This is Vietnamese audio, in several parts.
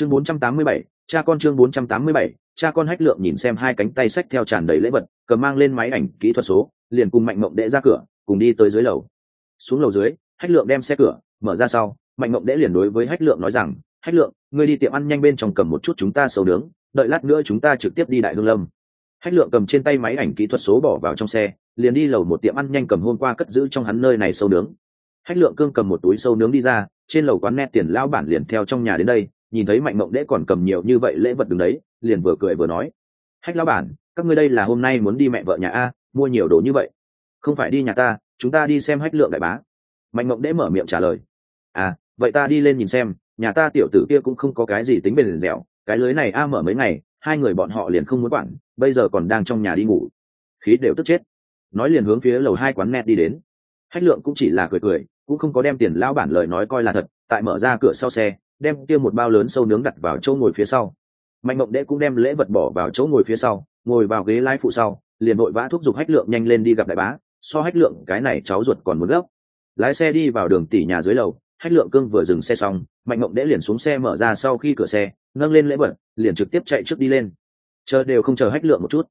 chương 487, cha con chương 487, cha con hách lượng nhìn xem hai cánh tay sách theo tràn đầy lễ vật cầm mang lên máy ảnh kỹ thuật số liền cùng mạnh mộng đệ ra cửa cùng đi tới dưới lầu. Xuống lầu dưới hách lượng đem xe cửa mở ra sau mạnh mộng đệ liền đối với hách lượng nói rằng hách lượng ngươi đi tiệm ăn nhanh bên trong cầm một chút chúng ta sầu nướng đợi lát nữa chúng ta trực tiếp đi đại hương lâm. Hách lượng cầm trên tay máy ảnh kỹ thuật số bỏ vào trong xe liền đi lầu một tiệm ăn nhanh cầm hôm qua cất giữ trong hắn nơi này sâu nướng. Hách lượng cương cầm một túi sâu nướng đi ra trên lầu quán nét tiền lão bản liền theo trong nhà đến đây nhìn thấy mạnh mộng đễ còn cầm nhiều như vậy lễ vật đứng đấy, liền vừa cười vừa nói, hách lão bản, các ngươi đây là hôm nay muốn đi mẹ vợ nhà a, mua nhiều đồ như vậy. Không phải đi nhà ta, chúng ta đi xem hách lượng đại bá. Mạnh mộng đễ mở miệng trả lời à vậy ta đi lên nhìn xem, nhà ta tiểu tử kia cũng không có cái gì tính bền dẻo, cái lưới này a mở mấy ngày, hai người bọn họ liền không muốn quản, bây giờ còn đang trong nhà đi ngủ. Khí đều tức chết. Nói liền hướng phía lầu hai quán net đi đến. Hách lượng cũng chỉ là cười cười, cũng không có đem tiền lão bản lời nói coi là thật, tại mở ra cửa sau xe đem kia một bao lớn sâu nướng đặt vào chỗ ngồi phía sau. Mạnh mộng đệ cũng đem lễ vật bỏ vào chỗ ngồi phía sau, ngồi vào ghế lái phụ sau, liền vội vã thúc giục hách lượng nhanh lên đi gặp đại bá, so hách lượng cái này cháu ruột còn muốn gấp. Lái xe đi vào đường tỉ nhà dưới lầu, hách lượng cương vừa dừng xe xong, mạnh mộng đệ liền xuống xe mở ra sau khi cửa xe, nâng lên lễ vật, liền trực tiếp chạy trước đi lên. Chờ đều không chờ hách lượng một chút.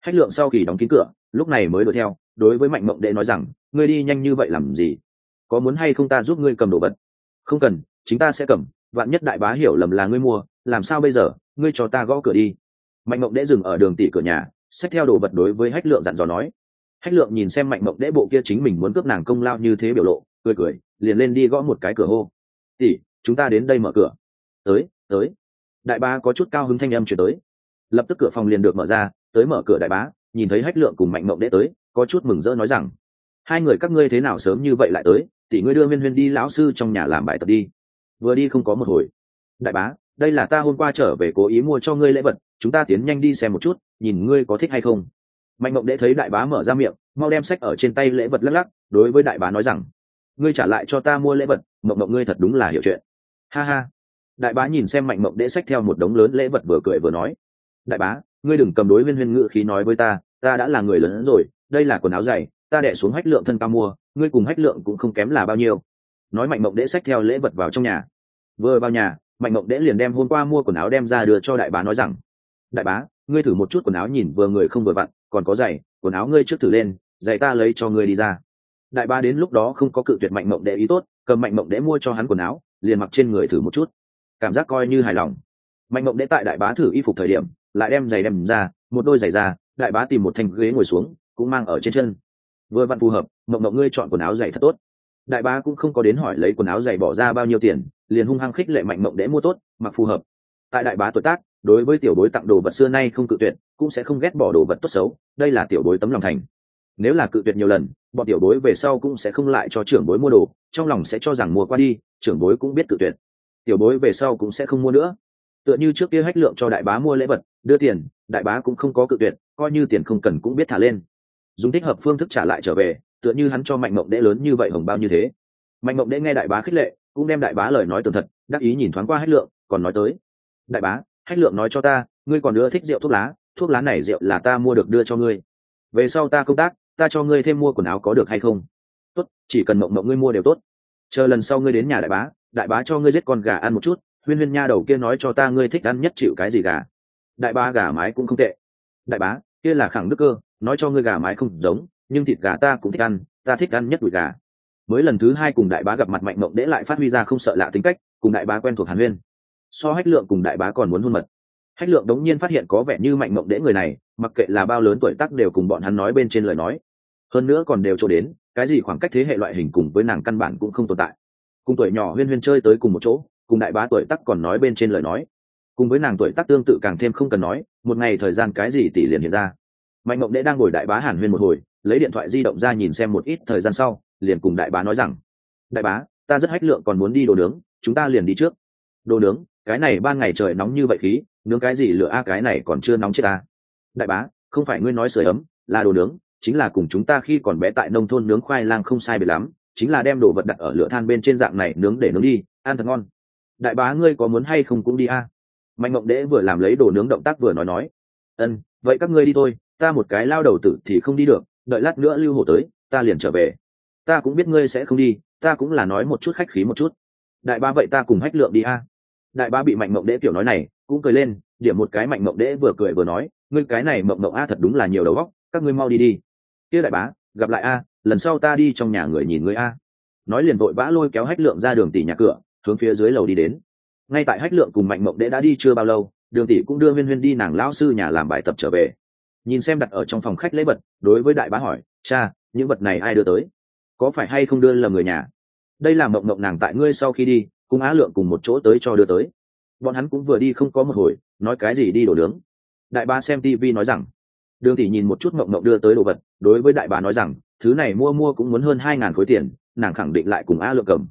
Hách lượng sau khi đóng kín cửa, lúc này mới đuổi theo, đối với mạnh mộng đệ nói rằng, ngươi đi nhanh như vậy làm gì? Có muốn hay không ta giúp ngươi cầm đồ vật? Không cần, chính ta sẽ cầm vạn nhất đại bá hiểu lầm là ngươi mua, làm sao bây giờ? Ngươi cho ta gõ cửa đi. Mạnh mộng đễ dừng ở đường tỷ cửa nhà, xách theo đồ vật đối với hách lượng dặn dò nói. Hách lượng nhìn xem mạnh mộng đễ bộ kia chính mình muốn cướp nàng công lao như thế biểu lộ, cười cười, liền lên đi gõ một cái cửa hô. Tỷ, chúng ta đến đây mở cửa. Tới tới. Đại bá có chút cao hứng thanh âm chuyển tới. Lập tức cửa phòng liền được mở ra, tới mở cửa đại bá, nhìn thấy hách lượng cùng mạnh mộng đễ tới, có chút mừng rỡ nói rằng, hai người các ngươi thế nào sớm như vậy lại tới? Tỷ ngươi đưa viên huyên đi lão sư trong nhà làm bài tập đi vừa đi không có một hồi. Đại bá, đây là ta hôm qua trở về cố ý mua cho ngươi lễ vật, chúng ta tiến nhanh đi xem một chút, nhìn ngươi có thích hay không. Mạnh mộng đệ thấy đại bá mở ra miệng, mau đem sách ở trên tay lễ vật lắc lắc, đối với đại bá nói rằng, ngươi trả lại cho ta mua lễ vật, mộng mộng ngươi thật đúng là hiểu chuyện. Ha ha. Đại bá nhìn xem mạnh mộng đệ sách theo một đống lớn lễ vật vừa cười vừa nói, đại bá, ngươi đừng cầm đối viên huyên ngự khí nói với ta ta đã là người lớn rồi, đây là quần áo dày, ta đẻ xuống hách lượng thân cao mua, ngươi cùng hách lượng cũng không kém là bao nhiêu nói mạnh mộng đễ xách theo lễ vật vào trong nhà. Vừa vào nhà, mạnh mộng đễ liền đem hôm qua mua quần áo đem ra đưa cho đại bá nói rằng, đại bá, ngươi thử một chút quần áo nhìn, vừa người không vừa vặn, còn có giày, quần áo ngươi trước thử lên, giày ta lấy cho ngươi đi ra. Đại bá đến lúc đó không có cự tuyệt mạnh mộng đễ ý tốt, cầm mạnh mộng đễ mua cho hắn quần áo, liền mặc trên người thử một chút. Cảm giác coi như hài lòng. Mạnh mộng đễ tại đại bá thử y phục thời điểm, lại đem giày đem ra, một đôi giày ra, đại bá tìm một thanh ghế ngồi xuống, cũng mang ở trên chân. Vừa vặn phù hợp mộng mộng ngươi chọn quần áo giày thật tốt đại bá cũng không có đến hỏi lấy quần áo giày bỏ ra bao nhiêu tiền, liền hung hăng khích lệ mạnh mộng để mua tốt, mặc phù hợp. Tại đại bá tuổi tác, đối với tiểu bối tặng đồ vật xưa nay không cự tuyệt, cũng sẽ không ghét bỏ đồ vật tốt xấu, đây là tiểu bối tấm lòng thành. Nếu là cự tuyệt nhiều lần, bọn tiểu bối về sau cũng sẽ không lại cho trưởng bối mua đồ, trong lòng sẽ cho rằng mua qua đi, trưởng bối cũng biết cự tuyệt. Tiểu bối về sau cũng sẽ không mua nữa. Tựa như trước kia hách lượng cho đại bá mua lễ vật, đưa tiền, đại bá cũng không có cự tuyệt, coi như tiền không cần cũng biết thả lên. Dùng thích hợp phương thức trả lại trở về tựa như hắn cho mạnh mộng đễ lớn như vậy hồng bao như thế. Mạnh mộng đễ nghe đại bá khích lệ, cũng đem đại bá lời nói tường thật, đắc ý nhìn thoáng qua hách lượng, còn nói tới, đại bá, hách lượng nói cho ta, ngươi còn nữa thích rượu thuốc lá thuốc lá này rượu là ta mua được đưa cho ngươi. Về sau ta công tác, ta cho ngươi thêm mua quần áo có được hay không? Tốt, chỉ cần mộng mộng ngươi mua đều tốt. Chờ lần sau ngươi đến nhà đại bá đại bá cho ngươi giết con gà ăn một chút, huyên huyên nha đầu kia nói cho ta ngươi thích ăn nhất chịu cái gì gà. Đại bá gà mái cũng không tệ. Đại bá, kia là khẳng đức cơ, nói cho ngươi gà mái không giống nhưng thịt gà ta cũng thích ăn, ta thích ăn nhất đùi gà. Mới lần thứ hai cùng đại bá gặp mặt mạnh mộng đễ lại phát huy ra không sợ lạ tính cách, cùng đại bá quen thuộc hàn huyên. So hách lượng cùng đại bá còn muốn hôn mật. Hách lượng đống nhiên phát hiện có vẻ như mạnh mộng đễ người này, mặc kệ là bao lớn tuổi tác đều cùng bọn hắn nói bên trên lời nói. Hơn nữa còn đều cho đến, cái gì khoảng cách thế hệ loại hình cùng với nàng căn bản cũng không tồn tại. Cùng tuổi nhỏ huyên huyên chơi tới cùng một chỗ, cùng đại bá tuổi tác còn nói bên trên lời nói. Cùng với nàng tuổi tác tương tự càng thêm không cần nói, một ngày thời gian cái gì tỷ liền hiện ra. Mạnh mộng đễ đang ngồi đại bá hàn huyên một hồi lấy điện thoại di động ra nhìn xem một ít thời gian sau, liền cùng đại bá nói rằng, đại bá, ta rất hách lượng còn muốn đi đồ nướng, chúng ta liền đi trước. Đồ nướng? Cái này ban ngày trời nóng như vậy khí, nướng cái gì lửa a, cái này còn chưa nóng chết ta. Đại bá, không phải ngươi nói sưởi ấm, là đồ nướng, chính là cùng chúng ta khi còn bé tại nông thôn nướng khoai lang không sai biệt lắm, chính là đem đồ vật đặt ở lửa than bên trên dạng này nướng để nướng đi, ăn thật ngon. Đại bá, ngươi có muốn hay không cũng đi a. Mạnh mộng đễ vừa làm lấy đồ nướng động tác vừa nói nói ân vậy các ngươi đi thôi, ta một cái lao đầu tử thì không đi được đợi lát nữa lưu hổ tới, ta liền trở về. Ta cũng biết ngươi sẽ không đi, ta cũng là nói một chút khách khí một chút. Đại ba vậy ta cùng hách lượng đi a. Đại bá bị mạnh mộng đễ kiểu nói này, cũng cười lên, điểm một cái mạnh mộng đễ vừa cười vừa nói, ngươi cái này mộng mộng a thật đúng là nhiều đầu góc các ngươi mau đi đi. Kia đại bá, gặp lại a, lần sau ta đi trong nhà người nhìn ngươi a. Nói liền vội vã lôi kéo hách lượng ra đường tỷ nhà cửa, hướng phía dưới lầu đi đến. Ngay tại hách lượng cùng mạnh mộng đễ đã đi chưa bao lâu, đường tỷ cũng đưa huyên huyên đi nàng lão sư nhà làm bài tập trở về nhìn xem đặt ở trong phòng khách lấy vật, đối với đại bá hỏi, cha, những vật này ai đưa tới? Có phải hay không đưa lầm người nhà? Đây là mộng mộng nàng tại ngươi sau khi đi, cùng á lượng cùng một chỗ tới cho đưa tới. Bọn hắn cũng vừa đi không có một hồi, nói cái gì đi đổ nướng. Đại bá xem tv nói rằng, đường tỷ nhìn một chút mộng mộng đưa tới đồ vật, đối với đại bá nói rằng, thứ này mua mua cũng muốn hơn hai ngàn khối tiền, nàng khẳng định lại cùng á lượng cầm.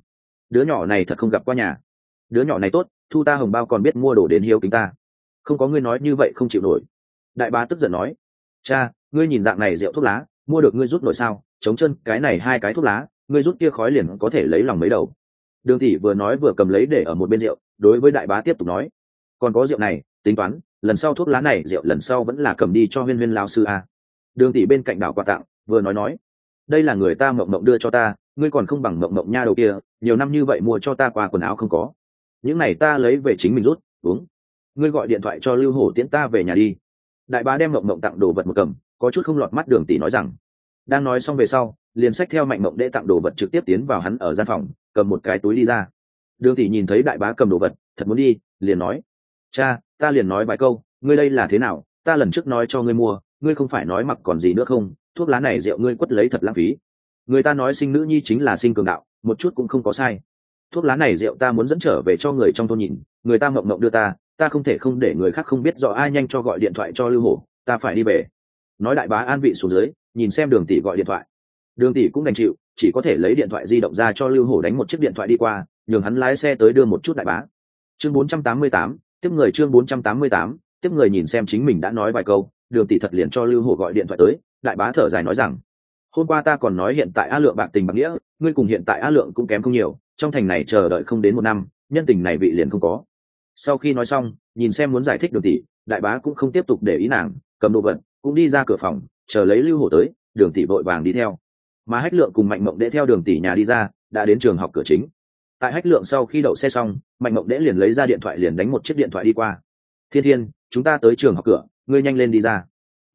Đứa nhỏ này thật không gặp qua nhà. Đứa nhỏ này tốt, thu ta hồng bao còn biết mua đồ đến hiếu kính ta. Không có ngươi nói như vậy không chịu nổi đại bá tức giận nói, cha, ngươi nhìn dạng này rượu thuốc lá, mua được ngươi rút nổi sao? Chống chân, cái này hai cái thuốc lá, ngươi rút kia khói liền có thể lấy lòng mấy đầu. Đường tỷ vừa nói vừa cầm lấy để ở một bên rượu, đối với đại bá tiếp tục nói, còn có rượu này, tính toán, lần sau thuốc lá này, rượu lần sau vẫn là cầm đi cho huyên huyên lao sư a. Đường tỷ bên cạnh đảo quà tặng, vừa nói nói, đây là người ta mộng mộng đưa cho ta, ngươi còn không bằng mộng mộng nha đầu kia, nhiều năm như vậy mua cho ta qua quần áo không có. Những này ta lấy về chính mình rút, uống. Ngươi gọi điện thoại cho lưu hổ tiễn ta về nhà đi đại bá đem mộng mộng tặng đồ vật một cầm, có chút không lọt mắt đường tỷ nói rằng, đang nói xong về sau, liền xách theo mạnh mộng để tặng đồ vật trực tiếp tiến vào hắn ở gian phòng, cầm một cái túi đi ra. Đường tỷ nhìn thấy đại bá cầm đồ vật, thật muốn đi, liền nói, cha, ta liền nói vài câu, ngươi đây là thế nào? Ta lần trước nói cho ngươi mua, ngươi không phải nói mặc còn gì nữa không? Thuốc lá này rượu ngươi quất lấy thật lãng phí. Người ta nói sinh nữ nhi chính là sinh cường đạo, một chút cũng không có sai. Thuốc lá này rượu ta muốn dẫn trở về cho người trong thôn nhìn, người ta mộng mộng đưa ta ta không thể không để người khác không biết rõ ai nhanh cho gọi điện thoại cho lưu hổ ta phải đi về. Nói đại bá an vị xuống dưới nhìn xem đường tỷ gọi điện thoại. Đường tỷ cũng đành chịu chỉ có thể lấy điện thoại di động ra cho lưu hổ đánh một chiếc điện thoại đi qua nhường hắn lái xe tới đưa một chút đại bá. Chương 488, tiếp người chương 488, tiếp người nhìn xem chính mình đã nói vài câu đường tỷ thật liền cho lưu hổ gọi điện thoại tới đại bá thở dài nói rằng hôm qua ta còn nói hiện tại a lượng bạc tình bạc nghĩa ngươi cùng hiện tại a lượng cũng kém không nhiều trong thành này chờ đợi không đến một năm nhân tình này vị liền không có sau khi nói xong, nhìn xem muốn giải thích đường tỷ, đại bá cũng không tiếp tục để ý nàng, cầm đồ vật, cũng đi ra cửa phòng, chờ lấy lưu hổ tới, đường tỷ vội vàng đi theo. Mà hách lượng cùng mạnh mộng đễ theo đường tỷ nhà đi ra, đã đến trường học cửa chính. Tại hách lượng sau khi đậu xe xong, mạnh mộng đễ liền lấy ra điện thoại liền đánh một chiếc điện thoại đi qua. Thiên thiên, chúng ta tới trường học cửa, ngươi nhanh lên đi ra.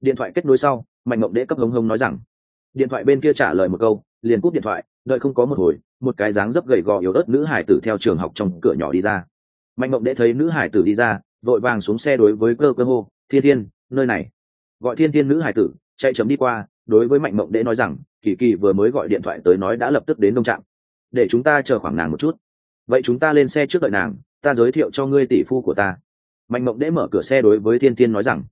Điện thoại kết nối sau, mạnh mộng đễ cấp hống hống nói rằng. Điện thoại bên kia trả lời một câu, liền cúp điện thoại, đợi không có một hồi, một cái dáng dấp gầy gò yếu ớt nữ hải tử theo trường học trong cửa nhỏ đi ra mạnh mộng đệ thấy nữ hải tử đi ra, vội vàng xuống xe đối với cơ cơ hô, thiên thiên, nơi này. Gọi thiên thiên nữ hải tử, chạy chấm đi qua, đối với mạnh mộng đệ nói rằng, kỳ kỳ vừa mới gọi điện thoại tới nói đã lập tức đến đông trạm. Để chúng ta chờ khoảng nàng một chút. Vậy chúng ta lên xe trước đợi nàng, ta giới thiệu cho ngươi tỷ phu của ta. Mạnh mộng đệ mở cửa xe đối với thiên thiên nói rằng,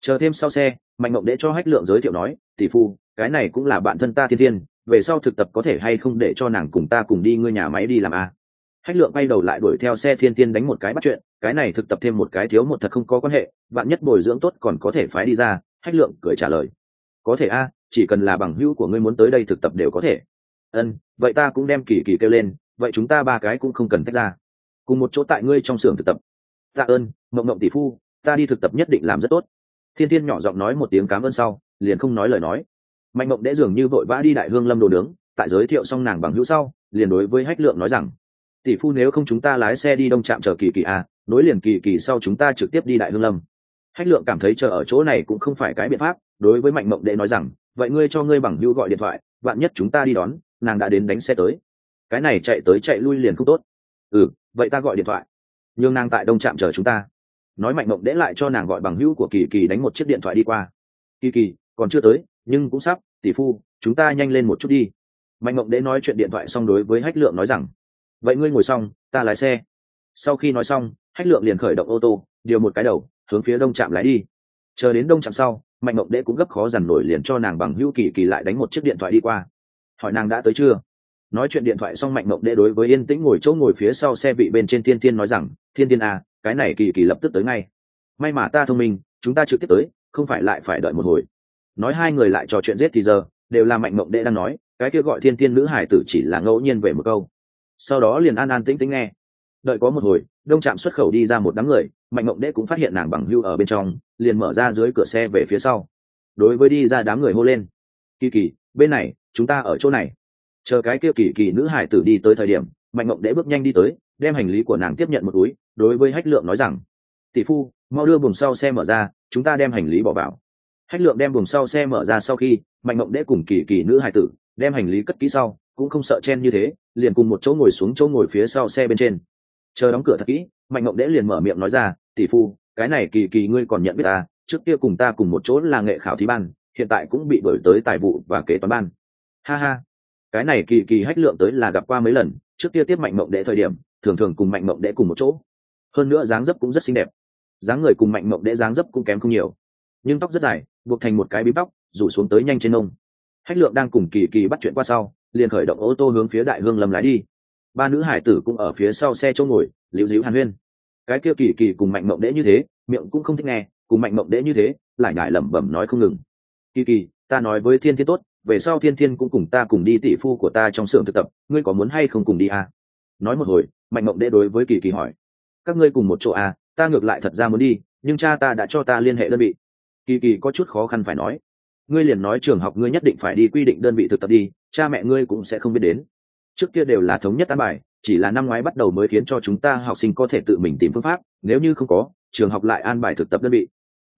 chờ thêm sau xe, mạnh mộng đệ cho hách lượng giới thiệu nói, tỷ phu, cái này cũng là bạn thân ta thiên thiên, về sau thực tập có thể hay không để cho nàng cùng ta cùng đi ngươi nhà máy đi làm a? à? Hách lượng bay đầu lại đuổi theo xe thiên tiên đánh một cái bắt chuyện, cái này thực tập thêm một cái thiếu một thật không có quan hệ, bạn nhất bồi dưỡng tốt còn có thể phái đi ra, hách lượng cười trả lời. Có thể a, chỉ cần là bằng hữu của ngươi muốn tới đây thực tập đều có thể. Ân, vậy ta cũng đem kỳ kỳ kêu lên, vậy chúng ta ba cái cũng không cần tách ra. Cùng một chỗ tại ngươi trong xưởng thực tập. Tạ ơn, mộng mộng tỷ phu, ta đi thực tập nhất định làm rất tốt. Thiên thiên nhỏ giọng nói một tiếng cám ơn sau, liền không nói lời nói. Mạnh mộng đễ dường như vội vã đi đại hương lâm đồ nướng, tại giới thiệu xong nàng bằng hữu sau, liền đối với hách lượng nói rằng tỷ phu nếu không chúng ta lái xe đi đông trạm chờ kỳ kỳ à nối liền kỳ kỳ sau chúng ta trực tiếp đi đại hương lâm. Hách lượng cảm thấy chờ ở chỗ này cũng không phải cái biện pháp, đối với mạnh mộng đệ nói rằng, vậy ngươi cho ngươi bằng hữu gọi điện thoại bạn nhất chúng ta đi đón, nàng đã đến đánh xe tới. Cái này chạy tới chạy lui liền không tốt. Ừ vậy ta gọi điện thoại. Nhưng nàng tại đông trạm chờ chúng ta. Nói mạnh mộng đễ lại cho nàng gọi bằng hữu của kỳ kỳ đánh một chiếc điện thoại đi qua. Kỳ kỳ, còn chưa tới, nhưng cũng sắp, tỷ phu, chúng ta nhanh lên một chút đi. Mạnh mộng đễ nói chuyện điện thoại xong đối với hách lượng nói rằng vậy ngươi ngồi xong, ta lái xe. Sau khi nói xong, hách lượng liền khởi động ô tô, điều một cái đầu, hướng phía đông trạm lái đi. Chờ đến đông trạm sau, mạnh mộng đệ cũng gấp khó dằn nổi liền cho nàng bằng hữu kỳ kỳ lại đánh một chiếc điện thoại đi qua. Hỏi nàng đã tới chưa? Nói chuyện điện thoại xong, mạnh mộng đệ đối với yên tĩnh ngồi chỗ ngồi phía sau xe vị bên trên thiên thiên nói rằng, thiên thiên à cái này kỳ kỳ lập tức tới ngay. May mà ta thông minh, chúng ta trực tiếp tới, không phải lại phải đợi một hồi. Nói hai người lại trò chuyện giết thì giờ, đều là mạnh mộng đệ đang nói, cái kia gọi thiên thiên nữ hải tử chỉ là ngẫu nhiên về một câu sau đó liền an an tĩnh tĩnh nghe. Đợi có một hồi, đông trạm xuất khẩu đi ra một đám người, mạnh mộng đệ cũng phát hiện nàng bằng hưu ở bên trong, liền mở ra dưới cửa xe về phía sau. Đối với đi ra đám người hô lên, kỳ kỳ, bên này, chúng ta ở chỗ này. Chờ cái kia kỳ kỳ nữ hải tử đi tới thời điểm, mạnh mộng đệ bước nhanh đi tới, đem hành lý của nàng tiếp nhận một túi, đối với hách lượng nói rằng, tỷ phu, mau đưa buồng sau xe mở ra, chúng ta đem hành lý bỏ vào. Hách lượng đem buồng sau xe mở ra sau khi, mạnh mộng đễ cùng kỳ kỳ nữ hải tử, đem hành lý cất kỹ sau cũng không sợ chen như thế, liền cùng một chỗ ngồi xuống chỗ ngồi phía sau xe bên trên. Chờ đóng cửa thật kỹ, mạnh mộng đễ liền mở miệng nói ra, tỷ phu, cái này kỳ kỳ ngươi còn nhận biết ta, trước kia cùng ta cùng một chỗ là nghệ khảo thí ban, hiện tại cũng bị đổi tới tài vụ và kế toán ban. Ha ha, cái này kỳ kỳ hách lượng tới là gặp qua mấy lần, trước kia tiếp mạnh mộng đệ thời điểm, thường thường cùng mạnh mộng đệ cùng một chỗ. Hơn nữa dáng dấp cũng rất xinh đẹp, dáng người cùng mạnh mộng đệ dáng dấp cũng kém không nhiều, nhưng tóc rất dài, buộc thành một cái bím tóc, rủ xuống tới nhanh trên nông. Hách lượng đang cùng kỳ kỳ bắt chuyện qua sau liền khởi động ô tô hướng phía đại hương lâm lái đi. Ba nữ hải tử cũng ở phía sau xe chỗ ngồi, liễu díu hàn huyên. Cái kia kỳ kỳ cùng mạnh mộng đễ như thế, miệng cũng không thích nghe, cùng mạnh mộng đễ như thế, lại ngại lẩm bẩm nói không ngừng. Kỳ kỳ, ta nói với thiên thiên tốt, về sau thiên thiên cũng cùng ta cùng đi tỷ phu của ta trong xưởng thực tập, ngươi có muốn hay không cùng đi à? nói một hồi, mạnh mộng đễ đối với kỳ kỳ hỏi. Các ngươi cùng một chỗ à ta ngược lại thật ra muốn đi, nhưng cha ta đã cho ta liên hệ đơn vị. Kỳ kỳ có chút khó khăn phải nói. Ngươi liền nói trường học ngươi nhất định phải đi quy định đơn vị thực tập đi cha mẹ ngươi cũng sẽ không biết đến. Trước kia đều là thống nhất an bài, chỉ là năm ngoái bắt đầu mới khiến cho chúng ta học sinh có thể tự mình tìm phương pháp, nếu như không có, trường học lại an bài thực tập đơn vị.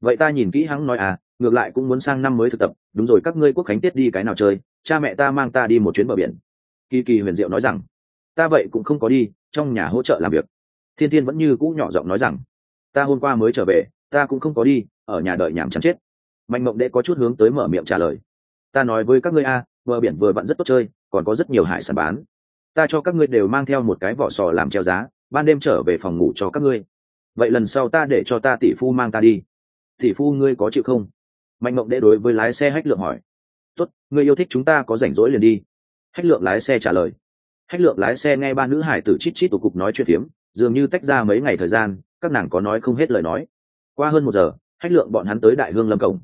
Vậy ta nhìn kỹ hắn nói à ngược lại cũng muốn sang năm mới thực tập, đúng rồi, các ngươi quốc khánh tiết đi cái nào chơi, cha mẹ ta mang ta đi một chuyến bờ biển. Kỳ kỳ huyền diệu nói rằng, ta vậy cũng không có đi, trong nhà hỗ trợ làm việc. Thiên thiên vẫn như cũ nhỏ giọng nói rằng, ta hôm qua mới trở về, ta cũng không có đi, ở nhà đợi nhảm chán chết. Mạnh mộng đệ có chút hướng tới mở miệng trả lời, ta nói với các ngươi a bờ biển vừa vặn rất tốt chơi, còn có rất nhiều hải sản bán. Ta cho các ngươi đều mang theo một cái vỏ sò làm treo giá, ban đêm trở về phòng ngủ cho các ngươi. Vậy lần sau ta để cho ta tỷ phu mang ta đi. Tỷ phu ngươi có chịu không? Mạnh mộng đệ đối với lái xe hách lượng hỏi. Tốt, ngươi yêu thích chúng ta có rảnh rỗi liền đi. Hách lượng lái xe trả lời. Hách lượng lái xe nghe ba nữ hải tử chít chít tụ cục nói chuyện phiếm, dường như tách ra mấy ngày thời gian, các nàng có nói không hết lời nói. Qua hơn một giờ, hách lượng bọn hắn tới đại hương lâm cổng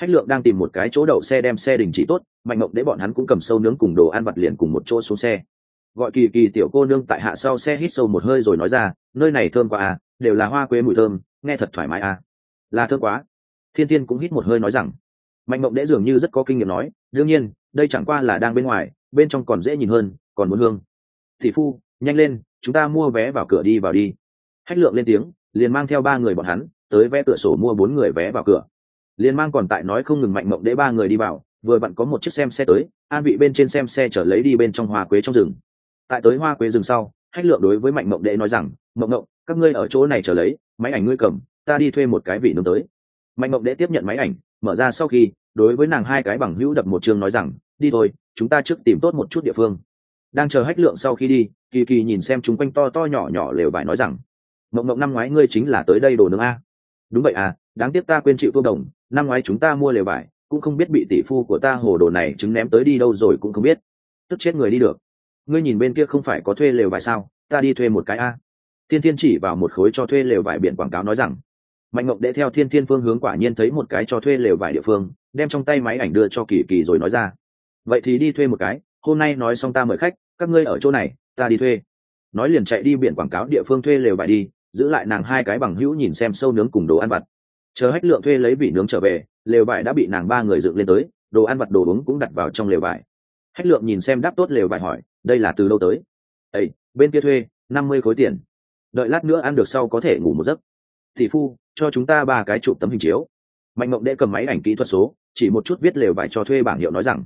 hách lượng đang tìm một cái chỗ đậu xe đem xe đình chỉ tốt, mạnh mộng để bọn hắn cũng cầm sâu nướng cùng đồ ăn vặt liền cùng một chỗ xuống xe. Gọi kỳ kỳ tiểu cô nương tại hạ sau xe hít sâu một hơi rồi nói ra, nơi này thơm quá à đều là hoa quế mùi thơm, nghe thật thoải mái à. Là thơm quá. Thiên thiên cũng hít một hơi nói rằng. Mạnh mộng đễ dường như rất có kinh nghiệm nói, đương nhiên, đây chẳng qua là đang bên ngoài, bên trong còn dễ nhìn hơn, còn muốn hương. Thị phu, nhanh lên, chúng ta mua vé vào cửa đi vào đi. Hách lượng lên tiếng, liền mang theo ba người bọn hắn, tới vé cửa sổ mua bốn người vé vào cửa liền mang còn tại nói không ngừng mạnh mộng đế ba người đi vào, vừa vặn có một chiếc xem xe tới, an vị bên trên xem xe chở lấy đi bên trong hoa quế trong rừng. Tại tới hoa quế rừng sau, hách lượng đối với mạnh mộng đế nói rằng, mộng mộng, các ngươi ở chỗ này chờ lấy, máy ảnh ngươi cầm, ta đi thuê một cái vị nướng tới. Mạnh mộng đế tiếp nhận máy ảnh, mở ra sau khi, đối với nàng hai cái bằng hữu đập một chương nói rằng, đi thôi, chúng ta trước tìm tốt một chút địa phương. Đang chờ hách lượng sau khi đi, kỳ kỳ nhìn xem chúng quanh to to nhỏ nhỏ lều vải nói rằng, mộng mộng năm ngoái ngươi chính là tới đây đồ nướng a đúng vậy à đáng tiếc ta quên chịu vô đồng, năm ngoái chúng ta mua lều vải, cũng không biết bị tỷ phu của ta hồ đồ này chứng ném tới đi đâu rồi cũng không biết. Tức chết người đi được. Ngươi nhìn bên kia không phải có thuê lều vải sao, ta đi thuê một cái a. Thiên thiên chỉ vào một khối cho thuê lều vải biển quảng cáo nói rằng, mạnh ngộng đệ theo thiên thiên phương hướng quả nhiên thấy một cái cho thuê lều vải địa phương, đem trong tay máy ảnh đưa cho kỳ kỳ rồi nói ra. Vậy thì đi thuê một cái, hôm nay nói xong ta mời khách, các ngươi ở chỗ này, ta đi thuê. Nói liền chạy đi biển quảng cáo địa phương thuê lều vải đi giữ lại nàng hai cái bằng hữu nhìn xem sâu nướng cùng đồ ăn vặt. Chờ hách lượng thuê lấy vị nướng trở về, lều vải đã bị nàng ba người dựng lên tới, đồ ăn vặt đồ uống cũng đặt vào trong lều vải. Hách lượng nhìn xem đáp tốt lều vải hỏi, đây là từ lâu tới? Ây bên kia thuê, năm mươi khối tiền. Đợi lát nữa ăn được sau có thể ngủ một giấc. Thị phu, cho chúng ta ba cái chụp tấm hình chiếu. Mạnh mộng đệ cầm máy ảnh kỹ thuật số, chỉ một chút viết lều vải cho thuê bảng hiệu nói rằng,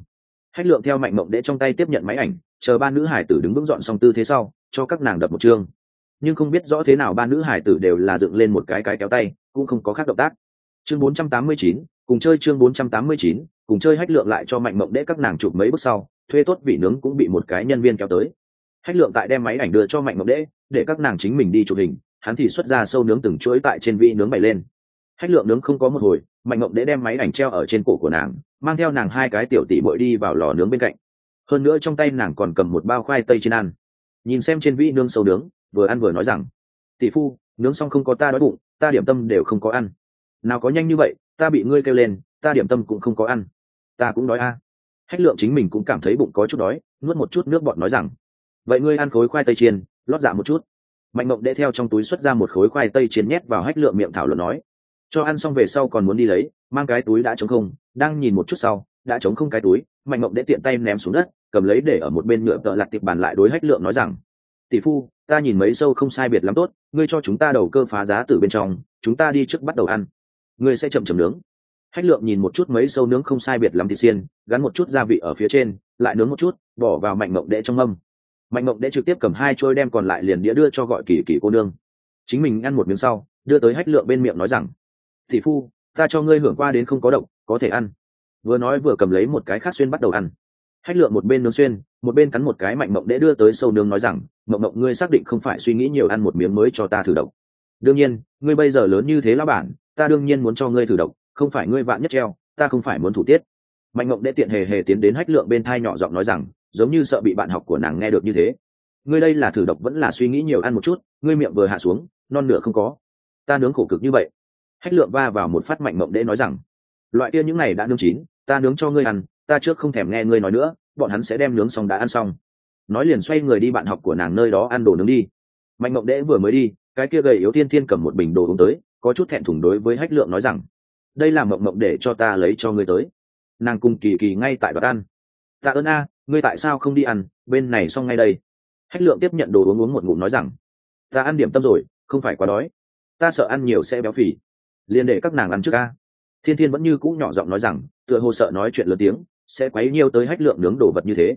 hách lượng theo mạnh mộng đệ trong tay tiếp nhận máy ảnh, chờ ba nữ hải tử đứng vững dọn xong tư thế sau, cho các nàng đập một chương nhưng không biết rõ thế nào ba nữ hải tử đều là dựng lên một cái cái kéo tay cũng không có khác động tác. Chương 489, cùng chơi chương 489, cùng chơi hách lượng lại cho mạnh mộng đệ các nàng chụp mấy bước sau thuê tốt vị nướng cũng bị một cái nhân viên kéo tới. Hách lượng tại đem máy ảnh đưa cho mạnh mộng đệ để các nàng chính mình đi chụp hình hắn thì xuất ra sâu nướng từng chuỗi tại trên vị nướng bày lên. Hách lượng nướng không có một hồi mạnh mộng đệ đem máy ảnh treo ở trên cổ của nàng mang theo nàng hai cái tiểu tỷ bội đi vào lò nướng bên cạnh. Hơn nữa trong tay nàng còn cầm một bao khoai tây trên ăn. Nhìn xem trên vị nướng sâu nướng vừa ăn vừa nói rằng, tỷ phu, nướng xong không có ta đói bụng, ta điểm tâm đều không có ăn. Nào có nhanh như vậy, ta bị ngươi kêu lên, ta điểm tâm cũng không có ăn. Ta cũng đói a. Hách lượng chính mình cũng cảm thấy bụng có chút đói, nuốt một chút nước bọt nói rằng, vậy ngươi ăn khối khoai tây chiên, lót dạ một chút. Mạnh mộng đệ theo trong túi xuất ra một khối khoai tây chiên nhét vào hách lượng miệng thảo luận nói, cho ăn xong về sau còn muốn đi lấy, mang cái túi đã trống không, đang nhìn một chút sau, đã trống không cái túi. Mạnh mộng đệ tiện tay ném xuống đất, cầm lấy để ở một bên nhựa tợ lặt tiệp bàn lại đối hách lượng nói rằng tỷ phu, ta nhìn mấy sâu không sai biệt lắm tốt, ngươi cho chúng ta đầu cơ phá giá từ bên trong, chúng ta đi trước bắt đầu ăn. Ngươi sẽ chậm chậm nướng. Hách lượng nhìn một chút mấy sâu nướng không sai biệt lắm thịt xiên, gắn một chút gia vị ở phía trên, lại nướng một chút, bỏ vào mạnh mộng đệ trong mâm. Mạnh mộng đệ trực tiếp cầm hai trôi đem còn lại liền đĩa đưa cho gọi kỳ kỳ cô nương. Chính mình ăn một miếng sau, đưa tới hách lượng bên miệng nói rằng, Tỷ phu, ta cho ngươi hưởng qua đến không có độc, có thể ăn. Vừa nói vừa cầm lấy một cái khác xuyên bắt đầu ăn hách lượng một bên nướng xuyên, một bên cắn một cái mạnh mộng để đưa tới sâu nướng nói rằng, mộng mộng, ngươi xác định không phải suy nghĩ nhiều ăn một miếng mới cho ta thử độc. Đương nhiên, ngươi bây giờ lớn như thế lão bản, ta đương nhiên muốn cho ngươi thử độc, không phải ngươi vạn nhất treo, ta không phải muốn thủ tiết. Mạnh mộng đệ tiện hề hề tiến đến hách lượng bên thai nhỏ giọng nói rằng, giống như sợ bị bạn học của nàng nghe được như thế. Ngươi đây là thử độc vẫn là suy nghĩ nhiều ăn một chút, ngươi miệng vừa hạ xuống, non nửa không có. Ta nướng khổ cực như vậy. Hách lượng va vào một phát mạnh mộng đệ nói rằng, loại kia những này đã nướng chín, ta nướng cho ngươi ăn ta trước không thèm nghe ngươi nói nữa, bọn hắn sẽ đem nướng xong đã ăn xong. Nói liền xoay người đi bạn học của nàng nơi đó ăn đồ nướng đi. Mạnh mộng đễ vừa mới đi, cái kia gầy yếu thiên thiên cầm một bình đồ uống tới, có chút thẹn thùng đối với hách lượng nói rằng, đây là mộng mộng để cho ta lấy cho ngươi tới. Nàng cùng kỳ kỳ ngay tại đoạt ăn. Tạ ơn a, ngươi tại sao không đi ăn, bên này xong ngay đây. Hách lượng tiếp nhận đồ uống uống một ngụm nói rằng, ta ăn điểm tâm rồi, không phải quá đói. Ta sợ ăn nhiều sẽ béo phì. Liền để các nàng ăn trước a. Thiên thiên vẫn như cũ nhỏ giọng nói rằng, tựa hồ sợ nói chuyện lớn tiếng sẽ quấy nhiều tới hách lượng nướng đồ vật như thế.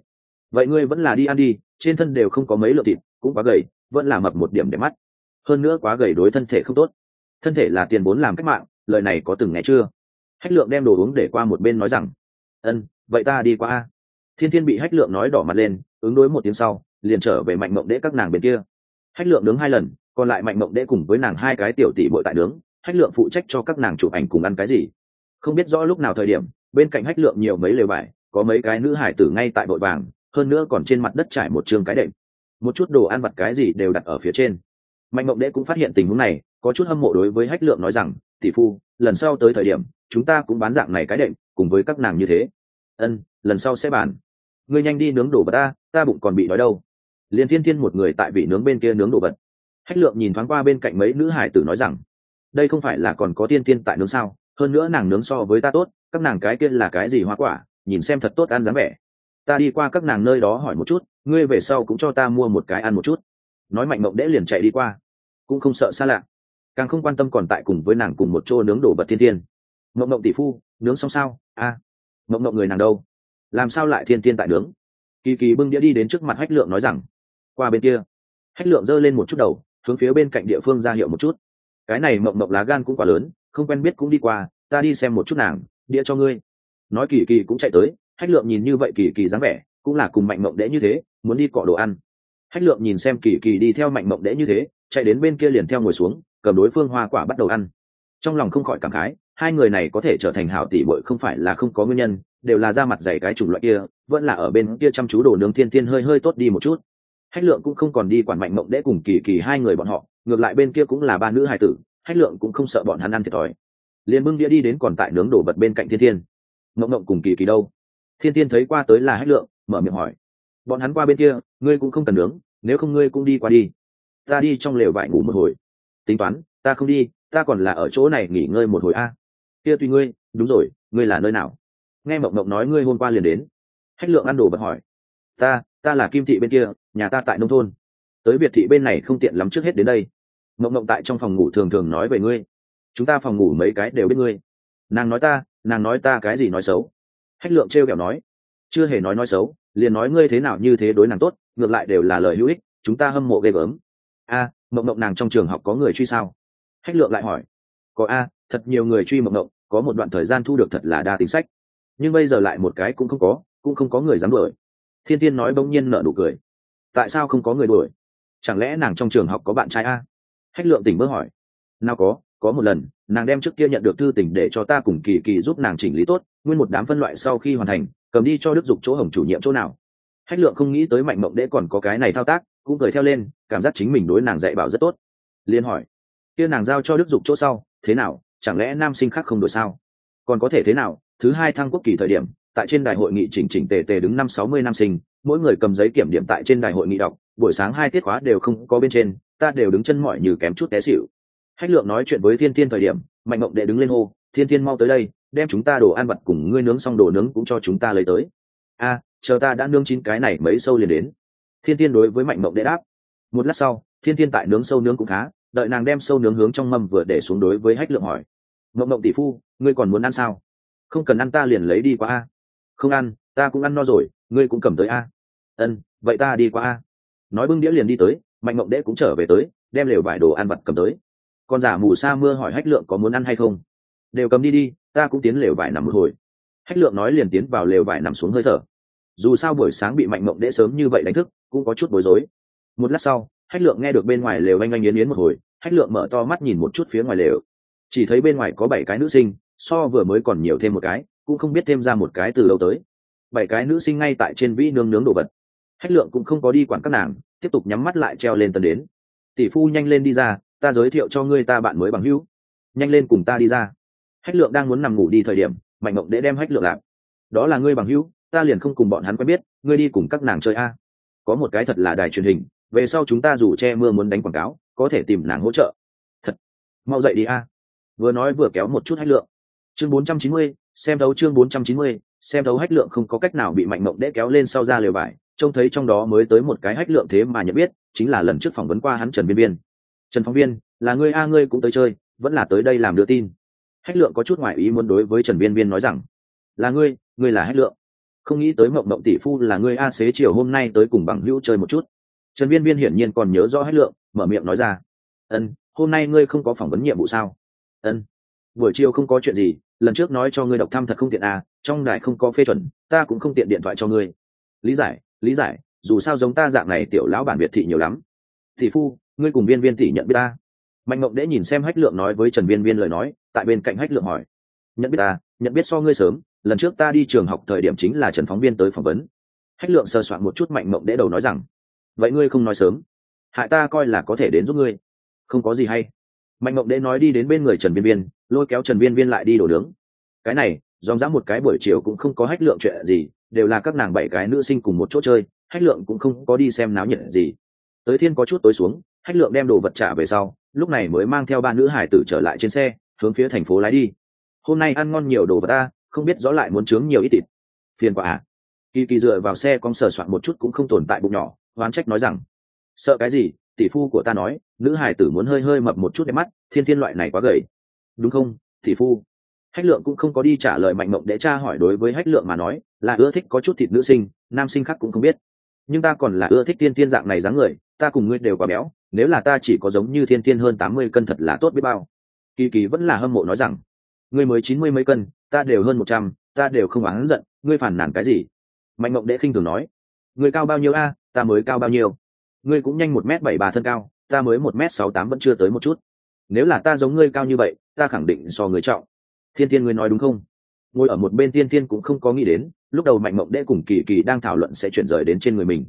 Vậy ngươi vẫn là đi ăn đi, trên thân đều không có mấy lượng thịt, cũng quá gầy, vẫn là mập một điểm để mắt. Hơn nữa quá gầy đối thân thể không tốt. Thân thể là tiền vốn làm cách mạng, lời này có từng nghe chưa? Hách lượng đem đồ uống để qua một bên nói rằng, ân, vậy ta đi qua a. Thiên thiên bị hách lượng nói đỏ mặt lên, ứng đối một tiếng sau, liền trở về mạnh mộng đễ các nàng bên kia. Hách lượng nướng hai lần, còn lại mạnh mộng đễ cùng với nàng hai cái tiểu tỷ bội tại nướng. Hách lượng phụ trách cho các nàng chụp ảnh cùng ăn cái gì? Không biết rõ lúc nào thời điểm bên cạnh hách lượng nhiều mấy lều vải có mấy cái nữ hải tử ngay tại bội vàng, hơn nữa còn trên mặt đất trải một trường cái đệm. Một chút đồ ăn vặt cái gì đều đặt ở phía trên. Mạnh mộng đệ cũng phát hiện tình huống này, có chút hâm mộ đối với hách lượng nói rằng, tỷ phu, lần sau tới thời điểm, chúng ta cũng bán dạng này cái đệm, cùng với các nàng như thế. Ân, lần sau sẽ bàn. Ngươi nhanh đi nướng đồ vật ta ta bụng còn bị đói đâu. Liền thiên thiên một người tại vị nướng bên kia nướng đồ vật. Hách lượng nhìn thoáng qua bên cạnh mấy nữ hải tử nói rằng, đây không phải là còn có tiên tiên tại nướng sao? Hơn nữa nàng nướng so với ta tốt các nàng cái kia là cái gì hoa quả nhìn xem thật tốt ăn dáng vẻ. Ta đi qua các nàng nơi đó hỏi một chút ngươi về sau cũng cho ta mua một cái ăn một chút. Nói mạnh mộng đễ liền chạy đi qua. Cũng không sợ xa lạ. Càng không quan tâm còn tại cùng với nàng cùng một chỗ nướng đồ vật thiên thiên. Mộng mộng tỷ phu nướng xong sao? A. À, mộng mộng người nàng đâu? Làm sao lại thiên thiên tại nướng? Kỳ kỳ bưng đĩa đi đến trước mặt hách lượng nói rằng qua bên kia. Hách lượng giơ lên một chút đầu hướng phía bên cạnh địa phương ra hiệu một chút. Cái này mộng mộng lá gan cũng quá lớn không quen biết cũng đi qua, ta đi xem một chút nàng, đĩa cho ngươi. Nói kỳ kỳ cũng chạy tới, hách lượng nhìn như vậy kỳ kỳ dáng vẻ, cũng là cùng mạnh mộng đễ như thế, muốn đi cọ đồ ăn. Hách lượng nhìn xem kỳ kỳ đi theo mạnh mộng đễ như thế, chạy đến bên kia liền theo ngồi xuống, cầm đối phương hoa quả bắt đầu ăn. Trong lòng không khỏi cảm khái, hai người này có thể trở thành hảo tỷ bội không phải là không có nguyên nhân, đều là da mặt dày cái chủng loại kia, vẫn là ở bên kia chăm chú đồ nướng thiên thiên hơi hơi tốt đi một chút. Hách lượng cũng không còn đi quản mạnh mộng đễ cùng kỳ kỳ hai người bọn họ, ngược lại bên kia cũng là ba nữ hài tử hách lượng cũng không sợ bọn hắn ăn thiệt thòi. Liền bưng đĩa đi đến còn tại nướng đổ vật bên cạnh thiên thiên. Mộng mộng cùng kỳ kỳ đâu? Thiên thiên thấy qua tới là hách lượng, mở miệng hỏi. Bọn hắn qua bên kia, ngươi cũng không cần nướng, nếu không ngươi cũng đi qua đi. Ta đi trong lều vải ngủ một hồi. Tính toán, ta không đi, ta còn là ở chỗ này nghỉ ngơi một hồi a. Kia tùy ngươi, đúng rồi, ngươi là nơi nào? Nghe mộng mộng nói ngươi hôm qua liền đến. Hách lượng ăn đồ vật hỏi. Ta ta là kim thị bên kia, nhà ta tại nông thôn. Tới việt thị bên này không tiện lắm trước hết đến đây mộng mộng tại trong phòng ngủ thường thường nói về ngươi. Chúng ta phòng ngủ mấy cái đều biết ngươi. Nàng nói ta, nàng nói ta cái gì nói xấu. Hách lượng t r e o kẹo nói. Chưa hề nói nói xấu, liền nói ngươi thế nào như thế đối nàng tốt, ngược lại đều là lời hữu ích, chúng ta hâm mộ ghê gớm. A mộng mộng nàng trong trường học có người truy sao? Hách lượng lại hỏi. Có a, thật nhiều người truy mộng mộng có một đoạn thời gian thu được thật là đa tính sách. Nhưng bây giờ lại một cái cũng không có, cũng không có người dám đuổi. Thiên tiên nói bỗng nhiên nở nụ cười. Tại sao không có người đuổi? Chẳng lẽ nàng trong trường học có bạn trai a? Hách lượng tỉnh bơ hỏi. Nào có có một lần, nàng đem trước kia nhận được thư tỉnh để cho ta cùng kỳ kỳ giúp nàng chỉnh lý tốt, nguyên một đám phân loại sau khi hoàn thành, cầm đi cho đức dục chỗ hồng chủ nhiệm chỗ nào. Hách lượng không nghĩ tới mạnh mộng đễ còn có cái này thao tác, cũng cười theo lên, cảm giác chính mình đối nàng dạy bảo rất tốt. Liên hỏi, kia nàng giao cho đức dục chỗ sau, thế nào, chẳng lẽ nam sinh khác không đổi sao? Còn có thể thế nào, thứ hai thăng quốc kỳ thời điểm, tại trên đài hội nghị chỉnh chỉnh tề tề đứng năm sáu mươi nam sinh, mỗi người cầm giấy kiểm điểm tại trên đài hội nghị đọc, buổi sáng hai tiết khóa đều không có bên trên ta đều đứng chân mỏi như kém chút té xỉu. Hách lượng nói chuyện với thiên thiên thời điểm, mạnh mộng đệ đứng lên hô, thiên thiên mau tới đây, đem chúng ta đồ ăn vặt cùng ngươi nướng xong đồ nướng cũng cho chúng ta lấy tới. A, chờ ta đã nướng chín cái này mấy sâu liền đến. Thiên thiên đối với mạnh mộng đệ đáp. Một lát sau, thiên thiên tại nướng sâu nướng cũng khá, đợi nàng đem sâu nướng hướng trong mâm vừa để xuống đối với hách lượng hỏi. Mộng mộng tỷ phu, ngươi còn muốn ăn sao? Không cần ăn ta liền lấy đi qua a. Không ăn, ta cũng ăn no rồi, ngươi cũng cầm tới a. Ân, vậy ta đi qua a. Nói bưng đĩa liền đi tới mạnh mộng đễ cũng trở về tới, đem lều vải đồ ăn vặt cầm tới. Còn giả mù sa mưa hỏi hách lượng có muốn ăn hay không? Đều cầm đi đi, ta cũng tiến lều vải nằm một hồi. Hách lượng nói liền tiến vào lều vải nằm xuống hơi thở. Dù sao buổi sáng bị mạnh mộng đễ sớm như vậy đánh thức, cũng có chút bối rối. Một lát sau, hách lượng nghe được bên ngoài lều oanh anh yến yến một hồi, hách lượng mở to mắt nhìn một chút phía ngoài lều. Chỉ thấy bên ngoài có bảy cái nữ sinh, so vừa mới còn nhiều thêm một cái, cũng không biết thêm ra một cái từ đâu tới. Bảy cái nữ sinh ngay tại trên vĩ nướng nướng đồ vật. Hách lượng cũng không có đi quản các nàng tiếp tục nhắm mắt lại treo lên tân đến. Tỷ phu nhanh lên đi ra ta giới thiệu cho ngươi ta bạn mới bằng hữu. Nhanh lên cùng ta đi ra. Hách lượng đang muốn nằm ngủ đi thời điểm mạnh mộng để đem hách lượng làm. Đó là ngươi bằng hữu ta liền không cùng bọn hắn quen biết ngươi đi cùng các nàng chơi a. Có một cái thật là đài truyền hình về sau chúng ta dù che mưa muốn đánh quảng cáo có thể tìm nàng hỗ trợ. Thật mau dậy đi a. Vừa nói vừa kéo một chút hách lượng. Chương 490, xem đấu chương 490, xem đấu hách lượng không có cách nào bị mạnh mộng đễ kéo lên sau ra lều vải trông thấy trong đó mới tới một cái hách lượng thế mà nhận biết, chính là lần trước phỏng vấn qua hắn trần biên biên. Trần phóng viên là ngươi a ngươi cũng tới chơi, vẫn là tới đây làm đưa tin. Hách lượng có chút ngoại ý muốn đối với trần biên biên nói rằng, là ngươi ngươi là hách lượng. Không nghĩ tới mộng mộng tỷ phu là ngươi a xế chiều hôm nay tới cùng bằng hữu chơi một chút. Trần biên biên hiển nhiên còn nhớ rõ hách lượng, mở miệng nói ra, ân, hôm nay ngươi không có phỏng vấn nhiệm vụ sao? Ân, buổi chiều không có chuyện gì, lần trước nói cho ngươi độc thăm thật không tiện à trong đài không có phê chuẩn, ta cũng không tiện điện thoại cho ngươi. Lý giải lý giải, dù sao giống ta dạng này tiểu lão bản biệt thị nhiều lắm. Thị phu, ngươi cùng viên viên tỷ nhận biết ta. Mạnh mộng đễ nhìn xem hách lượng nói với trần viên viên lời nói, tại bên cạnh hách lượng hỏi. Nhận biết ta, nhận biết so ngươi sớm, lần trước ta đi trường học thời điểm chính là trần phóng viên tới phỏng vấn. Hách lượng sơ soạn một chút mạnh mộng đễ đầu nói rằng, vậy ngươi không nói sớm. Hại ta coi là có thể đến giúp ngươi. Không có gì hay. Mạnh mộng đễ nói đi đến bên người trần viên viên, lôi kéo trần viên viên lại đi đổ nướng. Cái này, dòng dã một cái buổi chiều cũng không có hách lượng chuyện gì đều là các nàng bảy cái nữ sinh cùng một chỗ chơi, hách lượng cũng không có đi xem náo nhiệt gì. Tới thiên có chút tối xuống, hách lượng đem đồ vật trả về sau, lúc này mới mang theo ba nữ hải tử trở lại trên xe, hướng phía thành phố lái đi. Hôm nay ăn ngon nhiều đồ vật ta, không biết rõ lại muốn chướng nhiều ít thịt. Phiền quả à. Kỳ kỳ dựa vào xe con sờ soạn một chút cũng không tồn tại bụng nhỏ, oán trách nói rằng, sợ cái gì, tỷ phu của ta nói, nữ hải tử muốn hơi hơi mập một chút đẹp mắt, thiên thiên loại này quá gầy. Đúng không, tỷ phu? Hách lượng cũng không có đi trả lời mạnh mộng để cha hỏi đối với hách lượng mà nói, là ưa thích có chút thịt nữ sinh, nam sinh khác cũng không biết. Nhưng ta còn là ưa thích tiên tiên dạng này dáng người, ta cùng ngươi đều quá béo, nếu là ta chỉ có giống như thiên tiên hơn tám mươi cân thật là tốt biết bao. Kỳ kỳ vẫn là hâm mộ nói rằng, ngươi mới chín mươi mấy cân, ta đều hơn một trăm, ta đều không oán giận, ngươi phản nản cái gì? Mạnh mộng đệ khinh thường nói, ngươi cao bao nhiêu a, ta mới cao bao nhiêu. Ngươi cũng nhanh một m bảy bà thân cao, ta mới một m sáu tám vẫn chưa tới một chút. Nếu là ta giống ngươi cao như vậy, ta khẳng định so người trọng thiên thiên ngươi nói đúng không? Ngồi ở một bên thiên thiên cũng không có nghĩ đến, lúc đầu mạnh mộng đệ cùng kỳ kỳ đang thảo luận sẽ chuyển rời đến trên người mình.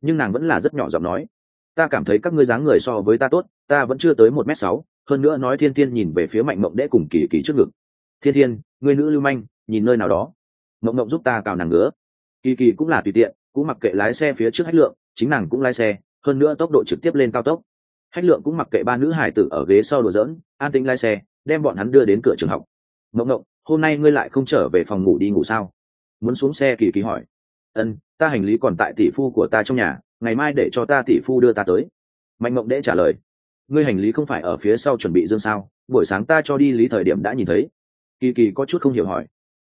Nhưng nàng vẫn là rất nhỏ giọng nói, ta cảm thấy các ngươi dáng người so với ta tốt, ta vẫn chưa tới một m sáu, hơn nữa nói thiên thiên nhìn về phía mạnh mộng đệ cùng kỳ kỳ trước ngực. Thiên thiên người nữ lưu manh, nhìn nơi nào đó. Mộng mộng giúp ta cào nàng ngứa. Kỳ kỳ cũng là tùy tiện, cũng mặc kệ lái xe phía trước hách lượng, chính nàng cũng lái xe, hơn nữa tốc độ trực tiếp lên cao tốc. Hách lượng cũng mặc kệ ba nữ hải tử ở ghế sau đùa dỡn an tĩnh lái xe, đem bọn hắn đưa đến cửa trường học mộng mộng hôm nay ngươi lại không trở về phòng ngủ đi ngủ sao? Muốn xuống xe kỳ kỳ hỏi. Ân, ta hành lý còn tại tỷ phu của ta trong nhà, ngày mai để cho ta tỷ phu đưa ta tới. Mạnh mộng đễ trả lời. Ngươi hành lý không phải ở phía sau chuẩn bị dương sao? Buổi sáng ta cho đi lý thời điểm đã nhìn thấy. Kỳ kỳ có chút không hiểu hỏi.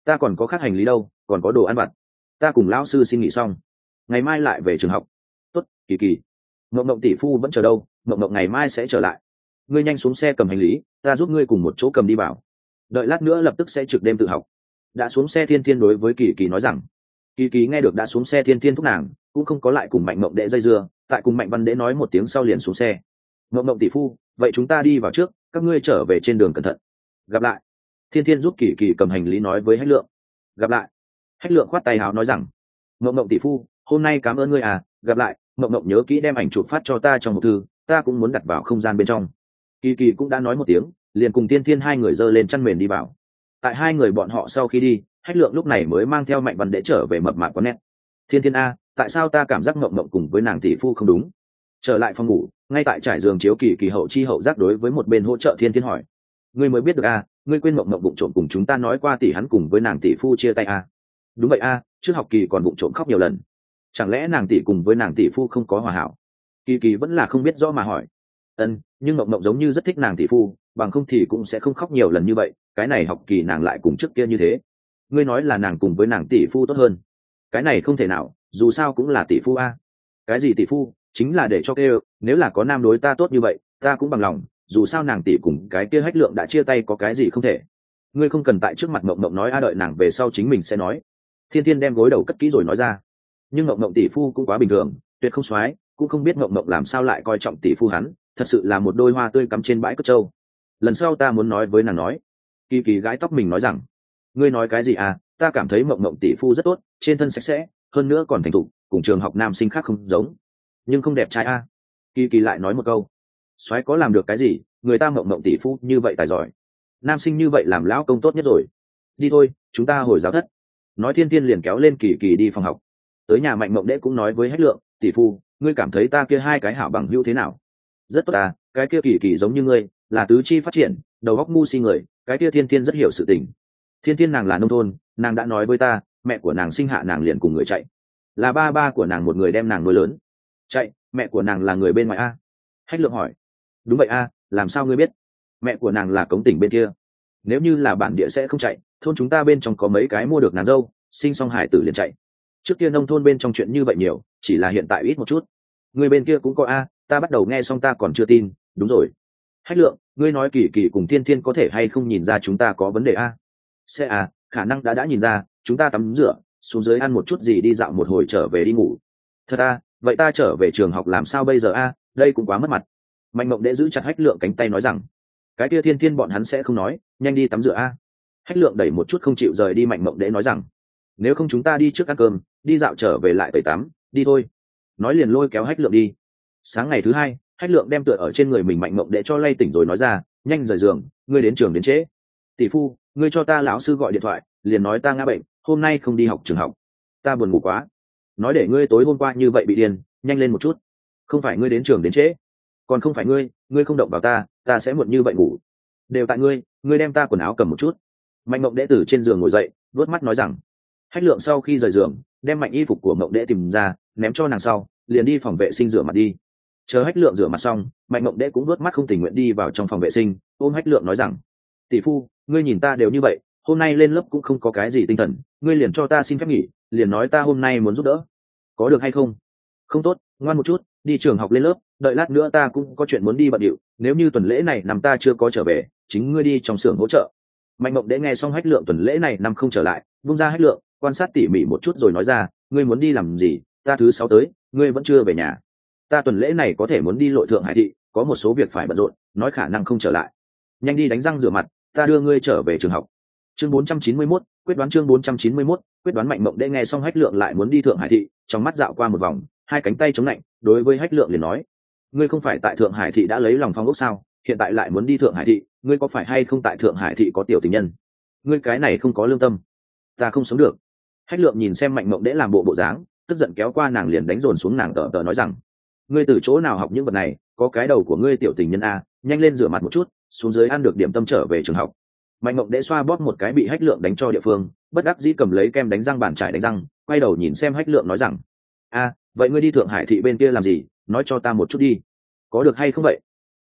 Ta còn có khác hành lý đâu, còn có đồ ăn vặt. Ta cùng lão sư xin nghỉ xong. Ngày mai lại về trường học. Tốt, kỳ kỳ. Mộng mộng tỷ phu vẫn chờ đâu? Mộng mộng ngày mai sẽ trở lại. Ngươi nhanh xuống xe cầm hành lý, ta giúp ngươi cùng một chỗ cầm đi vào đợi lát nữa lập tức sẽ trực đêm tự học. Đã xuống xe thiên thiên đối với kỳ kỳ nói rằng, kỳ kỳ nghe được đã xuống xe thiên thiên thúc nàng, cũng không có lại cùng mạnh mộng đệ dây dưa, tại cùng mạnh văn đệ nói một tiếng sau liền xuống xe. Mộng mộng tỷ phu, vậy chúng ta đi vào trước, các ngươi trở về trên đường cẩn thận. Gặp lại, thiên thiên giúp kỳ kỳ cầm hành lý nói với hách lượng. Gặp lại, hách lượng khoát tay háo nói rằng, mộng mộng tỷ phu, hôm nay cảm ơn ngươi à gặp lại, mộng mộng nhớ kỹ đem ảnh chụp phát cho ta trong một thư, ta cũng muốn đặt vào không gian bên trong. Kỳ kỳ cũng đã nói một tiếng liền cùng tiên thiên hai người dơ lên chăn mền đi vào. Tại hai người bọn họ sau khi đi, hách lượng lúc này mới mang theo mạnh văn đệ trở về mập mạc quán nét. Thiên thiên a, tại sao ta cảm giác mộng mộng cùng với nàng tỷ phu không đúng? Trở lại phòng ngủ, ngay tại trải giường chiếu kỳ kỳ hậu chi hậu giác đối với một bên hỗ trợ thiên thiên hỏi. Ngươi mới biết được a, ngươi quên mộng mộng bụng trộm cùng chúng ta nói qua tỷ hắn cùng với nàng tỷ phu chia tay a. Đúng vậy a, trước học kỳ còn bụng trộm khóc nhiều lần. Chẳng lẽ nàng tỷ cùng với nàng tỷ phu không có hòa hảo? Kỳ kỳ vẫn là không biết rõ mà hỏi. Ân nhưng mộng mộng giống như rất thích nàng tỷ phu, bằng không thì cũng sẽ không khóc nhiều lần như vậy, cái này học kỳ nàng lại cùng trước kia như thế. Ngươi nói là nàng cùng với nàng tỷ phu tốt hơn. Cái này không thể nào, dù sao cũng là tỷ phu a. Cái gì tỷ phu? Chính là để cho kêu, nếu là có nam đối ta tốt như vậy, ta cũng bằng lòng, dù sao nàng tỷ cùng cái kia hách lượng đã chia tay có cái gì không thể. Ngươi không cần tại trước mặt mộng mộng nói a đợi nàng về sau chính mình sẽ nói. Thiên thiên đem gối đầu cất kỹ rồi nói ra. Nhưng mộng mộng tỷ phu cũng quá bình thường, tuyệt không soái, cũng không biết mộng mộng làm sao lại coi trọng tỷ phu hắn thật sự là một đôi hoa tươi cắm trên bãi cất trâu. Lần sau ta muốn nói với nàng nói. Kỳ kỳ gái tóc mình nói rằng, ngươi nói cái gì à? Ta cảm thấy mộng mộng tỷ phu rất tốt, trên thân sạch sẽ, hơn nữa còn thành thục, cùng trường học nam sinh khác không giống. Nhưng không đẹp trai a. Kỳ kỳ lại nói một câu. Soái có làm được cái gì? Người ta mộng mộng tỷ phu như vậy tài giỏi. Nam sinh như vậy làm lão công tốt nhất rồi. Đi thôi, chúng ta hồi giáo thất. Nói thiên tiên liền kéo lên kỳ kỳ đi phòng học. Tới nhà mạnh mộng đễ cũng nói với hách lượng, tỷ phu, ngươi cảm thấy ta kia hai cái hảo bằng hữu thế nào? Rất tốt ta, cái kia kỳ kỳ giống như ngươi, là tứ chi phát triển, đầu góc ngu si người, cái kia thiên thiên rất hiểu sự tình. Thiên thiên nàng là nông thôn, nàng đã nói với ta, mẹ của nàng sinh hạ nàng liền cùng người chạy. Là ba ba của nàng một người đem nàng nuôi lớn. Chạy, mẹ của nàng là người bên ngoài a. Hách lượng hỏi. Đúng vậy a, làm sao ngươi biết? Mẹ của nàng là cống tỉnh bên kia. Nếu như là bản địa sẽ không chạy, thôn chúng ta bên trong có mấy cái mua được nàng dâu, sinh xong hải tử liền chạy. Trước kia nông thôn bên trong chuyện như vậy nhiều, chỉ là hiện tại ít một chút. Người bên kia cũng có a ta bắt đầu nghe xong ta còn chưa tin, đúng rồi. Hách lượng, ngươi nói kỳ kỳ cùng thiên thiên có thể hay không nhìn ra chúng ta có vấn đề a? Sẽ à khả năng đã đã nhìn ra, chúng ta tắm rửa, xuống dưới ăn một chút gì đi dạo một hồi trở về đi ngủ. Thật a vậy ta trở về trường học làm sao bây giờ a? Đây cũng quá mất mặt. Mạnh mộng đệ giữ chặt hách lượng cánh tay nói rằng, cái kia thiên thiên bọn hắn sẽ không nói, nhanh đi tắm rửa a. Hách lượng đẩy một chút không chịu rời đi mạnh mộng đệ nói rằng, nếu không chúng ta đi trước ăn cơm, đi dạo trở về lại tẩy tắm, đi thôi. Nói liền lôi kéo hách lượng đi sáng ngày thứ hai, hách lượng đem tựa ở trên người mình mạnh mộng để cho lay tỉnh rồi nói ra, nhanh rời giường, ngươi đến trường đến trễ. Tỷ phu, ngươi cho ta lão sư gọi điện thoại, liền nói ta ngã bệnh, hôm nay không đi học trường học. Ta buồn ngủ quá. Nói để ngươi tối hôm qua như vậy bị điên, nhanh lên một chút. Không phải ngươi đến trường đến trễ, còn không phải ngươi ngươi không động vào ta ta sẽ muộn như vậy ngủ. Đều tại ngươi ngươi đem ta quần áo cầm một chút. Mạnh mộng đệ tử trên giường ngồi dậy vớt mắt nói rằng, hách lượng sau khi rời giường, đem mạnh y phục của mộng đệ tìm ra, ném cho nàng sau, liền đi phòng vệ sinh rửa mặt đi chờ hách lượng rửa mặt xong, mạnh mộng đệ cũng vớt mắt không tình nguyện đi vào trong phòng vệ sinh, ôm hách lượng nói rằng, tỷ phu, ngươi nhìn ta đều như vậy, hôm nay lên lớp cũng không có cái gì tinh thần, ngươi liền cho ta xin phép nghỉ, liền nói ta hôm nay muốn giúp đỡ. Có được hay không? Không tốt, ngoan một chút, đi trường học lên lớp, đợi lát nữa ta cũng có chuyện muốn đi bận điệu, nếu như tuần lễ này nằm ta chưa có trở về, chính ngươi đi trong xưởng hỗ trợ. Mạnh mộng đệ nghe xong hách lượng tuần lễ này nằm không trở lại buông ra hách lượng, quan sát tỉ mỉ một chút rồi nói ra, ngươi muốn đi làm gì? Ta thứ sáu tới, ngươi vẫn chưa về nhà ta tuần lễ này có thể muốn đi lội thượng hải thị có một số việc phải bận rộn nói khả năng không trở lại. Nhanh đi đánh răng rửa mặt ta đưa ngươi trở về trường học. Chương 491, quyết đoán chương 491, quyết đoán mạnh mộng đệ nghe xong hách lượng lại muốn đi thượng hải thị trong mắt dạo qua một vòng hai cánh tay chống lạnh đối với hách lượng liền nói ngươi không phải tại thượng hải thị đã lấy lòng phong ốc sao? Hiện tại lại muốn đi thượng hải thị ngươi có phải hay không tại thượng hải thị có tiểu tình nhân? Ngươi cái này không có lương tâm ta không sống được. Hách lượng nhìn xem mạnh mộng đễ làm bộ bộ dáng tức giận kéo qua nàng liền đánh dồn xuống nàng tờ tờ nói rằng ngươi từ chỗ nào học những vật này, có cái đầu của ngươi tiểu tình nhân a, nhanh lên rửa mặt một chút, xuống dưới ăn được điểm tâm trở về trường học. Mạnh mộng đễ xoa bóp một cái bị hách lượng đánh cho địa phương, bất đắc dĩ cầm lấy kem đánh răng bàn trải đánh răng, quay đầu nhìn xem hách lượng nói rằng, a, vậy ngươi đi thượng hải thị bên kia làm gì? Nói cho ta một chút đi. Có được hay không vậy?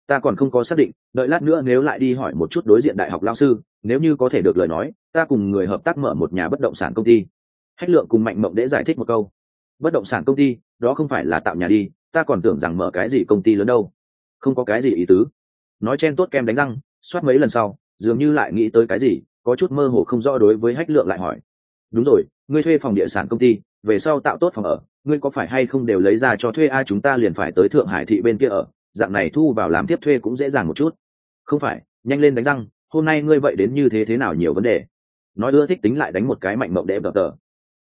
Ta còn không có xác định, đợi lát nữa nếu lại đi hỏi một chút đối diện đại học lao sư, nếu như có thể được lời nói, ta cùng người hợp tác mở một nhà bất động sản công ty. Hách lượng cùng mạnh mộng để giải thích một câu. Bất động sản công ty đó không phải là tạo nhà đi, ta còn tưởng rằng mở cái gì công ty lớn đâu. Không có cái gì ý tứ. Nói chen tốt kem đánh răng, soát mấy lần sau, dường như lại nghĩ tới cái gì, có chút mơ hồ không rõ đối với hách lượng lại hỏi. Đúng rồi, ngươi thuê phòng địa sản công ty, về sau tạo tốt phòng ở, ngươi có phải hay không đều lấy ra cho thuê ai chúng ta liền phải tới thượng hải thị bên kia ở, dạng này thu vào làm tiếp thuê cũng dễ dàng một chút. Không phải, nhanh lên đánh răng, hôm nay ngươi vậy đến như thế thế nào nhiều vấn đề. Nói ưa thích tính lại đánh một cái mạnh mộng đẽ đập tờ.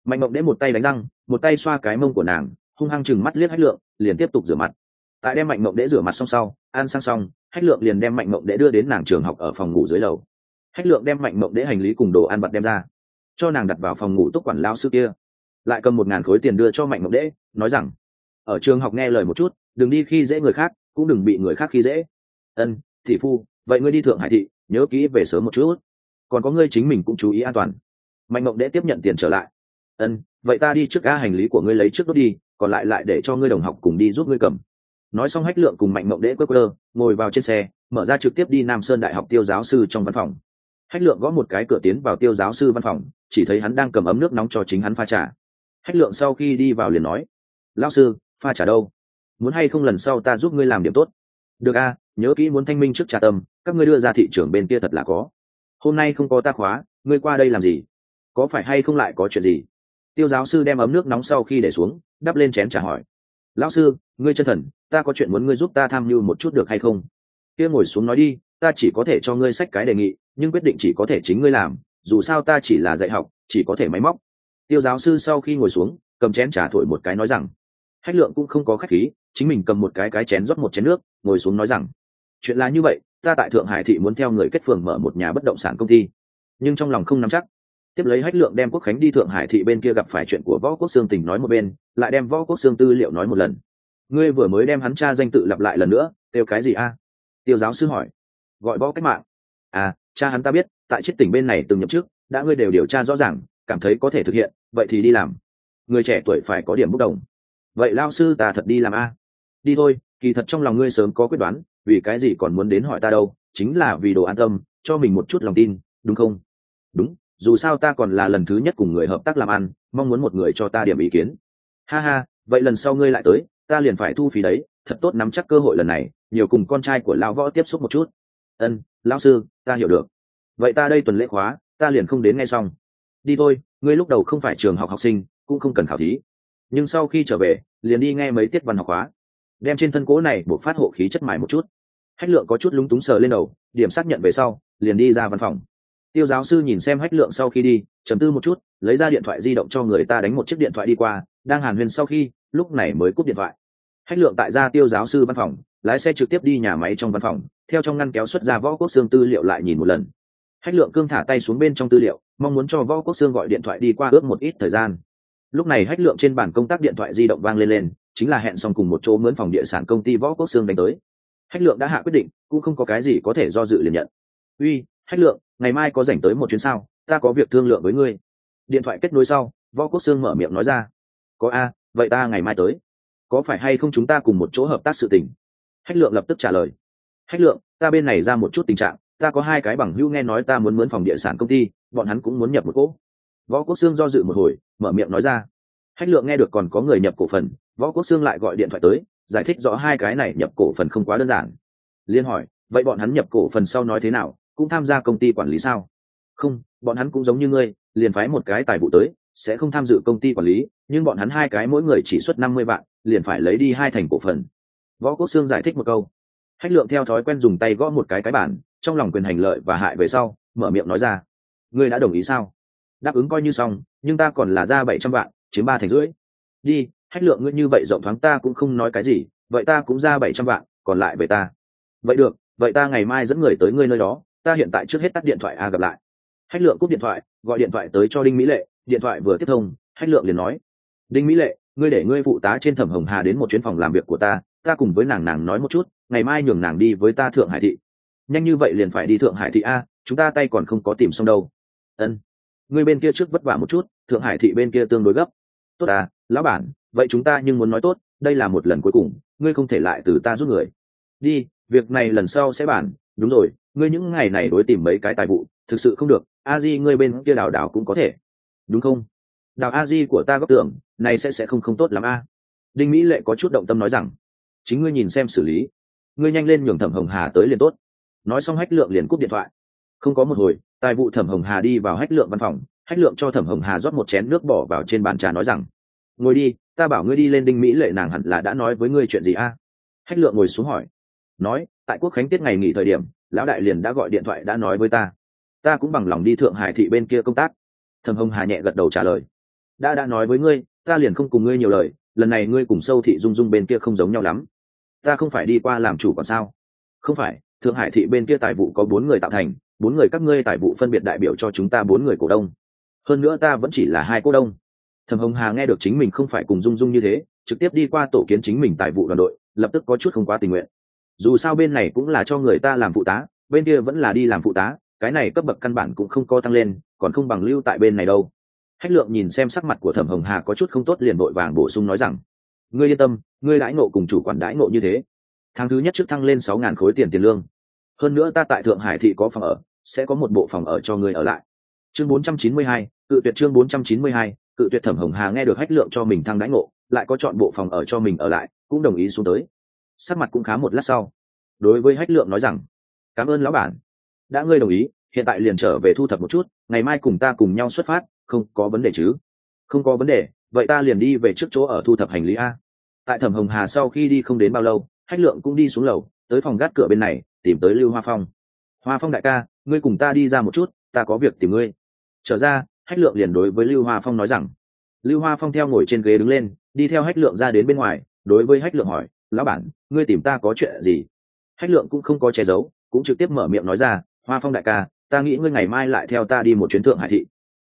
Mạnh mộng đẽ một tay đánh răng, một tay xoa cái mông của nàng hung hăng chừng mắt liếc hách lượng, liền tiếp tục rửa mặt. Tại đem mạnh mộng đễ rửa mặt xong sau ăn sang xong, hách lượng liền đem mạnh mộng đễ đưa đến nàng trường học ở phòng ngủ dưới lầu. Hách lượng đem mạnh mộng đễ hành lý cùng đồ ăn vặt đem ra, cho nàng đặt vào phòng ngủ túc quản lao sư kia. Lại cầm một ngàn khối tiền đưa cho mạnh mộng đễ, nói rằng, ở trường học nghe lời một chút, đừng đi khi dễ người khác, cũng đừng bị người khác khi dễ. Ân thị phu, vậy ngươi đi thượng hải thị, nhớ kỹ về sớm một chút. Còn có ngươi chính mình cũng chú ý an toàn. Mạnh mộng đễ tiếp nhận tiền trở lại. Ân, vậy ta đi trước ga hành lý của ngươi lấy trước đốt đi còn lại lại để cho ngươi đồng học cùng đi giúp ngươi cầm. Nói xong hách lượng cùng mạnh mộng đễ quơ quơ, ngồi vào trên xe, mở ra trực tiếp đi nam sơn đại học tiêu giáo sư trong văn phòng. Hách lượng gõ một cái cửa tiến vào tiêu giáo sư văn phòng, chỉ thấy hắn đang cầm ấm nước nóng cho chính hắn pha trà. Hách lượng sau khi đi vào liền nói lao sư, pha trà đâu? Muốn hay không lần sau ta giúp ngươi làm điểm tốt? Được a, nhớ kỹ muốn thanh minh trước trà tâm, các ngươi đưa ra thị trường bên kia thật là có. Hôm nay không có ta khóa, ngươi qua đây làm gì? Có phải hay không lại có chuyện gì? Tiêu giáo sư đem ấm nước nóng sau khi để xuống đắp lên chén trả hỏi. Lão sư, ngươi chân thần, ta có chuyện muốn ngươi giúp ta tham mưu một chút được hay không? Kia ngồi xuống nói đi, ta chỉ có thể cho ngươi sách cái đề nghị, nhưng quyết định chỉ có thể chính ngươi làm, dù sao ta chỉ là dạy học, chỉ có thể máy móc. Tiêu giáo sư sau khi ngồi xuống, cầm chén trả thổi một cái nói rằng, hách lượng cũng không có khách khí, chính mình cầm một cái cái chén rót một chén nước, ngồi xuống nói rằng, chuyện là như vậy, ta tại thượng hải thị muốn theo người kết phường mở một nhà bất động sản công ty, nhưng trong lòng không nắm chắc tiếp lấy hách lượng đem quốc khánh đi thượng hải thị bên kia gặp phải chuyện của võ quốc xương tình nói một bên, lại đem võ quốc xương tư liệu nói một lần. Ngươi vừa mới đem hắn cha danh tự lặp lại lần nữa, kêu cái gì a? Tiêu giáo sư hỏi. Gọi võ cách mạng. À cha hắn ta biết, tại chiếc tỉnh bên này từng nhậm chức, đã ngươi đều điều tra rõ ràng, cảm thấy có thể thực hiện, vậy thì đi làm. Người trẻ tuổi phải có điểm bốc đồng. Vậy lao sư ta thật đi làm a? Đi thôi, kỳ thật trong lòng ngươi sớm có quyết đoán, vì cái gì còn muốn đến hỏi ta đâu, chính là vì đồ an tâm, cho mình một chút lòng tin, đúng không? Đúng dù sao ta còn là lần thứ nhất cùng người hợp tác làm ăn, mong muốn một người cho ta điểm ý kiến. Ha ha, vậy lần sau ngươi lại tới, ta liền phải thu phí đấy, thật tốt nắm chắc cơ hội lần này, nhiều cùng con trai của lão võ tiếp xúc một chút. Ân, lão sư, ta hiểu được. Vậy ta đây tuần lễ khóa, ta liền không đến ngay xong. Đi thôi, ngươi lúc đầu không phải trường học học sinh, cũng không cần khảo thí. Nhưng sau khi trở về, liền đi nghe mấy tiết văn học khóa. Đem trên thân cố này buộc phát hộ khí chất mài một chút. Hách lượng có chút lúng túng sờ lên đầu, điểm xác nhận về sau, liền đi ra văn phòng tiêu giáo sư nhìn xem hách lượng sau khi đi chấm tư một chút, lấy ra điện thoại di động cho người ta đánh một chiếc điện thoại đi qua, đang hàn huyên sau khi, lúc này mới cúp điện thoại. Hách lượng tại gia tiêu giáo sư văn phòng, lái xe trực tiếp đi nhà máy trong văn phòng, theo trong ngăn kéo xuất ra võ quốc xương tư liệu lại nhìn một lần. Hách lượng cương thả tay xuống bên trong tư liệu, mong muốn cho võ quốc xương gọi điện thoại đi qua ước một ít thời gian. Lúc này hách lượng trên bàn công tác điện thoại di động vang lên lên, chính là hẹn xong cùng một chỗ mướn phòng địa sản công ty võ quốc xương đánh tới. Hách lượng đã hạ quyết định, cũng không có cái gì có thể do dự liền nhận. Uy hách lượng, ngày mai có dành tới một chuyến sao? Ta có việc thương lượng với ngươi. Điện thoại kết nối sau, võ quốc sương mở miệng nói ra. Có a, vậy ta ngày mai tới. Có phải hay không chúng ta cùng một chỗ hợp tác sự tình? Hách lượng lập tức trả lời. Hách lượng, ta bên này ra một chút tình trạng, ta có hai cái bằng hữu nghe nói ta muốn mướn phòng địa sản công ty, bọn hắn cũng muốn nhập một cỗ. Võ quốc sương do dự một hồi, mở miệng nói ra. Hách lượng nghe được còn có người nhập cổ phần, võ quốc sương lại gọi điện thoại tới, giải thích rõ hai cái này nhập cổ phần không quá đơn giản. Liên hỏi, vậy bọn hắn nhập cổ phần sau nói thế nào? Cũng tham gia công ty quản lý sao? Không, bọn hắn cũng giống như ngươi, liền phái một cái tài vụ tới, sẽ không tham dự công ty quản lý, nhưng bọn hắn hai cái mỗi người chỉ xuất năm mươi vạn, liền phải lấy đi hai thành cổ phần. Võ quốc sương giải thích một câu. Hách lượng theo thói quen dùng tay gõ một cái cái bản trong lòng quyền hành lợi và hại về sau, mở miệng nói ra. Ngươi đã đồng ý sao? Đáp ứng coi như xong, nhưng ta còn là ra bảy trăm vạn, chiếm ba thành rưỡi. Đi, hách lượng ngươi như vậy rộng thoáng ta cũng không nói cái gì, vậy ta cũng ra bảy trăm vạn, còn lại về ta. Vậy được, vậy ta ngày mai dẫn người tới ngươi nơi đó ta hiện tại trước hết tắt điện thoại a gặp lại. Hách lượng cúp điện thoại, gọi điện thoại tới cho đinh mỹ lệ, điện thoại vừa tiếp thông, hách lượng liền nói, đinh mỹ lệ, ngươi để ngươi phụ tá trên thẩm hồng hà đến một chuyến phòng làm việc của ta ta cùng với nàng nàng nói một chút, ngày mai nhường nàng đi với ta thượng hải thị. Nhanh như vậy liền phải đi thượng hải thị a, chúng ta tay còn không có tìm xong đâu. Ân, ngươi bên kia trước vất vả một chút, thượng hải thị bên kia tương đối gấp. Tốt à lão bản, vậy chúng ta nhưng muốn nói tốt, đây là một lần cuối cùng, ngươi không thể lại từ ta giúp người. Đi, việc này lần sau sẽ bản đúng rồi ngươi những ngày này đối tìm mấy cái tài vụ, thực sự không được, a di ngươi bên kia đào đào cũng có thể. Đúng không? Đào a di của ta góp tưởng, này sẽ sẽ không không tốt lắm a. Đinh mỹ lệ có chút động tâm nói rằng, chính ngươi nhìn xem xử lý. Ngươi nhanh lên nhường thẩm hồng hà tới liền tốt. Nói xong hách lượng liền cúp điện thoại. Không có một hồi, tài vụ thẩm hồng hà đi vào hách lượng văn phòng. Hách lượng cho thẩm hồng hà rót một chén nước bỏ vào trên bàn trà nói rằng, ngồi đi, ta bảo ngươi đi lên đinh mỹ lệ nàng hẳn là đã nói với ngươi chuyện gì a? Hách lượng ngồi xuống hỏi, nói, tại quốc khánh tiết ngày nghỉ thời điểm lão đại liền đã gọi điện thoại đã nói với ta. Ta cũng bằng lòng đi thượng hải thị bên kia công tác. Thầm hồng hà nhẹ gật đầu trả lời. Đã đã nói với ngươi, ta liền không cùng ngươi nhiều lời, lần này ngươi cùng sâu thị dung dung bên kia không giống nhau lắm. Ta không phải đi qua làm chủ còn sao? Không phải, thượng hải thị bên kia tài vụ có bốn người tạo thành, bốn người các ngươi tài vụ phân biệt đại biểu cho chúng ta bốn người cổ đông. Hơn nữa ta vẫn chỉ là hai cổ đông. Thầm hồng hà nghe được chính mình không phải cùng dung dung như thế, trực tiếp đi qua tổ kiến chính mình tài vụ đoàn đội, lập tức có chút không quá tình nguyện dù sao bên này cũng là cho người ta làm phụ tá, bên kia vẫn là đi làm phụ tá, cái này cấp bậc căn bản cũng không co tăng lên, còn không bằng lưu tại bên này đâu. Hách lượng nhìn xem sắc mặt của thẩm hồng hà có chút không tốt liền vội vàng bổ sung nói rằng, ngươi yên tâm, ngươi đãi ngộ cùng chủ quản đãi ngộ như thế. Tháng thứ nhất trước thăng lên sáu ngàn khối tiền tiền lương. Hơn nữa ta tại thượng hải thị có phòng ở, sẽ có một bộ phòng ở cho ngươi ở lại. Chương bốn trăm chín mươi hai, cự tuyệt chương bốn trăm chín mươi hai, cự tuyệt thẩm hồng hà nghe được hách lượng cho mình thăng đãi ngộ, lại có chọn bộ phòng ở cho mình ở lại, cũng đồng ý xuống tới sắc mặt cũng khá một lát sau. Đối với hách lượng nói rằng, cảm ơn lão bản. Đã ngươi đồng ý, hiện tại liền trở về thu thập một chút, ngày mai cùng ta cùng nhau xuất phát, không có vấn đề chứ? Không có vấn đề, vậy ta liền đi về trước chỗ ở thu thập hành lý a. Tại thẩm hồng hà sau khi đi không đến bao lâu, hách lượng cũng đi xuống lầu, tới phòng gác cửa bên này, tìm tới lưu hoa phong. Hoa phong đại ca, ngươi cùng ta đi ra một chút, ta có việc tìm ngươi. Trở ra, hách lượng liền đối với lưu hoa phong nói rằng, lưu hoa phong theo ngồi trên ghế đứng lên, đi theo hách lượng ra đến bên ngoài, đối với hách lượng hỏi lão bản, ngươi tìm ta có chuyện gì? Hách lượng cũng không có che giấu, cũng trực tiếp mở miệng nói ra, hoa phong đại ca, ta nghĩ ngươi ngày mai lại theo ta đi một chuyến thượng hải thị.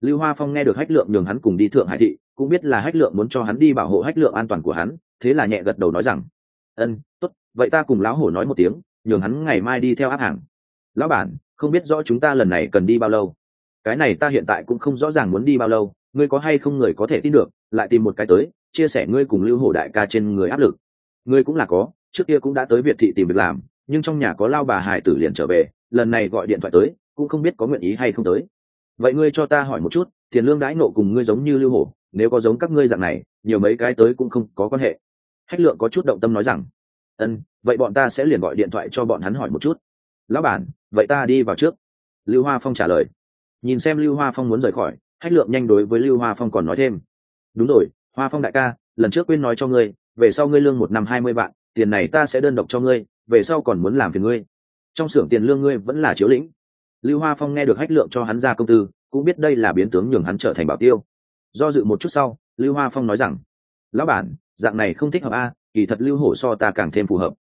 Lưu hoa phong nghe được hách lượng nhường hắn cùng đi thượng hải thị, cũng biết là hách lượng muốn cho hắn đi bảo hộ hách lượng an toàn của hắn, thế là nhẹ gật đầu nói rằng, ân, tốt, vậy ta cùng lão hổ nói một tiếng, nhường hắn ngày mai đi theo áp hàng. Lão bản, không biết rõ chúng ta lần này cần đi bao lâu? Cái này ta hiện tại cũng không rõ ràng muốn đi bao lâu, ngươi có hay không người có thể tin được, lại tìm một cái tới, chia sẻ ngươi cùng lưu hổ đại ca trên người áp lực ngươi cũng là có, trước kia cũng đã tới việt thị tìm việc làm, nhưng trong nhà có lao bà hải tử liền trở về, lần này gọi điện thoại tới, cũng không biết có nguyện ý hay không tới. Vậy ngươi cho ta hỏi một chút, tiền lương đãi nộ cùng ngươi giống như lưu hổ, nếu có giống các ngươi dạng này, nhiều mấy cái tới cũng không có quan hệ. Hách lượng có chút động tâm nói rằng, ân, vậy bọn ta sẽ liền gọi điện thoại cho bọn hắn hỏi một chút. Lão bản, vậy ta đi vào trước. Lưu hoa phong trả lời. Nhìn xem lưu hoa phong muốn rời khỏi, hách lượng nhanh đối với lưu hoa phong còn nói thêm, đúng rồi, hoa phong đại ca, lần trước quên nói cho ngươi về sau ngươi lương một năm hai mươi vạn, tiền này ta sẽ đơn độc cho ngươi, về sau còn muốn làm phiền ngươi. Trong xưởng tiền lương ngươi vẫn là chiếu lĩnh. Lưu hoa phong nghe được hách lượng cho hắn ra công tư, cũng biết đây là biến tướng nhường hắn trở thành bảo tiêu. Do dự một chút sau, lưu hoa phong nói rằng, lão bản, dạng này không thích hợp a, kỳ thật lưu hổ so ta càng thêm phù hợp.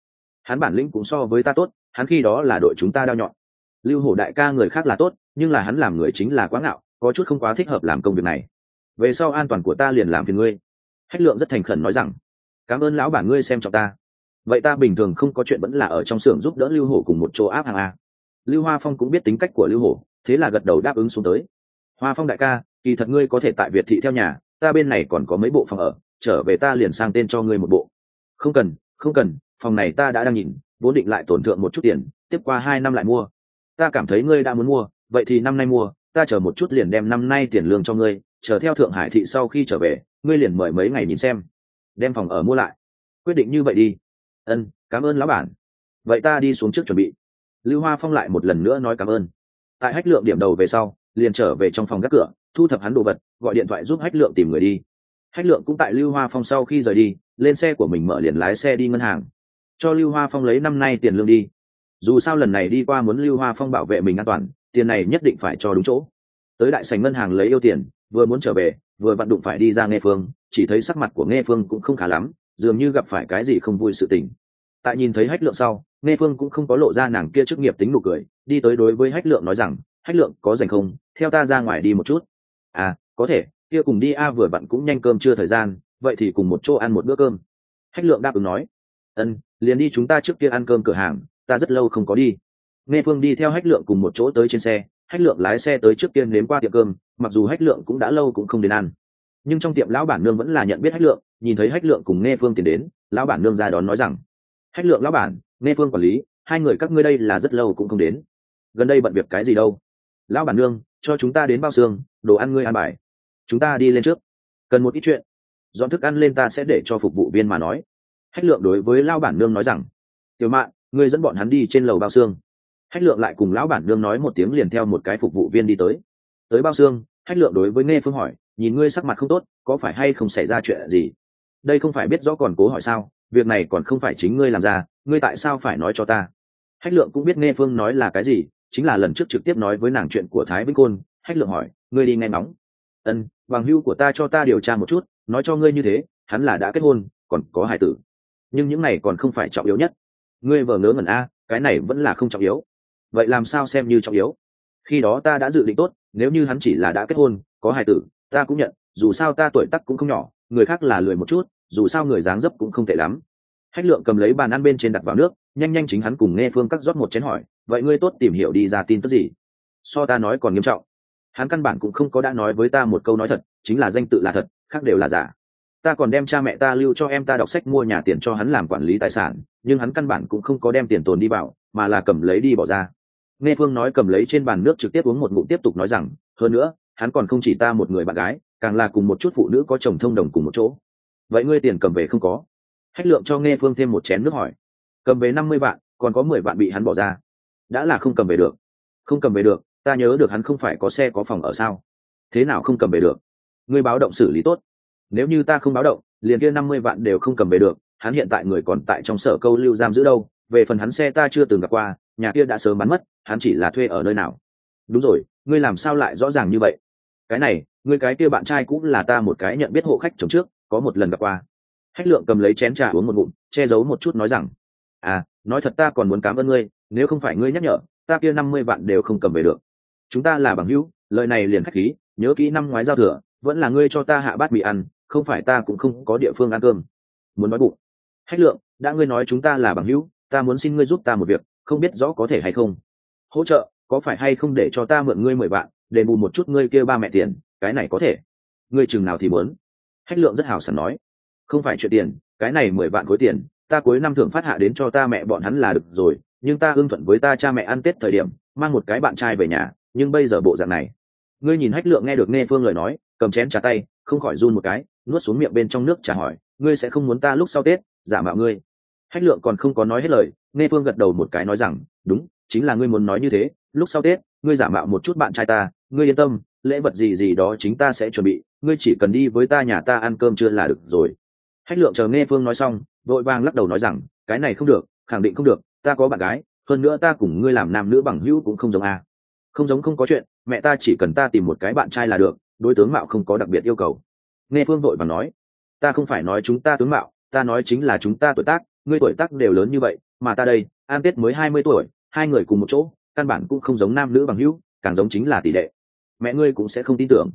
Hắn bản lĩnh cũng so với ta tốt, hắn khi đó là đội chúng ta đao nhọn. Lưu hổ đại ca người khác là tốt, nhưng là hắn làm người chính là quá ngạo, có chút không quá thích hợp làm công việc này. Về sau an toàn của ta liền làm phiền ngươi. Hách lượng rất thành khẩn nói rằng cảm ơn lão bản ngươi xem cho ta. Vậy ta bình thường không có chuyện vẫn là ở trong xưởng giúp đỡ lưu hổ cùng một chỗ áp hàng a. Lưu hoa phong cũng biết tính cách của lưu hổ, thế là gật đầu đáp ứng xuống tới. Hoa phong đại ca, kỳ thật ngươi có thể tại việt thị theo nhà, ta bên này còn có mấy bộ phòng ở, trở về ta liền sang tên cho ngươi một bộ. Không cần không cần, phòng này ta đã đang nhìn, vốn định lại tổn thượng một chút tiền, tiếp qua hai năm lại mua. Ta cảm thấy ngươi đã muốn mua, vậy thì năm nay mua, ta chờ một chút liền đem năm nay tiền lương cho ngươi, chờ theo thượng hải thị sau khi trở về, ngươi liền mời mấy ngày nhìn xem đem phòng ở mua lại. Quyết định như vậy đi. Ân, cảm ơn lão bản. Vậy ta đi xuống trước chuẩn bị. Lưu hoa phong lại một lần nữa nói cảm ơn. Tại hách lượng điểm đầu về sau, liền trở về trong phòng gác cửa, thu thập hắn đồ vật, gọi điện thoại giúp hách lượng tìm người đi. Hách lượng cũng tại lưu hoa phong sau khi rời đi, lên xe của mình mở liền lái xe đi ngân hàng. Cho lưu hoa phong lấy năm nay tiền lương đi. Dù sao lần này đi qua muốn lưu hoa phong bảo vệ mình an toàn, tiền này nhất định phải cho đúng chỗ. Tới đại sành ngân hàng lấy yêu tiền, vừa muốn trở về vừa vặn đụng phải đi ra nghe phương, chỉ thấy sắc mặt của nghe phương cũng không khá lắm, dường như gặp phải cái gì không vui sự tình. Tại nhìn thấy hách lượng sau, nghe phương cũng không có lộ ra nàng kia chức nghiệp tính nụ cười, đi tới đối với hách lượng nói rằng, hách lượng, có dành không? Theo ta ra ngoài đi một chút. À có thể, kia cùng đi a, vừa vặn cũng nhanh cơm chưa thời gian, vậy thì cùng một chỗ ăn một bữa cơm. Hách lượng đáp ứng nói. Ân, liền đi chúng ta trước kia ăn cơm cửa hàng, ta rất lâu không có đi. Nghe phương đi theo hách lượng cùng một chỗ tới trên xe, hách lượng lái xe tới trước tiên nếm qua tiệm cơm mặc dù hách lượng cũng đã lâu cũng không đến ăn. Nhưng trong tiệm lão bản nương vẫn là nhận biết hách lượng, nhìn thấy hách lượng cùng nghe phương tiến đến, lão bản nương ra đón nói rằng, hách lượng lão bản, nghe phương quản lý, hai người các ngươi đây là rất lâu cũng không đến. Gần đây bận việc cái gì đâu? Lão bản nương, cho chúng ta đến bao xương, đồ ăn ngươi ăn bài. Chúng ta đi lên trước. Cần một ít chuyện. Dọn thức ăn lên ta sẽ để cho phục vụ viên mà nói. Hách lượng đối với lão bản nương nói rằng, tiểu mạn, ngươi dẫn bọn hắn đi trên lầu bao xương. Hách lượng lại cùng lão bản nương nói một tiếng liền theo một cái phục vụ viên đi tới tới bao xương, hách lượng đối với nghe phương hỏi, nhìn ngươi sắc mặt không tốt, có phải hay không xảy ra chuyện gì? Đây không phải biết rõ còn cố hỏi sao, việc này còn không phải chính ngươi làm ra, ngươi tại sao phải nói cho ta? Hách lượng cũng biết nghe phương nói là cái gì, chính là lần trước trực tiếp nói với nàng chuyện của thái vĩnh côn, hách lượng hỏi, ngươi đi nghe nóng ân, bằng hưu của ta cho ta điều tra một chút, nói cho ngươi như thế, hắn là đã kết hôn, còn có hài tử. Nhưng những này còn không phải trọng yếu nhất. Ngươi vờ ngớ ngẩn a, cái này vẫn là không trọng yếu. Vậy làm sao xem như trọng yếu? Khi đó ta đã dự định tốt nếu như hắn chỉ là đã kết hôn, có hài tử, ta cũng nhận, dù sao ta tuổi tắc cũng không nhỏ, người khác là lười một chút, dù sao người dáng dấp cũng không tệ lắm. Hách lượng cầm lấy bàn ăn bên trên đặt vào nước, nhanh nhanh chính hắn cùng nghe phương các rót một chén hỏi, vậy ngươi tốt tìm hiểu đi ra tin tức gì? So ta nói còn nghiêm trọng. Hắn căn bản cũng không có đã nói với ta một câu nói thật, chính là danh tự là thật, khác đều là giả. Ta còn đem cha mẹ ta lưu cho em ta đọc sách mua nhà tiền cho hắn làm quản lý tài sản, nhưng hắn căn bản cũng không có đem tiền tồn đi vào, mà là cầm lấy đi bỏ ra nghe phương nói cầm lấy trên bàn nước trực tiếp uống một ngụm tiếp tục nói rằng, hơn nữa, hắn còn không chỉ ta một người bạn gái, càng là cùng một chút phụ nữ có chồng thông đồng cùng một chỗ. Vậy ngươi tiền cầm về không có? Hách lượng cho nghe phương thêm một chén nước hỏi. Cầm về năm mươi vạn, còn có mười vạn bị hắn bỏ ra. Đã là không cầm về được. Không cầm về được, ta nhớ được hắn không phải có xe có phòng ở sao. Thế nào không cầm về được? Ngươi báo động xử lý tốt. Nếu như ta không báo động, liền kia năm mươi vạn đều không cầm về được, hắn hiện tại người còn tại trong sở câu lưu giam giữ đâu, về phần hắn xe ta chưa từng gặp qua nhà kia đã sớm bắn mất, hắn chỉ là thuê ở nơi nào? Đúng rồi, ngươi làm sao lại rõ ràng như vậy? Cái này, ngươi cái kia bạn trai cũng là ta một cái nhận biết hộ khách chồng trước, có một lần gặp qua. Hách lượng cầm lấy chén trà uống một ngụm, che giấu một chút nói rằng à nói thật ta còn muốn cảm ơn ngươi, nếu không phải ngươi nhắc nhở, ta kia năm mươi vạn đều không cầm về được. Chúng ta là bằng hữu, lời này liền khách khí, nhớ kỹ năm ngoái giao thừa, vẫn là ngươi cho ta hạ bát mì ăn, không phải ta cũng không có địa phương ăn cơm. Muốn nói bụng. Hách lượng, đã ngươi nói chúng ta là bằng hữu, ta muốn xin ngươi giúp ta một việc không biết rõ có thể hay không. Hỗ trợ, có phải hay không để cho ta mượn ngươi mười vạn, đền bù một chút ngươi kêu ba mẹ tiền, cái này có thể. Ngươi chừng nào thì muốn. Hách lượng rất hào sảng nói. Không phải chuyện tiền, cái này mười vạn khối tiền, ta cuối năm thưởng phát hạ đến cho ta mẹ bọn hắn là được rồi, nhưng ta ưng thuận với ta cha mẹ ăn tết thời điểm, mang một cái bạn trai về nhà, nhưng bây giờ bộ dạng này. Ngươi nhìn hách lượng nghe được nghe phương lời nói, cầm chén trà tay, không khỏi run một cái, nuốt xuống miệng bên trong nước trà hỏi, ngươi sẽ không muốn ta lúc sau tết giả mạo ngươi? Hách lượng còn không có nói hết lời, nghe phương gật đầu một cái nói rằng, đúng, chính là ngươi muốn nói như thế, lúc sau tết, ngươi giả mạo một chút bạn trai ta, ngươi yên tâm, lễ vật gì gì đó chính ta sẽ chuẩn bị, ngươi chỉ cần đi với ta nhà ta ăn cơm chưa là được rồi. Hách lượng chờ nghe phương nói xong, vội vàng lắc đầu nói rằng, cái này không được, khẳng định không được, ta có bạn gái, hơn nữa ta cùng ngươi làm nam nữ bằng hữu cũng không giống a. Không giống không có chuyện, mẹ ta chỉ cần ta tìm một cái bạn trai là được, đối tướng mạo không có đặc biệt yêu cầu. Nghe phương vội và nói, ta không phải nói chúng ta tướng mạo, ta nói chính là chúng ta tuổi tác ngươi tuổi tác đều lớn như vậy mà ta đây an tết mới hai mươi tuổi hai người cùng một chỗ căn bản cũng không giống nam nữ bằng hữu càng giống chính là tỷ đệ. mẹ ngươi cũng sẽ không tin tưởng.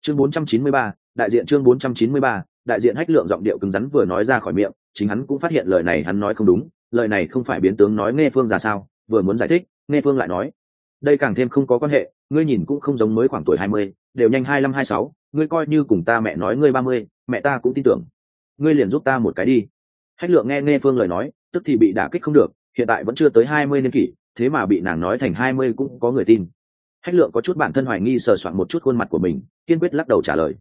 Chương 493, đại diện chương 493, đại diện hách lượng giọng điệu cứng rắn vừa nói ra khỏi miệng chính hắn cũng phát hiện lời này hắn nói không đúng lời này không phải biến tướng nói nghe phương ra sao vừa muốn giải thích nghe phương lại nói. Đây càng thêm không có quan hệ ngươi nhìn cũng không giống mới khoảng tuổi hai mươi đều nhanh hai năm hai sáu ngươi coi như cùng ta mẹ nói ngươi ba mươi mẹ ta cũng tin tưởng. Ngươi liền giúp ta một cái đi hách lượng nghe nghe phương lời nói, tức thì bị đả kích không được, hiện tại vẫn chưa tới hai mươi niên kỷ, thế mà bị nàng nói thành hai mươi cũng có người tin. Hách lượng có chút bản thân hoài nghi sờ soạn một chút khuôn mặt của mình, kiên quyết lắc đầu trả lời.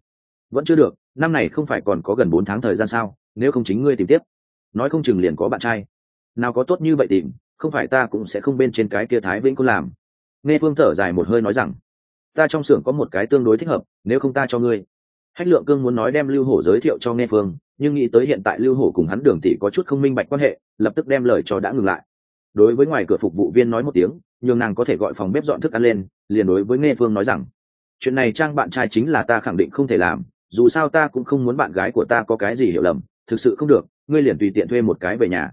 Vẫn chưa được, năm này không phải còn có gần bốn tháng thời gian sao, nếu không chính ngươi tìm tiếp. Nói không chừng liền có bạn trai. Nào có tốt như vậy tìm, không phải ta cũng sẽ không bên trên cái kia thái vĩnh cô làm. Nghe phương thở dài một hơi nói rằng, ta trong xưởng có một cái tương đối thích hợp, nếu không ta cho ngươi hách lượng cương muốn nói đem lưu hổ giới thiệu cho nghe phương, nhưng nghĩ tới hiện tại lưu hổ cùng hắn đường tỷ có chút không minh bạch quan hệ, lập tức đem lời cho đã ngừng lại. Đối với ngoài cửa phục vụ viên nói một tiếng, nhường nàng có thể gọi phòng bếp dọn thức ăn lên, liền đối với nghe phương nói rằng, chuyện này trang bạn trai chính là ta khẳng định không thể làm, dù sao ta cũng không muốn bạn gái của ta có cái gì hiểu lầm, thực sự không được, ngươi liền tùy tiện thuê một cái về nhà.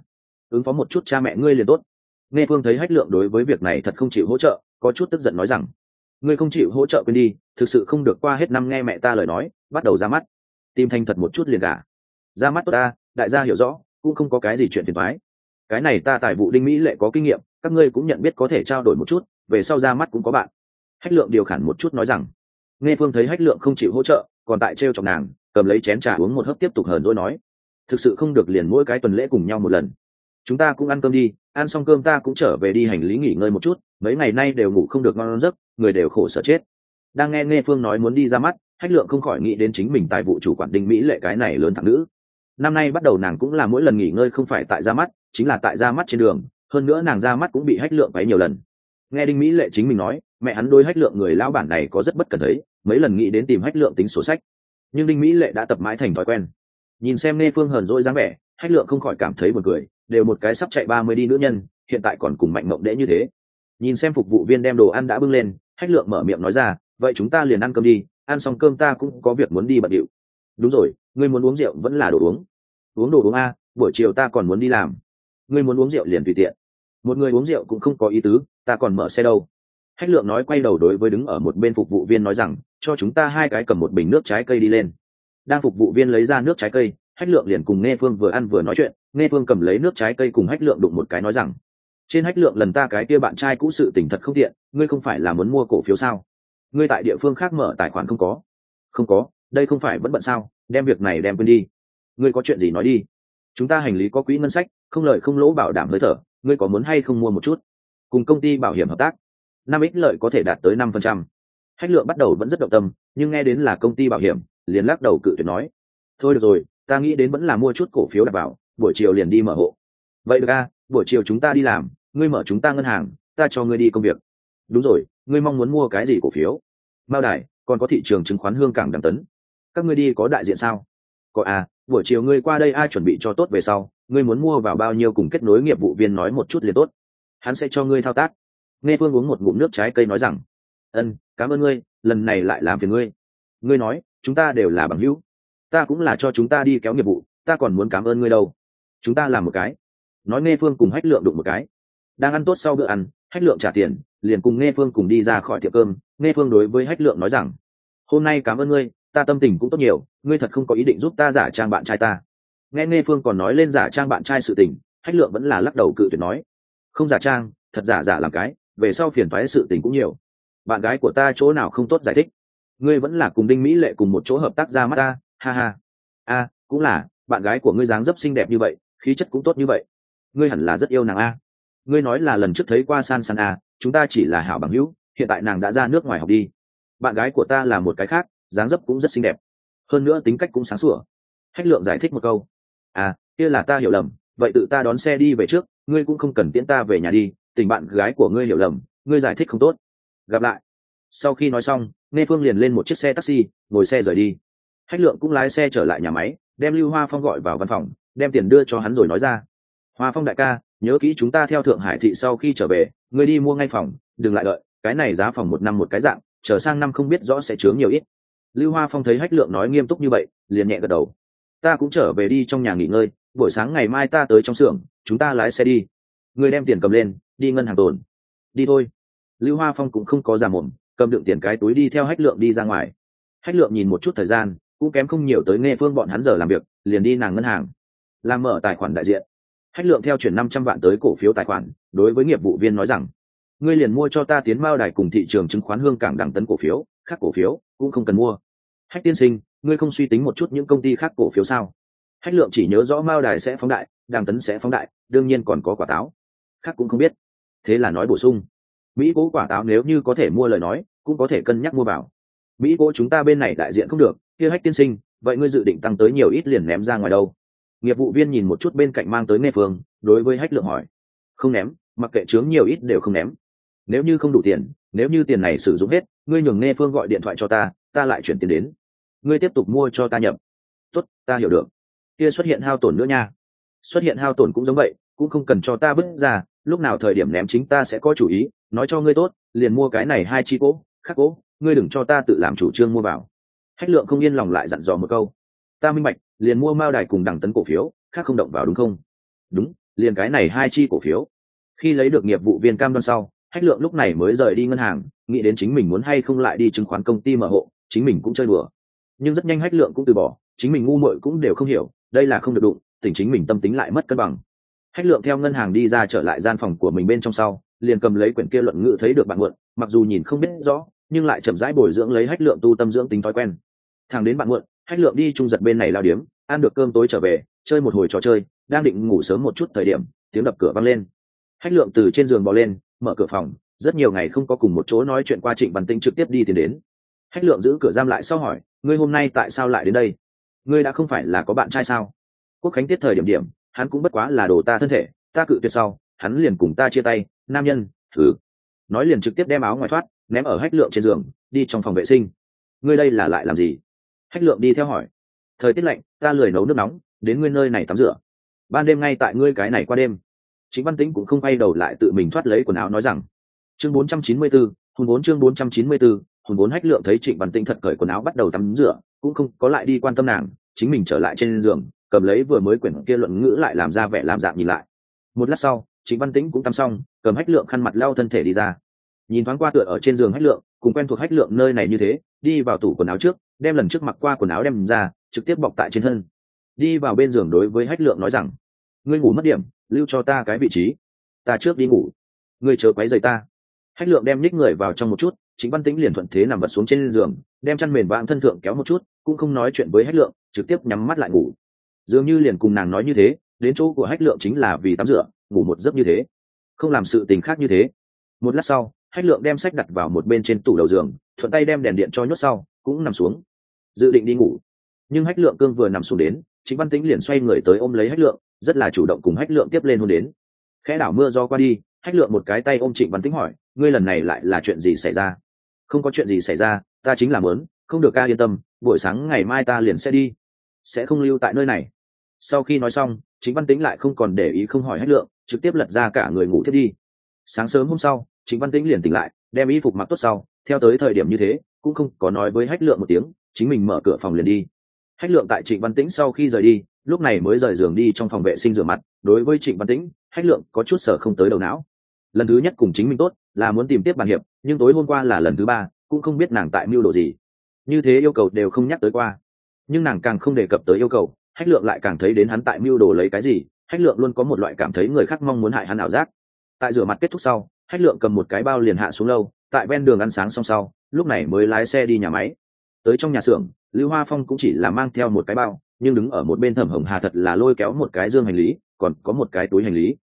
Ứng phó một chút cha mẹ ngươi liền tốt. Nghe phương thấy hách lượng đối với việc này thật không chịu hỗ trợ, có chút tức giận nói rằng ngươi không chịu hỗ trợ quên đi, thực sự không được qua hết năm nghe mẹ ta lời nói, bắt đầu ra mắt. Tìm thành thật một chút liền cả ra mắt tốt ta, đại gia hiểu rõ, cũng không có cái gì chuyện phiền thoái cái này ta tài vụ đinh mỹ lệ có kinh nghiệm, các ngươi cũng nhận biết có thể trao đổi một chút, về sau ra mắt cũng có bạn. Hách lượng điều khản một chút nói rằng, nghe phương thấy hách lượng không chịu hỗ trợ, còn tại t r e o chọc nàng, cầm lấy chén trà uống một hớp tiếp tục hờn dỗi nói, thực sự không được liền mỗi cái tuần lễ cùng nhau một lần. Chúng ta cũng ăn cơm đi, ăn xong cơm ta cũng trở về đi hành lý nghỉ ngơi một chút, mấy ngày nay đều ngủ không được ngon giấc người đều khổ sở chết. Đang nghe nghe phương nói muốn đi ra mắt, hách lượng không khỏi nghĩ đến chính mình tại vụ chủ quản đinh mỹ lệ cái này lớn thẳng nữ. Năm nay bắt đầu nàng cũng là mỗi lần nghỉ ngơi không phải tại ra mắt, chính là tại ra mắt trên đường, hơn nữa nàng ra mắt cũng bị hách lượng váy nhiều lần. Nghe đinh mỹ lệ chính mình nói, mẹ hắn đôi hách lượng người lão bản này có rất bất cần thấy, mấy lần nghĩ đến tìm hách lượng tính sổ sách. Nhưng đinh mỹ lệ đã tập mãi thành thói quen. Nhìn xem nghe phương hờn dỗi dáng vẻ, hách lượng không khỏi cảm thấy buồn cười, đều một cái sắp chạy ba mươi đi nữ nhân, hiện tại còn cùng mạnh mộng đễ như thế. Nhìn xem phục vụ viên đem đồ ăn đã bưng lên hách lượng mở miệng nói ra, vậy chúng ta liền ăn cơm đi, ăn xong cơm ta cũng có việc muốn đi bận điệu. Đúng rồi, ngươi muốn uống rượu vẫn là đồ uống. Uống đồ uống a, buổi chiều ta còn muốn đi làm. Ngươi muốn uống rượu liền tùy tiện. Một người uống rượu cũng không có ý tứ, ta còn mở xe đâu. Hách lượng nói quay đầu đối với đứng ở một bên phục vụ viên nói rằng, cho chúng ta hai cái cầm một bình nước trái cây đi lên. Đang phục vụ viên lấy ra nước trái cây, hách lượng liền cùng nghe phương vừa ăn vừa nói chuyện, nghe phương cầm lấy nước trái cây cùng hách lượng đụng một cái nói rằng trên hách lượng lần ta cái kia bạn trai cũ sự tình thật không tiện, ngươi không phải là muốn mua cổ phiếu sao? Ngươi tại địa phương khác mở tài khoản không có? Không có, đây không phải vẫn bận sao? Đem việc này đem quên đi. Ngươi có chuyện gì nói đi. Chúng ta hành lý có quỹ ngân sách, không lợi không lỗ bảo đảm hơi thở, ngươi có muốn hay không mua một chút? Cùng công ty bảo hiểm hợp tác, năm ích lợi có thể đạt tới năm phần trăm. Hách lượng bắt đầu vẫn rất động tâm, nhưng nghe đến là công ty bảo hiểm, liền lắc đầu cự tuyệt nói. Thôi được rồi, ta nghĩ đến vẫn là mua chút cổ phiếu đảm bảo, buổi chiều liền đi mở hộ. Vậy được a buổi chiều chúng ta đi làm, ngươi mở chúng ta ngân hàng, ta cho ngươi đi công việc. Đúng rồi, ngươi mong muốn mua cái gì cổ phiếu? Mao đài, còn có thị trường chứng khoán hương cảng đàm tấn. Các ngươi đi có đại diện sao? Có à buổi chiều ngươi qua đây ai chuẩn bị cho tốt về sau, ngươi muốn mua vào bao nhiêu cùng kết nối nghiệp vụ viên nói một chút liền tốt. Hắn sẽ cho ngươi thao tác. Nghe phương uống một ngụm nước trái cây nói rằng, ân, cảm ơn ngươi, lần này lại làm phiền ngươi. Ngươi nói, chúng ta đều là bằng hữu. Ta cũng là cho chúng ta đi kéo nghiệp vụ, ta còn muốn cảm ơn ngươi đâu. Chúng ta làm một cái nói nghe phương cùng hách lượng đụng một cái. Đang ăn tốt sau bữa ăn, hách lượng trả tiền, liền cùng nghe phương cùng đi ra khỏi tiệm cơm. Nghe phương đối với hách lượng nói rằng, hôm nay cảm ơn ngươi, ta tâm tình cũng tốt nhiều, ngươi thật không có ý định giúp ta giả trang bạn trai ta. Nghe nghe phương còn nói lên giả trang bạn trai sự tình, hách lượng vẫn là lắc đầu cự tuyệt nói, không giả trang, thật giả giả làm cái, về sau phiền thoái sự tình cũng nhiều. Bạn gái của ta chỗ nào không tốt giải thích? Ngươi vẫn là cùng đinh mỹ lệ cùng một chỗ hợp tác ra mắt ta, ha ha. A, cũng là, bạn gái của ngươi dáng dấp xinh đẹp như vậy, khí chất cũng tốt như vậy ngươi hẳn là rất yêu nàng a. Ngươi nói là lần trước thấy qua san san a, chúng ta chỉ là hảo bằng hữu, hiện tại nàng đã ra nước ngoài học đi. Bạn gái của ta là một cái khác, dáng dấp cũng rất xinh đẹp. Hơn nữa tính cách cũng sáng sủa. Hách lượng giải thích một câu. À kia là ta hiểu lầm, vậy tự ta đón xe đi về trước, ngươi cũng không cần tiễn ta về nhà đi, tình bạn gái của ngươi hiểu lầm, ngươi giải thích không tốt. Gặp lại. Sau khi nói xong, nghe phương liền lên một chiếc xe taxi, ngồi xe rời đi. Hách lượng cũng lái xe trở lại nhà máy, đem lưu hoa phong gọi vào văn phòng, đem tiền đưa cho hắn rồi nói ra hoa phong đại ca, nhớ kỹ chúng ta theo thượng hải thị sau khi trở về, ngươi đi mua ngay phòng, đừng lại đợi, cái này giá phòng một năm một cái dạng trở sang năm không biết rõ sẽ chướng nhiều ít. Lưu hoa phong thấy hách lượng nói nghiêm túc như vậy, liền nhẹ gật đầu. Ta cũng trở về đi trong nhà nghỉ ngơi, buổi sáng ngày mai ta tới trong xưởng, chúng ta lái xe đi. Ngươi đem tiền cầm lên, đi ngân hàng tồn. Đi thôi. Lưu hoa phong cũng không có giả mồm, cầm đựng tiền cái túi đi theo hách lượng đi ra ngoài. Hách lượng nhìn một chút thời gian, cũng kém không nhiều tới nghe phương bọn hắn giờ làm việc, liền đi nàng ngân hàng. Làm mở tài khoản đại diện hách lượng theo chuyển năm trăm vạn tới cổ phiếu tài khoản, đối với nghiệp vụ viên nói rằng, ngươi liền mua cho ta tiến mao đài cùng thị trường chứng khoán hương cảng đẳng tấn cổ phiếu, khác cổ phiếu cũng không cần mua. Hách tiên sinh, ngươi không suy tính một chút những công ty khác cổ phiếu sao? Hách lượng chỉ nhớ rõ mao đài sẽ phóng đại đàng tấn sẽ phóng đại, đương nhiên còn có quả táo, khác cũng không biết. Thế là nói bổ sung, mỹ cố quả táo nếu như có thể mua lời nói, cũng có thể cân nhắc mua vào. Mỹ cố chúng ta bên này đại diện không được, kia hách tiên sinh, vậy ngươi dự định tăng tới nhiều ít liền ném ra ngoài đâu? Nghiệp vụ viên nhìn một chút bên cạnh mang tới nghe phương, đối với hách lượng hỏi. Không ném, mặc kệ chướng nhiều ít đều không ném. Nếu như không đủ tiền, nếu như tiền này sử dụng hết, ngươi nhường nghe phương gọi điện thoại cho ta ta lại chuyển tiền đến. Ngươi tiếp tục mua cho ta nhập. Tốt, ta hiểu được. Kia xuất hiện hao tổn nữa nha. Xuất hiện hao tổn cũng giống vậy, cũng không cần cho ta vứt ra, lúc nào thời điểm ném chính ta sẽ có chủ ý, nói cho ngươi tốt, liền mua cái này hai chi cố khắc cố, ngươi đừng cho ta tự làm chủ trương mua vào. Hách lượng không yên lòng lại dặn dò một câu ta minh bạch, liền mua mao đài cùng đẳng tấn cổ phiếu, khác không động vào đúng không? Đúng, liền cái này hai chi cổ phiếu. Khi lấy được nghiệp vụ viên cam đoan sau, hách lượng lúc này mới rời đi ngân hàng, nghĩ đến chính mình muốn hay không lại đi chứng khoán công ty mở hộ, chính mình cũng chơi bừa nhưng rất nhanh hách lượng cũng từ bỏ, chính mình ngu muội cũng đều không hiểu, đây là không được đụng, tỉnh chính mình tâm tính lại mất cân bằng. Hách lượng theo ngân hàng đi ra trở lại gian phòng của mình bên trong sau, liền cầm lấy quyển kia luận ngữ thấy được bạn muộn, mặc dù nhìn không biết rõ, nhưng lại chậm rãi bồi dưỡng lấy hách lượng tu tâm dưỡng tính thói quen. Thằng đến bạn muộn hách lượng đi trung giật bên này lao điếm, ăn được cơm tối trở về, chơi một hồi trò chơi, đang định ngủ sớm một chút thời điểm, tiếng đập cửa vang lên. Hách lượng từ trên giường bò lên, mở cửa phòng, rất nhiều ngày không có cùng một chỗ nói chuyện qua trịnh văn tinh trực tiếp đi tiến đến. Hách lượng giữ cửa giam lại sau hỏi, ngươi hôm nay tại sao lại đến đây? Ngươi đã không phải là có bạn trai sao? Quốc khánh tiết thời điểm điểm, hắn cũng bất quá là đồ ta thân thể, ta cự tuyệt sau, hắn liền cùng ta chia tay, nam nhân, thử. Nói liền trực tiếp đem áo ngoài thoát, ném ở hách lượng trên giường, đi trong phòng vệ sinh. Ngươi đây là lại làm gì? Hách lượng đi theo hỏi. Thời tiết lạnh ta lười nấu nước nóng đến ngươi nơi này tắm rửa. Ban đêm ngay tại ngươi cái này qua đêm. Chính văn tĩnh cũng không quay đầu lại tự mình thoát lấy quần áo nói rằng chương 494, hùng bốn chương 494, hùng bốn hách lượng thấy trịnh văn tĩnh thật cởi quần áo bắt đầu tắm rửa cũng không có lại đi quan tâm nàng chính mình trở lại trên giường cầm lấy vừa mới quyển kia luận ngữ lại làm ra vẻ làm dạng nhìn lại. Một lát sau trịnh văn tĩnh cũng tắm xong cầm hách lượng khăn mặt lau thân thể đi ra. Nhìn thoáng qua tựa ở trên giường hách lượng cùng quen thuộc hách lượng nơi này như thế đi vào tủ quần áo trước đem lần trước mặc qua quần áo đem ra, trực tiếp bọc tại trên thân. Đi vào bên giường đối với hách lượng nói rằng, ngươi ngủ mất điểm, lưu cho ta cái vị trí. Ta trước đi ngủ. Ngươi chờ quấy rầy ta. Hách lượng đem ních người vào trong một chút chính văn tĩnh liền thuận thế nằm vật xuống trên giường, đem chăn mền vãng thân thượng kéo một chút, cũng không nói chuyện với hách lượng, trực tiếp nhắm mắt lại ngủ. Dường như liền cùng nàng nói như thế, đến chỗ của hách lượng chính là vì tắm rửa, ngủ một giấc như thế. Không làm sự tình khác như thế. Một lát sau, hách lượng đem sách đặt vào một bên trên tủ đầu giường, thuận tay đem đèn điện cho nhốt sau cũng nằm xuống. Dự định đi ngủ. Nhưng hách lượng cương vừa nằm xuống đến chính văn tĩnh liền xoay người tới ôm lấy hách lượng, rất là chủ động cùng hách lượng tiếp lên hôn đến. Khẽ đảo mưa do qua đi, hách lượng một cái tay ôm trịnh văn tĩnh hỏi, ngươi lần này lại là chuyện gì xảy ra? Không có chuyện gì xảy ra, ta chính là mớn không được ca yên tâm, buổi sáng ngày mai ta liền sẽ đi, sẽ không lưu tại nơi này. Sau khi nói xong chính văn tĩnh lại không còn để ý không hỏi hách lượng, trực tiếp lật ra cả người ngủ thiết đi. Sáng sớm hôm sau chính văn tĩnh liền tỉnh lại, đem y phục mặc tốt sau, theo tới thời điểm như thế cũng không có nói với hách lượng một tiếng, chính mình mở cửa phòng liền đi. Hách lượng tại trịnh văn tĩnh sau khi rời đi, lúc này mới rời giường đi trong phòng vệ sinh rửa mặt. Đối với trịnh văn tĩnh, hách lượng có chút sở không tới đầu não. Lần thứ nhất cùng chính mình tốt, là muốn tìm tiếp bàn hiệp, nhưng tối hôm qua là lần thứ ba, cũng không biết nàng tại mưu đồ gì. Như thế yêu cầu đều không nhắc tới qua. Nhưng nàng càng không đề cập tới yêu cầu, hách lượng lại càng thấy đến hắn tại mưu đồ lấy cái gì. Hách lượng luôn có một loại cảm thấy người khác mong muốn hại hắn ảo giác. Tại rửa mặt kết thúc sau hách lượng cầm một cái bao liền hạ xuống lâu, tại ven đường ăn sáng xong sau, lúc này mới lái xe đi nhà máy. Tới trong nhà xưởng, lưu hoa phong cũng chỉ là mang theo một cái bao, nhưng đứng ở một bên thẩm hồng hà thật là lôi kéo một cái dương hành lý, còn có một cái túi hành lý.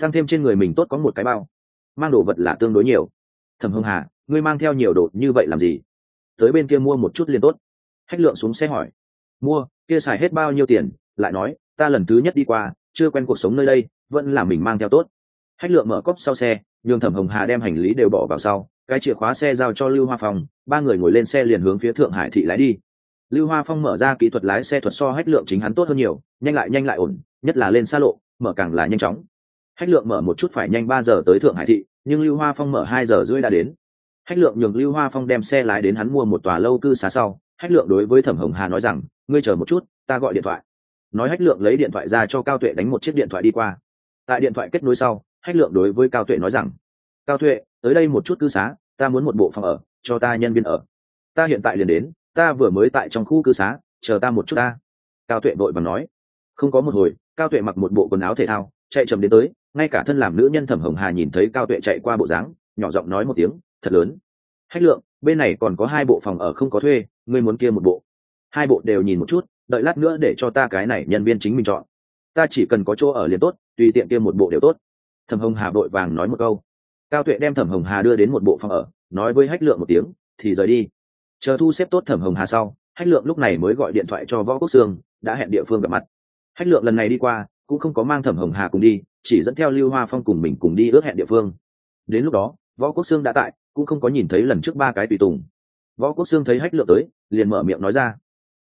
Tăng thêm trên người mình tốt có một cái bao. Mang đồ vật là tương đối nhiều. Thẩm hồng hà, ngươi mang theo nhiều đồ như vậy làm gì? Tới bên kia mua một chút liền tốt. Hách lượng xuống xe hỏi. Mua, kia xài hết bao nhiêu tiền? Lại nói, ta lần thứ nhất đi qua, chưa quen cuộc sống nơi đây, vẫn là mình mang theo tốt. Hách lượng mở cốc sau xe nhường thẩm hồng hà đem hành lý đều bỏ vào sau, cái chìa khóa xe giao cho lưu hoa phong, ba người ngồi lên xe liền hướng phía thượng hải thị lái đi. Lưu hoa phong mở ra kỹ thuật lái xe thuật so hách lượng chính hắn tốt hơn nhiều, nhanh lại nhanh lại ổn, nhất là lên xa lộ, mở càng là nhanh chóng. Hách lượng mở một chút phải nhanh ba giờ tới thượng hải thị, nhưng lưu hoa phong mở hai giờ rưỡi đã đến. Hách lượng nhường lưu hoa phong đem xe lái đến hắn mua một tòa lâu cư xá sau, hách lượng đối với thẩm hồng hà nói rằng, ngươi chờ một chút, ta gọi điện thoại. Nói hách lượng lấy điện thoại ra cho cao tuệ đánh một chiếc điện thoại đi qua. Tại điện thoại kết nối sau hách lượng đối với cao tuệ nói rằng, cao tuệ, tới đây một chút cư xá, ta muốn một bộ phòng ở, cho ta nhân viên ở. Ta hiện tại liền đến, ta vừa mới tại trong khu cư xá, chờ ta một chút ta. Cao tuệ vội vàng nói. Không có một hồi, cao tuệ mặc một bộ quần áo thể thao, chạy chầm đến tới, ngay cả thân làm nữ nhân thẩm hồng hà nhìn thấy cao tuệ chạy qua bộ dáng, nhỏ giọng nói một tiếng, thật lớn. Hách lượng, bên này còn có hai bộ phòng ở không có thuê, ngươi muốn kia một bộ. Hai bộ đều nhìn một chút, đợi lát nữa để cho ta cái này nhân viên chính mình chọn. Ta chỉ cần có chỗ ở liền tốt, tùy tiện kia một bộ đều tốt thẩm hồng hà vội vàng nói một câu. Cao tuệ đem thẩm hồng hà đưa đến một bộ phòng ở, nói với hách lượng một tiếng, thì rời đi. Chờ thu xếp tốt thẩm hồng hà sau, hách lượng lúc này mới gọi điện thoại cho võ quốc sương, đã hẹn địa phương gặp mặt. Hách lượng lần này đi qua, cũng không có mang thẩm hồng hà cùng đi, chỉ dẫn theo lưu hoa phong cùng mình cùng đi ước hẹn địa phương. Đến lúc đó, võ quốc sương đã tại, cũng không có nhìn thấy lần trước ba cái tùy tùng. Võ quốc sương thấy hách lượng tới, liền mở miệng nói ra.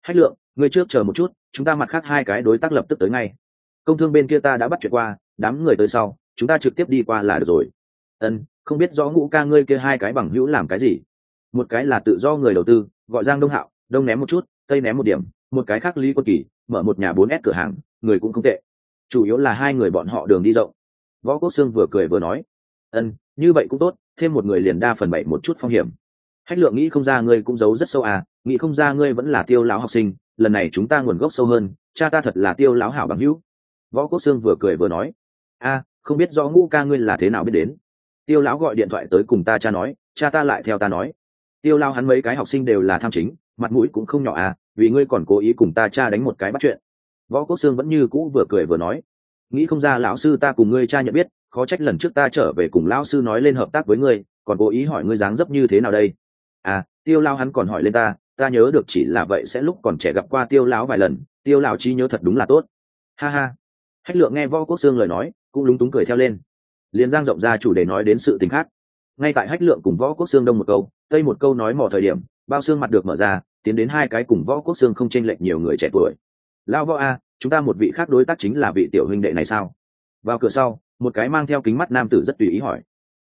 Hách lượng người trước chờ một chút, chúng ta mặt khác hai cái đối tác lập tức tới ngay. Công thương bên kia ta đã bắt chuyện qua, đám người tới sau chúng ta trực tiếp đi qua là được rồi. Ân, không biết rõ ngũ ca ngươi kia hai cái bằng hữu làm cái gì. Một cái là tự do người đầu tư, gọi giang đông hạo, đông ném một chút, tây ném một điểm. Một cái khác lý quân kỳ, mở một nhà bốn s cửa hàng, người cũng không tệ. Chủ yếu là hai người bọn họ đường đi rộng. Võ quốc sương vừa cười vừa nói. Ân, như vậy cũng tốt, thêm một người liền đa phần bảy một chút phong hiểm. Hách lượng nghĩ không ra ngươi cũng giấu rất sâu à nghĩ không ra ngươi vẫn là tiêu lão học sinh, lần này chúng ta nguồn gốc sâu hơn, cha ta thật là tiêu lão hảo bằng hữu. Võ quốc sương vừa cười vừa nói. A không biết do ngũ ca ngươi là thế nào biết đến. Tiêu lão gọi điện thoại tới cùng ta cha nói, cha ta lại theo ta nói. Tiêu lao hắn mấy cái học sinh đều là tham chính, mặt mũi cũng không nhỏ à vì ngươi còn cố ý cùng ta cha đánh một cái bắt chuyện. Võ quốc sương vẫn như cũ vừa cười vừa nói. Nghĩ không ra lão sư ta cùng ngươi cha nhận biết, khó trách lần trước ta trở về cùng lão sư nói lên hợp tác với ngươi, còn cố ý hỏi ngươi dáng dấp như thế nào đây. À tiêu lao hắn còn hỏi lên ta ta nhớ được chỉ là vậy sẽ lúc còn trẻ gặp qua tiêu lão vài lần, tiêu lão trí nhớ thật đúng là tốt. Ha ha. Hách lượng nghe võ quốc sương lời nói cũng lúng túng cười theo lên. Liền giang rộng ra chủ đề nói đến sự tình khác. Ngay tại hách lượng cùng võ quốc xương đông một câu, tây một câu nói mỏ thời điểm, bao xương mặt được mở ra, tiến đến hai cái cùng võ quốc xương không chênh lệch nhiều người trẻ tuổi. Lao võ a, chúng ta một vị khác đối tác chính là vị tiểu huynh đệ này sao? Vào cửa sau, một cái mang theo kính mắt nam tử rất tùy ý hỏi.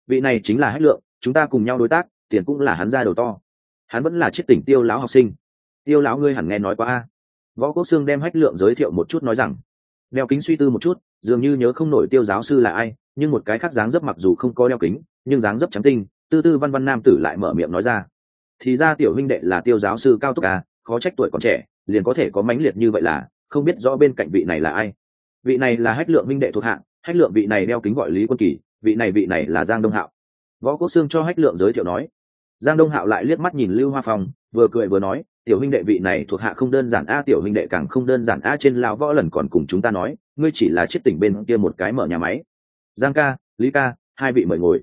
Vị này chính là hách lượng, chúng ta cùng nhau đối tác, tiền cũng là hắn ra đầu to. Hắn vẫn là chiếc tỉnh tiêu lão học sinh. Tiêu lão ngươi hẳn nghe nói qua a. Võ quốc xương đem hách lượng giới thiệu một chút nói rằng đeo kính suy tư một chút, dường như nhớ không nổi tiêu giáo sư là ai, nhưng một cái khác dáng dấp mặc dù không có đeo kính, nhưng dáng dấp trắng tinh, tư tư văn văn nam tử lại mở miệng nói ra. Thì ra tiểu huynh đệ là tiêu giáo sư cao túc à khó trách tuổi còn trẻ, liền có thể có mãnh liệt như vậy là, không biết rõ bên cạnh vị này là ai. Vị này là hách lượng Minh đệ thuộc hạng, hách lượng vị này đeo kính gọi lý quân kỳ, vị này vị này là giang đông hạo. Võ quốc xương cho hách lượng giới thiệu nói. Giang đông hạo lại liếc mắt nhìn lưu hoa phong, vừa cười vừa nói tiểu huynh đệ vị này thuộc hạ không đơn giản a, tiểu huynh đệ càng không đơn giản a, trên lão võ lần còn cùng chúng ta nói, ngươi chỉ là chiếc tỉnh bên kia một cái mở nhà máy. Giang ca, lý ca, hai vị mời ngồi.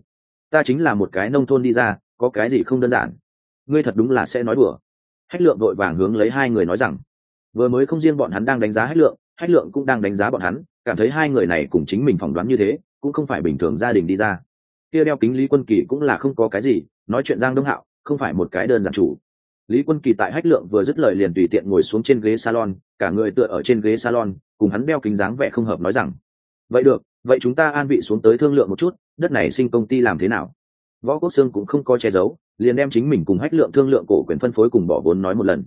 Ta chính là một cái nông thôn đi ra, có cái gì không đơn giản? Ngươi thật đúng là sẽ nói đùa. Hách lượng vội vàng hướng lấy hai người nói rằng, vừa mới không riêng bọn hắn đang đánh giá hách lượng hách lượng cũng đang đánh giá bọn hắn, cảm thấy hai người này cùng chính mình phỏng đoán như thế, cũng không phải bình thường gia đình đi ra. Kia đeo kính lý quân kỳ cũng là không có cái gì, nói chuyện giang đông hạo, không phải một cái đơn giản chủ lý quân kỳ tại hách lượng vừa dứt lời liền tùy tiện ngồi xuống trên ghế salon, cả người tựa ở trên ghế salon, cùng hắn đeo kính dáng vẻ không hợp nói rằng, vậy được, vậy chúng ta an vị xuống tới thương lượng một chút, đất này sinh công ty làm thế nào? Võ quốc sương cũng không có che giấu, liền đem chính mình cùng hách lượng thương lượng cổ quyền phân phối cùng bỏ vốn nói một lần.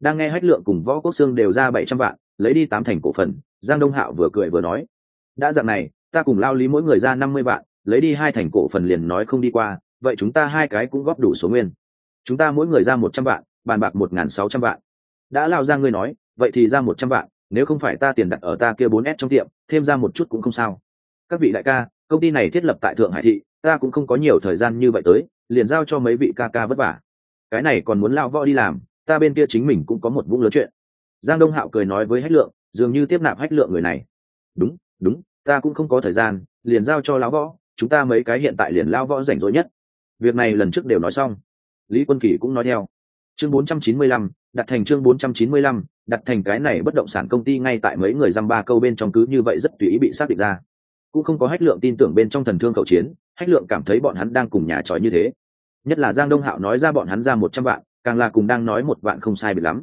Đang nghe hách lượng cùng võ quốc sương đều ra bảy trăm vạn, lấy đi tám thành cổ phần, giang đông hạo vừa cười vừa nói, đã dạng này, ta cùng lao lý mỗi người ra năm mươi vạn, lấy đi hai thành cổ phần liền nói không đi qua, vậy chúng ta hai cái cũng góp đủ số nguyên chúng ta mỗi người ra một trăm vạn, bàn bạc một n g h n sáu trăm vạn. Đã lao ra ngươi nói, vậy thì ra một trăm vạn, nếu không phải ta tiền đặt ở ta kia bốn s trong tiệm, thêm ra một chút cũng không sao. Các vị đại ca, công ty này thiết lập tại thượng hải thị, ta cũng không có nhiều thời gian như vậy tới, liền giao cho mấy vị ca ca vất vả. Cái này còn muốn lao võ đi làm, ta bên kia chính mình cũng có một vũng lớn chuyện. Giang đông hạo cười nói với hách lượng, dường như tiếp nạp hách lượng người này. Đúng đúng, ta cũng không có thời gian, liền giao cho lão võ, chúng ta mấy cái hiện tại liền lao võ rảnh rỗi nhất. Việc này lần trước đều nói xong lý quân kỳ cũng nói theo. Chương 495, đặt thành chương 495, đặt thành cái này bất động sản công ty ngay tại mấy người dăm ba câu bên trong cứ như vậy rất tùy ý bị xác định ra. Cũng không có hách lượng tin tưởng bên trong thần thương khẩu chiến hách lượng cảm thấy bọn hắn đang cùng nhà tròi như thế. Nhất là giang đông hạo nói ra bọn hắn ra một trăm vạn càng là cùng đang nói một vạn không sai biệt lắm.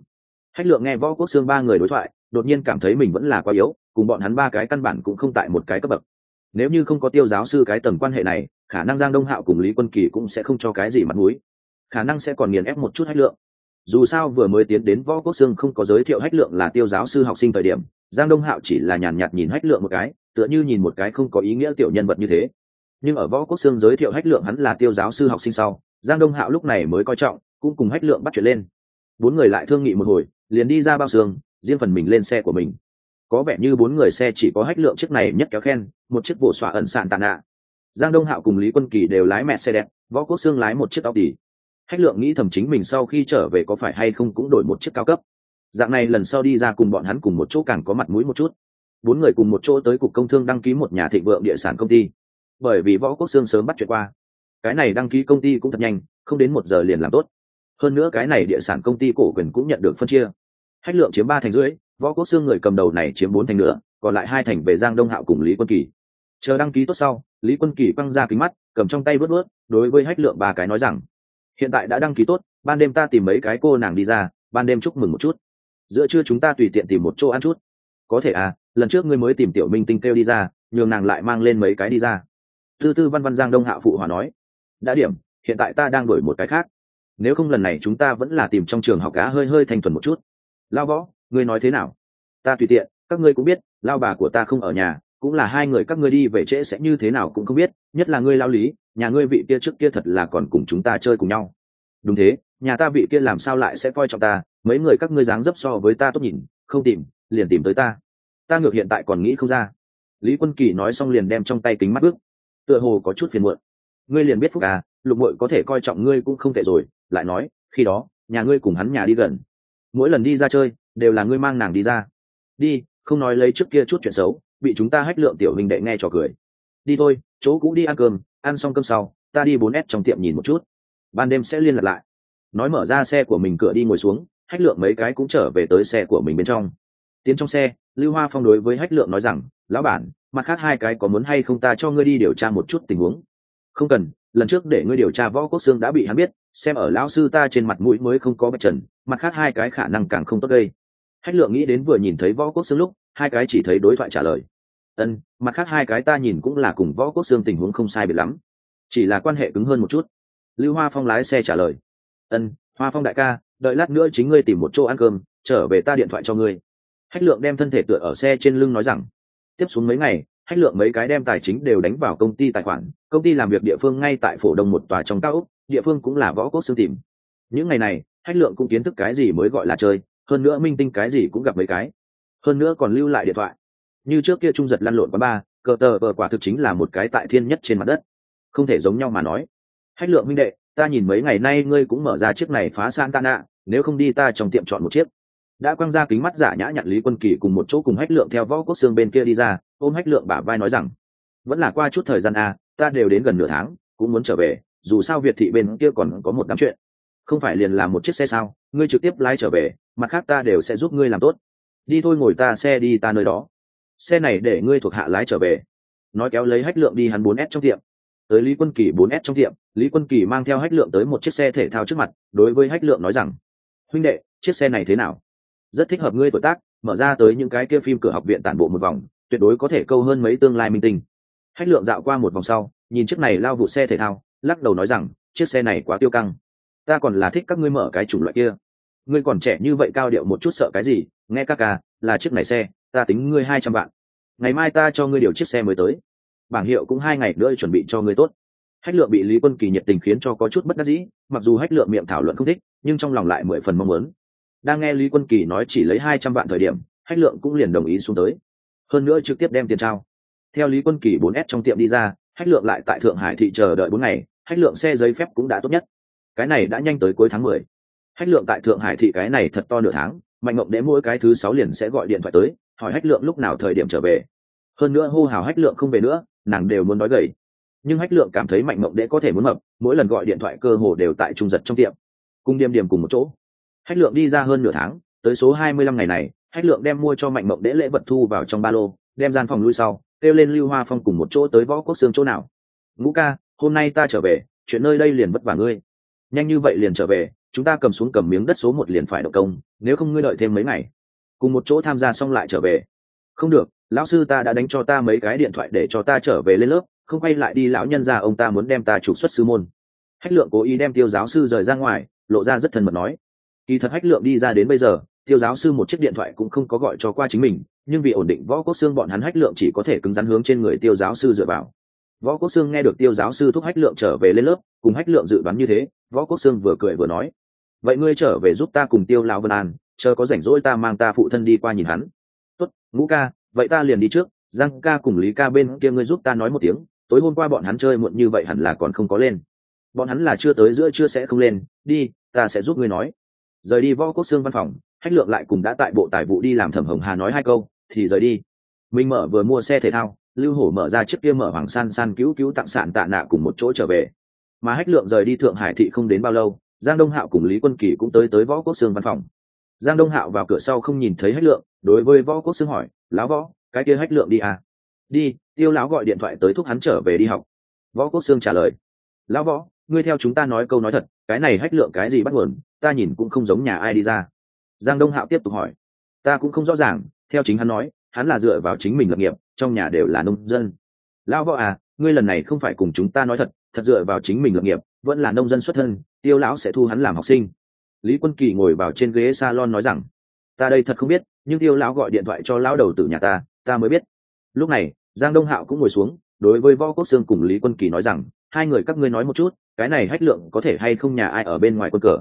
Hách lượng nghe võ quốc xương ba người đối thoại đột nhiên cảm thấy mình vẫn là quá yếu cùng bọn hắn ba cái căn bản cũng không tại một cái cấp bậc. Nếu như không có tiêu giáo sư cái tầm quan hệ này khả năng giang đông hạo cùng lý quân kỳ cũng sẽ không cho cái gì mặt mũi khả năng sẽ còn nghiền ép một chút hách lượng. Dù sao vừa mới tiến đến võ quốc xương không có giới thiệu hách lượng là tiêu giáo sư học sinh thời điểm, giang đông hạo chỉ là nhàn nhạt nhìn hách lượng một cái, tựa như nhìn một cái không có ý nghĩa tiểu nhân vật như thế. Nhưng ở võ quốc xương giới thiệu hách lượng hắn là tiêu giáo sư học sinh sau, giang đông hạo lúc này mới coi trọng, cũng cùng hách lượng bắt chuyện lên. Bốn người lại thương nghị một hồi, liền đi ra bao xương, riêng phần mình lên xe của mình. Có vẻ như bốn người xe chỉ có hách lượng chiếc này nhất kéo khen, một chiếc bộ xọa ẩn sạn tàn ạ. Giang đông hạo cùng lý quân kỳ đều lái mẹ xe đẹp, võ quốc xương lái một chiếc tao tỉ hách lượng nghĩ thầm chính mình sau khi trở về có phải hay không cũng đổi một chiếc cao cấp. Dạng này lần sau đi ra cùng bọn hắn cùng một chỗ càng có mặt mũi một chút. Bốn người cùng một chỗ tới cục công thương đăng ký một nhà thịnh vượng địa sản công ty. Bởi vì võ quốc xương sớm bắt chuyện qua. Cái này đăng ký công ty cũng thật nhanh, không đến một giờ liền làm tốt. Hơn nữa cái này địa sản công ty cổ quyền cũng nhận được phân chia. Hách lượng chiếm ba thành rưỡi, võ quốc xương người cầm đầu này chiếm bốn thành nữa còn lại hai thành về giang đông hạo cùng lý quân kỳ. Chờ đăng ký tốt sau, lý quân kỳ quăng ra kính mắt, cầm trong tay vớt vớt, đối với hách lượng ba cái nói rằng hiện tại đã đăng ký tốt, ban đêm ta tìm mấy cái cô nàng đi ra, ban đêm chúc mừng một chút. Giữa trưa chúng ta tùy tiện tìm một chỗ ăn chút. Có thể à lần trước ngươi mới tìm tiểu minh tinh kêu đi ra, nhường nàng lại mang lên mấy cái đi ra. Tư tư văn văn giang đông hạ phụ hòa nói. Đã điểm, hiện tại ta đang đổi một cái khác. Nếu không lần này chúng ta vẫn là tìm trong trường học cá hơi hơi thành thuần một chút. Lao võ, ngươi nói thế nào? Ta tùy tiện, các ngươi cũng biết, lao bà của ta không ở nhà, cũng là hai người các ngươi đi về trễ sẽ như thế nào cũng không biết, nhất là ngươi lao lý nhà ngươi vị kia trước kia thật là còn cùng chúng ta chơi cùng nhau. Đúng thế, nhà ta vị kia làm sao lại sẽ coi trọng ta? Mấy người các ngươi dáng dấp so với ta tốt nhìn, không tìm, liền tìm tới ta. Ta ngược hiện tại còn nghĩ không ra. Lý quân kỳ nói xong liền đem trong tay kính mắt bước. Tựa hồ có chút phiền muộn. Ngươi liền biết phúc à lục mội có thể coi trọng ngươi cũng không tệ rồi, lại nói, khi đó, nhà ngươi cùng hắn nhà đi gần. Mỗi lần đi ra chơi, đều là ngươi mang nàng đi ra. Đi, không nói lấy trước kia chút chuyện xấu, bị chúng ta hách lượng tiểu hình đệ nghe trò cười. Đi thôi, chỗ cũ đi ăn cơm ăn xong cơm sau, ta đi bốn s trong tiệm nhìn một chút. Ban đêm sẽ liên lạc lại. Nói mở ra xe của mình cửa đi ngồi xuống, hách lượng mấy cái cũng trở về tới xe của mình bên trong. Tiến trong xe, lưu hoa phong đối với hách lượng nói rằng, lão bản, mặt khác hai cái có muốn hay không ta cho ngươi đi điều tra một chút tình huống? Không cần, lần trước để ngươi điều tra võ quốc xương đã bị hắn biết, xem ở lão sư ta trên mặt mũi mới không có bất trần, mặt khác hai cái khả năng càng không tốt đây. Hách lượng nghĩ đến vừa nhìn thấy võ quốc xương lúc, hai cái chỉ thấy đối thoại trả lời ân, mặt khác hai cái ta nhìn cũng là cùng võ quốc xương tình huống không sai biệt lắm. Chỉ là quan hệ cứng hơn một chút. Lưu hoa phong lái xe trả lời. Ân, hoa phong đại ca, đợi lát nữa chính ngươi tìm một chỗ ăn cơm, trở về ta điện thoại cho ngươi. Hách lượng đem thân thể tựa ở xe trên lưng nói rằng. Tiếp xuống mấy ngày, hách lượng mấy cái đem tài chính đều đánh vào công ty tài khoản, công ty làm việc địa phương ngay tại phổ đông một tòa trong cao úc địa phương cũng là võ quốc xương tìm. Những ngày này, hách lượng cũng kiến thức cái gì mới gọi là chơi, hơn nữa minh tinh cái gì cũng gặp mấy cái. Hơn nữa còn lưu lại điện thoại như trước kia trung giật lăn lộn quá ba cờ tờ vờ quả thực chính là một cái tại thiên nhất trên mặt đất. Không thể giống nhau mà nói. Hách lượng minh đệ, ta nhìn mấy ngày nay ngươi cũng mở ra chiếc này phá san tan ạ nếu không đi ta trong tiệm chọn một chiếc. Đã quăng ra kính mắt giả nhã nhận lý quân kỳ cùng một chỗ cùng hách lượng theo võ quốc xương bên kia đi ra, ôm hách lượng bả vai nói rằng, vẫn là qua chút thời gian a, ta đều đến gần nửa tháng, cũng muốn trở về, dù sao việt thị bên kia còn có một đám chuyện. Không phải liền làm một chiếc xe sao, ngươi trực tiếp lái trở về, mặt khác ta đều sẽ giúp ngươi làm tốt. Đi thôi ngồi ta xe đi ta nơi đó xe này để ngươi thuộc hạ lái trở về. Nói kéo lấy hách lượng đi hắn bốn s trong tiệm. Tới lý quân kỳ bốn s trong tiệm, lý quân kỳ mang theo hách lượng tới một chiếc xe thể thao trước mặt, đối với hách lượng nói rằng, huynh đệ, chiếc xe này thế nào? Rất thích hợp ngươi tuổi tác, mở ra tới những cái kia phim cửa học viện tản bộ một vòng, tuyệt đối có thể câu hơn mấy tương lai minh tinh. Hách lượng dạo qua một vòng sau, nhìn chiếc này lao vụ xe thể thao, lắc đầu nói rằng, chiếc xe này quá tiêu căng. Ta còn là thích các ngươi mở cái chủng loại kia. Ngươi còn trẻ như vậy cao điệu một chút sợ cái gì? Nghe ca ca, là chiếc này xe ta tính ngươi hai trăm vạn. Ngày mai ta cho ngươi điều chiếc xe mới tới. Bảng hiệu cũng hai ngày nữa chuẩn bị cho ngươi tốt. Hách lượng bị lý quân kỳ nhiệt tình khiến cho có chút bất đắc dĩ, mặc dù hách lượng miệng thảo luận không thích, nhưng trong lòng lại mười phần mong muốn. Đang nghe lý quân kỳ nói chỉ lấy hai trăm vạn thời điểm, hách lượng cũng liền đồng ý xuống tới. Hơn nữa trực tiếp đem tiền trao. Theo lý quân kỳ bốn s trong tiệm đi ra, hách lượng lại tại thượng hải thị chờ đợi bốn ngày, hách lượng xe giấy phép cũng đã tốt nhất. Cái này đã nhanh tới cuối tháng mười. Hách lượng tại thượng hải thị cái này thật to nửa tháng, mạnh mộng đế mỗi cái thứ sáu liền sẽ gọi điện thoại tới hỏi hách lượng lúc nào thời điểm trở về. Hơn nữa hô hào hách lượng không về nữa, nàng đều muốn nói gầy. Nhưng hách lượng cảm thấy mạnh mộng đế có thể muốn mập, mỗi lần gọi điện thoại cơ hồ đều tại trung giật trong tiệm. Cùng điềm điềm cùng một chỗ. Hách lượng đi ra hơn nửa tháng, tới số hai mươi lăm ngày này, hách lượng đem mua cho mạnh mộng đế lễ vật thu vào trong ba lô, đem gian phòng lui sau, kêu lên lưu hoa phong cùng một chỗ tới võ quốc xương chỗ nào. Ngũ ca, hôm nay ta trở về, chuyện nơi đây liền vất vả ngươi. Nhanh như vậy liền trở về, chúng ta cầm xuống cầm miếng đất số một liền phải động công, nếu không ngươi đợi thêm mấy ngày cùng một chỗ tham gia xong lại trở về. Không được, lão sư ta đã đánh cho ta mấy cái điện thoại để cho ta trở về lên lớp, không quay lại đi lão nhân ra ông ta muốn đem ta trục xuất sư môn. Hách lượng cố ý đem tiêu giáo sư rời ra ngoài, lộ ra rất thân mật nói. Kỳ thật hách lượng đi ra đến bây giờ, tiêu giáo sư một chiếc điện thoại cũng không có gọi cho qua chính mình, nhưng vì ổn định võ quốc xương bọn hắn hách lượng chỉ có thể cứng rắn hướng trên người tiêu giáo sư dựa vào. Võ quốc xương nghe được tiêu giáo sư thúc hách lượng trở về lên lớp, cùng hách lượng dự đoán như thế, võ quốc xương vừa cười vừa nói. Vậy ngươi trở về giúp ta cùng tiêu lão vân an chờ có rảnh rỗi ta mang ta phụ thân đi qua nhìn hắn. Tốt, ngũ ca, vậy ta liền đi trước. Giang ca cùng lý ca bên kia ngươi giúp ta nói một tiếng. Tối hôm qua bọn hắn chơi muộn như vậy hẳn là còn không có lên. Bọn hắn là chưa tới giữa chưa sẽ không lên. Đi, ta sẽ giúp ngươi nói. Rời đi võ quốc xương văn phòng hách lượng lại cùng đã tại bộ tài vụ đi làm thẩm hồng hà nói hai câu, thì rời đi. Minh mở vừa mua xe thể thao, lưu hổ mở ra chiếc kia mở hoàng san san cứu cứu tặng sản tạ nạ cùng một chỗ trở về. Mà hách lượng rời đi thượng hải thị không đến bao lâu, giang đông hạo cùng lý quân kỳ cũng tới tới võ quốc xương văn phòng giang đông hạo vào cửa sau không nhìn thấy hách lượng, đối với võ quốc xương hỏi, lão võ, cái kia hách lượng đi à? Đi, tiêu lão gọi điện thoại tới thúc hắn trở về đi học. Võ quốc xương trả lời, lão võ, ngươi theo chúng ta nói câu nói thật, cái này hách lượng cái gì bắt nguồn, ta nhìn cũng không giống nhà ai đi ra. Giang đông hạo tiếp tục hỏi, ta cũng không rõ ràng, theo chính hắn nói, hắn là dựa vào chính mình lập nghiệp, trong nhà đều là nông dân. Lão võ à ngươi lần này không phải cùng chúng ta nói thật thật dựa vào chính mình lập nghiệp, vẫn là nông dân xuất thân, tiêu lão sẽ thu hắn làm học sinh lý quân kỳ ngồi vào trên ghế salon nói rằng ta đây thật không biết nhưng tiêu lão gọi điện thoại cho lão đầu tử nhà ta ta mới biết. Lúc này giang đông hạo cũng ngồi xuống đối với võ quốc sương cùng lý quân kỳ nói rằng hai người các ngươi nói một chút cái này hách lượng có thể hay không nhà ai ở bên ngoài quân cờ?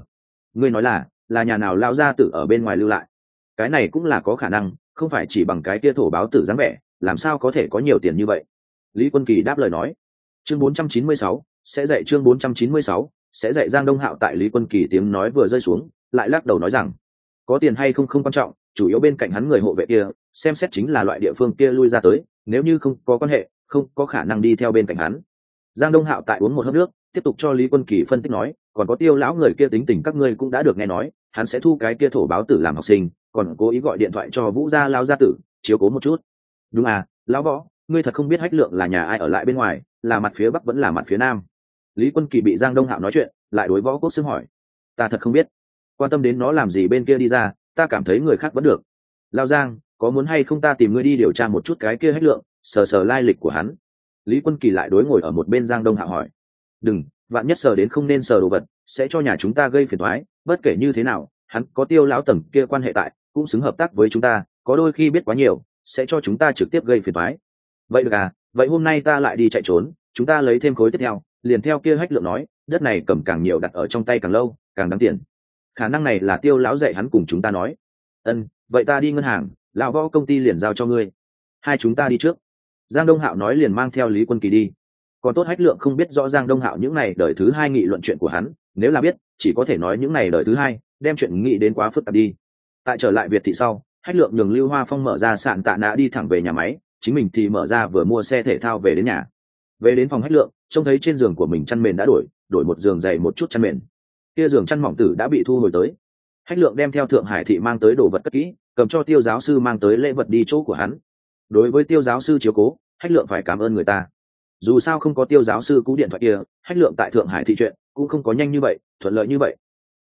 Ngươi nói là là nhà nào lao ra tử ở bên ngoài lưu lại? Cái này cũng là có khả năng không phải chỉ bằng cái kia thổ báo tử dáng vẻ làm sao có thể có nhiều tiền như vậy? Lý quân kỳ đáp lời nói chương 496, sẽ dạy chương 496, sẽ dạy giang đông hạo tại lý quân kỳ tiếng nói vừa rơi xuống, lại lắc đầu nói rằng, có tiền hay không không quan trọng, chủ yếu bên cạnh hắn người hộ vệ kia, xem xét chính là loại địa phương kia lui ra tới, nếu như không có quan hệ, không có khả năng đi theo bên cạnh hắn. Giang đông hạo tại uống một hớp nước, tiếp tục cho lý quân kỳ phân tích nói, còn có tiêu lão người kia tính tình các ngươi cũng đã được nghe nói, hắn sẽ thu cái kia thổ báo tử làm học sinh, còn cố ý gọi điện thoại cho vũ gia lao gia tử, chiếu cố một chút. Đúng à lão võ, ngươi thật không biết hách lượng là nhà ai ở lại bên ngoài, là mặt phía bắc vẫn là mặt phía nam lý quân kỳ bị giang đông hạo nói chuyện, lại đối võ quốc xưng hỏi. Ta thật không biết. Quan tâm đến nó làm gì bên kia đi ra, ta cảm thấy người khác vẫn được. Lao giang, có muốn hay không ta tìm ngươi đi điều tra một chút cái kia hết lượng, sờ sờ lai lịch của hắn. Lý quân kỳ lại đối ngồi ở một bên giang đông hạo hỏi. Đừng, vạn nhất sờ đến không nên sờ đồ vật, sẽ cho nhà chúng ta gây phiền thoái bất kể như thế nào, hắn có tiêu lão tầng kia quan hệ tại, cũng xứng hợp tác với chúng ta, có đôi khi biết quá nhiều, sẽ cho chúng ta trực tiếp gây phiền thoái vậy được à vậy hôm nay ta lại đi chạy trốn, chúng ta lấy thêm khối tiếp theo liền theo kia hách lượng nói, đất này cầm càng nhiều đặt ở trong tay càng lâu, càng đáng tiền. Khả năng này là tiêu lão dạy hắn cùng chúng ta nói. Ân, vậy ta đi ngân hàng, lão võ công ty liền giao cho ngươi. Hai chúng ta đi trước. Giang đông hạo nói liền mang theo lý quân kỳ đi. Còn tốt hách lượng không biết rõ giang đông hạo những n à y đời thứ hai nghị luận chuyện của hắn, nếu là biết, chỉ có thể nói những n à y đời thứ hai, đem chuyện nghĩ đến quá phức tạp đi. Tại trở lại việt thị sau, hách lượng nhường lưu hoa phong mở ra sạn tạ nã đi thẳng về nhà máy, chính mình thì mở ra vừa mua xe thể thao về đến nhà về đến phòng hách lượng, trông thấy trên giường của mình chăn mền đã đổi đổi một giường dày một chút chăn mền. Kia giường chăn mỏng tử đã bị thu hồi tới. Hách lượng đem theo thượng hải thị mang tới đồ vật cất kỹ, cầm cho tiêu giáo sư mang tới lễ vật đi chỗ của hắn. Đối với tiêu giáo sư chiếu cố, hách lượng phải cảm ơn người ta. Dù sao không có tiêu giáo sư cú điện thoại kia, hách lượng tại thượng hải thị chuyện cũng không có nhanh như vậy, thuận lợi như vậy.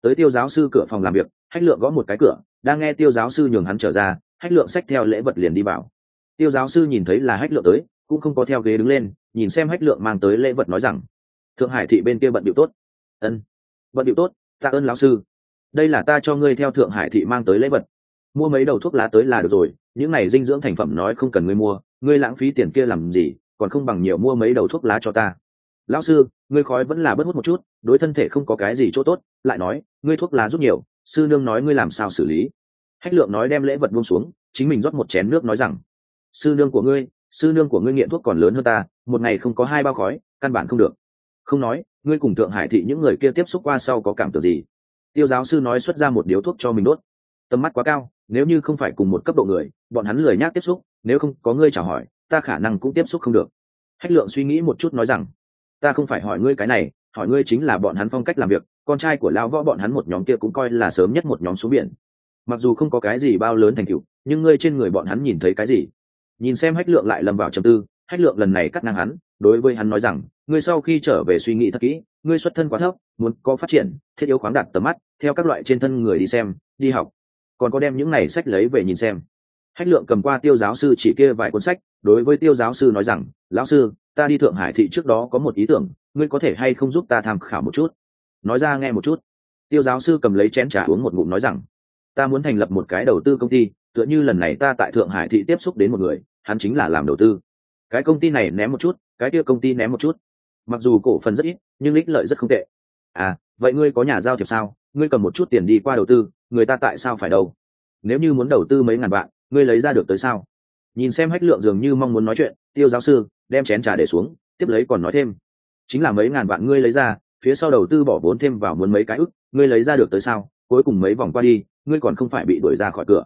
Tới tiêu giáo sư cửa phòng làm việc, hách lượng gõ một cái cửa, đang nghe tiêu giáo sư nhường hắn trở ra, hách lượng xách theo lễ vật liền đi vào. Tiêu giáo sư nhìn thấy là hách lượng tới cũng không có theo ghế đứng lên, nhìn xem hách lượng mang tới lễ vật nói rằng, thượng hải thị bên kia bận điệu tốt. Ân, bận điệu tốt, tạ ơn lão sư. Đây là ta cho ngươi theo thượng hải thị mang tới lễ vật. Mua mấy đầu thuốc lá tới là được rồi, những này dinh dưỡng thành phẩm nói không cần ngươi mua, ngươi lãng phí tiền kia làm gì, còn không bằng nhiều mua mấy đầu thuốc lá cho ta. Lão sư, ngươi khói vẫn là bớt hút một chút, đối thân thể không có cái gì chỗ tốt, lại nói, ngươi thuốc lá giúp nhiều, sư nương nói ngươi làm sao xử lý. Hách lượng nói đem lễ vật buông xuống, chính mình rót một chén nước nói rằng, sư nương của ngươi sư nương của ngươi nghiện thuốc còn lớn hơn ta, một ngày không có hai bao khói, căn bản không được. Không nói, ngươi cùng thượng hải thị những người kia tiếp xúc qua sau có cảm tưởng gì? Tiêu giáo sư nói xuất ra một điếu thuốc cho mình đốt. Tầm mắt quá cao, nếu như không phải cùng một cấp độ người, bọn hắn lười nhác tiếp xúc, nếu không có ngươi chào hỏi, ta khả năng cũng tiếp xúc không được. Hách lượng suy nghĩ một chút nói rằng, ta không phải hỏi ngươi cái này, hỏi ngươi chính là bọn hắn phong cách làm việc, con trai của lão võ bọn hắn một nhóm kia cũng coi là sớm nhất một nhóm xuống biển. Mặc dù không có cái gì bao lớn thành tựu, nhưng ngươi trên người bọn hắn nhìn thấy cái gì? Nhìn xem hách lượng lại lâm vào trầm tư, hách lượng lần này cắt ngang hắn, đối với hắn nói rằng, ngươi sau khi trở về suy nghĩ thật kỹ, ngươi xuất thân quá thấp, muốn có phát triển, thiết yếu khoáng đạt tầm mắt, theo các loại trên thân người đi xem, đi học. Còn có đem những này sách lấy về nhìn xem. Hách lượng cầm qua tiêu giáo sư chỉ kia vài cuốn sách, đối với tiêu giáo sư nói rằng, lão sư, ta đi thượng hải thị trước đó có một ý tưởng, ngươi có thể hay không giúp ta tham khảo một chút? Nói ra nghe một chút. Tiêu giáo sư cầm lấy chén trà uống một ngụm nói rằng, ta muốn thành lập một cái đầu tư công ty, tựa như lần này ta tại thượng hải thị tiếp xúc đến một người hắn chính là làm đầu tư. Cái công ty này ném một chút, cái kia công ty ném một chút. Mặc dù cổ phần rất ít, nhưng ích lợi rất không tệ. À vậy ngươi có nhà giao thiệp sao? Ngươi cầm một chút tiền đi qua đầu tư, người ta tại sao phải đâu? Nếu như muốn đầu tư mấy ngàn vạn, ngươi lấy ra được tới sao? Nhìn xem hách lượng dường như mong muốn nói chuyện, tiêu giáo sư, đem chén trà để xuống, tiếp lấy còn nói thêm. Chính là mấy ngàn vạn ngươi lấy ra, phía sau đầu tư bỏ vốn thêm vào muốn mấy cái ức, ngươi lấy ra được tới sao? Cuối cùng mấy vòng qua đi, ngươi còn không phải bị đuổi ra khỏi cửa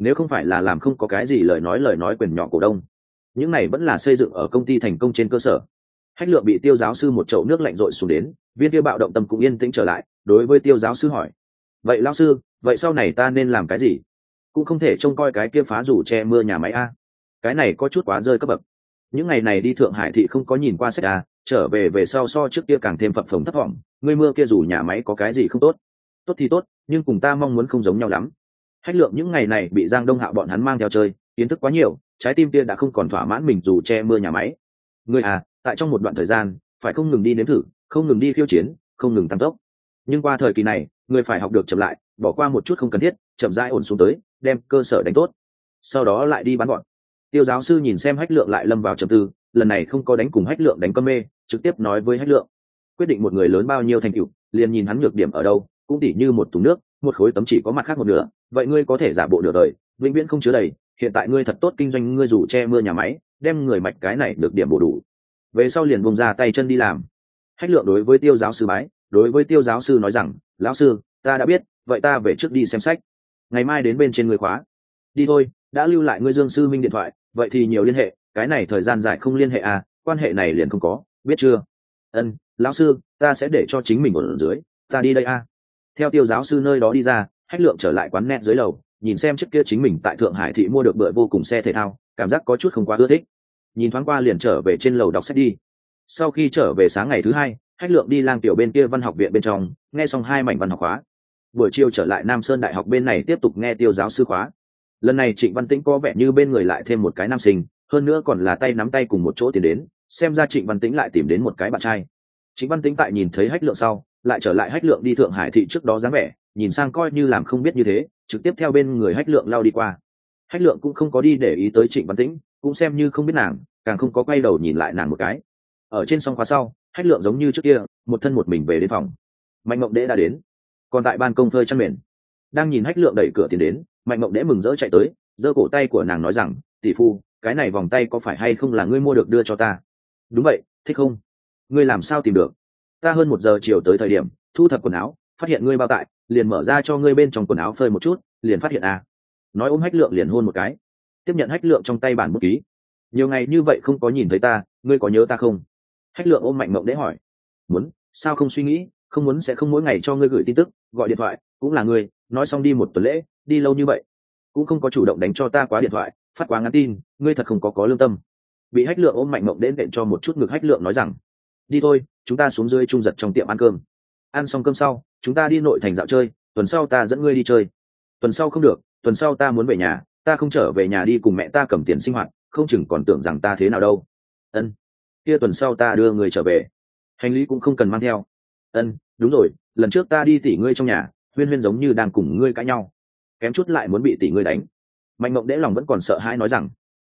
nếu không phải là làm không có cái gì lời nói lời nói quyền nhỏ cổ đông. Những này vẫn là xây dựng ở công ty thành công trên cơ sở. Hách lượng bị tiêu giáo sư một chậu nước lạnh rội xuống đến, viên tiêu bạo động tâm cũng yên tĩnh trở lại, đối với tiêu giáo sư hỏi, vậy lao sư, vậy sau này ta nên làm cái gì? Cũng không thể trông coi cái kia phá rủ che mưa nhà máy a. Cái này có chút quá rơi cấp bậc. Những ngày này đi thượng hải thị không có nhìn qua sách a, trở về về sau so trước kia càng thêm phập phồng thất vọng ngươi mưa kia rủ nhà máy có cái gì không tốt? Tốt thì tốt, nhưng cùng ta mong muốn không giống nhau lắm hách lượng những ngày này bị giang đông hạ bọn hắn mang theo chơi, kiến thức quá nhiều, trái tim kia đã không còn thỏa mãn mình dù che mưa nhà máy. Người à tại trong một đoạn thời gian, phải không ngừng đi nếm thử, không ngừng đi khiêu chiến, không ngừng tăng tốc. Nhưng qua thời kỳ này, người phải học được chậm lại, bỏ qua một chút không cần thiết, chậm rãi ổn xuống tới, đem cơ sở đánh tốt. Sau đó lại đi bán gọn tiêu giáo sư nhìn xem hách lượng lại lâm vào trầm tư, lần này không có đánh cùng hách lượng đánh cơm mê, trực tiếp nói với hách lượng. Quyết định một người lớn bao nhiêu thành tựu, liền nhìn hắn nhược điểm ở đâu, cũng tỉ như một thùng nước, một khối tấm chỉ có mặt khác một nửa vậy ngươi có thể giả bộ nửa đời, vĩnh viễn không chứa đầy, hiện tại ngươi thật tốt kinh doanh, ngươi dù che mưa nhà máy, đem người mạch cái này được điểm bổ đủ. Về sau liền vùng ra tay chân đi làm. Hách lượng đối với tiêu giáo sư bái, đối với tiêu giáo sư nói rằng, lão sư, ta đã biết, vậy ta về trước đi xem sách. Ngày mai đến bên trên người khóa. Đi thôi, đã lưu lại ngươi dương sư minh điện thoại, vậy thì nhiều liên hệ, cái này thời gian dài không liên hệ à quan hệ này liền không có, biết chưa? Ân, lão sư, ta sẽ để cho chính mình ở dưới, ta đi đây à. theo tiêu giáo sư nơi đó đi ra hách lượng trở lại quán net dưới lầu, nhìn xem trước kia chính mình tại thượng hải thị mua được bưởi vô cùng xe thể thao, cảm giác có chút không quá ưa thích. Nhìn thoáng qua liền trở về trên lầu đọc sách đi. Sau khi trở về sáng ngày thứ hai, hách lượng đi lang tiểu bên kia văn học viện bên trong, nghe xong hai mảnh văn học khóa. Buổi chiều trở lại nam sơn đại học bên này tiếp tục nghe tiêu giáo sư khóa. Lần này trịnh văn tĩnh có vẻ như bên người lại thêm một cái nam sinh, hơn nữa còn là tay nắm tay cùng một chỗ tiến đến, xem ra trịnh văn tĩnh lại tìm đến một cái bạn trai. Trịnh văn tĩnh tại nhìn thấy hách lượng sau, lại trở lại hách lượng đi thượng hải thị trước đó dáng vẻ nhìn sang coi như làm không biết như thế, trực tiếp theo bên người hách lượng lao đi qua. Hách lượng cũng không có đi để ý tới trịnh văn tĩnh, cũng xem như không biết nàng, càng không có quay đầu nhìn lại nàng một cái. Ở trên song khóa sau, hách lượng giống như trước kia, một thân một mình về đến phòng. Mạnh mộng đễ đã đến. Còn tại ban công phơi chăn mền. Đang nhìn hách lượng đẩy cửa tiến đến, mạnh mộng đễ mừng rỡ chạy tới, giơ cổ tay của nàng nói rằng, tỷ phu, cái này vòng tay có phải hay không là ngươi mua được đưa cho ta? Đúng vậy, thích không? Ngươi làm sao tìm được? Ta hơn một giờ chiều tới thời điểm, thu thập quần áo, phát hiện ngươi bao tại liền mở ra cho ngươi bên trong quần áo phơi một chút, liền phát hiện à. Nói ôm hách lượng liền hôn một cái. Tiếp nhận hách lượng trong tay bản bút ký. Nhiều ngày như vậy không có nhìn thấy ta, ngươi có nhớ ta không? Hách lượng ôm mạnh mộng để hỏi. Muốn, sao không suy nghĩ, không muốn sẽ không mỗi ngày cho ngươi gửi tin tức, gọi điện thoại, cũng là ngươi, nói xong đi một tuần lễ, đi lâu như vậy. Cũng không có chủ động đánh cho ta quá điện thoại, phát quá ngắn tin, ngươi thật không có có lương tâm. Bị hách lượng ôm mạnh mộng đến đệm cho một chút ngực hách lượng nói rằng, đi thôi, chúng ta xuống dưới trung giật trong tiệm ăn cơm ăn xong cơm sau chúng ta đi nội thành dạo chơi tuần sau ta dẫn ngươi đi chơi. Tuần sau không được tuần sau ta muốn về nhà ta không trở về nhà đi cùng mẹ ta cầm tiền sinh hoạt không chừng còn tưởng rằng ta thế nào đâu. Ân. Kia tuần sau ta đưa người trở về. Hành lý cũng không cần mang theo. Ân đúng rồi lần trước ta đi tỉ ngươi trong nhà huyên huyên giống như đang cùng ngươi cãi nhau. Kém chút lại muốn bị tỷ ngươi đánh. Mạnh mộng đễ lòng vẫn còn sợ hãi nói rằng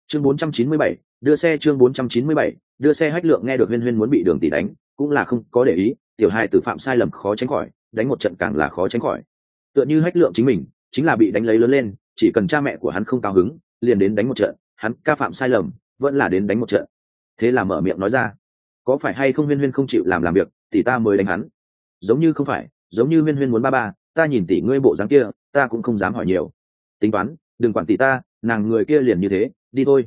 chương 497, đưa xe chương 497, đưa xe hách lượng nghe được huyên huyên muốn bị đường tỷ đánh cũng là không có để ý tiểu hai tử phạm sai lầm khó tránh khỏi, đánh một trận càng là khó tránh khỏi. Tựa như hách lượng chính mình, chính là bị đánh lấy lớn lên, chỉ cần cha mẹ của hắn không cao hứng, liền đến đánh một trận, hắn ca phạm sai lầm, vẫn là đến đánh một trận. Thế là mở miệng nói ra, có phải hay không huyên huyên không chịu làm làm việc, thì ta mới đánh hắn. Giống như không phải, giống như huyên huyên muốn ba ba, ta nhìn tỷ ngươi bộ dáng kia, ta cũng không dám hỏi nhiều. Tính toán, đừng quản tỷ ta, nàng người kia liền như thế, đi thôi.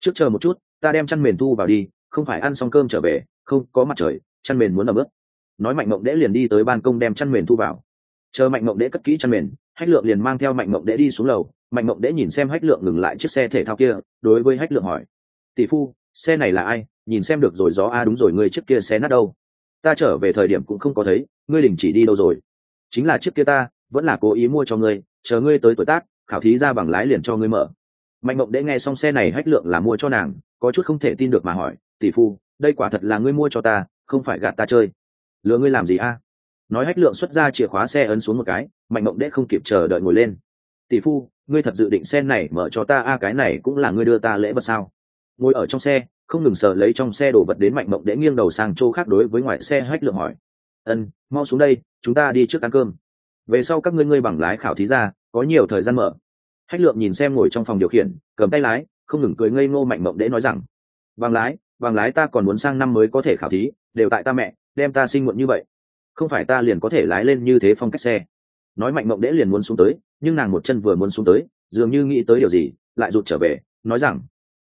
Trước chờ một chút, ta đem chăn mền thu vào đi, không phải ăn xong cơm trở về, không, có mặt trời, chăn mền muốn ẩm ướt nói mạnh mộng đễ liền đi tới ban công đem chăn mền thu vào. Chờ mạnh mộng đễ cất kỹ chăn mền, hách lượng liền mang theo mạnh mộng đễ đi xuống lầu. Mạnh mộng đễ nhìn xem hách lượng ngừng lại chiếc xe thể thao kia, đối với hách lượng hỏi, tỷ phu, xe này là ai? Nhìn xem được rồi gió a, đúng rồi, ngươi chiếc kia xe nát đâu? Ta trở về thời điểm cũng không có thấy, ngươi đình chỉ đi đâu rồi? Chính là chiếc kia ta, vẫn là cố ý mua cho ngươi, chờ ngươi tới tuổi tác, khảo thí ra bằng lái liền cho ngươi mở. Mạnh mộng đễ nghe xong xe này, hách lượng là mua cho nàng, có chút không thể tin được mà hỏi, tỷ phu, đây quả thật là ngươi mua cho ta, không phải gạt ta chơi lừa ngươi làm gì a? Nói hách lượng xuất ra chìa khóa xe ấn xuống một cái, mạnh mộng đễ không kịp chờ đợi ngồi lên. Tỷ phu, ngươi thật dự định xe này mở cho ta a, cái này cũng là ngươi đưa ta lễ vật sao? Ngồi ở trong xe, không ngừng sờ lấy trong xe đổ vật đến mạnh mộng đễ nghiêng đầu sang chỗ khác đối với ngoài xe hách lượng hỏi. Ân, mau xuống đây, chúng ta đi trước ăn cơm. Về sau các ngươi ngươi bằng lái khảo thí ra, có nhiều thời gian mở. Hách lượng nhìn xem ngồi trong phòng điều khiển, cầm tay lái, không ngừng cười ngây ngô mạnh mộng đễ nói rằng, bằng lái bằng lái ta còn muốn sang năm mới có thể khảo thí, đều tại ta mẹ đem ta sinh muộn như vậy. Không phải ta liền có thể lái lên như thế phong cách xe. Nói mạnh mộng đễ liền muốn xuống tới, nhưng nàng một chân vừa muốn xuống tới, dường như nghĩ tới điều gì, lại rụt trở về, nói rằng,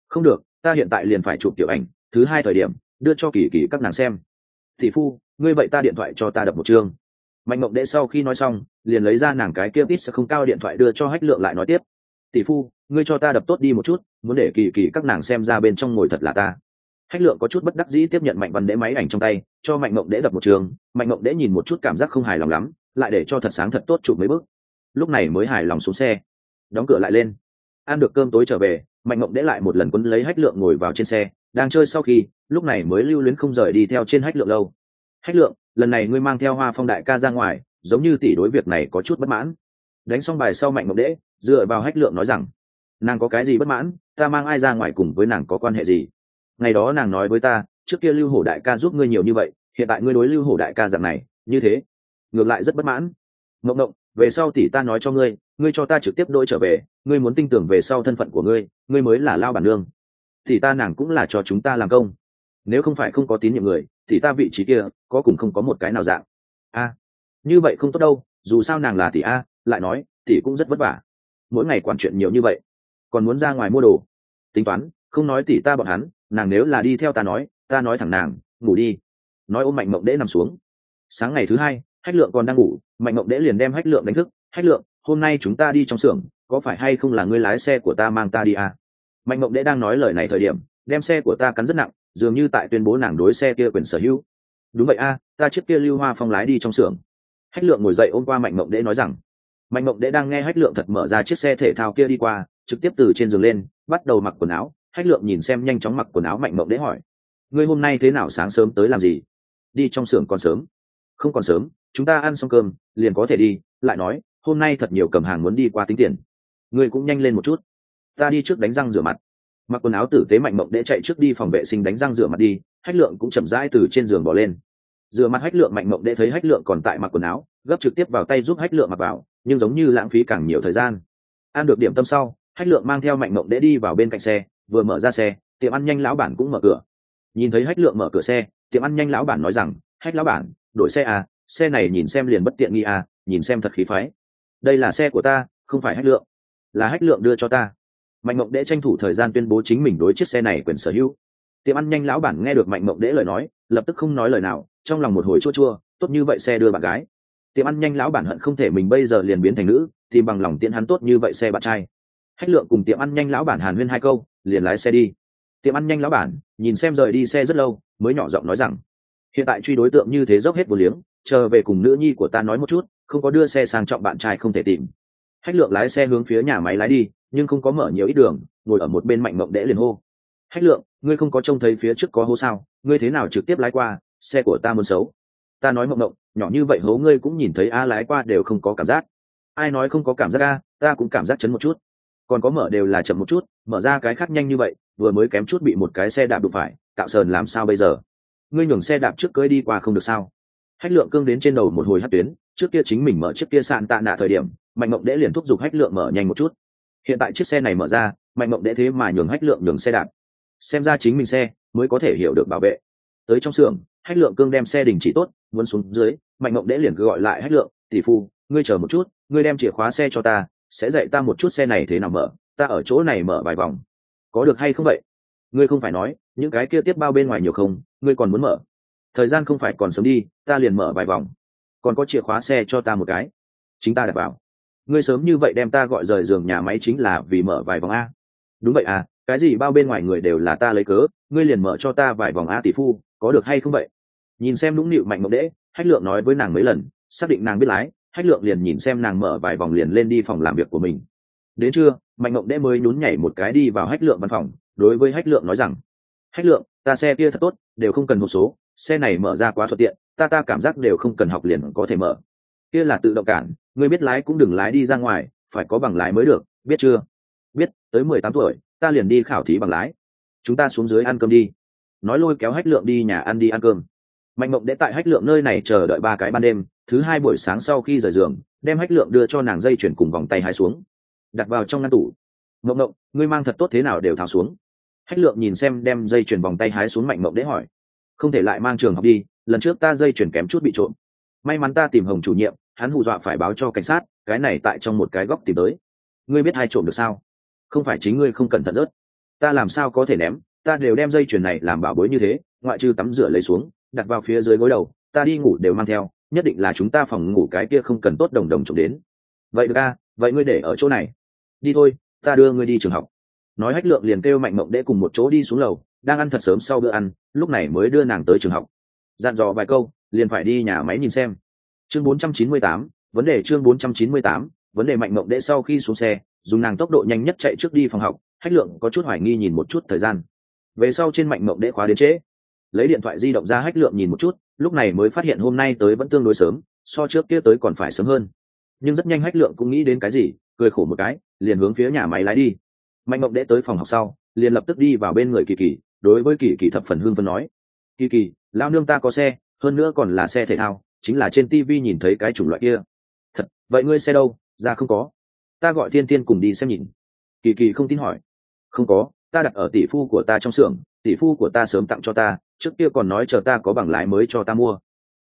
không được, ta hiện tại liền phải chụp tiểu ảnh, thứ hai thời điểm, đưa cho kỳ kỳ các nàng xem. Thị phu, ngươi vậy ta điện thoại cho ta đập một chương. Mạnh mộng đệ sau khi nói xong, liền lấy ra nàng cái kia ít sẽ không cao điện thoại đưa cho hách lượng lại nói tiếp, tỷ phu, ngươi cho ta đập tốt đi một chút, muốn để kỳ kỳ các nàng xem ra bên trong ngồi thật là ta hách lượng có chút bất đắc dĩ tiếp nhận mạnh văn đễ máy ảnh trong tay, cho mạnh mộng đễ đập một trường, mạnh mộng đễ nhìn một chút cảm giác không hài lòng lắm, lại để cho thật sáng thật tốt chụp mấy bước. Lúc này mới hài lòng xuống xe. Đóng cửa lại lên. Ăn được cơm tối trở về, mạnh mộng đễ lại một lần quấn lấy hách lượng ngồi vào trên xe, đang chơi sau khi, lúc này mới lưu luyến không rời đi theo trên hách lượng lâu. Hách lượng, lần này ngươi mang theo hoa phong đại ca ra ngoài, giống như tỷ đối việc này có chút bất mãn. Đánh xong bài sau mạnh mộng đễ, dựa vào hách lượng nói rằng, nàng có cái gì bất mãn? Ta mang ai ra ngoài cùng với nàng có quan hệ gì? Ngày đó nàng nói với ta, trước kia lưu hổ đại ca giúp ngươi nhiều như vậy, hiện tại ngươi đối lưu hổ đại ca dạng này, như thế, ngược lại rất bất mãn. Mộng mộng về sau tỷ ta nói cho ngươi ngươi cho ta trực tiếp đôi trở về, ngươi muốn tin tưởng về sau thân phận của ngươi ngươi mới là lao bản nương thì ta nàng cũng là cho chúng ta làm công. Nếu không phải không có tín nhiệm người thì ta vị trí kia, có cùng không có một cái nào dạng. A, như vậy không tốt đâu, dù sao nàng là tỷ a, lại nói, tỷ cũng rất vất vả. Mỗi ngày quản chuyện nhiều như vậy, còn muốn ra ngoài mua đồ. Tính toán, không nói tỷ ta bọn hắn nàng nếu là đi theo ta nói ta nói thẳng nàng, ngủ đi. Nói ôm mạnh mộng đễ nằm xuống. Sáng ngày thứ hai, hách lượng còn đang ngủ, mạnh mộng đễ liền đem hách lượng đánh thức. Hách lượng, hôm nay chúng ta đi trong xưởng, có phải hay không là ngươi lái xe của ta mang ta đi à? mạnh mộng đễ đang nói lời này thời điểm, đem xe của ta cắn rất nặng, dường như tại tuyên bố nàng đối xe kia quyền sở hữu. Đúng vậy a, ta chiếc kia lưu hoa phong lái đi trong xưởng. Hách lượng ngồi dậy ôm qua mạnh mộng đễ nói rằng, mạnh mộng đễ đang nghe hách lượng thật mở ra chiếc xe thể thao kia đi qua, trực tiếp từ trên giường lên, bắt đầu mặc quần áo hách lượng nhìn xem nhanh chóng mặc quần áo mạnh mộng đễ hỏi, ngươi hôm nay thế nào, sáng sớm tới làm gì? Đi trong xưởng còn sớm. Không còn sớm, chúng ta ăn xong cơm, liền có thể đi. Lại nói, hôm nay thật nhiều cầm hàng muốn đi qua tính tiền. Ngươi cũng nhanh lên một chút. Ta đi trước đánh răng rửa mặt. Mặc quần áo tử tế mạnh mộng để chạy trước đi phòng vệ sinh đánh răng rửa mặt đi, hách lượng cũng chậm rãi từ trên giường bỏ lên. Rửa mặt hách lượng, mạnh mộng để thấy hách lượng còn tại mặc quần áo, gấp trực tiếp vào tay giúp hách lượng mặc vào, nhưng giống như lãng phí càng nhiều thời gian. Ăn được điểm tâm sau, hách lượng mang theo mạnh mộng để đi vào bên cạnh xe vừa mở ra xe, tiệm ăn nhanh lão bản cũng mở cửa. Nhìn thấy hách lượng mở cửa xe, tiệm ăn nhanh lão bản nói rằng, hách lão bản, đổi xe à xe này nhìn xem liền bất tiện nghi à nhìn xem thật khí phái. Đây là xe của ta, không phải hách lượng. Là hách lượng đưa cho ta. Mạnh mộng đễ tranh thủ thời gian tuyên bố chính mình đối chiếc xe này quyền sở hữu. Tiệm ăn nhanh lão bản nghe được mạnh mộng đễ lời nói, lập tức không nói lời nào, trong lòng một hồi chua chua, tốt như vậy xe đưa bạn gái. Tiệm ăn nhanh lão bản hận không thể mình bây giờ liền biến thành nữ, thì bằng lòng tiện hắn tốt như vậy xe bạn trai hách lượng cùng tiệm ăn nhanh lão bản hàn huyên hai câu, liền lái xe đi. Tiệm ăn nhanh lão bản, nhìn xem rời đi xe rất lâu, mới nhỏ giọng nói rằng, hiện tại truy đối tượng như thế dốc hết vô liếng, chờ về cùng nữ nhi của ta nói một chút, không có đưa xe sang trọng bạn trai không thể tìm. Hách lượng lái xe hướng phía nhà máy lái đi, nhưng không có mở nhiều ít đường, ngồi ở một bên mạnh mộng đẽ liền hô, hách lượng, ngươi không có trông thấy phía trước có hố sao? Ngươi thế nào trực tiếp lái qua? Xe của ta muốn xấu. Ta nói mộng mộng, nhỏ như vậy hố ngươi cũng nhìn thấy a, lái qua đều không có cảm giác. Ai nói không có cảm giác a? Ta cũng cảm giác chấn một chút còn có mở đều là chậm một chút, mở ra cái khác nhanh như vậy, vừa mới kém chút bị một cái xe đạp đụng phải, cạo sờn làm sao bây giờ? Ngươi nhường xe đạp trước cưới đi qua không được sao? Hách lượng cương đến trên đầu một hồi hát tuyến, trước kia chính mình mở chiếc kia sạn tạ nạ thời điểm, mạnh mộng đễ liền thúc giục hách lượng mở nhanh một chút. Hiện tại chiếc xe này mở ra, mạnh mộng đễ thế mà nhường hách lượng nhường xe đạp. Xem ra chính mình xe mới có thể hiểu được bảo vệ. Tới trong xưởng, hách lượng cương đem xe đình chỉ tốt, muốn xuống dưới, mạnh mộng đễ liền cứ gọi lại hách lượng, tỷ phu, ngươi chờ một chút, ngươi đem chìa khóa xe cho ta sẽ dạy ta một chút xe này thế nào mở, ta ở chỗ này mở vài vòng. Có được hay không vậy? Ngươi không phải nói, những cái kia tiếp bao bên ngoài nhiều không, ngươi còn muốn mở. Thời gian không phải còn sớm đi, ta liền mở vài vòng. Còn có chìa khóa xe cho ta một cái. Chính ta đặt vào. Ngươi sớm như vậy đem ta gọi rời giường nhà máy chính là vì mở vài vòng a. Đúng vậy à cái gì bao bên ngoài người đều là ta lấy cớ, ngươi liền mở cho ta vài vòng a tỷ phu, có được hay không vậy? Nhìn xem nũng nịu mạnh mộng đễ hách lượng nói với nàng mấy lần, xác định nàng biết lái hách lượng liền nhìn xem nàng mở vài vòng liền lên đi phòng làm việc của mình. Đến trưa, mạnh mộng đẽ mới nhún nhảy một cái đi vào hách lượng văn phòng, đối với hách lượng nói rằng, hách lượng, ta xe kia thật tốt, đều không cần một số, xe này mở ra quá thuận tiện, ta ta cảm giác đều không cần học liền có thể mở. Kia là tự động cản, ngươi biết lái cũng đừng lái đi ra ngoài, phải có bằng lái mới được, biết chưa? Biết, tới mười tám tuổi, ta liền đi khảo thí bằng lái. Chúng ta xuống dưới ăn cơm đi. Nói lôi kéo hách lượng đi nhà ăn đi ăn cơm. Mạnh mộng đ tại hách lượng nơi này chờ đợi ba cái ban đêm thứ hai buổi sáng sau khi rời giường, đem hách lượng đưa cho nàng dây chuyển cùng vòng tay hai xuống. Đặt vào trong ngăn tủ. Mộng mộng ngươi mang thật tốt thế nào đều tháo xuống. Hách lượng nhìn xem đem dây chuyền vòng tay hái xuống mạnh mộng đ hỏi. Không thể lại mang trường học đi, lần trước ta dây chuyển kém chút bị trộm. May mắn ta tìm hồng chủ nhiệm, hắn hù dọa phải báo cho cảnh sát, cái này tại trong một cái góc tìm tới. Ngươi biết hai trộm được sao? Không phải chính ngươi không cẩn thận rớt. Ta làm sao có thể ném? Ta đều đem dây chuyền này làm bảo bối như thế, ngoại trừ tắm rửa lấy xuống, đặt vào phía dưới gối đầu, ta đi ngủ đều mang theo nhất định là chúng ta phòng ngủ cái kia không cần tốt đồng đồng trộm đến. Vậy được a vậy ngươi để ở chỗ này. Đi thôi ta đưa ngươi đi trường học. Nói hách lượng liền kêu mạnh mộng đệ cùng một chỗ đi xuống lầu đang ăn thật sớm sau bữa ăn lúc này mới đưa nàng tới trường học. Dặn dò vài câu liền phải đi nhà máy nhìn xem. Chương 498, vấn đề chương 498, vấn đề mạnh mộng đệ sau khi xuống xe dùng nàng tốc độ nhanh nhất chạy trước đi phòng học hách lượng có chút hoài nghi nhìn một chút thời gian. Về sau trên mạnh mộng đệ khóa đến trễ. Lấy điện thoại di động ra hách lượng nhìn một chút lúc này mới phát hiện hôm nay tới vẫn tương đối sớm, so trước kia tới còn phải sớm hơn. Nhưng rất nhanh hách lượng cũng nghĩ đến cái gì, cười khổ một cái, liền hướng phía nhà máy lái đi. Mạnh mộng đệ tới phòng học sau, liền lập tức đi vào bên người kỳ kỳ, đối với kỳ kỳ thập phần hương phân nói, kỳ kỳ lao nương ta có xe, hơn nữa còn là xe thể thao, chính là trên tv nhìn thấy cái chủng loại kia. Thật, vậy ngươi xe đâu? Ra không có. Ta gọi thiên thiên cùng đi xem nhìn. Kỳ kỳ không tin hỏi. Không có, ta đặt ở tỷ phu của ta trong xưởng tỷ phu của ta sớm tặng cho ta, trước kia còn nói chờ ta có bằng lái mới cho ta mua.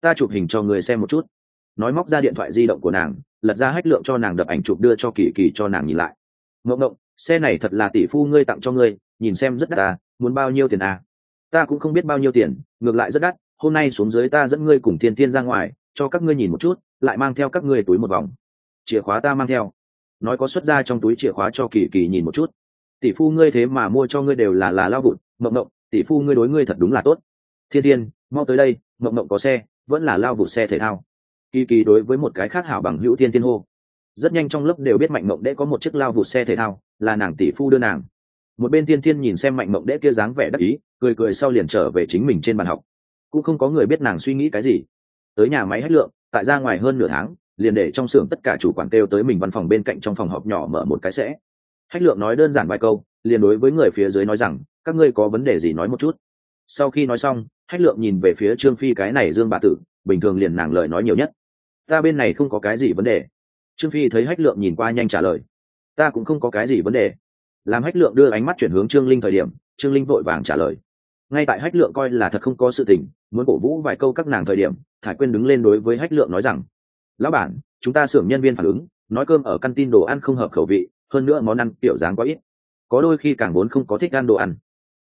Ta chụp hình cho người xem một chút. Nói móc ra điện thoại di động của nàng, lật ra hách lượng cho nàng đập ảnh chụp đưa cho kỳ kỳ cho nàng nhìn lại. Ngộng ngộng, xe này thật là tỷ phu ngươi tặng cho ngươi, nhìn xem rất đắt à muốn bao nhiêu tiền à? Ta cũng không biết bao nhiêu tiền, ngược lại rất đắt, hôm nay xuống dưới ta dẫn ngươi cùng thiên thiên ra ngoài, cho các ngươi nhìn một chút, lại mang theo các ngươi túi một vòng. Chìa khóa ta mang theo. Nói có xuất ra trong túi chìa khóa cho kỳ kỳ nhìn một chút. Tỷ phu ngươi thế mà mua cho ngươi đều là là lao vụt mộng mộng, tỷ phu ngươi đối ngươi thật đúng là tốt. Thiên thiên, mau tới đây, mộng mộng có xe, vẫn là lao vụ xe thể thao. Kỳ kỳ đối với một cái khác hảo bằng hữu thiên thiên hô. Rất nhanh trong lớp đều biết mạnh mộng đễ có một chiếc lao vụ xe thể thao, là nàng tỷ phu đưa nàng. Một bên thiên thiên nhìn xem mạnh mộng đễ kia dáng vẻ đắc ý, cười cười sau liền trở về chính mình trên bàn học. Cũng không có người biết nàng suy nghĩ cái gì. Tới nhà máy hết lượng, tại ra ngoài hơn nửa tháng, liền để trong xưởng tất cả chủ quản kêu tới mình văn phòng bên cạnh trong phòng họp nhỏ mở một cái sẽ. Hách lượng nói đơn giản vài câu liền đối với người phía dưới nói rằng, các ngươi có vấn đề gì nói một chút. Sau khi nói xong, hách lượng nhìn về phía trương phi cái này dương bà tử, bình thường liền nàng lời nói nhiều nhất. Ta bên này không có cái gì vấn đề. Trương phi thấy hách lượng nhìn qua nhanh trả lời. Ta cũng không có cái gì vấn đề. Làm hách lượng đưa ánh mắt chuyển hướng trương linh thời điểm, trương linh vội vàng trả lời. Ngay tại hách lượng coi là thật không có sự tình, muốn cổ vũ vài câu các nàng thời điểm, thải quyên đứng lên đối với hách lượng nói rằng, lão bản, chúng ta xưởng nhân viên phản ứng, nói cơm ở căn tin đồ ăn không hợp khẩu vị, hơn nữa món ăn kiểu dáng quá ít có đôi khi càng vốn không có thích ăn đồ ăn.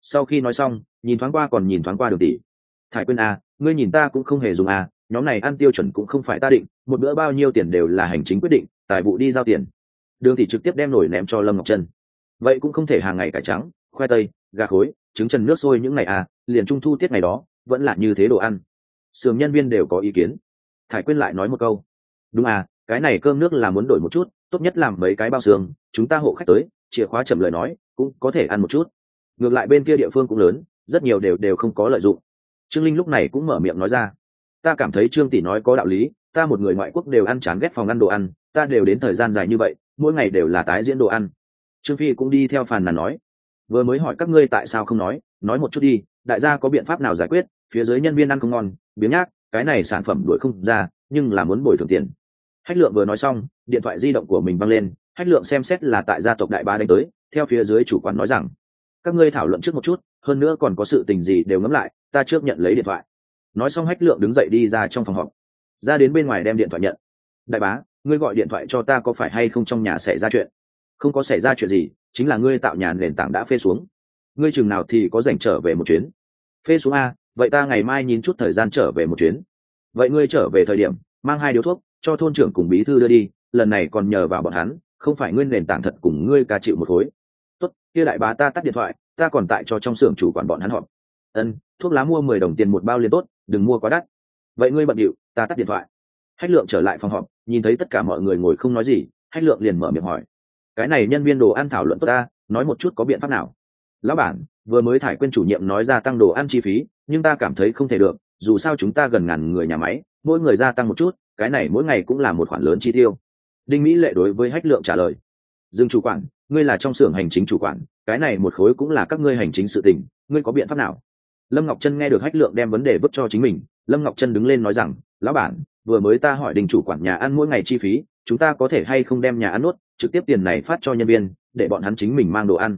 Sau khi nói xong nhìn thoáng qua còn nhìn thoáng qua đường tỷ. Thải quên a à, ngươi nhìn ta cũng không hề dùng a à, nhóm này ăn tiêu chuẩn cũng không phải ta định một bữa bao nhiêu tiền đều là hành chính quyết định tài vụ đi giao tiền. Đường tỷ trực tiếp đem nổi ném cho lâm ngọc trân. Vậy cũng không thể hàng ngày cải trắng khoai tây gà khối trứng trần nước sôi những ngày à liền trung thu tiết ngày đó vẫn là như thế đồ ăn. Sườn nhân viên đều có ý kiến. Thải quên lại nói một câu. Đúng à cái này cơm nước là muốn đổi một chút tốt nhất làm mấy cái bao xương chúng ta hộ khách tới chìa khóa chậm lời nói, cũng có thể ăn một chút. Ngược lại bên kia địa phương cũng lớn, rất nhiều đều đều không có lợi dụng. Trương linh lúc này cũng mở miệng nói ra. Ta cảm thấy trương tỷ nói có đạo lý, ta một người ngoại quốc đều ăn chán ghét phòng ăn đồ ăn, ta đều đến thời gian dài như vậy, mỗi ngày đều là tái diễn đồ ăn. Trương phi cũng đi theo phàn nàn nói. Vừa mới hỏi các ngươi tại sao không nói nói một chút đi, đại gia có biện pháp nào giải quyết, phía dưới nhân viên ăn không ngon, biếng nhác, cái này sản phẩm đuổi không ra, nhưng là muốn bồi thường tiền. Hách lượng vừa nói xong, điện thoại di động của mình văng lên hách lượng xem xét là tại gia tộc đại ba đánh tới, theo phía dưới chủ quán nói rằng, các ngươi thảo luận trước một chút, hơn nữa còn có sự tình gì đều ngẫm lại, ta trước nhận lấy điện thoại. Nói xong hách lượng đứng dậy đi ra trong phòng họp. Ra đến bên ngoài đem điện thoại nhận. Đại bá, ngươi gọi điện thoại cho ta có phải hay không trong nhà xảy ra chuyện? Không có xảy ra chuyện gì, chính là ngươi tạo nhà nền tảng đã phê xuống. Ngươi chừng nào thì có dành trở về một chuyến. Phê xuống a, vậy ta ngày mai nhìn chút thời gian trở về một chuyến. Vậy ngươi trở về thời điểm, mang hai điếu thuốc, cho thôn trưởng cùng bí thư đưa đi, lần này còn nhờ vào bọn hắn không phải nguyên nền tảng thật cùng ngươi ca chịu một khối. Tốt, kia đại bá ta tắt điện thoại, ta còn tại cho trong xưởng chủ quản bọn hắn họp. Ân, thuốc lá mua mười đồng tiền một bao liền tốt, đừng mua quá đắt. Vậy ngươi bận điệu, ta tắt điện thoại. Hách lượng trở lại phòng họp, nhìn thấy tất cả mọi người ngồi không nói gì, hách lượng liền mở miệng hỏi. Cái này nhân viên đồ ăn thảo luận tốt ta, nói một chút có biện pháp nào? Lão bản, vừa mới thải quên chủ nhiệm nói ra tăng đồ ăn chi phí, nhưng ta cảm thấy không thể được, dù sao chúng ta gần ngàn người nhà máy, mỗi người gia tăng một chút, cái này mỗi ngày cũng là một khoản lớn chi tiêu đinh mỹ lệ đối với hách lượng trả lời dương chủ quản, ngươi là trong xưởng hành chính chủ quản, cái này một khối cũng là các ngươi hành chính sự tình, ngươi có biện pháp nào? Lâm ngọc trân nghe được hách lượng đem vấn đề vứt cho chính mình, lâm ngọc trân đứng lên nói rằng, lão bản, vừa mới ta hỏi đình chủ quản nhà ăn mỗi ngày chi phí, chúng ta có thể hay không đem nhà ăn nuốt, trực tiếp tiền này phát cho nhân viên, để bọn hắn chính mình mang đồ ăn.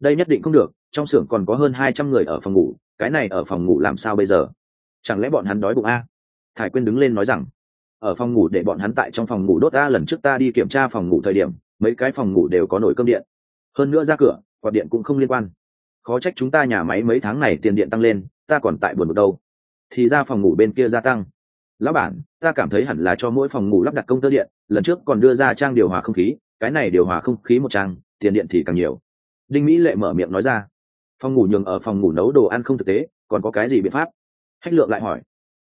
Đây nhất định không được, trong xưởng còn có hơn hai trăm người ở phòng ngủ, cái này ở phòng ngủ làm sao bây giờ? Chẳng lẽ bọn hắn đói bụng a? Thải quyên đứng lên nói rằng ở phòng ngủ để bọn hắn tại trong phòng ngủ đốt ta lần trước ta đi kiểm tra phòng ngủ thời điểm, mấy cái phòng ngủ đều có nổi cơm điện. Hơn nữa ra cửa, quạt điện cũng không liên quan. Khó trách chúng ta nhà máy mấy tháng này tiền điện tăng lên, ta còn tại buồn một đâu. Thì ra phòng ngủ bên kia gia tăng. Lão bản, ta cảm thấy hẳn là cho mỗi phòng ngủ lắp đặt công tơ điện, lần trước còn đưa ra trang điều hòa không khí, cái này điều hòa không khí một trang, tiền điện thì càng nhiều. Đinh mỹ lệ mở miệng nói ra. Phòng ngủ nhường ở phòng ngủ nấu đồ ăn không thực tế, còn có cái gì biện pháp? Hách lượng lại hỏi.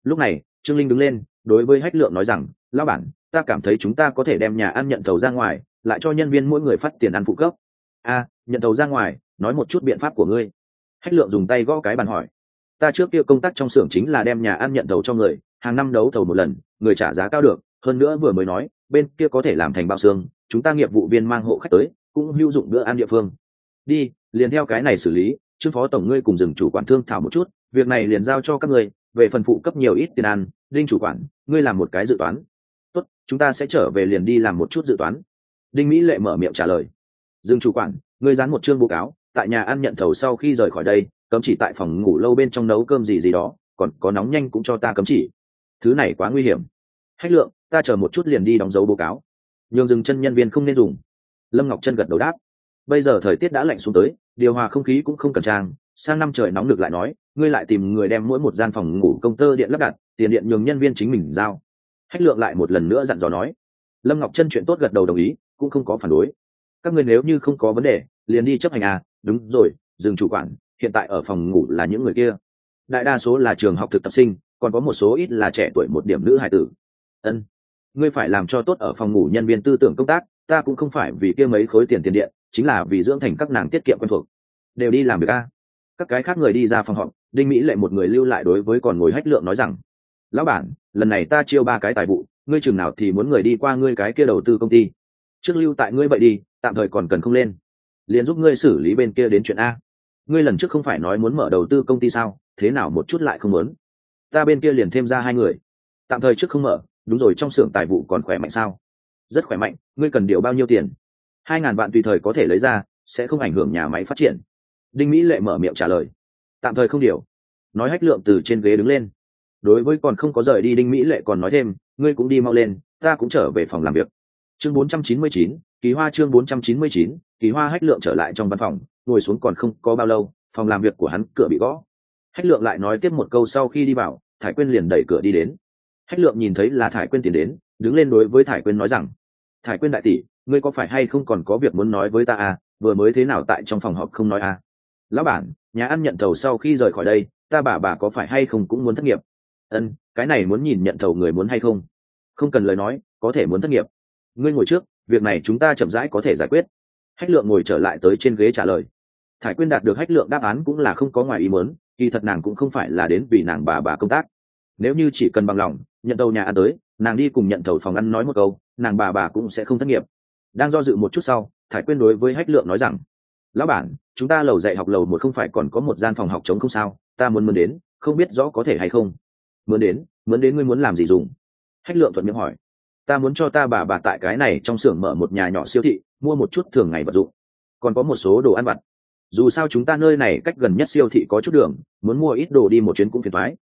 Lúc này, trương linh đứng lên đối với hách lượng nói rằng, lão bản, ta cảm thấy chúng ta có thể đem nhà ăn nhận thầu ra ngoài, lại cho nhân viên mỗi người phát tiền ăn phụ cấp. A, nhận thầu ra ngoài, nói một chút biện pháp của ngươi. Hách lượng dùng tay gõ cái bàn hỏi. Ta trước kia công tác trong xưởng chính là đem nhà ăn nhận thầu cho người, hàng năm đấu thầu một lần, người trả giá cao được, hơn nữa vừa mới nói, bên kia có thể làm thành bao xương, chúng ta nghiệp vụ viên mang hộ khách tới, cũng hữu dụng bữa ăn địa phương. Đi, liền theo cái này xử lý trương phó tổng ngươi cùng dừng chủ quản thương thảo một chút, việc này liền giao cho các ngươi về phần phụ cấp nhiều ít tiền ăn, đinh chủ quản, ngươi làm một cái dự toán. Tốt, chúng ta sẽ trở về liền đi làm một chút dự toán. Đinh mỹ lệ mở miệng trả lời. Dương chủ quản, ngươi dán một chương báo cáo, tại nhà ăn nhận thầu sau khi rời khỏi đây, cấm chỉ tại phòng ngủ lâu bên trong nấu cơm gì gì đó, còn có nóng nhanh cũng cho ta cấm chỉ. Thứ này quá nguy hiểm. Hách lượng, ta chờ một chút liền đi đóng dấu báo cáo. Nhường dừng chân nhân viên không nên dùng. Lâm ngọc chân gật đầu đáp. Bây giờ thời tiết đã lạnh xuống tới, điều hòa không khí cũng không cần trang, sang năm trời nóng được lại nói ngươi lại tìm người đem mỗi một gian phòng ngủ công tơ điện lắp đặt, tiền điện nhường nhân viên chính mình giao. Hách lượng lại một lần nữa dặn dò nói. Lâm ngọc chân chuyện tốt gật đầu đồng ý, cũng không có phản đối. Các ngươi nếu như không có vấn đề, liền đi chấp hành à đúng rồi, dừng chủ quản, hiện tại ở phòng ngủ là những người kia. Đại đa số là trường học thực tập sinh, còn có một số ít là trẻ tuổi một điểm nữ hải tử. Ân, ngươi phải làm cho tốt ở phòng ngủ nhân viên tư tưởng công tác, ta cũng không phải vì kia mấy khối tiền tiền điện, chính là vì dưỡng thành các nàng tiết kiệm quen thuộc. Đều đi làm việc a các cái khác người đi ra phòng họp, đinh mỹ lệ một người lưu lại đối với còn ngồi hách lượng nói rằng, lão bản, lần này ta chiêu ba cái tài vụ, ngươi chừng nào thì muốn người đi qua ngươi cái kia đầu tư công ty. Trước lưu tại ngươi vậy đi, tạm thời còn cần không lên. Liền giúp ngươi xử lý bên kia đến chuyện a. Ngươi lần trước không phải nói muốn mở đầu tư công ty sao, thế nào một chút lại không muốn? Ta bên kia liền thêm ra hai người. Tạm thời trước không mở, đúng rồi trong xưởng tài vụ còn khỏe mạnh sao? Rất khỏe mạnh, ngươi cần điều bao nhiêu tiền? Hai ngàn vạn tùy thời có thể lấy ra, sẽ không ảnh hưởng nhà máy phát triển đinh mỹ lệ mở miệng trả lời. Tạm thời không điều. Nói hách lượng từ trên ghế đứng lên. Đối với còn không có rời đi đinh mỹ lệ còn nói thêm ngươi cũng đi mau lên ta cũng trở về phòng làm việc. Chương 499, kỳ hoa chương 499, kỳ hoa hách lượng trở lại trong văn phòng ngồi xuống còn không có bao lâu phòng làm việc của hắn cửa bị gõ. Hách lượng lại nói tiếp một câu sau khi đi vào thải quyên liền đẩy cửa đi đến. Hách lượng nhìn thấy là thải quyên tiến đến đứng lên đối với thải quyên nói rằng thải quyên đại tỷ ngươi có phải hay không còn có việc muốn nói với ta à? Vừa mới thế nào tại trong phòng họp không nói à? Lão bản, nhà ăn nhận thầu sau khi rời khỏi đây, ta bà bà có phải hay không cũng muốn thất nghiệp? Ân cái này muốn nhìn nhận thầu người muốn hay không? Không cần lời nói, có thể muốn thất nghiệp. Ngươi ngồi trước, việc này chúng ta chậm rãi có thể giải quyết. Hách lượng ngồi trở lại tới trên ghế trả lời. Thải quyên đạt được hách lượng đáp án cũng là không có ngoài ý muốn, kỳ thật nàng cũng không phải là đến vì nàng bà bà công tác. Nếu như chỉ cần bằng lòng, nhận tàu nhà ăn tới, nàng đi cùng nhận thầu phòng ăn nói một câu, nàng bà bà cũng sẽ không thất nghiệp. Đang do dự một chút sau, thải quyên đối với hách lượng nói rằng lão bản, chúng ta lầu dạy học lầu một không phải còn có một gian phòng học chống không sao? Ta muốn mướn đến, không biết rõ có thể hay không. Mướn đến mướn đến ngươi muốn làm gì dùng? Hách lượng thuận miệng hỏi. Ta muốn cho ta bà bà tại cái này trong xưởng mở một nhà nhỏ siêu thị, mua một chút thường ngày vật dụng. Còn có một số đồ ăn vặt. Dù sao chúng ta nơi này cách gần nhất siêu thị có chút đường, muốn mua ít đồ đi một chuyến cũng phiền thoái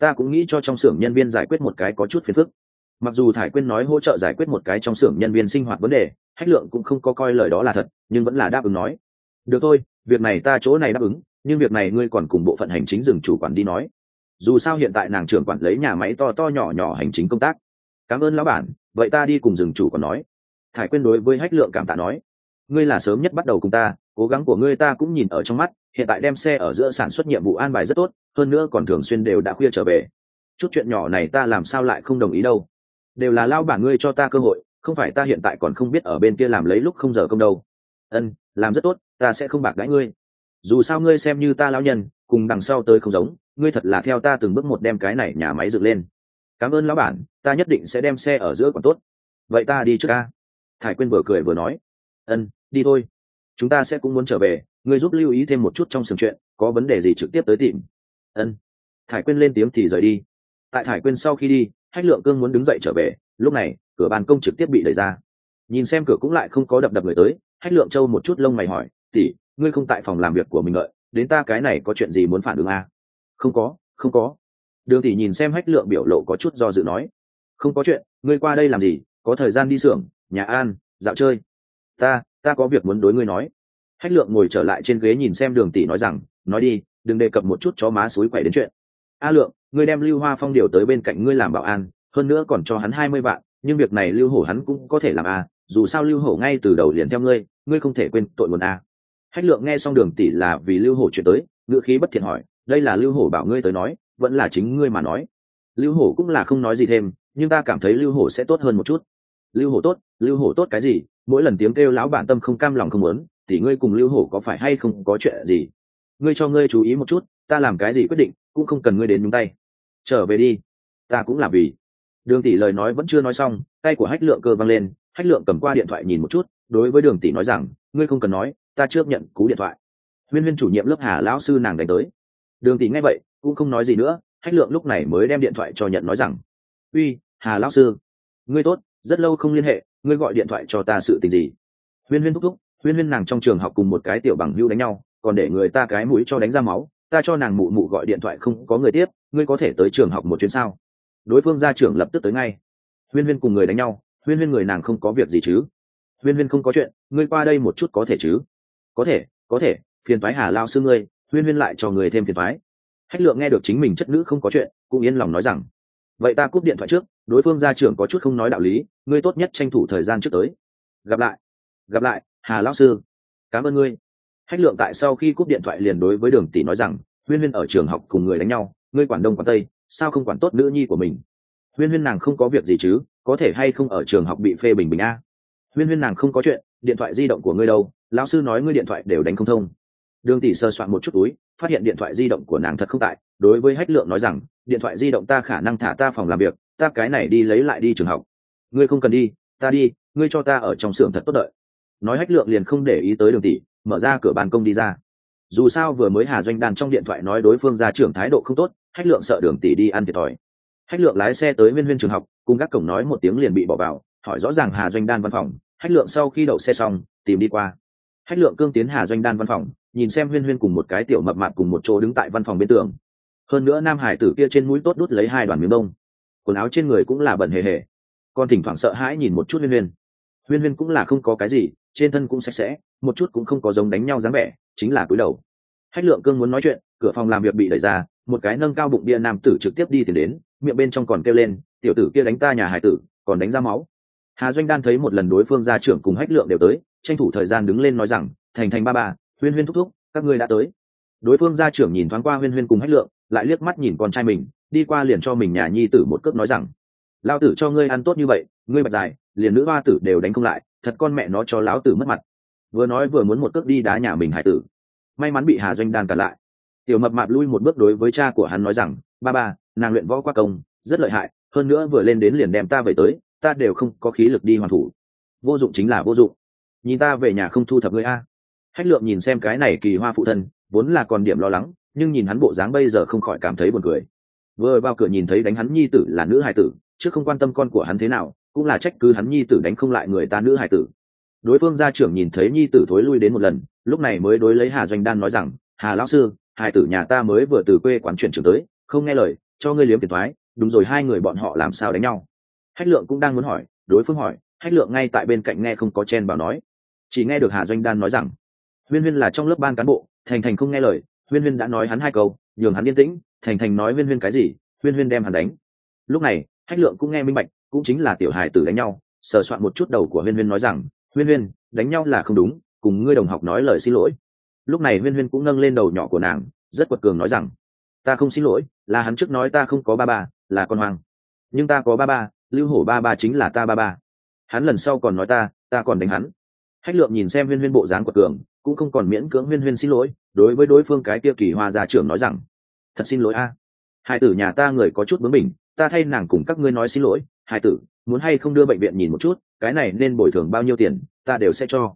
ta cũng nghĩ cho trong xưởng nhân viên giải quyết một cái có chút phiền phức. Mặc dù thải quyên nói hỗ trợ giải quyết một cái trong xưởng nhân viên sinh hoạt vấn đề, hách lượng cũng không có coi lời đó là thật, nhưng vẫn là đáp ứng nói được thôi, việc này ta chỗ này đáp ứng, nhưng việc này ngươi còn cùng bộ phận hành chính rừng chủ quản đi nói. Dù sao hiện tại nàng trưởng quản lấy nhà máy to to nhỏ nhỏ hành chính công tác. Cảm ơn lão bản, vậy ta đi cùng rừng chủ còn nói. Thải quyên đối với hách lượng cảm tạ nói. Ngươi là sớm nhất bắt đầu cùng ta, cố gắng của ngươi ta cũng nhìn ở trong mắt, hiện tại đem xe ở giữa sản xuất nhiệm vụ an bài rất tốt, hơn nữa còn thường xuyên đều đã khuya trở về. Chút chuyện nhỏ này ta làm sao lại không đồng ý đâu. Đều là lao bản ngươi cho ta cơ hội, không phải ta hiện tại còn không biết ở bên kia làm lấy lúc không giờ công đâu. Ân làm rất tốt, ta sẽ không bạc đãi ngươi. Dù sao ngươi xem như ta lão nhân, cùng đằng sau tới không giống, ngươi thật là theo ta từng bước một đem cái này nhà máy dựng lên. Cảm ơn lão bản, ta nhất định sẽ đem xe ở giữa còn tốt. Vậy ta đi trước ca. Thải quyên vừa cười vừa nói. Ân, đi thôi. Chúng ta sẽ cũng muốn trở về, ngươi giúp lưu ý thêm một chút trong sừng chuyện, có vấn đề gì trực tiếp tới tìm. Ân. Thải quyên lên tiếng thì rời đi. Tại thải quyên sau khi đi, hách lượng cương muốn đứng dậy trở về, lúc này, cửa ban công trực tiếp bị đẩy ra nhìn xem cửa cũng lại không có đập đập người tới, hách lượng châu một chút lông mày hỏi tỉ ngươi không tại phòng làm việc của mình ngợi đến ta cái này có chuyện gì muốn phản ứng à? không có không có. Đường tỷ nhìn xem hách lượng biểu lộ có chút do dự nói, không có chuyện, ngươi qua đây làm gì? Có thời gian đi xưởng, nhà an dạo chơi. Ta ta có việc muốn đối ngươi nói. Hách lượng ngồi trở lại trên ghế nhìn xem đường tỷ nói rằng, nói đi, đừng đề cập một chút chó má suối quẩy đến chuyện. A lượng, ngươi đem lưu hoa phong điều tới bên cạnh ngươi làm bảo an, hơn nữa còn cho hắn hai mươi vạn, nhưng việc này lưu hổ hắn cũng có thể làm a dù sao lưu hổ ngay từ đầu liền theo ngươi ngươi không thể quên tội nguồn a. Hách lượng nghe xong đường tỷ là vì lưu hổ chuyện tới ngựa khí bất thiện hỏi, đây là lưu hổ bảo ngươi tới nói, vẫn là chính ngươi mà nói. Lưu hổ cũng là không nói gì thêm, nhưng ta cảm thấy lưu hổ sẽ tốt hơn một chút. Lưu hổ tốt, lưu hổ tốt cái gì? Mỗi lần tiếng kêu lão bản tâm không cam lòng không muốn, thì ngươi cùng lưu hổ có phải hay không có chuyện gì? Ngươi cho ngươi chú ý một chút, ta làm cái gì quyết định, cũng không cần ngươi đến nhúng tay. Trở về đi. Ta cũng làm vì. Đường tỷ lời nói vẫn chưa nói xong, tay của hách lượng cơ văng lên hách lượng cầm qua điện thoại nhìn một chút, đối với đường tỷ nói rằng, ngươi không cần nói, ta trước nhận cú điện thoại. Huyên huyên chủ nhiệm lớp hà lão sư nàng đánh tới. Đường tỷ nghe vậy, cũng không nói gì nữa, hách lượng lúc này mới đem điện thoại cho nhận nói rằng, uy, hà lão sư, ngươi tốt, rất lâu không liên hệ, ngươi gọi điện thoại cho ta sự tình gì? Huyên huyên thúc thúc, huyên huyên nàng trong trường học cùng một cái tiểu bằng hữu đánh nhau, còn để người ta cái mũi cho đánh ra máu, ta cho nàng mụ mụ gọi điện thoại không có người tiếp, ngươi có thể tới trường học một chuyến sao? Đối phương ra trường lập tức tới ngay. Huyên huyên cùng người đánh nhau huyên huyên người nàng không có việc gì chứ? Huyên huyên không có chuyện, ngươi qua đây một chút có thể chứ? Có thể có thể, phiền thoái hà lao sư ngươi, huyên huyên lại cho người thêm phiền thoái hách lượng nghe được chính mình chất nữ không có chuyện, cũng yên lòng nói rằng, vậy ta cúp điện thoại trước, đối phương ra trường có chút không nói đạo lý, ngươi tốt nhất tranh thủ thời gian trước tới. Gặp lại gặp lại, hà lão sư. Cảm ơn ngươi. Hách lượng tại sau khi cúp điện thoại liền đối với đường tỷ nói rằng, huyên huyên ở trường học cùng người đánh nhau, ngươi quản đông quản tây, sao không quản tốt nữ nhi của mình? Huyên huyên nàng không có việc gì chứ có thể hay không ở trường học bị phê bình bình a? Huyên huyên nàng không có chuyện, điện thoại di động của ngươi đâu, lão sư nói ngươi điện thoại đều đánh không thông. Đường tỷ sơ soạn một chút túi, phát hiện điện thoại di động của nàng thật không tại, đối với hách lượng nói rằng, điện thoại di động ta khả năng thả ta phòng làm việc, ta cái này đi lấy lại đi trường học. Ngươi không cần đi, ta đi, ngươi cho ta ở trong xưởng thật tốt đợi. Nói hách lượng liền không để ý tới đường tỷ, mở ra cửa ban công đi ra. Dù sao vừa mới hà doanh đàn trong điện thoại nói đối phương ra trưởng thái độ không tốt, hách lượng sợ đường tỷ đi ăn thiệt thòi hách lượng lái xe tới viên viên trường học, cùng các cổng nói một tiếng liền bị bỏ vào, hỏi rõ ràng hà doanh đan văn phòng. Hách lượng sau khi đậu xe xong, tìm đi qua. Hách lượng cương tiến hà doanh đan văn phòng, nhìn xem huyên huyên cùng một cái tiểu mập mạp cùng một chỗ đứng tại văn phòng bên tường. Hơn nữa nam hải tử kia trên mũi tốt đút lấy hai đoàn miếng đông quần áo trên người cũng là bẩn hề hề. Còn thỉnh thoảng sợ hãi nhìn một chút huyên huyên huyên huyên cũng là không có cái gì, trên thân cũng sạch sẽ, một chút cũng không có giống đánh nhau dáng vẻ, chính là cúi đầu. Hách lượng cương muốn nói chuyện, cửa phòng làm việc bị đẩy ra, một cái nâng cao bụng bia nam tử trực tiếp đi tìm đến miệng bên trong còn kêu lên, tiểu tử kia đánh ta nhà hải tử, còn đánh ra máu. Hà doanh đan thấy một lần đối phương gia trưởng cùng hách lượng đều tới, tranh thủ thời gian đứng lên nói rằng, thành thành ba ba, huyên huyên thúc thúc, các ngươi đã tới. Đối phương gia trưởng nhìn thoáng qua huyên huyên cùng hách lượng, lại liếc mắt nhìn con trai mình, đi qua liền cho mình nhà nhi tử một cước nói rằng lao tử cho ngươi ăn tốt như vậy, ngươi bật dài, liền nữ hoa tử đều đánh không lại, thật con mẹ nó cho lão tử mất mặt. Vừa nói vừa muốn một cước đi đá nhà mình hải tử. May mắn bị hà doanh đan cản lại. Tiểu mập mạp lui một bước đối với cha của hắn nói rằng, ba ba nàng luyện võ qua công, rất lợi hại, hơn nữa vừa lên đến liền đem ta về tới, ta đều không có khí lực đi hoàn thủ. Vô dụng chính là vô dụng. Nhìn ta về nhà không thu thập ngươi a. Hách lượng nhìn xem cái này kỳ hoa phụ thân, vốn là còn điểm lo lắng, nhưng nhìn hắn bộ dáng bây giờ không khỏi cảm thấy buồn cười. Vừa vào cửa nhìn thấy đánh hắn nhi tử là nữ hài tử, chứ không quan tâm con của hắn thế nào, cũng là trách cứ hắn nhi tử đánh không lại người ta nữ hài tử. Đối phương gia trưởng nhìn thấy nhi tử thối lui đến một lần, lúc này mới đối lấy hà doanh đan nói rằng, hà lão sư hài tử nhà ta mới vừa từ quê quán chuyển trường tới, không nghe lời cho ngươi liếm tiền thoái, đúng rồi, hai người bọn họ làm sao đánh nhau? Hách lượng cũng đang muốn hỏi, đối phương hỏi, hách lượng ngay tại bên cạnh nghe không có chen vào nói. Chỉ nghe được hà doanh đan nói rằng, huyên huyên là trong lớp ban cán bộ, thành thành không nghe lời, huyên huyên đã nói hắn hai câu, nhường hắn yên tĩnh, thành thành nói huyên huyên cái gì, huyên huyên đem hắn đánh. Lúc này, hách lượng cũng nghe minh bạch, cũng chính là tiểu hài tử đánh nhau, sờ soạn một chút đầu của huyên huyên nói rằng, huyên huyên, đánh nhau là không đúng, cùng ngươi đồng học nói lời xin lỗi. Lúc này huyên huyên cũng nâng lên đầu nhỏ của nàng, rất quật cường nói rằng ta không xin lỗi, là hắn trước nói ta không có ba ba, là con hoang. Nhưng ta có ba ba, lưu hổ ba ba chính là ta ba ba. Hắn lần sau còn nói ta ta còn đánh hắn. Hách lượng nhìn xem huyên huyên bộ dáng quật cường, cũng không còn miễn cưỡng huyên huyên xin lỗi, đối với đối phương cái kia kỳ hoa gia trưởng nói rằng, thật xin lỗi a. Hai tử nhà ta người có chút bướng mình ta thay nàng cùng các ngươi nói xin lỗi hai tử, muốn hay không đưa bệnh viện nhìn một chút, cái này nên bồi thường bao nhiêu tiền, ta đều sẽ cho.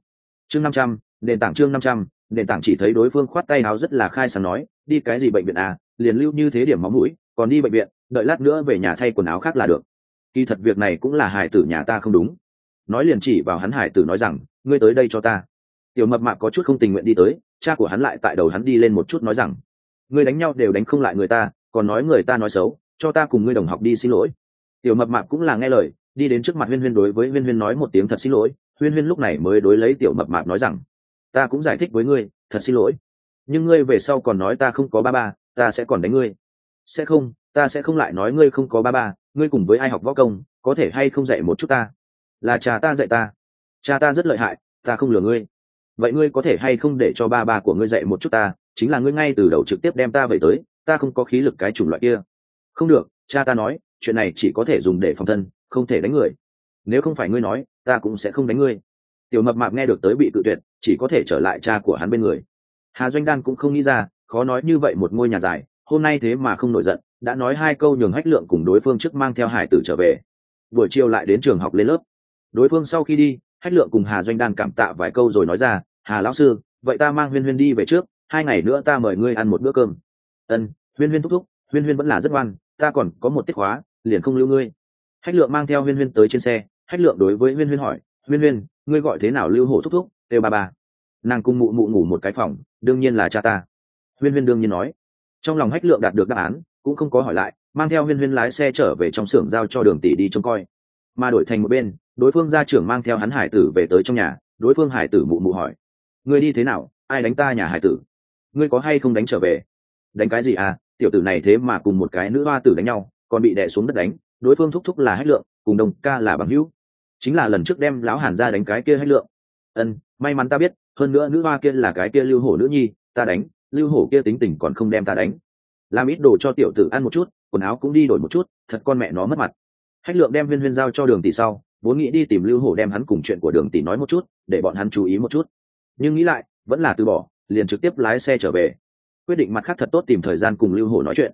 Chương năm trăm, nền tảng chương năm trăm nền tảng chỉ thấy đối phương khoát tay áo rất là khai sáng nói, đi cái gì bệnh viện à? Liền lưu như thế điểm máu mũi, còn đi bệnh viện, đợi lát nữa về nhà thay quần áo khác là được. Kỳ thật việc này cũng là hải tử nhà ta không đúng. Nói liền chỉ vào hắn hải tử nói rằng, ngươi tới đây cho ta. Tiểu mập mạp có chút không tình nguyện đi tới, cha của hắn lại tại đầu hắn đi lên một chút nói rằng, ngươi đánh nhau đều đánh không lại người ta, còn nói người ta nói xấu, cho ta cùng ngươi đồng học đi xin lỗi. Tiểu mập mạp cũng là nghe lời, đi đến trước mặt huyên huyên đối với huyên huyên nói một tiếng thật xin lỗi. Huyên huyên lúc này mới đối lấy tiểu mập mạp nói rằng ta cũng giải thích với ngươi, thật xin lỗi. Nhưng ngươi về sau còn nói ta không có ba ba, ta sẽ còn đánh ngươi. Sẽ không, ta sẽ không lại nói ngươi không có ba ba, ngươi cùng với ai học võ công, có thể hay không dạy một chút ta? Là cha ta dạy ta. Cha ta rất lợi hại, ta không lừa ngươi. Vậy ngươi có thể hay không để cho ba ba của ngươi dạy một chút ta? Chính là ngươi ngay từ đầu trực tiếp đem ta về tới, ta không có khí lực cái chủng loại kia. Không được, cha ta nói, chuyện này chỉ có thể dùng để phòng thân, không thể đánh người. Nếu không phải ngươi nói, ta cũng sẽ không đánh ngươi. Tiểu mập mạp nghe được tới bị tự tuyệt chỉ có thể trở lại cha của hắn bên người. Hà doanh đan cũng không nghĩ ra khó nói như vậy một ngôi nhà dài hôm nay thế mà không nổi giận đã nói hai câu nhường hách lượng cùng đối phương trước mang theo hải tử trở về. Buổi chiều lại đến trường học lên lớp. Đối phương sau khi đi hách lượng cùng hà doanh đan cảm tạ vài câu rồi nói ra hà lão sư vậy ta mang huyên huyên đi về trước hai ngày nữa ta mời ngươi ăn một bữa cơm. Ân huyên huyên thúc thúc huyên huyên vẫn là rất ngoan ta còn có một tiết hóa, liền không lưu ngươi. Hách lượng mang theo huyên huyên tới trên xe hách lượng đối với huyên huyên hỏi huyên huyên ngươi gọi thế nào lưu hổ thúc thúc? Têu ba ba. Nàng cùng mụ mụ ngủ một cái phòng, đương nhiên là cha ta. Huyên huyên đương nhiên nói. Trong lòng hách lượng đạt được đáp án, cũng không có hỏi lại, mang theo huyên huyên lái xe trở về trong xưởng giao cho đường tỷ đi trông coi. Mà đổi thành một bên, đối phương gia trưởng mang theo hắn hải tử về tới trong nhà, đối phương hải tử mụ mụ hỏi. Ngươi đi thế nào? Ai đánh ta nhà hải tử? Ngươi có hay không đánh trở về? Đánh cái gì à? Tiểu tử này thế mà cùng một cái nữ hoa tử đánh nhau, còn bị đè xuống đất đánh. Đối phương thúc thúc là hách lượng, cùng đồng ca là bằng hữu. Chính là lần trước đem lão hàn ra đánh cái kia hách lượng. Ân may mắn ta biết, hơn nữa nữ hoa kia là cái kia lưu hổ nữ nhi, ta đánh, lưu hổ kia tính tình còn không đem ta đánh. Làm ít đồ cho tiểu tử ăn một chút, quần áo cũng đi đổi một chút, thật con mẹ nó mất mặt. Hách lượng đem viên viên giao cho đường tỷ sau, vốn nghĩ đi tìm lưu hổ đem hắn cùng chuyện của đường tỷ nói một chút, để bọn hắn chú ý một chút. Nhưng nghĩ lại, vẫn là từ bỏ, liền trực tiếp lái xe trở về. Quyết định mặt khác thật tốt tìm thời gian cùng lưu hổ nói chuyện.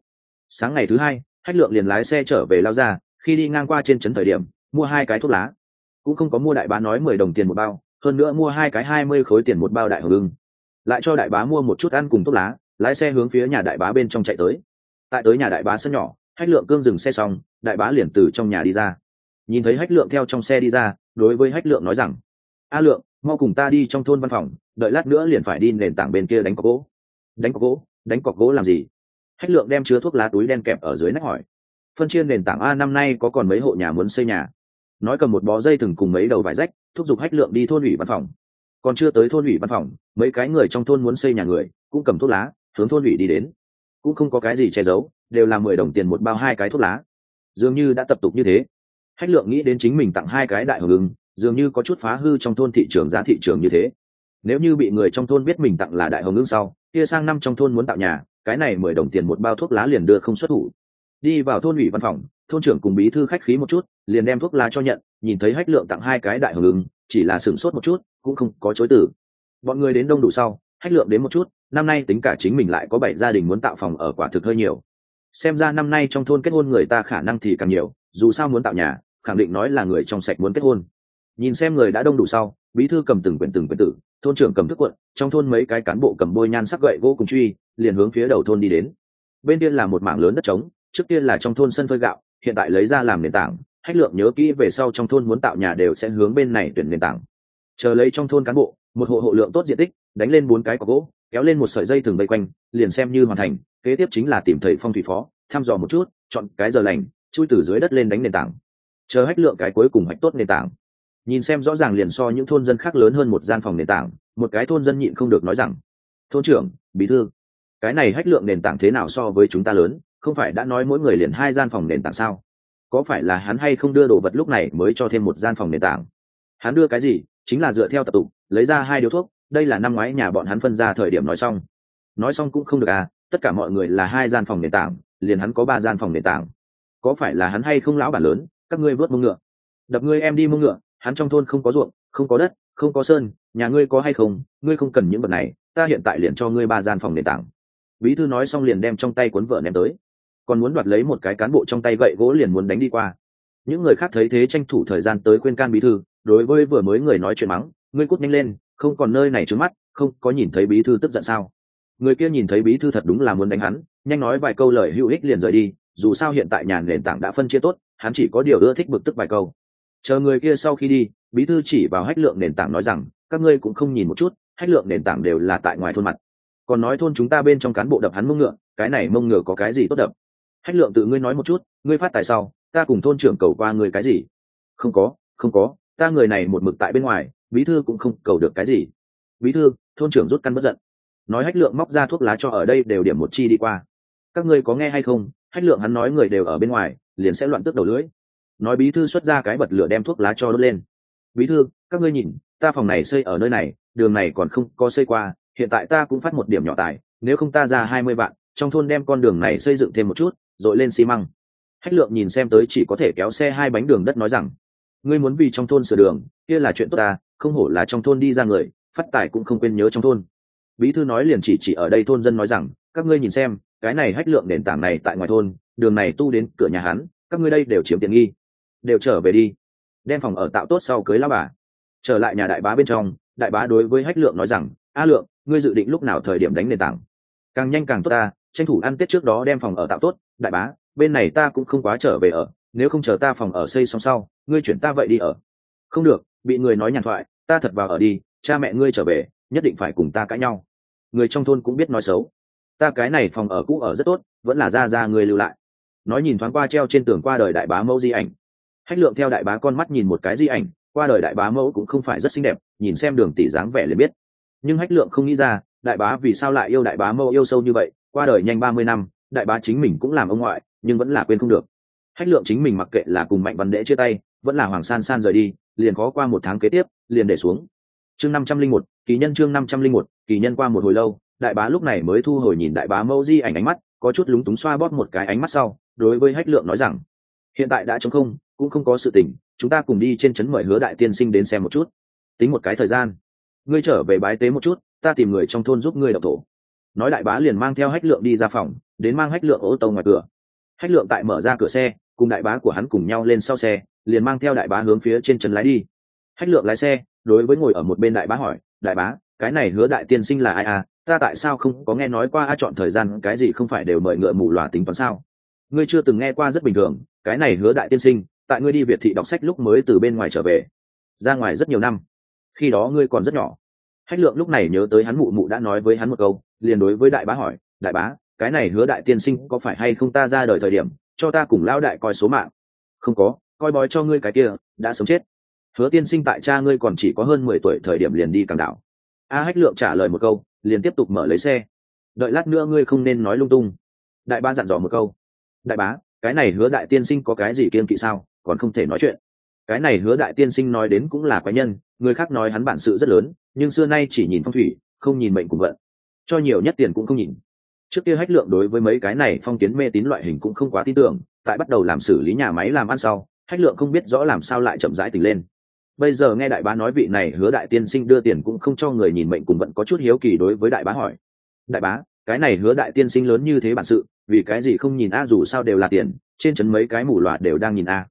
Sáng ngày thứ hai, hách lượng liền lái xe trở về lao ra, khi đi ngang qua trên trấn thời điểm, mua hai cái thuốc lá. Cũng không có mua đại bá nói mười đồng tiền một bao hơn nữa mua hai cái hai mươi khối tiền một bao đại hồng ưng. Lại cho đại bá mua một chút ăn cùng thuốc lá, lái xe hướng phía nhà đại bá bên trong chạy tới. Tại tới nhà đại bá sân nhỏ, hách lượng cương dừng xe xong, đại bá liền từ trong nhà đi ra. Nhìn thấy hách lượng theo trong xe đi ra, đối với hách lượng nói rằng, a lượng, mau cùng ta đi trong thôn văn phòng, đợi lát nữa liền phải đi nền tảng bên kia đánh cọc gỗ. Đánh cọc gỗ? Đánh cọc gỗ làm gì? Hách lượng đem chứa thuốc lá túi đen kẹp ở dưới nách hỏi. Phân chia nền tảng a năm nay có còn mấy hộ nhà muốn xây nhà? Nói cầm một bó dây thừng cùng mấy đầu vải rách thúc giục hách lượng đi thôn ủy văn phòng. Còn chưa tới thôn ủy văn phòng, mấy cái người trong thôn muốn xây nhà người, cũng cầm thuốc lá, hướng thôn ủy đi đến. Cũng không có cái gì che giấu, đều là mười đồng tiền một bao hai cái thuốc lá. Dường như đã tập tục như thế. Hách lượng nghĩ đến chính mình tặng hai cái đại hưởng ứng, dường như có chút phá hư trong thôn thị trường giá thị trường như thế. Nếu như bị người trong thôn biết mình tặng là đại hồng ương sau, kia sang năm trong thôn muốn tạo nhà, cái này mười đồng tiền một bao thuốc lá liền đưa không xuất thủ. Đi vào thôn ủy văn phòng thôn trưởng cùng bí thư khách khí một chút, liền đem thuốc lá cho nhận, nhìn thấy hách lượng tặng hai cái đại hưởng ứng, chỉ là sửng sốt một chút, cũng không có chối từ. Bọn người đến đông đủ sau, hách lượng đến một chút, năm nay tính cả chính mình lại có bảy gia đình muốn tạo phòng ở quả thực hơi nhiều. Xem ra năm nay trong thôn kết hôn người ta khả năng thì càng nhiều, dù sao muốn tạo nhà, khẳng định nói là người trong sạch muốn kết hôn. Nhìn xem người đã đông đủ sau, bí thư cầm từng quyển từng quyển tử, thôn trưởng cầm thức quận, trong thôn mấy cái cán bộ cầm bôi nhan sắc gậy vô cùng truy, liền hướng phía đầu thôn đi đến. Bên kia là một mảng lớn đất trống, trước kia là trong thôn sân phơi gạo hiện tại lấy ra làm nền tảng, hách lượng nhớ kỹ về sau trong thôn muốn tạo nhà đều sẽ hướng bên này tuyển nền tảng. Chờ lấy trong thôn cán bộ, một hộ hộ lượng tốt diện tích, đánh lên bốn cái có gỗ, kéo lên một sợi dây thường vây quanh, liền xem như hoàn thành, kế tiếp chính là tìm thầy phong thủy phó, thăm dò một chút, chọn cái giờ lành, chui từ dưới đất lên đánh nền tảng. Chờ hách lượng cái cuối cùng hạch tốt nền tảng. Nhìn xem rõ ràng liền so những thôn dân khác lớn hơn một gian phòng nền tảng, một cái thôn dân nhịn không được nói rằng, thôn trưởng, bí thư, cái này hách lượng nền tảng thế nào so với chúng ta lớn? Không phải đã nói mỗi người liền hai gian phòng nền tảng sao? Có phải là hắn hay không đưa đồ vật lúc này mới cho thêm một gian phòng nền tảng? Hắn đưa cái gì? Chính là dựa theo tập tục, lấy ra hai điếu thuốc, đây là năm ngoái nhà bọn hắn phân ra thời điểm nói xong. Nói xong cũng không được à tất cả mọi người là hai gian phòng nền tảng, liền hắn có ba gian phòng nền tảng. Có phải là hắn hay không lão bản lớn, các ngươi vớt mông ngựa. Đập ngươi em đi mông ngựa, hắn trong thôn không có ruộng, không có đất, không có sơn, nhà ngươi có hay không, ngươi không cần những vật này, ta hiện tại liền cho ngươi ba gian phòng nền tảng. Bí thư nói xong liền đem trong tay cuốn vợ ném tới còn muốn đoạt lấy một cái cán bộ trong tay gậy gỗ liền muốn đánh đi qua. Những người khác thấy thế tranh thủ thời gian tới khuyên can bí thư, đối với vừa mới người nói chuyện mắng, ngươi cút nhanh lên, không còn nơi này trước mắt, không có nhìn thấy bí thư tức giận sao? Người kia nhìn thấy bí thư thật đúng là muốn đánh hắn, nhanh nói vài câu lời hữu ích liền rời đi, dù sao hiện tại nhà nền tảng đã phân chia tốt, hắn chỉ có điều ưa thích bực tức vài câu. Chờ người kia sau khi đi, bí thư chỉ vào hách lượng nền tảng nói rằng, các ngươi cũng không nhìn một chút, hách lượng nền tảng đều là tại ngoài thôn mặt. Còn nói thôn chúng ta bên trong cán bộ đập hắn mông ngựa, cái này mông ngựa có cái gì tốt đập? Hách lượng tự ngươi nói một chút, ngươi phát tài sau, ta cùng thôn trưởng cầu qua ngươi cái gì? Không có không có, ta người này một mực tại bên ngoài, bí thư cũng không cầu được cái gì. Bí thư, thôn trưởng rút căn bất giận. Nói hách lượng móc ra thuốc lá cho ở đây đều điểm một chi đi qua. Các ngươi có nghe hay không? Hách lượng hắn nói người đều ở bên ngoài, liền sẽ loạn tức đầu lưỡi. Nói bí thư xuất ra cái bật lửa đem thuốc lá cho đốt lên. Bí thư, các ngươi nhìn, ta phòng này xây ở nơi này, đường này còn không có xây qua, hiện tại ta cũng phát một điểm nhỏ tài, nếu không ta ra hai mươi vạn, trong thôn đem con đường này xây dựng thêm một chút rồi lên xi măng. Hách lượng nhìn xem tới chỉ có thể kéo xe hai bánh đường đất nói rằng, ngươi muốn vì trong thôn sửa đường, kia là chuyện tốt ta, không hổ là trong thôn đi ra người, phát tài cũng không quên nhớ trong thôn. Bí thư nói liền chỉ chỉ ở đây thôn dân nói rằng, các ngươi nhìn xem, cái này hách lượng nền tảng này tại ngoài thôn, đường này tu đến cửa nhà hắn, các ngươi đây đều chiếm tiện nghi, đều trở về đi, đem phòng ở tạo tốt sau cưới lao bà. Trở lại nhà đại bá bên trong, đại bá đối với hách lượng nói rằng, a lượng, ngươi dự định lúc nào thời điểm đánh nền tảng? Càng nhanh càng tốt ta tranh thủ ăn tết trước đó đem phòng ở tạo tốt, đại bá, bên này ta cũng không quá trở về ở, nếu không chờ ta phòng ở xây xong sau, ngươi chuyển ta vậy đi ở. Không được, bị người nói nhàn thoại, ta thật vào ở đi, cha mẹ ngươi trở về, nhất định phải cùng ta cãi nhau. Người trong thôn cũng biết nói xấu. Ta cái này phòng ở cũ ở rất tốt, vẫn là ra ra người lưu lại. Nói nhìn thoáng qua treo trên tường qua đời đại bá mẫu di ảnh. Hách lượng theo đại bá con mắt nhìn một cái di ảnh, qua đời đại bá mẫu cũng không phải rất xinh đẹp, nhìn xem đường tỷ dáng vẻ liền biết. Nhưng hách lượng không nghĩ ra, đại bá vì sao lại yêu đại bá mẫu yêu sâu như vậy qua đời nhanh ba mươi năm, đại bá chính mình cũng làm ông ngoại, nhưng vẫn là quên không được. Hách lượng chính mình mặc kệ là cùng mạnh văn đễ chia tay, vẫn là hoàng san san rời đi, liền khó qua một tháng kế tiếp, liền để xuống. Chương năm trăm linh một, kỳ nhân chương năm trăm linh một, kỳ nhân qua một hồi lâu, đại bá lúc này mới thu hồi nhìn đại bá mẫu di ảnh ánh mắt, có chút lúng túng xoa bóp một cái ánh mắt sau, đối với hách lượng nói rằng, hiện tại đã chống không, cũng không có sự tình, chúng ta cùng đi trên trấn mời hứa đại tiên sinh đến xem một chút. Tính một cái thời gian. Ngươi trở về bái tế một chút, ta tìm người trong thôn giúp ngươi đậu thổ nói đại bá liền mang theo hách lượng đi ra phòng, đến mang hách lượng ô tô ngoài cửa. Hách lượng tại mở ra cửa xe, cùng đại bá của hắn cùng nhau lên sau xe, liền mang theo đại bá hướng phía trên trấn lái đi. Hách lượng lái xe, đối với ngồi ở một bên đại bá hỏi, đại bá, cái này hứa đại tiên sinh là ai à? Ta tại sao không có nghe nói qua a chọn thời gian, cái gì không phải đều mời ngựa mù lòa tính toán sao? Ngươi chưa từng nghe qua rất bình thường, cái này hứa đại tiên sinh, tại ngươi đi việt thị đọc sách lúc mới từ bên ngoài trở về, ra ngoài rất nhiều năm, khi đó ngươi còn rất nhỏ. Hách lượng lúc này nhớ tới hắn mụ mụ đã nói với hắn một câu liền đối với đại bá hỏi, đại bá, cái này hứa đại tiên sinh có phải hay không ta ra đời thời điểm, cho ta cùng lao đại coi số mạng? Không có, coi bói cho ngươi cái kia, đã sống chết. Hứa tiên sinh tại cha ngươi còn chỉ có hơn mười tuổi thời điểm liền đi càng đảo. A hách lượng trả lời một câu, liền tiếp tục mở lấy xe. Đợi lát nữa ngươi không nên nói lung tung. Đại ba dặn dò một câu. Đại bá, cái này hứa đại tiên sinh có cái gì kiên kỵ sao, còn không thể nói chuyện. Cái này hứa đại tiên sinh nói đến cũng là quái nhân, người khác nói hắn bản sự rất lớn, nhưng xưa nay chỉ nhìn phong thủy, không nhìn mệnh cùng vận cho nhiều nhất tiền cũng không nhìn. Trước kia hách lượng đối với mấy cái này phong kiến mê tín loại hình cũng không quá tin tưởng, tại bắt đầu làm xử lý nhà máy làm ăn sau, hách lượng không biết rõ làm sao lại chậm rãi tỉnh lên. Bây giờ nghe đại bá nói vị này hứa đại tiên sinh đưa tiền cũng không cho người nhìn mệnh cùng vẫn có chút hiếu kỳ đối với đại bá hỏi. Đại bá, cái này hứa đại tiên sinh lớn như thế bản sự, vì cái gì không nhìn a, dù sao đều là tiền, trên trấn mấy cái mù loà đều đang nhìn a.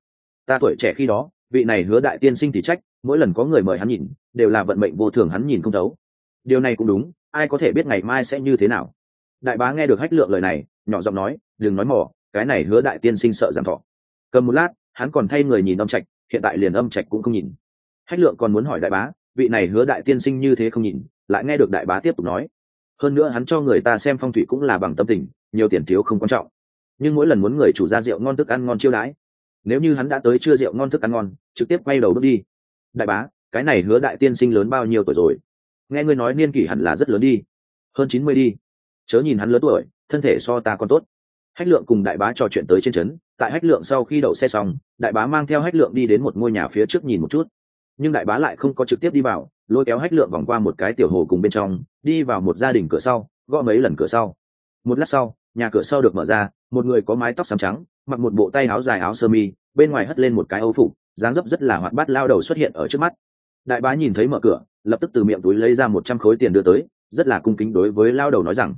Ta tuổi trẻ khi đó, vị này hứa đại tiên sinh thì trách, mỗi lần có người mời hắn nhìn, đều là vận mệnh vô thường hắn nhìn không thấu điều này cũng đúng, ai có thể biết ngày mai sẽ như thế nào. Đại bá nghe được hách lượng lời này, nhỏ giọng nói, đừng nói mỏ cái này hứa đại tiên sinh sợ giảm thọ. Cầm một lát, hắn còn thay người nhìn âm trạch, hiện tại liền âm trạch cũng không nhìn. Hách lượng còn muốn hỏi đại bá, vị này hứa đại tiên sinh như thế không nhìn? Lại nghe được đại bá tiếp tục nói. Hơn nữa hắn cho người ta xem phong thủy cũng là bằng tâm tình, nhiều tiền thiếu không quan trọng. Nhưng mỗi lần muốn người chủ ra rượu ngon thức ăn ngon chiêu đãi, nếu như hắn đã tới chưa rượu ngon thức ăn ngon, trực tiếp quay đầu bước đi. Đại bá, cái này hứa đại tiên sinh lớn bao nhiêu tuổi rồi? Nghe ngươi nói niên kỷ hẳn là rất lớn đi. Hơn chín mươi đi. Chớ nhìn hắn lớn tuổi, thân thể so ta còn tốt. Hách lượng cùng đại bá trò chuyện tới trên trấn, tại hách lượng sau khi đậu xe xong, đại bá mang theo hách lượng đi đến một ngôi nhà phía trước nhìn một chút. Nhưng đại bá lại không có trực tiếp đi vào, lôi kéo hách lượng vòng qua một cái tiểu hồ cùng bên trong, đi vào một gia đình cửa sau, gõ mấy lần cửa sau. Một lát sau, nhà cửa sau được mở ra, một người có mái tóc xám trắng, mặc một bộ tay áo dài áo sơ mi, bên ngoài hất lên một cái âu phục, dáng dấp rất là hoạt bát lao đầu xuất hiện ở trước mắt. Đại bá nhìn thấy mở cửa lập tức từ miệng túi lấy ra một trăm khối tiền đưa tới, rất là cung kính đối với lao đầu nói rằng,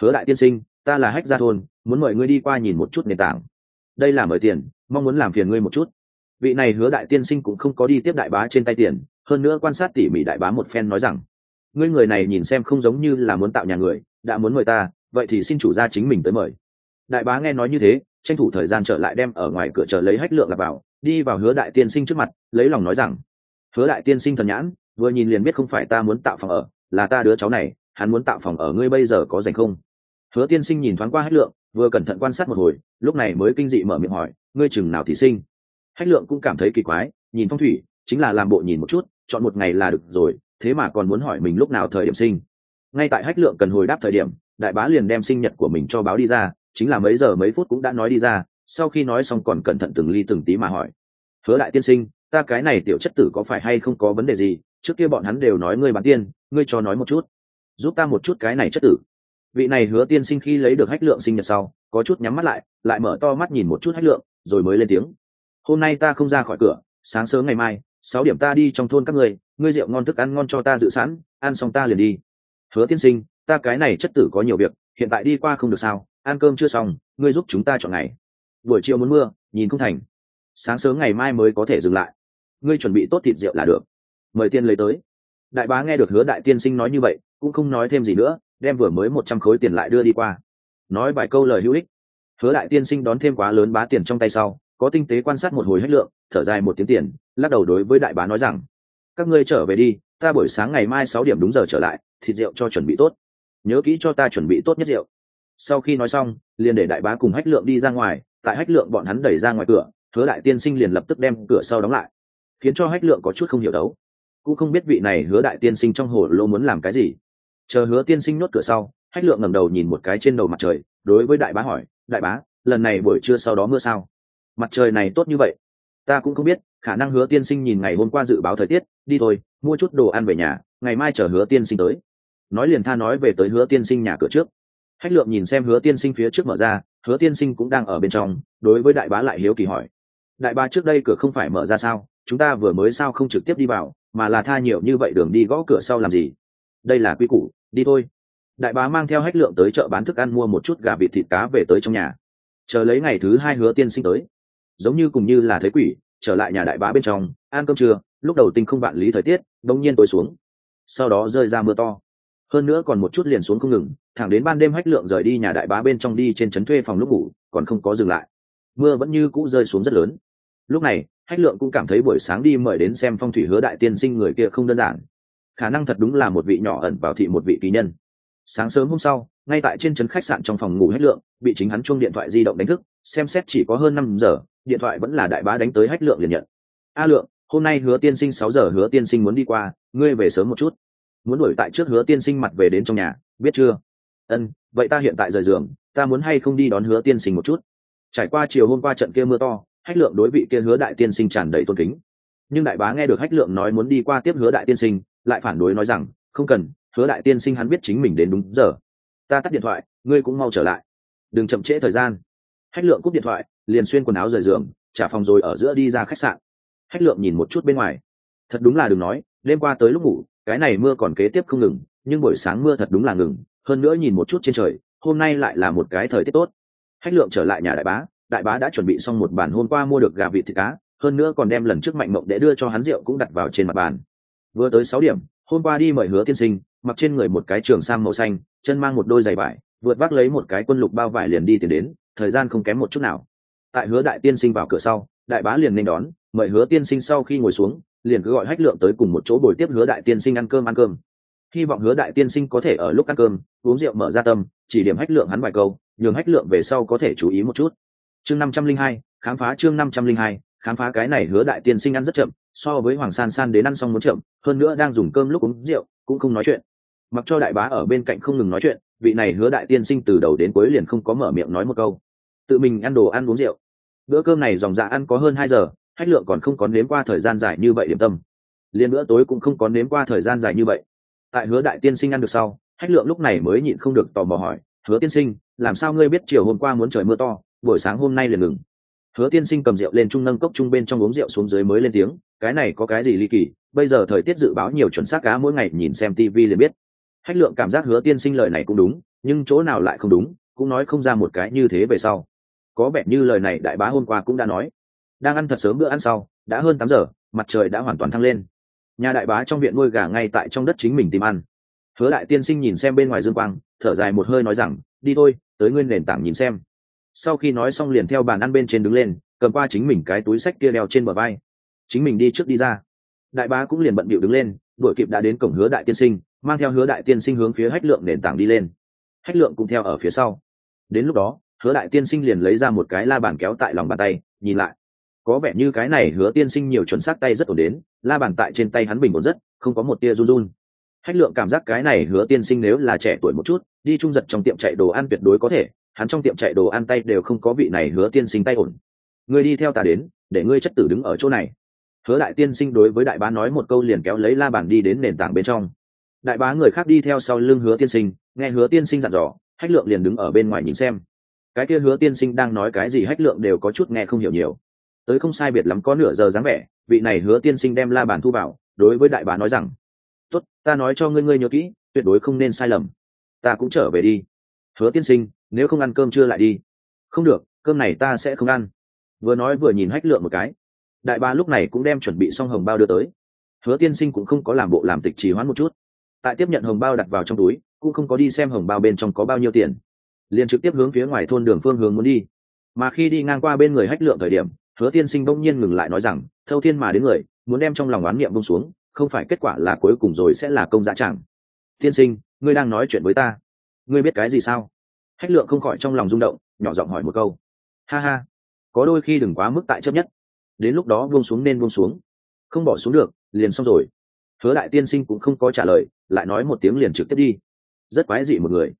hứa đại tiên sinh, ta là hách gia thôn, muốn mời ngươi đi qua nhìn một chút nền tảng. Đây là mời tiền, mong muốn làm phiền ngươi một chút. Vị này hứa đại tiên sinh cũng không có đi tiếp đại bá trên tay tiền, hơn nữa quan sát tỉ mỉ đại bá một phen nói rằng, ngươi người này nhìn xem không giống như là muốn tạo nhà người, đã muốn mời ta, vậy thì xin chủ gia chính mình tới mời. Đại bá nghe nói như thế, tranh thủ thời gian trở lại đem ở ngoài cửa chờ lấy hách lượng là vào, đi vào hứa đại tiên sinh trước mặt, lấy lòng nói rằng, hứa đại tiên sinh thần nhãn vừa nhìn liền biết không phải ta muốn tạo phòng ở, là ta đứa cháu này, hắn muốn tạo phòng ở ngươi bây giờ có dành không? Hứa tiên sinh nhìn thoáng qua hách lượng, vừa cẩn thận quan sát một hồi, lúc này mới kinh dị mở miệng hỏi, ngươi chừng nào thì sinh? Hách lượng cũng cảm thấy kỳ quái, nhìn phong thủy, chính là làm bộ nhìn một chút, chọn một ngày là được rồi, thế mà còn muốn hỏi mình lúc nào thời điểm sinh. Ngay tại hách lượng cần hồi đáp thời điểm, đại bá liền đem sinh nhật của mình cho báo đi ra, chính là mấy giờ mấy phút cũng đã nói đi ra, sau khi nói xong còn cẩn thận từng ly từng tí mà hỏi. Hứa đại tiên sinh, ta cái này tiểu chất tử có phải hay không có vấn đề gì? Trước kia bọn hắn đều nói ngươi bán tiên, ngươi cho nói một chút. Giúp ta một chút cái này chất tử. Vị này hứa tiên sinh khi lấy được hách lượng sinh nhật sau, có chút nhắm mắt lại lại mở to mắt nhìn một chút hách lượng, rồi mới lên tiếng. Hôm nay ta không ra khỏi cửa, sáng sớm ngày mai, sáu điểm ta đi trong thôn các người, ngươi rượu ngon thức ăn ngon cho ta dự sẵn, ăn xong ta liền đi. Hứa tiên sinh, ta cái này chất tử có nhiều việc, hiện tại đi qua không được sao, ăn cơm chưa xong, ngươi giúp chúng ta chọn ngày. Buổi chiều muốn mưa, nhìn không thành. Sáng sớm ngày mai mới có thể dừng lại. Ngươi chuẩn bị tốt thịt rượu là được mời tiên lấy tới. Đại bá nghe được hứa đại tiên sinh nói như vậy, cũng không nói thêm gì nữa, đem vừa mới một trăm khối tiền lại đưa đi qua. Nói vài câu lời hữu ích. Hứa đại tiên sinh đón thêm quá lớn bá tiền trong tay sau, có tinh tế quan sát một hồi hết lượng, thở dài một tiếng tiền, lắc đầu đối với đại bá nói rằng, các ngươi trở về đi, ta buổi sáng ngày mai sáu điểm đúng giờ trở lại, thịt rượu cho chuẩn bị tốt. Nhớ kỹ cho ta chuẩn bị tốt nhất rượu. Sau khi nói xong, liền để đại bá cùng hách lượng đi ra ngoài, tại hách lượng bọn hắn đẩy ra ngoài cửa, hứa đại tiên sinh liền lập tức đem cửa sau đóng lại, khiến cho hách lượng có chút không hiểu đấu cũng không biết vị này hứa đại tiên sinh trong hồ lô muốn làm cái gì. Chờ hứa tiên sinh nhốt cửa sau, hách lượng ngẩng đầu nhìn một cái trên đầu mặt trời, đối với đại bá hỏi, đại bá, lần này buổi trưa sau đó mưa sao? Mặt trời này tốt như vậy. Ta cũng không biết, khả năng hứa tiên sinh nhìn ngày hôm qua dự báo thời tiết, đi thôi, mua chút đồ ăn về nhà, ngày mai chờ hứa tiên sinh tới. Nói liền tha nói về tới hứa tiên sinh nhà cửa trước. Hách lượng nhìn xem hứa tiên sinh phía trước mở ra, hứa tiên sinh cũng đang ở bên trong, đối với đại bá lại hiếu kỳ hỏi, đại bá trước đây cửa không phải mở ra sao? Chúng ta vừa mới sao không trực tiếp đi vào? Mà là tha nhiều như vậy đường đi gõ cửa sau làm gì? Đây là quy củ, đi thôi. Đại bá mang theo hách lượng tới chợ bán thức ăn mua một chút gà vịt thịt cá về tới trong nhà. Chờ lấy ngày thứ hai hứa tiên sinh tới. Giống như cùng như là thấy quỷ, trở lại nhà đại bá bên trong, ăn cơm trưa, lúc đầu tinh không vạn lý thời tiết đông nhiên tối xuống. Sau đó rơi ra mưa to. Hơn nữa còn một chút liền xuống không ngừng, thẳng đến ban đêm hách lượng rời đi nhà đại bá bên trong đi trên trấn thuê phòng lúc ngủ, còn không có dừng lại. Mưa vẫn như cũ rơi xuống rất lớn. Lúc này hách lượng cũng cảm thấy buổi sáng đi mời đến xem phong thủy hứa đại tiên sinh người kia không đơn giản. Khả năng thật đúng là một vị nhỏ ẩn vào thị một vị kỳ nhân. Sáng sớm hôm sau, ngay tại trên trấn khách sạn trong phòng ngủ hách lượng, bị chính hắn chuông điện thoại di động đánh thức, xem xét chỉ có hơn năm giờ, điện thoại vẫn là đại bá đánh tới hách lượng liền nhận. A lượng, hôm nay hứa tiên sinh sáu giờ, hứa tiên sinh muốn đi qua, ngươi về sớm một chút. Muốn đuổi tại trước hứa tiên sinh mặt về đến trong nhà, biết chưa? Ân, vậy ta hiện tại rời giường, ta muốn hay không đi đón hứa tiên sinh một chút? Trải qua chiều hôm qua trận kia mưa to hách lượng đối vị kia hứa đại tiên sinh tràn đầy tôn kính. Nhưng đại bá nghe được hách lượng nói muốn đi qua tiếp hứa đại tiên sinh, lại phản đối nói rằng, không cần, hứa đại tiên sinh hắn biết chính mình đến đúng giờ. Ta tắt điện thoại, ngươi cũng mau trở lại. Đừng chậm trễ thời gian. Hách lượng cúp điện thoại, liền xuyên quần áo rời giường, trả phòng rồi ở giữa đi ra khách sạn. Hách lượng nhìn một chút bên ngoài. Thật đúng là đừng nói, đêm qua tới lúc ngủ, cái này mưa còn kế tiếp không ngừng, nhưng buổi sáng mưa thật đúng là ngừng, hơn nữa nhìn một chút trên trời, hôm nay lại là một cái thời tiết tốt. Hách lượng trở lại nhà đại bá đại bá đã chuẩn bị xong một bàn hôm qua mua được gà vịt thịt cá, hơn nữa còn đem lần trước mạnh mộng để đưa cho hắn rượu cũng đặt vào trên mặt bàn. Vừa tới sáu điểm, hôm qua đi mời hứa tiên sinh, mặc trên người một cái trường sang màu xanh, chân mang một đôi giày vải, vượt vác lấy một cái quân lục bao vải liền đi tìm đến, thời gian không kém một chút nào. Tại hứa đại tiên sinh vào cửa sau, đại bá liền nên đón, mời hứa tiên sinh sau khi ngồi xuống, liền cứ gọi hách lượng tới cùng một chỗ bồi tiếp hứa đại tiên sinh ăn cơm ăn cơm. Hy vọng hứa đại tiên sinh có thể ở lúc ăn cơm, uống rượu mở ra tâm, chỉ điểm hách lượng hắn vài câu, nhường hách lượng về sau có thể chú ý một chút chương năm trăm linh hai, khám phá chương năm trăm linh hai, khám phá cái này hứa đại tiên sinh ăn rất chậm, so với hoàng san san đến ăn xong muốn chậm, hơn nữa đang dùng cơm lúc uống rượu, cũng không nói chuyện. Mặc cho đại bá ở bên cạnh không ngừng nói chuyện, vị này hứa đại tiên sinh từ đầu đến cuối liền không có mở miệng nói một câu. Tự mình ăn đồ ăn uống rượu. Bữa cơm này dòng dạ ăn có hơn hai giờ, hách lượng còn không có nếm qua thời gian dài như vậy điểm tâm. Liền bữa tối cũng không có nếm qua thời gian dài như vậy. Tại hứa đại tiên sinh ăn được sau, hách lượng lúc này mới nhịn không được tò mò hỏi, hứa tiên sinh, làm sao ngươi biết chiều hôm qua muốn trời mưa to? Buổi sáng hôm nay liền ngừng. Hứa tiên sinh cầm rượu lên trung nâng cốc trung bên trong uống rượu xuống dưới mới lên tiếng, cái này có cái gì ly kỳ, bây giờ thời tiết dự báo nhiều chuẩn xác cá mỗi ngày nhìn xem tv liền biết. Hách lượng cảm giác hứa tiên sinh lời này cũng đúng, nhưng chỗ nào lại không đúng, cũng nói không ra một cái như thế về sau. Có vẻ như lời này đại bá hôm qua cũng đã nói. Đang ăn thật sớm bữa ăn sau, đã hơn tám giờ, mặt trời đã hoàn toàn thăng lên. Nhà đại bá trong viện nuôi gà ngay tại trong đất chính mình tìm ăn. Hứa đại tiên sinh nhìn xem bên ngoài dương quang, thở dài một hơi nói rằng, đi thôi, tới nguyên nền tảng nhìn xem sau khi nói xong liền theo bàn ăn bên trên đứng lên, cầm qua chính mình cái túi sách kia đeo trên bờ vai. Chính mình đi trước đi ra. Đại bá cũng liền bận bịu đứng lên, đuổi kịp đã đến cổng hứa đại tiên sinh, mang theo hứa đại tiên sinh hướng phía hách lượng nền tảng đi lên. Hách lượng cũng theo ở phía sau. Đến lúc đó, hứa đại tiên sinh liền lấy ra một cái la bàn kéo tại lòng bàn tay, nhìn lại. Có vẻ như cái này hứa tiên sinh nhiều chuẩn xác tay rất ổn đến, la bàn tại trên tay hắn bình ổn rất, không có một tia run run. Hách lượng cảm giác cái này hứa tiên sinh nếu là trẻ tuổi một chút, đi trung giật trong tiệm chạy đồ ăn tuyệt đối có thể hắn trong tiệm chạy đồ ăn tay đều không có vị này hứa tiên sinh tay ổn. Ngươi đi theo ta đến, để ngươi chất tử đứng ở chỗ này. Hứa đại tiên sinh đối với đại bá nói một câu liền kéo lấy la bàn đi đến nền tảng bên trong. Đại bá người khác đi theo sau lưng hứa tiên sinh, nghe hứa tiên sinh dặn dò, hách lượng liền đứng ở bên ngoài nhìn xem. Cái kia hứa tiên sinh đang nói cái gì hách lượng đều có chút nghe không hiểu nhiều. Tới không sai biệt lắm có nửa giờ dáng vẻ, vị này hứa tiên sinh đem la bàn thu vào, đối với đại bá nói rằng, tốt, ta nói cho ngươi ngươi nhớ kỹ, tuyệt đối không nên sai lầm. Ta cũng trở về đi. Hứa tiên sinh nếu không ăn cơm trưa lại đi. Không được, cơm này ta sẽ không ăn. Vừa nói vừa nhìn hách lượng một cái. Đại bá lúc này cũng đem chuẩn bị xong hồng bao đưa tới. Hứa tiên sinh cũng không có làm bộ làm tịch trì hoãn một chút. Tại tiếp nhận hồng bao đặt vào trong túi, cũng không có đi xem hồng bao bên trong có bao nhiêu tiền. Liền trực tiếp hướng phía ngoài thôn đường phương hướng muốn đi. Mà khi đi ngang qua bên người hách lượng thời điểm, hứa tiên sinh bỗng nhiên ngừng lại nói rằng, thâu thiên mà đến người, muốn đem trong lòng oán niệm bông xuống, không phải kết quả là cuối cùng rồi sẽ là công dã chẳng. Tiên sinh, ngươi đang nói chuyện với ta. Ngươi biết cái gì sao? Hách lượng không khỏi trong lòng rung động, nhỏ giọng hỏi một câu. Ha ha, có đôi khi đừng quá mức tại chấp nhất. Đến lúc đó buông xuống nên buông xuống. Không bỏ xuống được, liền xong rồi. Hứa đại tiên sinh cũng không có trả lời, lại nói một tiếng liền trực tiếp đi. Rất quái dị một người.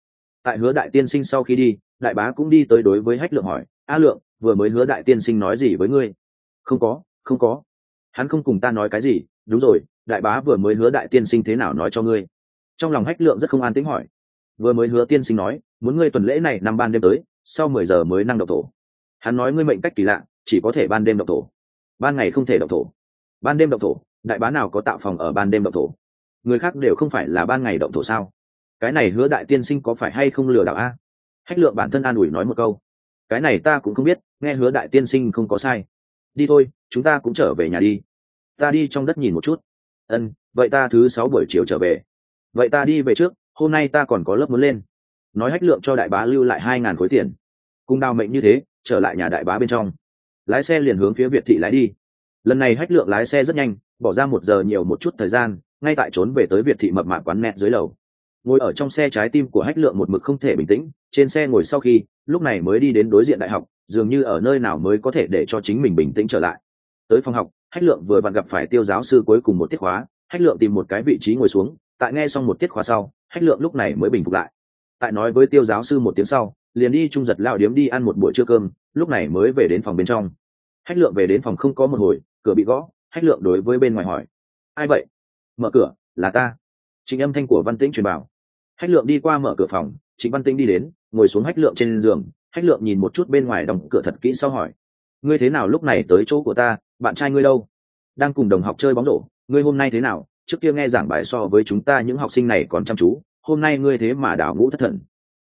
Tại hứa đại tiên sinh sau khi đi, đại bá cũng đi tới đối với hách lượng hỏi, a lượng, vừa mới hứa đại tiên sinh nói gì với ngươi? Không có không có. Hắn không cùng ta nói cái gì. Đúng rồi, đại bá vừa mới hứa đại tiên sinh thế nào nói cho ngươi? Trong lòng hách lượng rất không an tính hỏi vừa mới hứa tiên sinh nói, muốn ngươi tuần lễ này năm ban đêm tới, sau mười giờ mới năng độc thổ. Hắn nói ngươi mệnh cách kỳ lạ, chỉ có thể ban đêm độc thổ. Ban ngày không thể độc thổ. Ban đêm độc thổ, đại bá nào có tạo phòng ở ban đêm độc thổ? Người khác đều không phải là ban ngày động thổ sao? Cái này hứa đại tiên sinh có phải hay không lừa đảo a? Hách lượng bản thân an ủi nói một câu. Cái này ta cũng không biết, nghe hứa đại tiên sinh không có sai. Đi thôi, chúng ta cũng trở về nhà đi. Ta đi trong đất nhìn một chút. Ân, vậy ta thứ sáu buổi chiều trở về. Vậy ta đi về trước hôm nay ta còn có lớp muốn lên. Nói hách lượng cho đại bá lưu lại hai ngàn khối tiền. Cùng đào mệnh như thế trở lại nhà đại bá bên trong. Lái xe liền hướng phía việt thị lái đi. Lần này hách lượng lái xe rất nhanh bỏ ra một giờ nhiều một chút thời gian ngay tại trốn về tới việt thị mập mạc quán mẹ dưới lầu. Ngồi ở trong xe trái tim của hách lượng một mực không thể bình tĩnh trên xe ngồi sau khi lúc này mới đi đến đối diện đại học dường như ở nơi nào mới có thể để cho chính mình bình tĩnh trở lại. Tới phòng học hách lượng vừa vặn gặp phải tiêu giáo sư cuối cùng một tiết hóa, hách lượng tìm một cái vị trí ngồi xuống tại nghe xong một tiết khóa sau, hách lượng lúc này mới bình phục lại. Tại nói với tiêu giáo sư một tiếng sau, liền đi trung giật lao điếm đi ăn một buổi trưa cơm, lúc này mới về đến phòng bên trong. Hách lượng về đến phòng không có một hồi, cửa bị gõ, hách lượng đối với bên ngoài hỏi. Ai vậy? Mở cửa, là ta. Trịnh âm thanh của văn tĩnh truyền bảo. Hách lượng đi qua mở cửa phòng, trịnh văn tĩnh đi đến, ngồi xuống hách lượng trên giường. Hách lượng nhìn một chút bên ngoài đóng cửa thật kỹ sau hỏi. Ngươi thế nào lúc này tới chỗ của ta? Bạn trai ngươi đâu? Đang cùng đồng học chơi bóng rổ. Ngươi hôm nay thế nào? Trước kia nghe giảng bài so với chúng ta những học sinh này còn chăm chú, hôm nay ngươi thế mà đảo ngũ thất thần.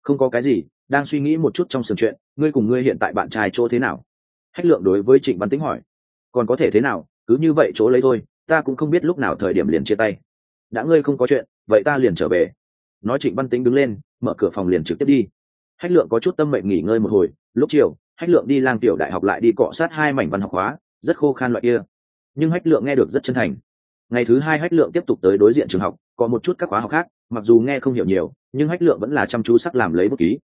Không có cái gì, đang suy nghĩ một chút trong sườn chuyện, ngươi cùng ngươi hiện tại bạn trai chỗ thế nào? Hách lượng đối với trịnh văn tĩnh hỏi. Còn có thể thế nào, cứ như vậy chỗ lấy thôi, ta cũng không biết lúc nào thời điểm liền chia tay. Đã ngươi không có chuyện, vậy ta liền trở về. Nói trịnh văn tĩnh đứng lên, mở cửa phòng liền trực tiếp đi. Hách lượng có chút tâm mệnh nghỉ ngơi một hồi, lúc chiều, hách lượng đi lang tiểu đại học lại đi cọ sát hai mảnh văn học hóa, rất khô khan loại kia. Nhưng hách lượng nghe được rất chân thành ngày thứ hai hách lượng tiếp tục tới đối diện trường học, có một chút các khóa học khác, mặc dù nghe không hiểu nhiều, nhưng hách lượng vẫn là chăm chú sắc làm lấy bút ký.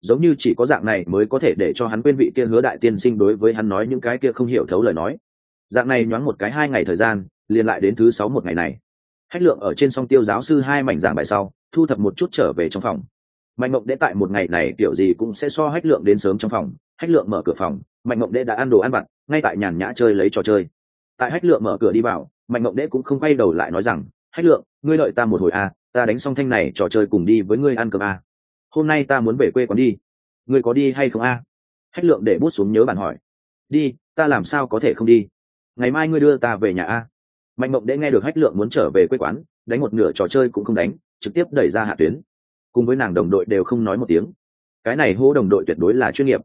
Giống như chỉ có dạng này mới có thể để cho hắn quên vị kia hứa đại tiên sinh đối với hắn nói những cái kia không hiểu thấu lời nói. Dạng này nhoáng một cái hai ngày thời gian, liền lại đến thứ sáu một ngày này. Hách lượng ở trên song tiêu giáo sư hai mảnh giảng bài sau, thu thập một chút trở về trong phòng. Mạnh mộng đễ tại một ngày này kiểu gì cũng sẽ so hách lượng đến sớm trong phòng. Hách lượng mở cửa phòng, mạnh mộng đễ đã ăn đồ ăn vặt, ngay tại nhàn nhã chơi lấy trò chơi tại hách lượng mở cửa đi vào mạnh mộng đế cũng không quay đầu lại nói rằng hách lượng ngươi đợi ta một hồi a à, ta đánh xong thanh này trò chơi cùng đi với ngươi ăn cơm a à. hôm nay ta muốn về quê quán đi. Ngươi có đi hay không a à? hách lượng để bút xuống nhớ bạn hỏi. Đi ta làm sao có thể không đi? Ngày mai ngươi đưa ta về nhà a mạnh mộng đễ nghe được hách lượng muốn trở về quê quán đánh một nửa trò chơi cũng không đánh trực tiếp đẩy ra hạ tuyến. Cùng với nàng đồng đội đều không nói một tiếng. Cái này hô đồng đội tuyệt đối là chuyên nghiệp.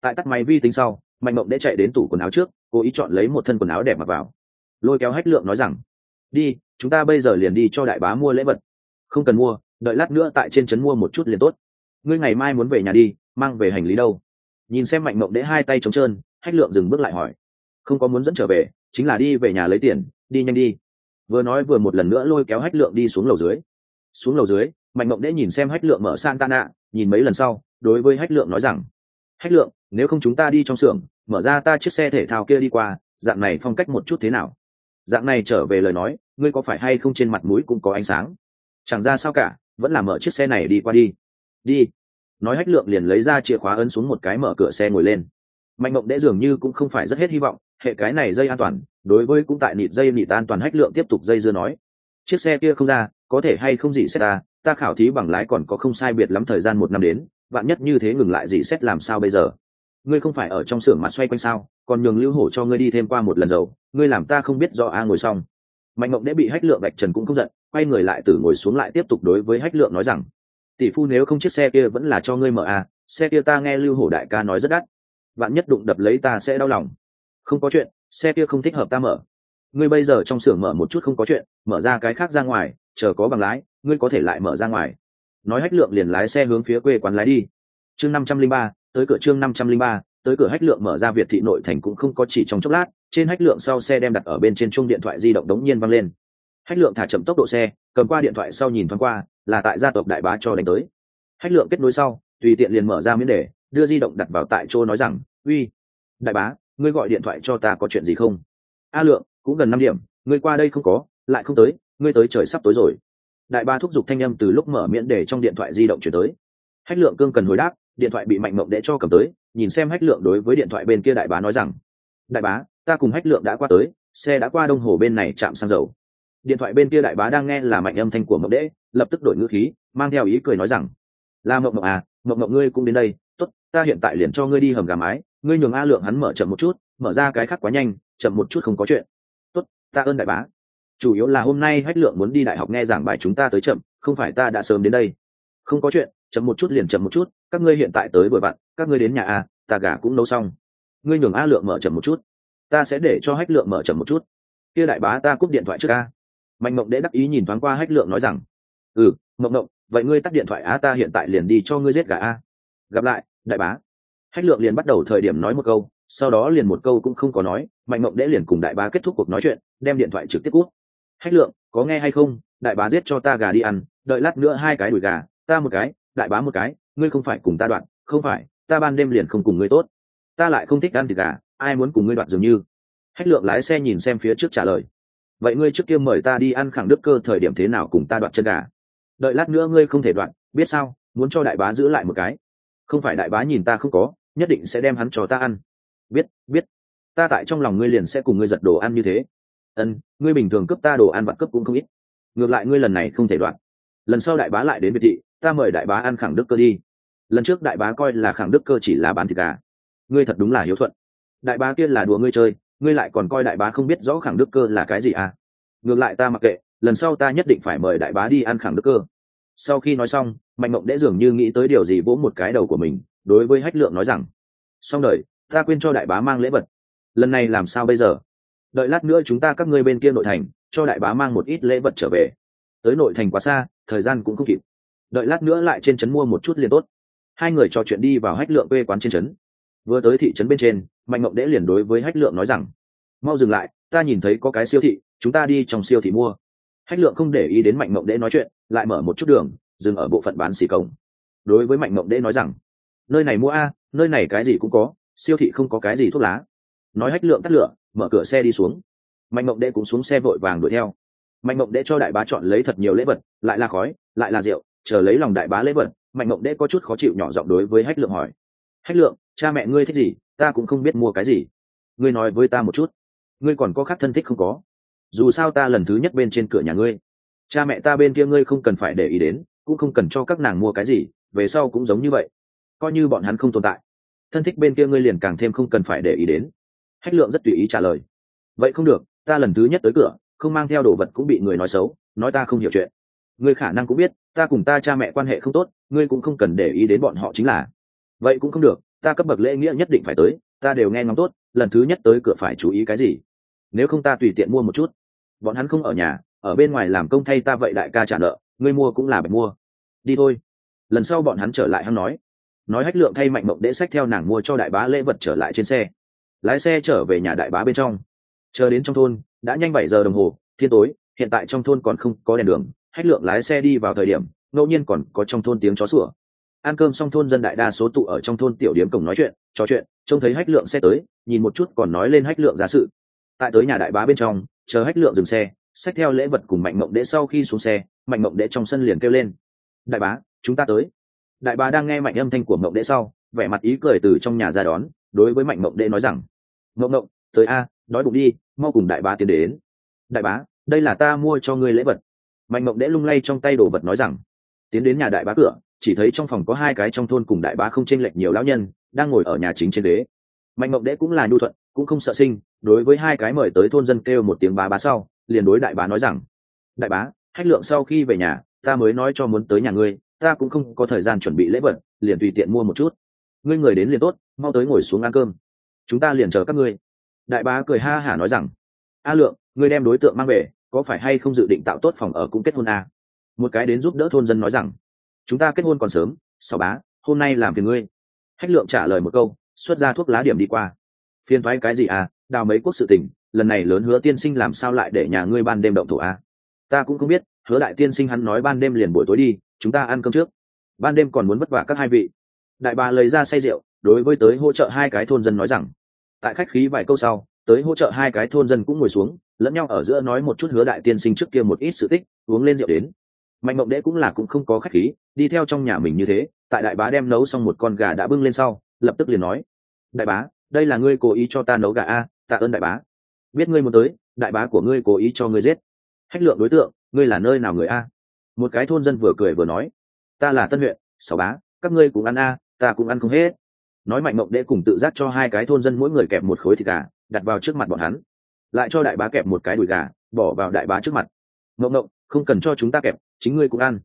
Tại tắt máy vi tính sau mạnh mộng đã chạy đến tủ quần áo trước, cố ý chọn lấy một thân quần áo đẹp mặc vào. Lôi kéo hách lượng nói rằng, đi, chúng ta bây giờ liền đi cho đại bá mua lễ vật. Không cần mua, đợi lát nữa tại trên trấn mua một chút liền tốt. Ngươi ngày mai muốn về nhà đi, mang về hành lý đâu? Nhìn xem mạnh mộng đễ hai tay trống trơn, hách lượng dừng bước lại hỏi, không có muốn dẫn trở về, chính là đi về nhà lấy tiền, đi nhanh đi. Vừa nói vừa một lần nữa lôi kéo hách lượng đi xuống lầu dưới. Xuống lầu dưới, mạnh mộng đễ nhìn xem hách lượng mở sang tan nạ nhìn mấy lần sau, đối với hách lượng nói rằng, hách lượng, nếu không chúng ta đi trong xưởng mở ra ta chiếc xe thể thao kia đi qua, dạng này phong cách một chút thế nào? Dạng này trở về lời nói, ngươi có phải hay không trên mặt mũi cũng có ánh sáng? Chẳng ra sao cả, vẫn là mở chiếc xe này đi qua đi. Đi. Nói hách lượng liền lấy ra chìa khóa ấn xuống một cái mở cửa xe ngồi lên. Mạnh mộng đẽ dường như cũng không phải rất hết hy vọng, hệ cái này dây an toàn, đối với cũng tại nịt dây nịt an toàn hách lượng tiếp tục dây dưa nói. Chiếc xe kia không ra, có thể hay không gì xét ta ta khảo thí bằng lái còn có không sai biệt lắm thời gian một năm đến, bạn nhất như thế ngừng lại gì xét làm sao bây giờ? Ngươi không phải ở trong xưởng mà xoay quanh sao, còn nhường lưu hổ cho ngươi đi thêm qua một lần dầu, ngươi làm ta không biết do a ngồi xong. Mạnh mộng đã bị hách lượng gạch trần cũng không giận, quay người lại từ ngồi xuống lại tiếp tục đối với hách lượng nói rằng, tỷ phu nếu không chiếc xe kia vẫn là cho ngươi mở à xe kia ta nghe lưu hổ đại ca nói rất đắt. Bạn nhất đụng đập lấy ta sẽ đau lòng. Không có chuyện, xe kia không thích hợp ta mở. Ngươi bây giờ trong xưởng mở một chút không có chuyện, mở ra cái khác ra ngoài, chờ có bằng lái, ngươi có thể lại mở ra ngoài. Nói hách lượng liền lái xe hướng phía quê quán lái đi. Chương năm trăm linh ba tới cửa chương năm trăm linh ba, tới cửa hách lượng mở ra việt thị nội thành cũng không có chỉ trong chốc lát, trên hách lượng sau xe đem đặt ở bên trên chung điện thoại di động đống nhiên văng lên. Hách lượng thả chậm tốc độ xe, cầm qua điện thoại sau nhìn thoáng qua, là tại gia tộc đại bá cho đánh tới. Hách lượng kết nối sau, tùy tiện liền mở ra miễn đề, đưa di động đặt vào tại chỗ nói rằng, uy, đại bá, ngươi gọi điện thoại cho ta có chuyện gì không? A lượng, cũng gần năm điểm, ngươi qua đây không có, lại không tới, ngươi tới trời sắp tối rồi. Đại bá thúc giục thanh â m từ lúc mở miễn đề trong điện thoại di động chuyển tới. Hách lượng cương cần hồi đáp điện thoại bị mạnh mộng để cho cầm tới nhìn xem hách lượng đối với điện thoại bên kia đại bá nói rằng đại bá ta cùng hách lượng đã qua tới xe đã qua đông hồ bên này chạm xăng dầu. Điện thoại bên kia đại bá đang nghe là mạnh âm thanh của mộng đệ, lập tức đổi ngữ khí mang theo ý cười nói rằng là mộng mộng à mộng mộng ngươi cũng đến đây tốt ta hiện tại liền cho ngươi đi hầm gà mái ngươi nhường a lượng hắn mở chậm một chút mở ra cái khác quá nhanh chậm một chút không có chuyện. Tốt ta ơn đại bá. Chủ yếu là hôm nay hách lượng muốn đi đại học nghe giảng bài chúng ta tới chậm không phải ta đã sớm đến đây. Không có chuyện chậm một chút liền chậm một chút, các ngươi hiện tại tới bồi bạn, các ngươi đến nhà a ta gà cũng nấu xong. Ngươi nhường a lượng mở chậm một chút. Ta sẽ để cho hách lượng mở chậm một chút. Kia đại bá ta cúp điện thoại trước a. Mạnh mộng đễ đắc ý nhìn thoáng qua hách lượng nói rằng ừ mộng mộng, vậy ngươi tắt điện thoại á, ta hiện tại liền đi cho ngươi giết gà a. Gặp lại, đại bá. Hách lượng liền bắt đầu thời điểm nói một câu, sau đó liền một câu cũng không có nói, mạnh mộng đễ liền cùng đại bá kết thúc cuộc nói chuyện, đem điện thoại trực tiếp cút hách lượng, có nghe hay không? Đại bá giết cho ta gà đi ăn, đợi lát nữa hai cái đùi gà, ta một cái đại bá một cái, ngươi không phải cùng ta đoạn, không phải, ta ban đêm liền không cùng ngươi tốt. Ta lại không thích ăn thịt gà, ai muốn cùng ngươi đoạn dường như. Hách lượng lái xe nhìn xem phía trước trả lời. Vậy ngươi trước kia mời ta đi ăn khẳng đức cơ thời điểm thế nào cùng ta đoạn chân gà? Đợi lát nữa ngươi không thể đoạn, biết sao, muốn cho đại bá giữ lại một cái. Không phải đại bá nhìn ta không có, nhất định sẽ đem hắn cho ta ăn. Biết biết. Ta tại trong lòng ngươi liền sẽ cùng ngươi giật đồ ăn như thế. Ân, ngươi bình thường cấp ta đồ ăn vặt cấp cũng không ít. Ngược lại ngươi lần này không thể đoạn. Lần sau đại bá lại đến biệt thị ta mời đại bá ăn khẳng đức cơ đi. Lần trước đại bá coi là khẳng đức cơ chỉ là bán thịt gà. Ngươi thật đúng là hiếu thuận. Đại bá kia là đùa ngươi chơi, ngươi lại còn coi đại bá không biết rõ khẳng đức cơ là cái gì à? Ngược lại ta mặc kệ, lần sau ta nhất định phải mời đại bá đi ăn khẳng đức cơ. Sau khi nói xong, mạnh mộng đễ dường như nghĩ tới điều gì vỗ một cái đầu của mình, đối với hách lượng nói rằng, xong đời, ta quên cho đại bá mang lễ vật. Lần này làm sao bây giờ? Đợi lát nữa chúng ta các ngươi bên kia nội thành, cho đại bá mang một ít lễ vật trở về. Tới nội thành quá xa, thời gian cũng không kịp đợi lát nữa lại trên trấn mua một chút liền tốt. Hai người trò chuyện đi vào hách lượng quê quán trên trấn. Vừa tới thị trấn bên trên, mạnh mộng đễ liền đối với hách lượng nói rằng, mau dừng lại, ta nhìn thấy có cái siêu thị, chúng ta đi trong siêu thị mua. Hách lượng không để ý đến mạnh mộng đễ nói chuyện, lại mở một chút đường, dừng ở bộ phận bán xì công. đối với mạnh mộng đễ nói rằng, nơi này mua a, nơi này cái gì cũng có, siêu thị không có cái gì thuốc lá. Nói hách lượng tắt lửa, mở cửa xe đi xuống. Mạnh mộng đễ cũng xuống xe vội vàng đuổi theo. Mạnh mộng đễ cho đại bá chọn lấy thật nhiều lễ vật, lại là khói, lại là rượu chờ lấy lòng đại bá lễ vật, mạnh mộng đễ có chút khó chịu nhỏ giọng đối với hách lượng hỏi. Hách lượng, cha mẹ ngươi thích gì? Ta cũng không biết mua cái gì. Ngươi nói với ta một chút. Ngươi còn có khác thân thích không có? Dù sao ta lần thứ nhất bên trên cửa nhà ngươi. Cha mẹ ta bên kia ngươi không cần phải để ý đến, cũng không cần cho các nàng mua cái gì, về sau cũng giống như vậy. Coi như bọn hắn không tồn tại, thân thích bên kia ngươi liền càng thêm không cần phải để ý đến. Hách lượng rất tùy ý trả lời. Vậy không được, ta lần thứ nhất tới cửa, không mang theo đồ vật cũng bị người nói xấu, nói ta không hiểu chuyện. Ngươi khả năng cũng biết ta cùng ta cha mẹ quan hệ không tốt, ngươi cũng không cần để ý đến bọn họ chính là. Vậy cũng không được, ta cấp bậc lễ nghĩa nhất định phải tới, ta đều nghe ngóng tốt, lần thứ nhất tới cửa phải chú ý cái gì? Nếu không ta tùy tiện mua một chút. Bọn hắn không ở nhà, ở bên ngoài làm công thay ta vậy đại ca trả nợ, ngươi mua cũng là bạch mua. Đi thôi. Lần sau bọn hắn trở lại hắn nói. Nói hách lượng thay mạnh mộng đễ sách theo nàng mua cho đại bá lễ vật trở lại trên xe. Lái xe trở về nhà đại bá bên trong. Chờ đến trong thôn, đã nhanh bảy giờ đồng hồ, thiên tối, hiện tại trong thôn còn không có đèn đường hách lượng lái xe đi vào thời điểm, ngẫu nhiên còn có trong thôn tiếng chó sủa. Ăn cơm xong thôn dân đại đa số tụ ở trong thôn tiểu điếm cổng nói chuyện, trò chuyện, trông thấy hách lượng xe tới, nhìn một chút còn nói lên hách lượng giá sự. Tại tới nhà đại bá bên trong, chờ hách lượng dừng xe, xách theo lễ vật cùng mạnh mộng đệ sau khi xuống xe, mạnh mộng đệ trong sân liền kêu lên. Đại bá, chúng ta tới. Đại bá đang nghe mạnh âm thanh của mộng đệ sau, vẻ mặt ý cười từ trong nhà ra đón, đối với mạnh mộng đệ nói rằng, mộng mộng, tới a nói bụng đi, mau cùng đại bá tiến đến. Đại bá, đây là ta mua cho ngươi lễ vật mạnh mộng Đẽ lung lay trong tay đồ vật nói rằng, tiến đến nhà đại bá cửa, chỉ thấy trong phòng có hai cái trong thôn cùng đại bá không chênh lệch nhiều lão nhân, đang ngồi ở nhà chính trên đế mạnh mộng Đẽ cũng là nhu thuận, cũng không sợ sinh, đối với hai cái mời tới thôn dân kêu một tiếng bá bá sau, liền đối đại bá nói rằng, đại bá hách lượng sau khi về nhà, ta mới nói cho muốn tới nhà ngươi, ta cũng không có thời gian chuẩn bị lễ vật, liền tùy tiện mua một chút. Ngươi người đến liền tốt, mau tới ngồi xuống ăn cơm. Chúng ta liền chờ các ngươi. Đại bá cười ha hả nói rằng, a lượng, ngươi đem đối tượng mang về có phải hay không dự định tạo tốt phòng ở cũng kết hôn à? một cái đến giúp đỡ thôn dân nói rằng, chúng ta kết hôn còn sớm, sáu bá, hôm nay làm phiền ngươi. Hách lượng trả lời một câu, xuất ra thuốc lá điểm đi qua. Phiền thoái cái gì à? Đào mấy quốc sự tình, lần này lớn hứa tiên sinh làm sao lại để nhà ngươi ban đêm động thổ à? ta cũng không biết, hứa đại tiên sinh hắn nói ban đêm liền buổi tối đi, chúng ta ăn cơm trước. Ban đêm còn muốn vất vả các hai vị. Đại bà lấy ra say rượu, đối với tới hỗ trợ hai cái thôn dân nói rằng, tại khách khí vài câu sau, tới hỗ trợ hai cái thôn dân cũng ngồi xuống lẫn nhau ở giữa nói một chút hứa đại tiên sinh trước kia một ít sự tích, uống lên rượu đến. Mạnh mộng đễ cũng là cũng không có khách khí, đi theo trong nhà mình như thế, tại đại bá đem nấu xong một con gà đã bưng lên sau, lập tức liền nói, đại bá, đây là ngươi cố ý cho ta nấu gà a, tạ ơn đại bá. Biết ngươi muốn tới, đại bá của ngươi cố ý cho ngươi giết. Hách lượng đối tượng, ngươi là nơi nào người a? Một cái thôn dân vừa cười vừa nói, ta là tân huyện, sáu bá, các ngươi cũng ăn a, ta cũng ăn không hết. Nói mạnh mộng đễ cùng tự giác cho hai cái thôn dân mỗi người kẹp một khối thịt gà, đặt vào trước mặt bọn hắn lại cho đại bá kẹp một cái đùi gà, bỏ vào đại bá trước mặt. Mộng mộng không cần cho chúng ta kẹp, chính ngươi cũng ăn.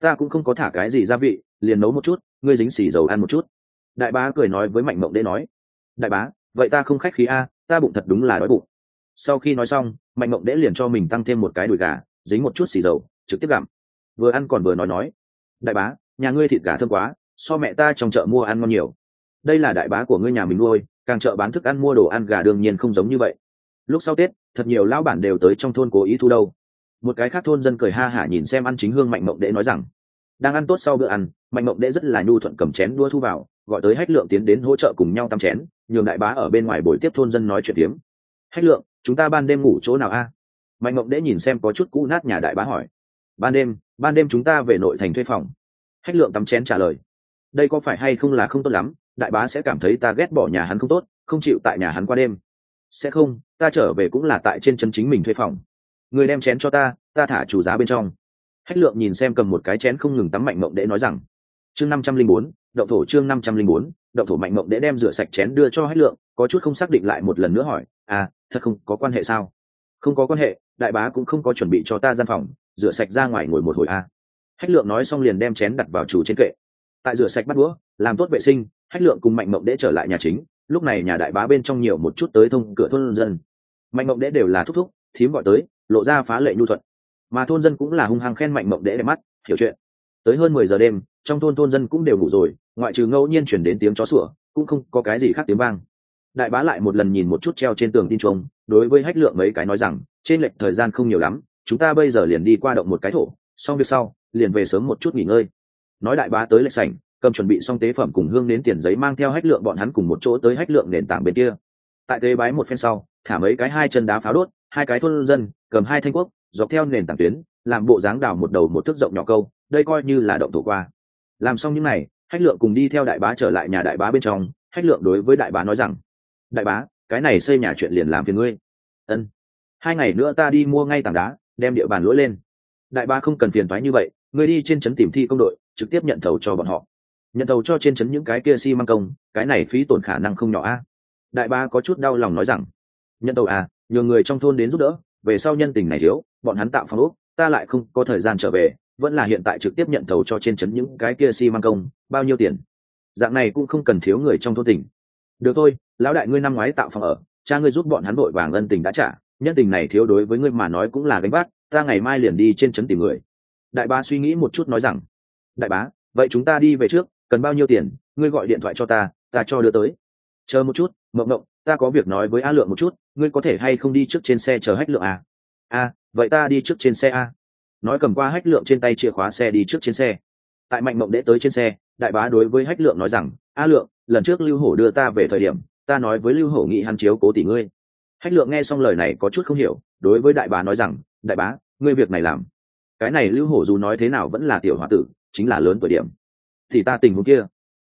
Ta cũng không có thả cái gì gia vị, liền nấu một chút, ngươi dính xì dầu ăn một chút. Đại bá cười nói với mạnh mộng đễ nói, đại bá, vậy ta không khách khí a, ta bụng thật đúng là đói bụng. Sau khi nói xong, mạnh mộng đễ liền cho mình tăng thêm một cái đùi gà, dính một chút xì dầu, trực tiếp gặm. Vừa ăn còn vừa nói nói, đại bá, nhà ngươi thịt gà thơm quá, so mẹ ta trong chợ mua ăn ngon nhiều. Đây là đại bá của ngươi nhà mình nuôi, càng chợ bán thức ăn mua đồ ăn gà đương nhiên không giống như vậy lúc sau tết, thật nhiều lão bản đều tới trong thôn cố ý thu đâu. Một cái khác thôn dân cười ha hả nhìn xem ăn chính hương mạnh mộng đệ nói rằng, đang ăn tốt sau bữa ăn, mạnh mộng đệ rất là nhu thuận cầm chén đua thu vào, gọi tới hách lượng tiến đến hỗ trợ cùng nhau tăm chén, nhường đại bá ở bên ngoài buổi tiếp thôn dân nói chuyện tiếng hách lượng, chúng ta ban đêm ngủ chỗ nào a? Mạnh mộng đệ nhìn xem có chút cũ nát nhà đại bá hỏi. Ban đêm ban đêm chúng ta về nội thành thuê phòng. Hách lượng tắm chén trả lời. Đây có phải hay không là không tốt lắm, đại bá sẽ cảm thấy ta ghét bỏ nhà hắn không tốt, không chịu tại nhà hắn qua đêm sẽ không, ta trở về cũng là tại trên chân chính mình thuê phòng. Người đem chén cho ta ta thả chủ giá bên trong. Hách lượng nhìn xem cầm một cái chén không ngừng tắm mạnh mộng để nói rằng, chương năm trăm linh bốn đậu thổ chương năm trăm linh bốn đậu thổ mạnh mộng để đem rửa sạch chén đưa cho hách lượng, có chút không xác định lại một lần nữa hỏi à thật không, có quan hệ sao? Không có quan hệ, đại bá cũng không có chuẩn bị cho ta gian phòng, rửa sạch ra ngoài ngồi một hồi a à. hách lượng nói xong liền đem chén đặt vào chủ trên kệ. Tại rửa sạch bắt đũa, làm tốt vệ sinh, hách lượng cùng mạnh mộng đễ trở lại nhà chính lúc này nhà đại bá bên trong nhiều một chút tới thông cửa thôn dân. Mạnh mộng đễ đều là thúc thúc, thím gọi tới, lộ ra phá lệ nhu thuận. Mà thôn dân cũng là hung hăng khen mạnh mộng đễ đẹp mắt, hiểu chuyện. Tới hơn mười giờ đêm, trong thôn thôn dân cũng đều ngủ rồi, ngoại trừ ngẫu nhiên chuyển đến tiếng chó sủa, cũng không có cái gì khác tiếng vang. Đại bá lại một lần nhìn một chút treo trên tường tin chuông, đối với hách lượng mấy cái nói rằng, trên lệch thời gian không nhiều lắm, chúng ta bây giờ liền đi qua động một cái thổ, xong việc sau, liền về sớm một chút nghỉ ngơi. Nói đại bá tới lệch sảnh cầm chuẩn bị xong tế phẩm cùng hương đến tiền giấy mang theo hách lượng bọn hắn cùng một chỗ tới hách lượng nền tảng bên kia. Tại tế bái một phen sau, thả mấy cái hai chân đá pháo đốt, hai cái thôn dân, cầm hai thanh quốc, dọc theo nền tảng tuyến, làm bộ dáng đào một đầu một thước rộng nhỏ câu, đây coi như là động thổ qua. Làm xong những này, hách lượng cùng đi theo đại bá trở lại nhà đại bá bên trong, hách lượng đối với đại bá nói rằng, đại bá, cái này xây nhà chuyện liền làm phiền ngươi. Ân, hai ngày nữa ta đi mua ngay tảng đá, đem địa bàn lỗi lên. Đại bá không cần phiền thoái như vậy, ngươi đi trên trấn tìm thi công đội, trực tiếp nhận thầu cho bọn họ nhận thầu cho trên trấn những cái kia xi、si、măng công, cái này phí tổn khả năng không nhỏ a. Đại ba có chút đau lòng nói rằng, nhận thầu à nhờ người trong thôn đến giúp đỡ, về sau nhân tình này thiếu, bọn hắn tạo phong ốc, ta lại không có thời gian trở về, vẫn là hiện tại trực tiếp nhận thầu cho trên trấn những cái kia xi、si、măng công, bao nhiêu tiền? Dạng này cũng không cần thiếu người trong thôn tỉnh được thôi, lão đại ngươi năm ngoái tạo phòng ở, cha ngươi giúp bọn hắn vội vàng ân tình đã trả, nhân tình này thiếu đối với ngươi mà nói cũng là gánh vác, ta ngày mai liền đi trên trấn tìm người. Đại bá suy nghĩ một chút nói rằng, đại bá, vậy chúng ta đi về trước cần bao nhiêu tiền, ngươi gọi điện thoại cho ta ta cho đưa tới. Chờ một chút, mộng mộng, ta có việc nói với a lượng một chút, ngươi có thể hay không đi trước trên xe chờ hách lượng à? a vậy ta đi trước trên xe a nói cầm qua hách lượng trên tay chìa khóa xe đi trước trên xe. Tại mạnh mộng đễ tới trên xe, đại bá đối với hách lượng nói rằng, a lượng, lần trước lưu hổ đưa ta về thời điểm, ta nói với lưu hổ nghị hắn chiếu cố tỷ ngươi. Hách lượng nghe xong lời này có chút không hiểu, đối với đại bá nói rằng, đại bá, ngươi việc này làm. Cái này lưu hổ dù nói thế nào vẫn là tiểu h o a tử, chính là lớn tuổi điểm thì ta tình huống kia.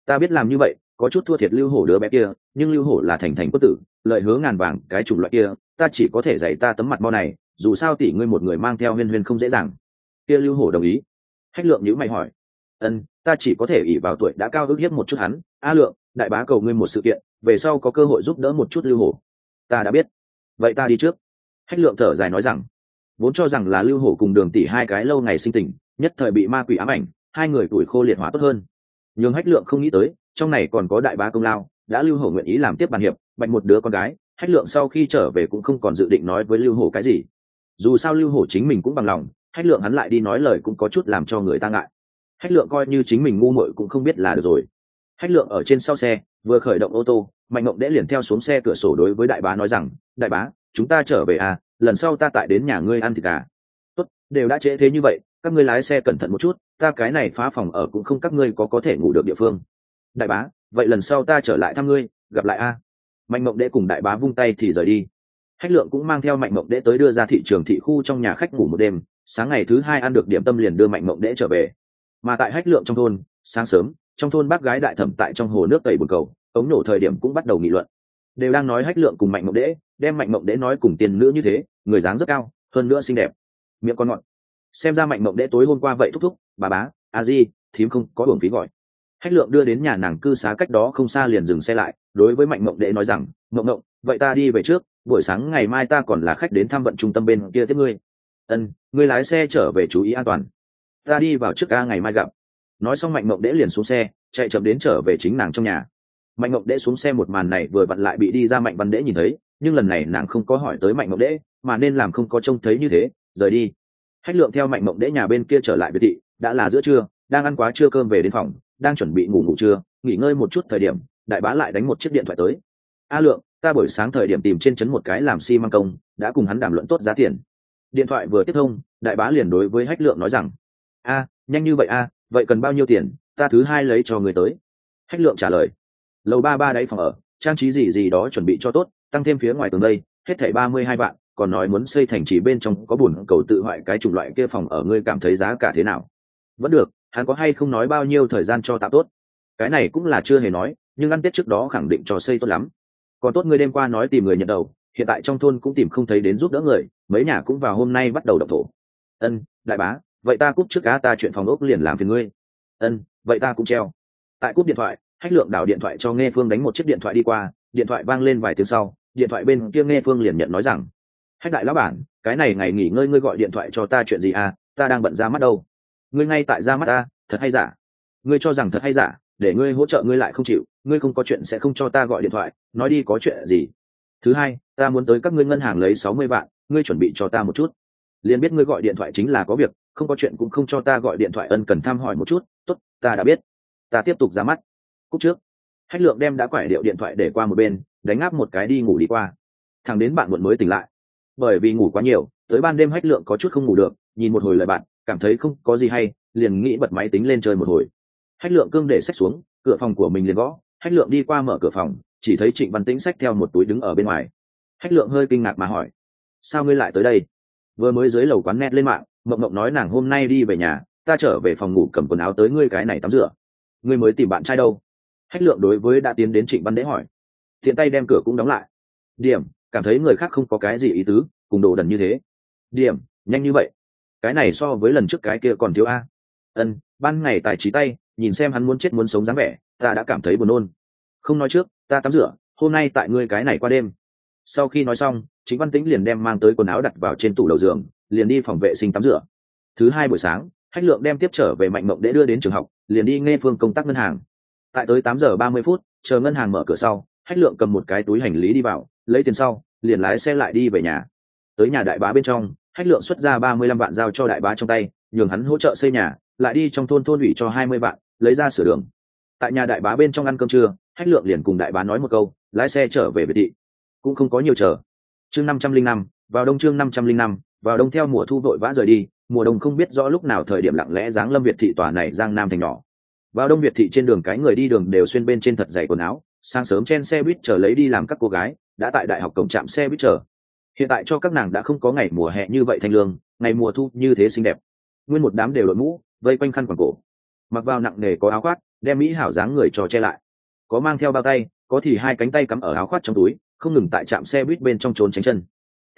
Ta biết làm như vậy, có chút thua thiệt lưu hổ đứa bé kia, nhưng lưu hổ là thành thành quốc tử, lợi hứa ngàn vàng, cái chủng loại kia, ta chỉ có thể dạy ta tấm mặt bao này, dù sao tỷ ngươi một người mang theo huyên huyên không dễ dàng. Kia lưu hổ đồng ý. Hách lượng nhữ mày hỏi. Ân, ta chỉ có thể ỉ vào tuổi đã cao ước hiếp một chút hắn. A lượng, đại bá cầu ngươi một sự kiện, về sau có cơ hội giúp đỡ một chút lưu hổ. Ta đã biết. Vậy ta đi trước. Hách lượng thở dài nói rằng. Vốn cho rằng là lưu hổ cùng đường tỷ hai cái lâu ngày sinh tình, nhất thời bị ma quỷ ám ảnh hai người tuổi khô liệt hóa tốt hơn. Nhưng hách lượng không nghĩ tới, trong này còn có đại bá công lao, đã lưu hổ nguyện ý làm tiếp bàn hiệp, bạch một đứa con gái, hách lượng sau khi trở về cũng không còn dự định nói với lưu hổ cái gì. Dù sao lưu hổ chính mình cũng bằng lòng, hách lượng hắn lại đi nói lời cũng có chút làm cho người ta ngại. Hách lượng coi như chính mình ngu muội cũng không biết là được rồi. Hách lượng ở trên sau xe, vừa khởi động ô tô, mạnh mộng đễ liền theo xuống xe cửa sổ đối với đại bá nói rằng, đại bá, chúng ta trở về à lần sau ta tại đến nhà ngươi ăn thịt gà tốt, đều đã trễ thế như vậy các ngươi lái xe cẩn thận một chút, ta cái này phá phòng ở cũng không các ngươi có có thể ngủ được địa phương. Đại bá, vậy lần sau ta trở lại thăm ngươi, gặp lại a. Mạnh mộng đệ cùng đại bá vung tay thì rời đi. Hách lượng cũng mang theo mạnh mộng đệ tới đưa ra thị trường thị khu trong nhà khách ngủ một đêm, sáng ngày thứ hai ăn được điểm tâm liền đưa mạnh mộng đệ trở về. Mà tại hách lượng trong thôn, sáng sớm, trong thôn bác gái đại thẩm tại trong hồ nước tẩy bồn cầu, ống nổ thời điểm cũng bắt đầu nghị luận. Đều đang nói hách lượng cùng mạnh mộng đễ đem mạnh mộng đễ nói cùng tiền nữ như thế, người dáng rất cao, hơn nữa xinh đẹp, miệng con ngọn xem ra mạnh mộng đễ tối hôm qua vậy thúc thúc, bà bá, a di, thím không có hưởng phí gọi. Hách lượng đưa đến nhà nàng cư xá cách đó không xa liền dừng xe lại, đối với mạnh mộng đễ nói rằng, mộng mộng, vậy ta đi về trước, buổi sáng ngày mai ta còn là khách đến thăm vận trung tâm bên kia tiếp ngươi. Ân, ngươi lái xe trở về chú ý an toàn. Ta đi vào trước ca ngày mai gặp. Nói xong mạnh mộng đễ liền xuống xe, chạy chậm đến trở về chính nàng trong nhà. Mạnh mộng đễ xuống xe một màn này vừa vặn lại bị đi ra mạnh văn đễ nhìn thấy, nhưng lần này nàng không có hỏi tới mạnh mộng đễ mà nên làm không có trông thấy như thế, rời đi hách lượng theo mạnh mộng đễ nhà bên kia trở lại biệt thị, đã là giữa trưa, đang ăn quá trưa cơm về đến phòng, đang chuẩn bị ngủ ngủ trưa, nghỉ ngơi một chút thời điểm, đại bá lại đánh một chiếc điện thoại tới. A lượng, ta buổi sáng thời điểm tìm trên trấn một cái làm xi、si、măng công, đã cùng hắn đàm luận tốt giá tiền. Điện thoại vừa tiếp thông, đại bá liền đối với hách lượng nói rằng, a, nhanh như vậy a, vậy cần bao nhiêu tiền, ta thứ hai lấy cho người tới. Hách lượng trả lời, lầu ba ba đáy phòng ở, trang trí gì gì đó chuẩn bị cho tốt, tăng thêm phía ngoài tường đây, hết thảy ba mươi hai vạn còn nói muốn xây thành trì bên trong có bùn cầu tự hoại cái chủng loại kia phòng ở, ngươi cảm thấy giá cả thế nào? Vẫn được, hắn có hay không nói bao nhiêu thời gian cho tạm tốt? Cái này cũng là chưa hề nói, nhưng ăn tết trước đó khẳng định cho xây tốt lắm. Còn tốt ngươi đêm qua nói tìm người nhận đầu, hiện tại trong thôn cũng tìm không thấy đến giúp đỡ người, mấy nhà cũng vào hôm nay bắt đầu đập thổ. Ân, đại bá, vậy ta cúp trước cá ta chuyện phòng ốc liền làm phiền ngươi. Ân, vậy ta cũng treo. Tại cúp điện thoại, hách lượng đảo điện thoại cho nghe phương đánh một chiếc điện thoại đi qua, điện thoại vang lên vài tiếng sau, điện thoại bên kia nghe phương liền nhận nói rằng hách đại lão bản, cái này ngày nghỉ ngơi ngươi gọi điện thoại cho ta chuyện gì à? Ta đang bận ra mắt đâu. Ngươi ngay tại ra mắt ta, thật hay giả? Ngươi cho rằng thật hay giả, để ngươi hỗ trợ ngươi lại không chịu, ngươi không có chuyện sẽ không cho ta gọi điện thoại, nói đi có chuyện gì? Thứ hai, ta muốn tới các ngươi ngân hàng lấy sáu mươi vạn, ngươi chuẩn bị cho ta một chút. Liền biết ngươi gọi điện thoại chính là có việc, không có chuyện cũng không cho ta gọi điện thoại, ân cần thăm hỏi một chút, tốt, ta đã biết. Ta tiếp tục ra mắt. Cúc trước. Hách lượng đem đã quải điệu điện thoại để qua một bên, đánh áp một cái đi ngủ đi qua. Thằng đến bạn muộn mới tỉnh lại bởi vì ngủ quá nhiều, tới ban đêm hách lượng có chút không ngủ được, nhìn một hồi lời bạn, cảm thấy không có gì hay, liền nghĩ bật máy tính lên chơi một hồi. Hách lượng cương để sách xuống, cửa phòng của mình liền gõ, hách lượng đi qua mở cửa phòng, chỉ thấy trịnh văn tĩnh sách theo một túi đứng ở bên ngoài. Hách lượng hơi kinh ngạc mà hỏi, sao ngươi lại tới đây? Vừa mới dưới lầu quán net lên mạng, mộng mộng nói nàng hôm nay đi về nhà, ta trở về phòng ngủ cầm quần áo tới ngươi cái này tắm rửa. Ngươi mới tìm bạn trai đâu? Hách lượng đối với đã tiến đến trịnh văn đế hỏi thiện tay đem cửa cũng đóng lại. Điểm cảm thấy người khác không có cái gì ý tứ, cùng đồ đần như thế. Điểm, nhanh như vậy. Cái này so với lần trước cái kia còn thiếu a. Ân, ban ngày tài trí tay, nhìn xem hắn muốn chết muốn sống dáng vẻ, ta đã cảm thấy buồn nôn. Không nói trước, ta tắm rửa, hôm nay tại ngươi cái này qua đêm. Sau khi nói xong chính văn tĩnh liền đem mang tới quần áo đặt vào trên tủ đầu giường, liền đi phòng vệ sinh tắm rửa. Thứ hai buổi sáng, hách lượng đem tiếp trở về mạnh mộng để đưa đến trường học, liền đi nghe phương công tác ngân hàng. Tại tới tám giờ ba mươi phút, chờ ngân hàng mở cửa sau hách lượng cầm một cái túi hành lý đi vào, lấy tiền sau, liền lái xe lại đi về nhà. Tới nhà đại bá bên trong, hách lượng xuất ra ba mươi lăm vạn giao cho đại bá trong tay, nhường hắn hỗ trợ xây nhà, lại đi trong thôn thôn ủy cho hai mươi vạn, lấy ra sửa đường. Tại nhà đại bá bên trong ăn cơm trưa, hách lượng liền cùng đại bá nói một câu, lái xe trở về biệt thị. Cũng không có nhiều chờ. Chương năm trăm linh năm, vào đông chương năm trăm linh năm, vào đông theo mùa thu vội vã rời đi, mùa đông không biết rõ lúc nào thời điểm lặng lẽ giáng lâm việt thị tòa này giang nam thành nhỏ. Vào đông việt thị trên đường cái người đi đường đều xuyên bên trên thật dày quần áo sáng sớm chen xe buýt chờ lấy đi làm các cô gái, đã tại đại học cổng trạm xe buýt chờ. Hiện tại cho các nàng đã không có ngày mùa hè như vậy thanh lương, ngày mùa thu như thế xinh đẹp. Nguyên một đám đều đội mũ, vây quanh khăn quàng cổ. Mặc vào nặng nề có áo khoác, đem mỹ hảo dáng người trò che lại. Có mang theo bao tay, có thì hai cánh tay cắm ở áo khoác trong túi, không ngừng tại trạm xe buýt bên trong trốn tránh chân.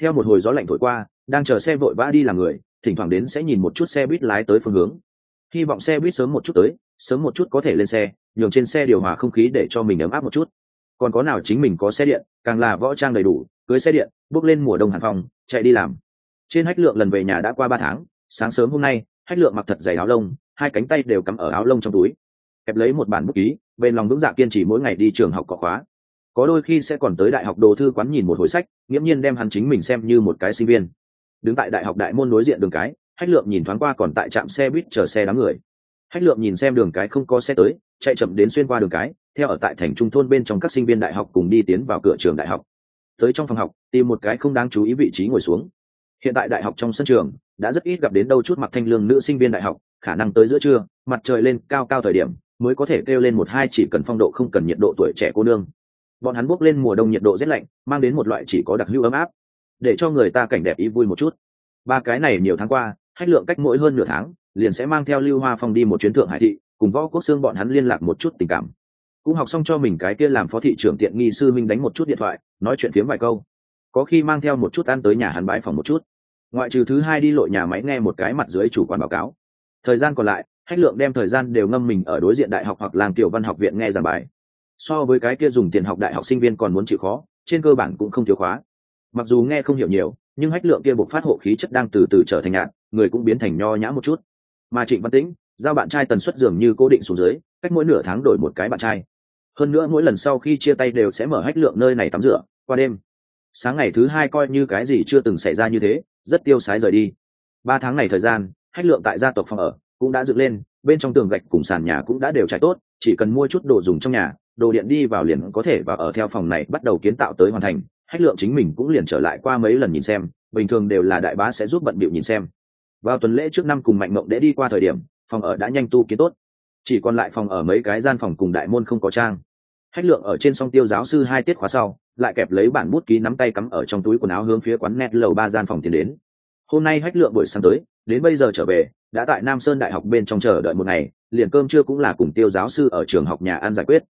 Theo một hồi gió lạnh thổi qua, đang chờ xe vội vã đi làm người, thỉnh thoảng đến sẽ nhìn một chút xe buýt lái tới phương hướng hy vọng xe buýt sớm một chút tới, sớm một chút có thể lên xe, nhường trên xe điều hòa không khí để cho mình ấm áp một chút. Còn có nào chính mình có xe điện, càng là võ trang đầy đủ, cưới xe điện, bước lên mùa đông hàn phòng chạy đi làm. Trên hách lượng lần về nhà đã qua ba tháng, sáng sớm hôm nay, hách lượng mặc thật dày áo lông, hai cánh tay đều cắm ở áo lông trong túi. Kẹp lấy một bản bút ký, bên lòng vững dạ kiên trì mỗi ngày đi trường học có khóa. Có đôi khi sẽ còn tới đại học đồ thư quán nhìn một hồi sách, nghiễm nhiên đem hắn chính mình xem như một cái sinh viên. Đứng tại đại học đại môn đối diện đường cái hách lượng nhìn thoáng qua còn tại trạm xe buýt chờ xe đám người. Hách lượng nhìn xem đường cái không có xe tới, chạy chậm đến xuyên qua đường cái, theo ở tại thành trung thôn bên trong các sinh viên đại học cùng đi tiến vào cửa trường đại học. Tới trong phòng học, tìm một cái không đáng chú ý vị trí ngồi xuống. Hiện tại đại học trong sân trường, đã rất ít gặp đến đâu chút mặc thanh lương nữ sinh viên đại học, khả năng tới giữa trưa, mặt trời lên cao cao thời điểm, mới có thể kêu lên một hai chỉ cần phong độ không cần nhiệt độ tuổi trẻ cô nương. Bọn hắn bốc lên mùa đông nhiệt độ rét lạnh, mang đến một loại chỉ có đặc hữu ấm áp, để cho người ta cảnh đẹp ý vui một chút. Ba cái này nhiều tháng qua hách lượng cách mỗi hơn nửa tháng, liền sẽ mang theo lưu hoa phong đi một chuyến thượng hải thị, cùng võ quốc xương bọn hắn liên lạc một chút tình cảm. Cũng học xong cho mình cái kia làm phó thị trưởng tiện nghi sư minh đánh một chút điện thoại, nói chuyện phiếm vài câu. Có khi mang theo một chút ăn tới nhà hắn bãi phòng một chút. Ngoại trừ thứ hai đi lội nhà máy nghe một cái mặt dưới chủ quản báo cáo. Thời gian còn lại, hách lượng đem thời gian đều ngâm mình ở đối diện đại học hoặc làm tiểu văn học viện nghe giảng bài. So với cái kia dùng tiền học đại học sinh viên còn muốn chịu khó, trên cơ bản cũng không thiếu khóa. Mặc dù nghe không hiểu nhiều, nhưng hách lượng kia buộc phát hộ khí chất đang từ từ trở thành ngạn người cũng biến thành nho nhã một chút. Mà trịnh văn tĩnh, giao bạn trai tần suất dường như cố định xuống dưới, cách mỗi nửa tháng đổi một cái bạn trai. Hơn nữa mỗi lần sau khi chia tay đều sẽ mở hách lượng nơi này tắm rửa, qua đêm. Sáng ngày thứ hai coi như cái gì chưa từng xảy ra như thế, rất tiêu sái rời đi. Ba tháng này thời gian, hách lượng tại gia tộc phòng ở cũng đã dựng lên, bên trong tường gạch cùng sàn nhà cũng đã đều trải tốt, chỉ cần mua chút đồ dùng trong nhà, đồ điện đi vào liền có thể và ở theo phòng này bắt đầu kiến tạo tới hoàn thành, hách lượng chính mình cũng liền trở lại qua mấy lần nhìn xem, bình thường đều là đại bá sẽ giúp bận bịu nhìn xem vào tuần lễ trước năm cùng mạnh mộng đễ đi qua thời điểm, phòng ở đã nhanh tu kiến tốt. Chỉ còn lại phòng ở mấy cái gian phòng cùng đại môn không có trang. Hách lượng ở trên song tiêu giáo sư hai tiết khóa sau, lại kẹp lấy bản bút ký nắm tay cắm ở trong túi quần áo hướng phía quán net lầu ba gian phòng tiến đến. Hôm nay hách lượng buổi sáng tới, đến bây giờ trở về, đã tại nam sơn đại học bên trong chờ đợi một ngày, liền cơm trưa cũng là cùng tiêu giáo sư ở trường học nhà ăn giải quyết.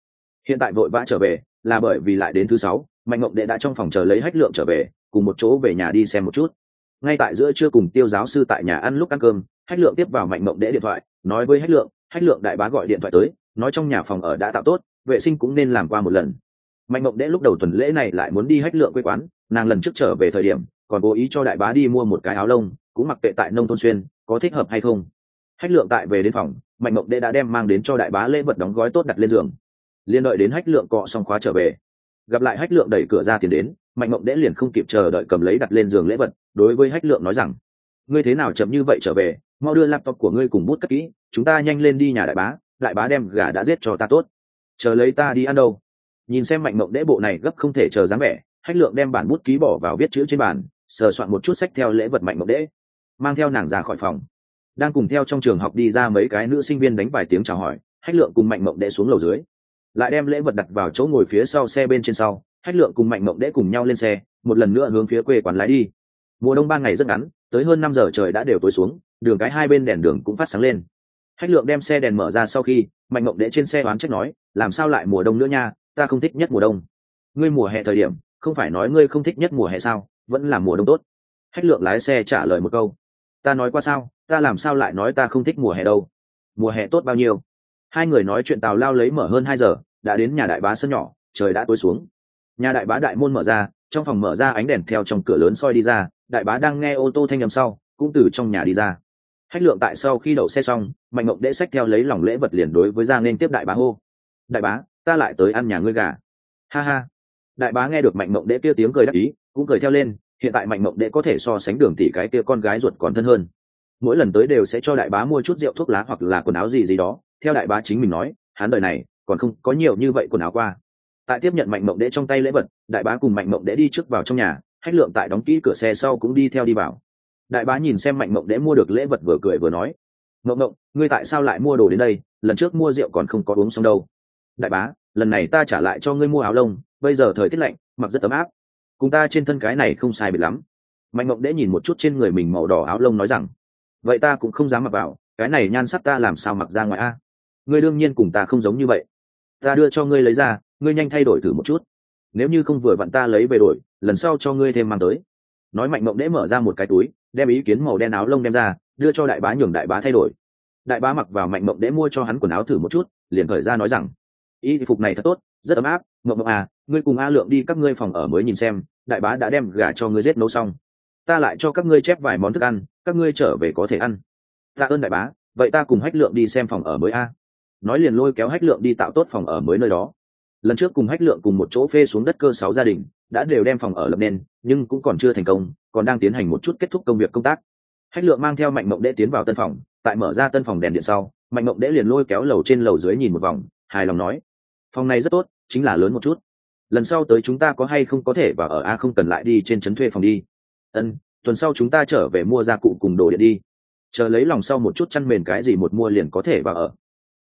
Hiện tại vội vã trở về, là bởi vì lại đến thứ sáu, mạnh mộng đệ đã trong phòng chờ lấy hách lượng trở về, cùng một chỗ về nhà đi xem một chút ngay tại giữa trưa cùng tiêu giáo sư tại nhà ăn lúc ăn cơm, hách lượng tiếp vào mạnh mộng đễ điện thoại, nói với hách lượng hách lượng đại bá gọi điện thoại tới, nói trong nhà phòng ở đã tạo tốt, vệ sinh cũng nên làm qua một lần. Mạnh mộng đễ lúc đầu tuần lễ này lại muốn đi hách lượng quê quán, nàng lần trước trở về thời điểm, còn cố ý cho đại bá đi mua một cái áo lông, cũng mặc kệ tại nông thôn xuyên, có thích hợp hay không. Hách lượng tại về đến phòng, mạnh mộng đễ đã đem mang đến cho đại bá lễ vật đóng gói tốt đặt lên giường. Liên đợi đến hách lượng cọ xong khóa trở về, gặp lại hách lượng đẩy cửa ra tiền đến mạnh mộng đẽ liền không kịp chờ đợi cầm lấy đặt lên giường lễ vật, đối với hách lượng nói rằng, ngươi thế nào chậm như vậy trở về, mau đưa laptop của ngươi cùng bút cất kỹ, chúng ta nhanh lên đi nhà đại bá đại bá đem gà đã giết cho ta tốt. Chờ lấy ta đi ăn đâu? Nhìn xem mạnh mộng đẽ bộ này gấp không thể chờ dáng vẻ, hách lượng đem bản bút ký bỏ vào viết chữ trên bàn, sờ soạn một chút sách theo lễ vật mạnh mộng đẽ mang theo nàng ra khỏi phòng. Đang cùng theo trong trường học đi ra mấy cái nữ sinh viên đánh vài tiếng chào hỏi, hách lượng cùng mạnh mộng đẽ xuống lầu dưới, lại đem lễ vật đặt vào chỗ ngồi phía sau xe bên trên sau hách lượng cùng mạnh mộng đễ cùng nhau lên xe, một lần nữa hướng phía quê quán lái đi. Mùa đông ban ngày rất ngắn, tới hơn năm giờ trời đã đều tối xuống, đường cái hai bên đèn đường cũng phát sáng lên. Hách lượng đem xe đèn mở ra sau khi, mạnh mộng đễ trên xe oán trách nói, làm sao lại mùa đông nữa nha, ta không thích nhất mùa đông. Ngươi mùa hè thời điểm, không phải nói ngươi không thích nhất mùa hè sao, vẫn là mùa đông tốt. Hách lượng lái xe trả lời một câu, ta nói qua sao, ta làm sao lại nói ta không thích mùa hè đâu? Mùa hè tốt bao nhiêu? Hai người nói chuyện tào lao lấy mở hơn hai giờ, đã đến nhà đại bá sân nhỏ, trời đã tối xuống nhà đại bá đại môn mở ra, trong phòng mở ra ánh đèn theo trong cửa lớn soi đi ra, đại bá đang nghe ô tô thanh â sau, cũng từ trong nhà đi ra. Hách lượng tại sau khi đậu xe xong, mạnh mộng đễ sách theo lấy lòng lễ vật liền đối với giang nên tiếp đại bá hô. Đại bá, ta lại tới ăn nhà ngươi gà. Ha ha. Đại bá nghe được mạnh mộng đễ kia tiếng cười đắc ý, cũng cười theo lên, hiện tại mạnh mộng đễ có thể so sánh đường tỷ cái kia con gái ruột còn thân hơn. Mỗi lần tới đều sẽ cho đại bá mua chút rượu thuốc lá hoặc là quần áo gì gì đó, theo đại bá chính mình nói, hắn đời này còn không có nhiều như vậy quần áo qua tại tiếp nhận mạnh mộng đế trong tay lễ vật, đại bá cùng mạnh mộng đế đi trước vào trong nhà, hách lượng tại đóng kỹ cửa xe sau cũng đi theo đi vào. Đại bá nhìn xem mạnh mộng đế mua được lễ vật vừa cười vừa nói mộng mộng ngươi tại sao lại mua đồ đến đây? Lần trước mua rượu còn không có uống xong đâu. Đại bá, lần này ta trả lại cho ngươi mua áo lông, bây giờ thời tiết lạnh, mặc rất ấm áp. Cùng ta trên thân cái này không sai biệt lắm. Mạnh mộng đế nhìn một chút trên người mình màu đỏ áo lông nói rằng, vậy ta cũng không dám mặc vào, cái này nhan sắc ta làm sao mặc ra ngoài a? Ngươi đương nhiên cùng ta không giống như vậy. Ta đưa cho ngươi lấy ra ngươi nhanh thay đổi thử một chút. Nếu như không vừa vặn ta lấy về đổi, lần sau cho ngươi thêm mang tới. Nói mạnh mộng đễ mở ra một cái túi, đem ý kiến màu đen áo lông đem ra, đưa cho đại bá nhường đại bá thay đổi. Đại bá mặc vào mạnh mộng đễ mua cho hắn quần áo thử một chút, liền thời ra nói rằng y phục này thật tốt, rất ấm áp, mộng mộng à ngươi cùng a lượng đi các ngươi phòng ở mới nhìn xem, đại bá đã đem gà cho ngươi giết nấu xong. Ta lại cho các ngươi chép vài món thức ăn, các ngươi trở về có thể ăn. Ta ơn đại bá, vậy ta cùng hách lượng đi xem phòng ở mới a. Nói liền lôi kéo hách lượng đi tạo tốt phòng ở mới nơi đó lần trước cùng hách lượng cùng một chỗ phê xuống đất cơ sáu gia đình, đã đều đem phòng ở lập nên, nhưng cũng còn chưa thành công, còn đang tiến hành một chút kết thúc công việc công tác. Hách lượng mang theo mạnh mộng đễ tiến vào tân phòng, tại mở ra tân phòng đèn điện sau, mạnh mộng đễ liền lôi kéo lầu trên lầu dưới nhìn một vòng, hài lòng nói, phòng này rất tốt, chính là lớn một chút. Lần sau tới chúng ta có hay không có thể và ở a không cần lại đi trên trấn thuê phòng đi. Ân, tuần sau chúng ta trở về mua gia cụ cùng đồ điện đi. Chờ lấy lòng sau một chút chăn mền cái gì một mua liền có thể vào ở.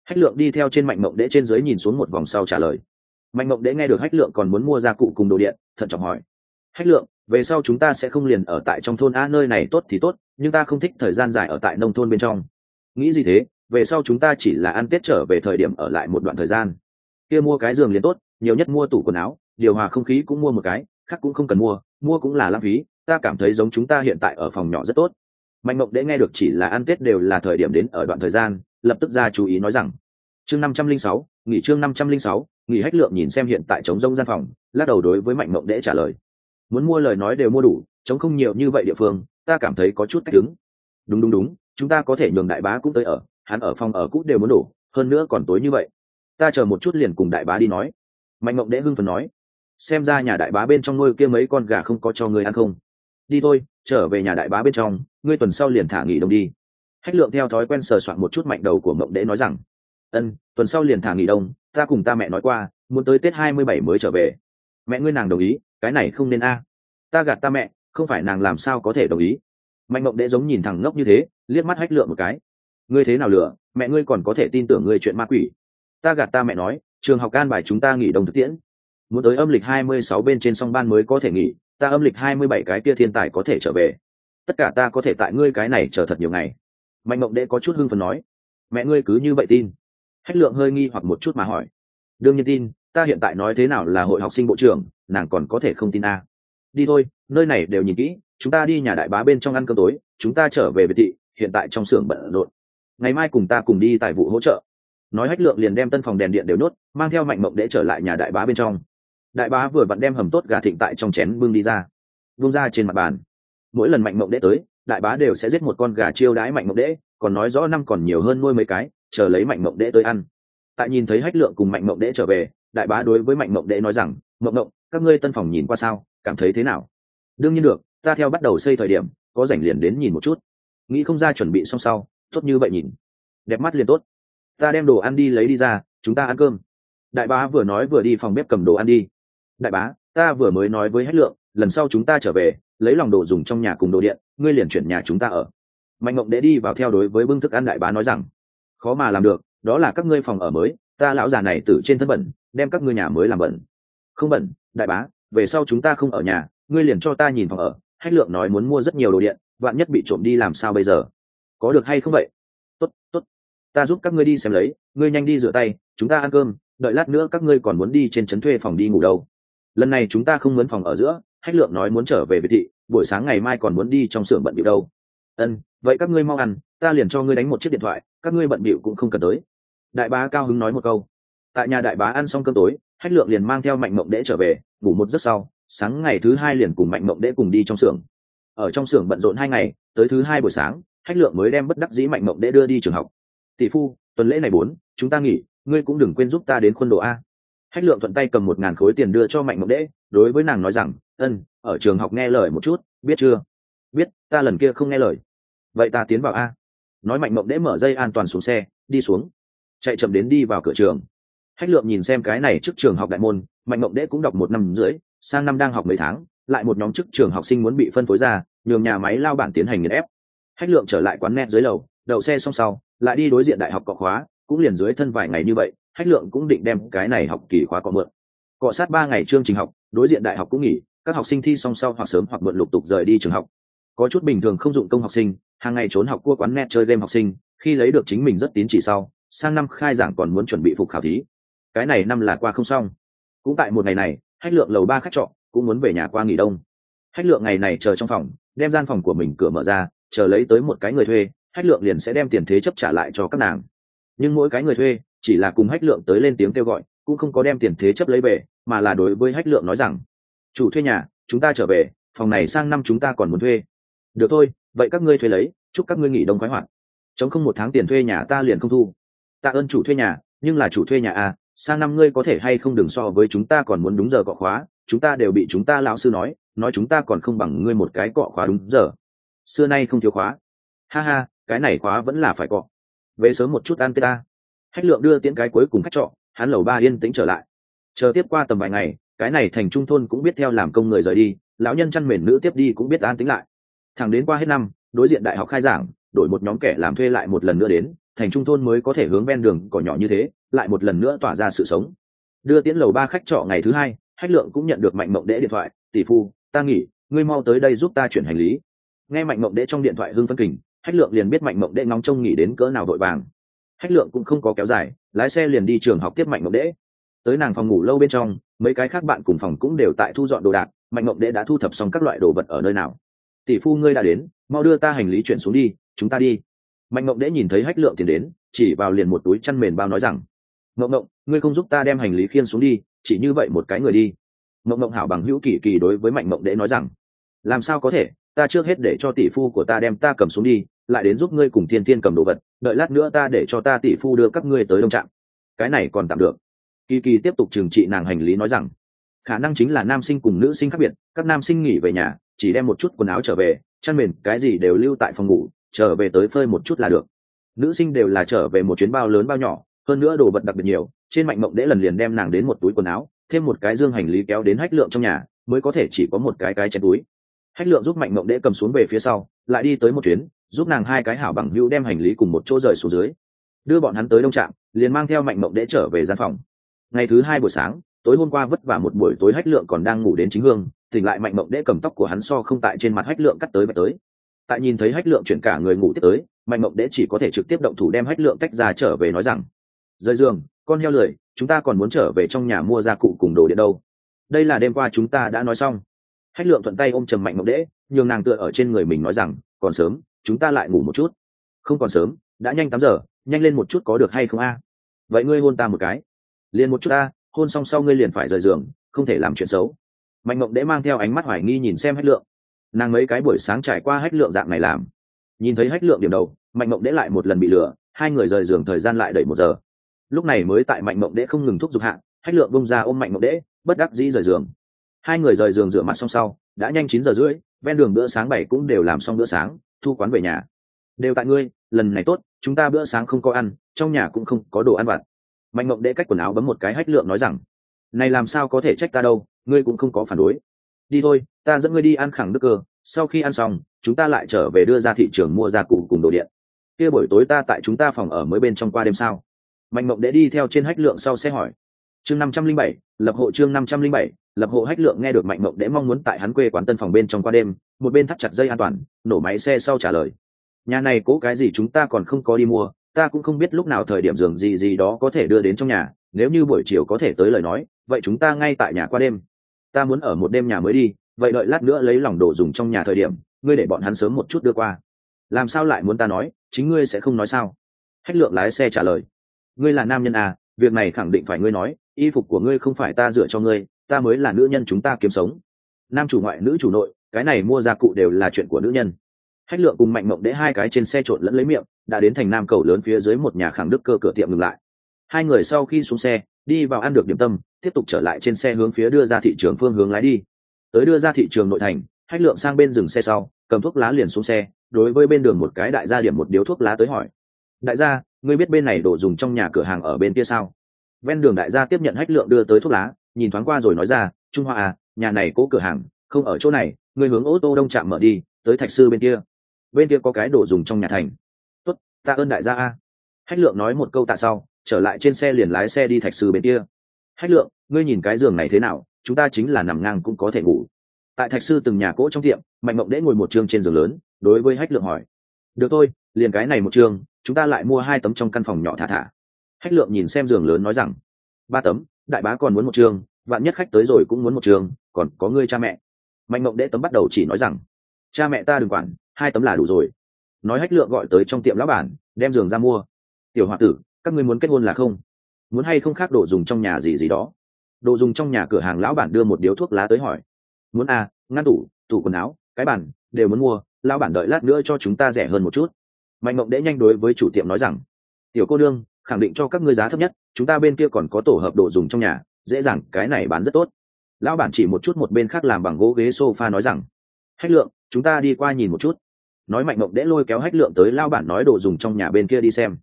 Hách lượng đi theo trên mạnh mộng đễ trên dưới nhìn xuống một vòng sau trả lời mạnh mộng đễ nghe được hách lượng còn muốn mua gia cụ cùng đồ điện, thận trọng hỏi. Hách lượng, về sau chúng ta sẽ không liền ở tại trong thôn a nơi này tốt thì tốt, nhưng ta không thích thời gian dài ở tại nông thôn bên trong. Nghĩ gì thế? Về sau chúng ta chỉ là ăn tết trở về thời điểm ở lại một đoạn thời gian. Kia mua cái giường liền tốt, nhiều nhất mua tủ quần áo, điều hòa không khí cũng mua một cái, khác cũng không cần mua mua cũng là lãng phí, ta cảm thấy giống chúng ta hiện tại ở phòng nhỏ rất tốt. Mạnh mộng đễ nghe được chỉ là ăn tết đều là thời điểm đến ở đoạn thời gian, lập tức ra chú ý nói rằng, chương năm trăm linh sáu, nghỉ chương năm trăm linh sáu nghỉ hách lượng nhìn xem hiện tại chống rông gian phòng, lắc đầu đối với mạnh mộng đễ trả lời. Muốn mua lời nói đều mua đủ chống không nhiều như vậy địa phương, ta cảm thấy có chút cách đứng. Đúng đúng đúng, chúng ta có thể nhường đại bá cũng tới ở, hắn ở phòng ở cũ đều muốn đủ, hơn nữa còn tối như vậy. Ta chờ một chút liền cùng đại bá đi nói. Mạnh mộng đễ hưng phần nói. Xem ra nhà đại bá bên trong nuôi kia mấy con gà không có cho người ăn không? Đi thôi, trở về nhà đại bá bên trong, ngươi tuần sau liền thả nghỉ đông đi. Hách lượng theo thói quen sờ soạn một chút mạnh đầu của mộng đễ nói rằng ân, tuần sau liền thả nghỉ đông, ta cùng ta mẹ nói qua, muốn tới tết hai mươi bảy mới trở về. Mẹ ngươi nàng đồng ý, cái này không nên a. Ta gạt ta mẹ, không phải nàng làm sao có thể đồng ý. Mạnh mộng đệ giống nhìn thằng ngốc như thế, liếc mắt hách lượng một cái. Ngươi thế nào lựa mẹ ngươi còn có thể tin tưởng ngươi chuyện ma quỷ. Ta gạt ta mẹ nói, trường học can bài chúng ta nghỉ đông thực tiễn. Muốn tới âm lịch hai mươi sáu bên trên song ban mới có thể nghỉ, ta âm lịch hai mươi bảy cái kia thiên tài có thể trở về. Tất cả ta có thể tại ngươi cái này chờ thật nhiều ngày. Mạnh mộng đệ có chút hưng phần nói. Mẹ ngươi cứ như vậy tin hách lượng hơi nghi hoặc một chút mà hỏi. Đương nhiên tin ta hiện tại nói thế nào là hội học sinh bộ trưởng nàng còn có thể không tin a à. đi thôi nơi này đều nhìn kỹ chúng ta đi nhà đại bá bên trong ăn cơm tối chúng ta trở về biệt thị hiện tại trong xưởng bận rộn. Ngày mai cùng ta cùng đi tại vụ hỗ trợ. Nói hách lượng liền đem tân phòng đèn điện đều nốt mang theo mạnh mộng để trở lại nhà đại bá bên trong. Đại bá vừa vặn đem hầm tốt gà thịnh tại trong chén bưng đi ra. Bưng ra trên mặt bàn. Mỗi lần mạnh mộng đệ tới đại bá đều sẽ giết một con gà chiêu đãi mạnh mộng đệ, còn nói rõ năm còn nhiều hơn nuôi mấy cái chờ lấy mạnh mộng đễ tới ăn. Tại nhìn thấy hách lượng cùng mạnh mộng đễ trở về, đại bá đối với mạnh mộng đễ nói rằng, mộng mộng, các ngươi tân phòng nhìn qua sao? Cảm thấy thế nào? Đương nhiên được, ta theo bắt đầu xây thời điểm, có rảnh liền đến nhìn một chút. Nghĩ không ra chuẩn bị xong sau, tốt như vậy nhìn. Đẹp mắt liền tốt. Ta đem đồ ăn đi lấy đi ra, chúng ta ăn cơm. Đại bá vừa nói vừa đi phòng bếp cầm đồ ăn đi. Đại bá, ta vừa mới nói với hách lượng, lần sau chúng ta trở về, lấy lòng đồ dùng trong nhà cùng đồ điện, ngươi liền chuyển nhà chúng ta ở. Mạnh mộng đễ đi vào theo đối với bưng thức ăn đại bá nói rằng khó mà làm được, đó là các ngươi phòng ở mới, ta lão già này từ trên thân bẩn, đem các ngươi nhà mới làm bẩn. Không bẩn, đại bá, về sau chúng ta không ở nhà, ngươi liền cho ta nhìn phòng ở. Hách lượng nói muốn mua rất nhiều đồ điện, vạn nhất bị trộm đi làm sao bây giờ? Có được hay không vậy? Tốt tốt. Ta giúp các ngươi đi xem lấy, ngươi nhanh đi rửa tay, chúng ta ăn cơm, đợi lát nữa các ngươi còn muốn đi trên trấn thuê phòng đi ngủ đâu. Lần này chúng ta không muốn phòng ở giữa, hách lượng nói muốn trở về biệt thị, buổi sáng ngày mai còn muốn đi trong xưởng bận bịu đâu. Ân, vậy các ngươi mau ăn, ta liền cho ngươi đánh một chiếc điện thoại các ngươi bận bịu cũng không cần tới. Đại bá cao hứng nói một câu. Tại nhà đại bá ăn xong cơm tối, hách lượng liền mang theo mạnh mộng đễ trở về, ngủ một giấc sau, sáng ngày thứ hai liền cùng mạnh mộng đễ cùng đi trong xưởng. Ở trong xưởng bận rộn hai ngày, tới thứ hai buổi sáng, hách lượng mới đem bất đắc dĩ mạnh mộng đễ đưa đi trường học. Tỷ phu, tuần lễ này bốn, chúng ta nghỉ, ngươi cũng đừng quên giúp ta đến khuôn đồ a. Hách lượng thuận tay cầm một ngàn khối tiền đưa cho mạnh mộng đễ, đối với nàng nói rằng, ân, ở trường học nghe lời một chút, biết chưa? Biết, ta lần kia không nghe lời. Vậy ta tiến vào a nói mạnh mộng đễ mở dây an toàn xuống xe, đi xuống. Chạy chậm đến đi vào cửa trường. Hách lượng nhìn xem cái này trước trường học đại môn, mạnh mộng đễ cũng đọc một năm rưỡi, sang năm đang học mấy tháng, lại một nhóm chức trường học sinh muốn bị phân phối ra, nhường nhà máy lao bản tiến hành nghiền ép. Hách lượng trở lại quán net dưới lầu, đậu xe xong sau, lại đi đối diện đại học cọ khóa, cũng liền dưới thân vài ngày như vậy, hách lượng cũng định đem cái này học kỳ khóa cọ mượn. Cọ sát ba ngày chương trình học, đối diện đại học cũng nghỉ, các học sinh thi song sau hoặc sớm hoặc mượn lục tục rời đi trường học. Có chút bình thường không dụng công học sinh hàng ngày trốn học cua quán net chơi game học sinh, khi lấy được chính mình rất tín chỉ sau, sang năm khai giảng còn muốn chuẩn bị phục khảo thí. Cái này năm là qua không xong. Cũng tại một ngày này, hách lượng lầu ba khách trọ cũng muốn về nhà qua nghỉ đông. Hách lượng ngày này chờ trong phòng, đem gian phòng của mình cửa mở ra, chờ lấy tới một cái người thuê, hách lượng liền sẽ đem tiền thế chấp trả lại cho các nàng. Nhưng mỗi cái người thuê, chỉ là cùng hách lượng tới lên tiếng kêu gọi, cũng không có đem tiền thế chấp lấy về, mà là đối với hách lượng nói rằng, chủ thuê nhà, chúng ta trở về, phòng này sang năm chúng ta còn muốn thuê. Được thôi vậy các ngươi thuê lấy, chúc các ngươi nghỉ đông khoái hoạt. Chống không một tháng tiền thuê nhà ta liền không thu. Tạ ơn chủ thuê nhà, nhưng là chủ thuê nhà à sang năm ngươi có thể hay không đừng so với chúng ta còn muốn đúng giờ cọ khóa, chúng ta đều bị chúng ta lão sư nói nói chúng ta còn không bằng ngươi một cái cọ khóa đúng giờ. Xưa nay không thiếu khóa. Ha ha, cái này khóa vẫn là phải cọ. Về sớm một chút ăn tê ta. Hách lượng đưa tiễn cái cuối cùng khách trọ, hắn lầu ba yên tĩnh trở lại. Chờ tiếp qua tầm vài ngày, cái này thành trung thôn cũng biết theo làm công người rời đi, lão nhân chăn mền nữ tiếp đi cũng biết an tính lại thẳng đến qua hết năm, đối diện đại học khai giảng, đổi một nhóm kẻ làm thuê lại một lần nữa đến, thành trung thôn mới có thể hướng ven đường cỏ nhỏ như thế, lại một lần nữa tỏa ra sự sống. Đưa tiễn lầu ba khách trọ ngày thứ hai hách lượng cũng nhận được mạnh mộng đễ điện thoại, tỷ phu, ta nghỉ, ngươi mau tới đây giúp ta chuyển hành lý. Nghe mạnh mộng đễ trong điện thoại hưng phân kình hách lượng liền biết mạnh mộng đễ ngóng trông nghỉ đến cỡ nào vội vàng. Hách lượng cũng không có kéo dài, lái xe liền đi trường học tiếp mạnh mộng đễ. Tới nàng phòng ngủ lâu bên trong, mấy cái khác bạn cùng phòng cũng đều tại thu dọn đồ đạc, mạnh mộng đễ đã thu thập xong các loại đồ vật ở nơi nào tỷ phu ngươi đã đến, mau đưa ta hành lý chuyển xuống đi, chúng ta đi. Mạnh mộng đễ nhìn thấy hách lượng tiền đến, chỉ vào liền một túi chăn mền bao nói rằng mộng mộng ngươi không giúp ta đem hành lý khiên xuống đi, chỉ như vậy một cái người đi. Mộng mộng hảo bằng hữu kỳ kỳ đối với mạnh mộng đễ nói rằng, làm sao có thể, ta trước hết để cho tỷ phu của ta đem ta cầm xuống đi, lại đến giúp ngươi cùng thiên thiên cầm đồ vật, đợi lát nữa ta để cho ta tỷ phu đưa các ngươi tới đông trạm. Cái này còn tạm được. Kỳ kỳ tiếp tục trừng trị nàng hành lý nói rằng, khả năng chính là nam sinh cùng nữ sinh khác biệt, các nam sinh nghỉ về nhà chỉ đem một chút quần áo trở về, chăn mền, cái gì đều lưu tại phòng ngủ, trở về tới phơi một chút là được. Nữ sinh đều là trở về một chuyến bao lớn bao nhỏ, hơn nữa đồ vật đặc biệt nhiều, trên mạnh mộng đễ lần liền đem nàng đến một túi quần áo, thêm một cái dương hành lý kéo đến hách lượng trong nhà, mới có thể chỉ có một cái cái chén túi. Hách lượng giúp mạnh mộng đễ cầm xuống về phía sau, lại đi tới một chuyến, giúp nàng hai cái hảo bằng hữu đem hành lý cùng một chỗ rời xuống dưới. Đưa bọn hắn tới đông trạm, liền mang theo mạnh mộng đễ trở về gian phòng. Ngày thứ hai buổi sáng, tối hôm qua vất vả một buổi tối hách lượng còn đang ngủ đến chính hương tỉnh lại mạnh mộng đễ cầm tóc của hắn so không tại trên mặt hách lượng cắt tới và tới. Tại nhìn thấy hách lượng chuyển cả người ngủ tiếp tới, mạnh mộng đễ chỉ có thể trực tiếp động thủ đem hách lượng tách ra trở về nói rằng, rời giường, con heo lười, chúng ta còn muốn trở về trong nhà mua gia cụ cùng đồ điện đâu. Đây là đêm qua chúng ta đã nói xong. Hách lượng thuận tay ôm trầm mạnh mộng đễ, nhường nàng tựa ở trên người mình nói rằng, còn sớm, chúng ta lại ngủ một chút. Không còn sớm, đã nhanh tám giờ, nhanh lên một chút có được hay không a? Vậy ngươi hôn ta một cái. Liền một chút ta, hôn xong sau ngươi liền phải rời giường, không thể làm chuyện xấu mạnh mộng đễ mang theo ánh mắt hoài nghi nhìn xem hách lượng. Nàng mấy cái buổi sáng trải qua hách lượng dạng này làm. Nhìn thấy hách lượng điểm đầu mạnh mộng đễ lại một lần bị lừa hai người rời giường thời gian lại đẩy một giờ. Lúc này mới tại mạnh mộng đễ không ngừng thúc giục hạng, hách lượng bông ra ôm mạnh mộng đễ bất đắc dĩ rời giường. Hai người rời giường rửa mặt xong sau đã nhanh chín giờ rưỡi ven đường bữa sáng bảy cũng đều làm xong bữa sáng thu quán về nhà. Đều tại ngươi lần này tốt chúng ta bữa sáng không có ăn trong nhà cũng không có đồ ăn vặt. Mạnh mộng đễ cách quần áo bấm một cái hách lượng nói rằng này làm sao có thể trách ta đâu ngươi cũng không có phản đối. Đi thôi, ta dẫn ngươi đi ăn khẳng đức cơ, sau khi ăn xong, chúng ta lại trở về đưa ra thị trường mua gia cụ cùng đồ điện. Kia buổi tối ta tại chúng ta phòng ở mới bên trong qua đêm sao? Mạnh mộng đệ đi theo trên hách lượng sau xe hỏi. Chương năm trăm linh bảy, lập hộ chương năm trăm linh bảy, lập hộ hách lượng nghe được mạnh mộng đệ mong muốn tại hắn quê quán tân phòng bên trong qua đêm, một bên thắt chặt dây an toàn, nổ máy xe sau trả lời. Nhà này cố cái gì chúng ta còn không có đi mua, ta cũng không biết lúc nào thời điểm giường gì gì đó có thể đưa đến trong nhà, nếu như buổi chiều có thể tới lời nói, vậy chúng ta ngay tại nhà qua đêm ta muốn ở một đêm nhà mới đi, vậy đợi lát nữa lấy lòng đồ dùng trong nhà thời điểm, ngươi để bọn hắn sớm một chút đưa qua. Làm sao lại muốn ta nói, chính ngươi sẽ không nói sao? Hách lượng lái xe trả lời. Ngươi là nam nhân à việc này khẳng định phải ngươi nói, y phục của ngươi không phải ta dựa cho ngươi, ta mới là nữ nhân chúng ta kiếm sống. Nam chủ ngoại, nữ chủ nội, cái này mua gia cụ đều là chuyện của nữ nhân. Hách lượng cùng mạnh mộng đễ hai cái trên xe trộn lẫn lấy miệng, đã đến thành nam cầu lớn phía dưới một nhà khẳng đức cơ cửa tiệm ngừng lại hai người sau khi xuống xe, đi vào ăn được điểm tâm, tiếp tục trở lại trên xe hướng phía đưa ra thị trường phương hướng lái đi. Tới đưa ra thị trường nội thành hách lượng sang bên dừng xe sau, cầm thuốc lá liền xuống xe, đối với bên đường một cái đại gia điểm một điếu thuốc lá tới hỏi. Đại gia, ngươi biết bên này đồ dùng trong nhà cửa hàng ở bên kia sao? Ven đường đại gia tiếp nhận hách lượng đưa tới thuốc lá, nhìn thoáng qua rồi nói ra, trung hoa à nhà này cố cửa hàng, không ở chỗ này, ngươi hướng ô tô đông chạm mở đi, tới thạch sư bên kia. Bên kia có cái đồ dùng trong nhà thành. Tốt, tạ ơn đại gia a. Hách lượng nói một câu tạ sau trở lại trên xe liền lái xe đi thạch sư bên kia. Hách lượng, ngươi nhìn cái giường này thế nào? Chúng ta chính là nằm ngang cũng có thể ngủ. Tại thạch sư từng nhà cỗ trong tiệm, mạnh mộng đễ ngồi một chương trên giường lớn, đối với hách lượng hỏi. Được thôi, liền cái này một chương chúng ta lại mua hai tấm trong căn phòng nhỏ thả thả. Hách lượng nhìn xem giường lớn nói rằng, ba tấm, đại bá còn muốn một chương vạn nhất khách tới rồi cũng muốn một chương còn có ngươi cha mẹ. Mạnh mộng đễ tấm bắt đầu chỉ nói rằng, cha mẹ ta đừng quản, hai tấm là đủ rồi. Nói hách lượng gọi tới trong tiệm lão bản, đem giường ra mua. Tiểu h o a tử các ngươi muốn kết hôn là không? Muốn hay không khác đồ dùng trong nhà gì gì đó? Đồ dùng trong nhà cửa hàng lão bản đưa một điếu thuốc lá tới hỏi. Muốn à ngăn tủ tủ quần áo, cái bản đều muốn mua, lão bản đợi lát nữa cho chúng ta rẻ hơn một chút. Mạnh mộng đễ nhanh đối với chủ tiệm nói rằng, tiểu cô đương khẳng định cho các ngươi giá thấp nhất, chúng ta bên kia còn có tổ hợp đồ dùng trong nhà, dễ dàng, cái này bán rất tốt. Lão bản chỉ một chút một bên khác làm bằng gỗ ghế sofa nói rằng, hách lượng, chúng ta đi qua nhìn một chút. Nói mạnh mộng đễ lôi kéo hách lượng tới lao bản nói đồ dùng trong nhà bên kia đi xem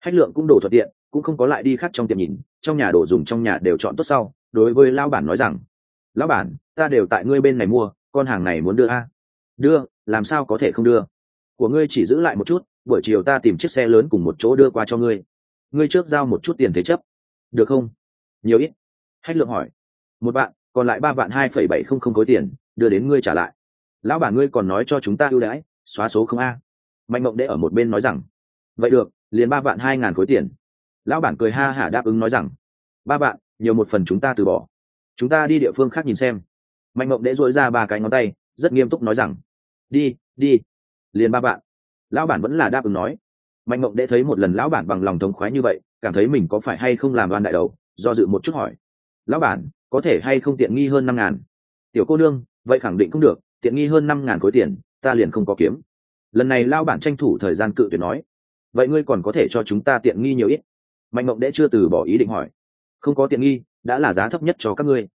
hách lượng cũng đổ thuận tiện, cũng không có lại đi khác trong tiệm nhìn, trong nhà đồ dùng trong nhà đều chọn tốt sau, đối với lão bản nói rằng, lão bản, ta đều tại ngươi bên này mua, con hàng này muốn đưa a? Đưa, làm sao có thể không đưa? Của ngươi chỉ giữ lại một chút, buổi chiều ta tìm chiếc xe lớn cùng một chỗ đưa qua cho ngươi. Ngươi trước giao một chút tiền thế chấp. Được không? Nhiều ít. Hách lượng hỏi. Một bạn còn lại ba vạn hai phẩy bảy không không khối tiền, đưa đến ngươi trả lại. Lão bản ngươi còn nói cho chúng ta ưu đãi, xóa số không a. Mạnh mộng đệ ở một bên nói rằng. Vậy được liền ba vạn hai ngàn khối tiền. Lão bản cười ha hả đáp ứng nói rằng, ba bạn nhiều một phần chúng ta từ bỏ. Chúng ta đi địa phương khác nhìn xem. Mạnh mộng đệ dội ra ba cái ngón tay, rất nghiêm túc nói rằng, đi đi, liền ba bạn lão bản vẫn là đáp ứng nói. Mạnh mộng đệ thấy một lần lão bản bằng lòng thống khoái như vậy, cảm thấy mình có phải hay không làm đoàn đại đầu, do dự một chút hỏi, lão bản, có thể hay không tiện nghi hơn năm ngàn? Tiểu cô nương, vậy khẳng định không được, tiện nghi hơn năm ngàn khối tiền, ta liền không có kiếm. Lần này lao bản tranh thủ thời gian cự tuyệt nói vậy ngươi còn có thể cho chúng ta tiện nghi nhiều ít. Mạnh mộng đễ chưa từ bỏ ý định hỏi. Không có tiện nghi, đã là giá thấp nhất cho các ngươi.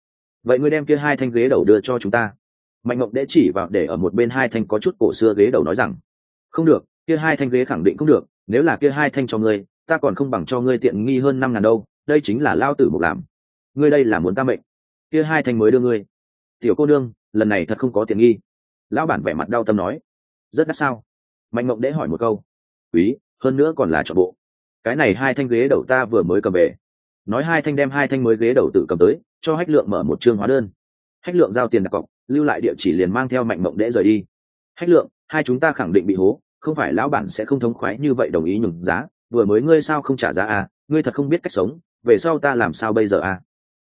Vậy ngươi đem kia hai thanh ghế đầu đưa cho chúng ta. Mạnh mộng đễ chỉ vào để ở một bên hai thanh có chút cổ xưa ghế đầu nói rằng, không được, kia hai thanh ghế khẳng định không được, nếu là kia hai thanh cho ngươi, ta còn không bằng cho ngươi tiện nghi hơn năm ngàn đâu, đây chính là lao tử mục làm. Ngươi đây là muốn ta mệnh. Kia hai thanh mới đưa ngươi. Tiểu cô nương, lần này thật không có tiện nghi. Lão bản vẻ mặt đau tâm nói. Rất đắt sao? Mạnh mộng đễ hỏi một câu. Quý hơn nữa còn là chọn bộ. Cái này hai thanh ghế đầu ta vừa mới cầm về. Nói hai thanh đem hai thanh mới ghế đầu tự cầm tới, cho hách lượng mở một chương hóa đơn. Hách lượng giao tiền đặt cọc, lưu lại địa chỉ liền mang theo mạnh mộng đễ rời đi. Hách lượng, hai chúng ta khẳng định bị hố, không phải lão bản sẽ không thống khoái như vậy đồng ý nhường giá. Vừa mới ngươi sao không trả giá à? Ngươi thật không biết cách sống, về sau ta làm sao bây giờ à?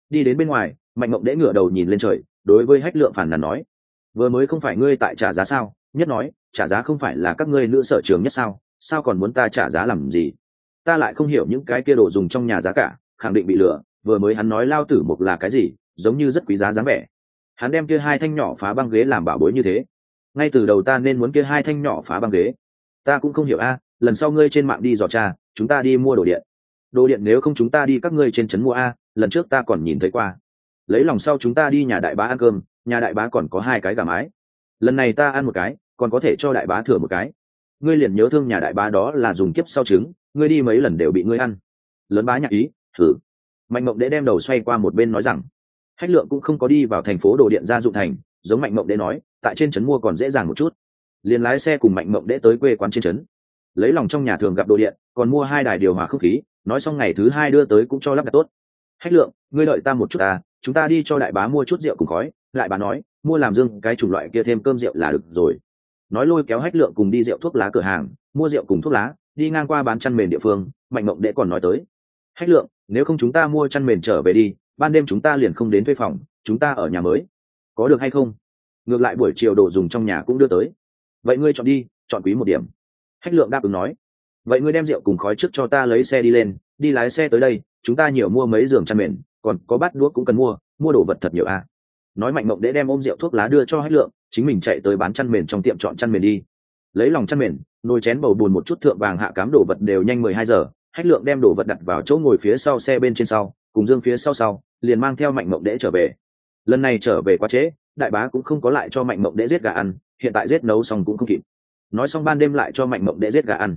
Đi đến bên ngoài, mạnh mộng đễ ngửa đầu nhìn lên trời, đối với hách lượng phản nàn nói. Vừa mới không phải ngươi tại trả giá sao? Nhất nói, trả giá không phải là các ngươi nữ sở trường nhất sao? Sao còn muốn ta trả giá làm gì? Ta lại không hiểu những cái kia đồ dùng trong nhà giá cả, khẳng định bị lừa, vừa mới hắn nói lao tử mục là cái gì, giống như rất quý giá dáng vẻ. Hắn đem kia hai thanh nhỏ phá băng ghế làm bảo bối như thế. Ngay từ đầu ta nên muốn kia hai thanh nhỏ phá băng ghế. Ta cũng không hiểu a, lần sau ngươi trên mạng đi dò cha chúng ta đi mua đồ điện. Đồ điện nếu không chúng ta đi các ngươi trên trấn mua a, lần trước ta còn nhìn thấy qua. Lấy lòng sau chúng ta đi nhà đại bá ăn cơm, nhà đại bá còn có hai cái gà mái. Lần này ta ăn một cái, còn có thể cho đại bá thừa một cái ngươi liền nhớ thương nhà đại bá đó là dùng kiếp sau trứng, ngươi đi mấy lần đều bị ngươi ăn. Lớn bá nhạc ý, thử. Mạnh mộng đế đem đầu xoay qua một bên nói rằng, hách lượng cũng không có đi vào thành phố đồ điện gia dụng thành, giống mạnh mộng đế nói, tại trên trấn mua còn dễ dàng một chút. Liền lái xe cùng mạnh mộng đế tới quê quán trên trấn. Lấy lòng trong nhà thường gặp đồ điện, còn mua hai đài điều hòa không khí, nói xong ngày thứ hai đưa tới cũng cho lắp đặt tốt. Hách lượng, ngươi đợi ta một chút à chúng ta đi cho đại bá mua chút rượu cùng khói. Lại bà nói, mua làm dương cái chủng loại kia thêm cơm rượu là được rồi nói lôi kéo hách lượng cùng đi rượu thuốc lá cửa hàng, mua rượu cùng thuốc lá, đi ngang qua bán chăn mền địa phương, mạnh mộng đệ còn nói tới, hách lượng, nếu không chúng ta mua chăn mền trở về đi, ban đêm chúng ta liền không đến thuê phòng, chúng ta ở nhà mới. Có được hay không? Ngược lại buổi chiều đồ dùng trong nhà cũng đưa tới. Vậy ngươi chọn đi, chọn quý một điểm. Hách lượng đáp ứng nói, vậy ngươi đem rượu cùng khói trước cho ta lấy xe đi lên, đi lái xe tới đây, chúng ta nhiều mua mấy giường chăn mền, còn có bát đũa cũng cần mua mua đồ vật thật nhiều à. nói mạnh mộng để đem ôm rượu thuốc lá đưa cho hách lượng chính mình chạy tới bán chăn mền trong tiệm chọn chăn mền đi. Lấy lòng chăn mền, nồi chén bầu bùn một chút thượng vàng hạ cám đồ vật đều nhanh mười hai giờ. Hách lượng đem đồ vật đặt vào chỗ ngồi phía sau xe bên trên sau, cùng dương phía sau sau, liền mang theo mạnh mộng đễ trở về. Lần này trở về quá trễ, đại bá cũng không có lại cho mạnh mộng đễ giết gà ăn, hiện tại giết nấu xong cũng không kịp. Nói xong ban đêm lại cho mạnh mộng đễ giết gà ăn.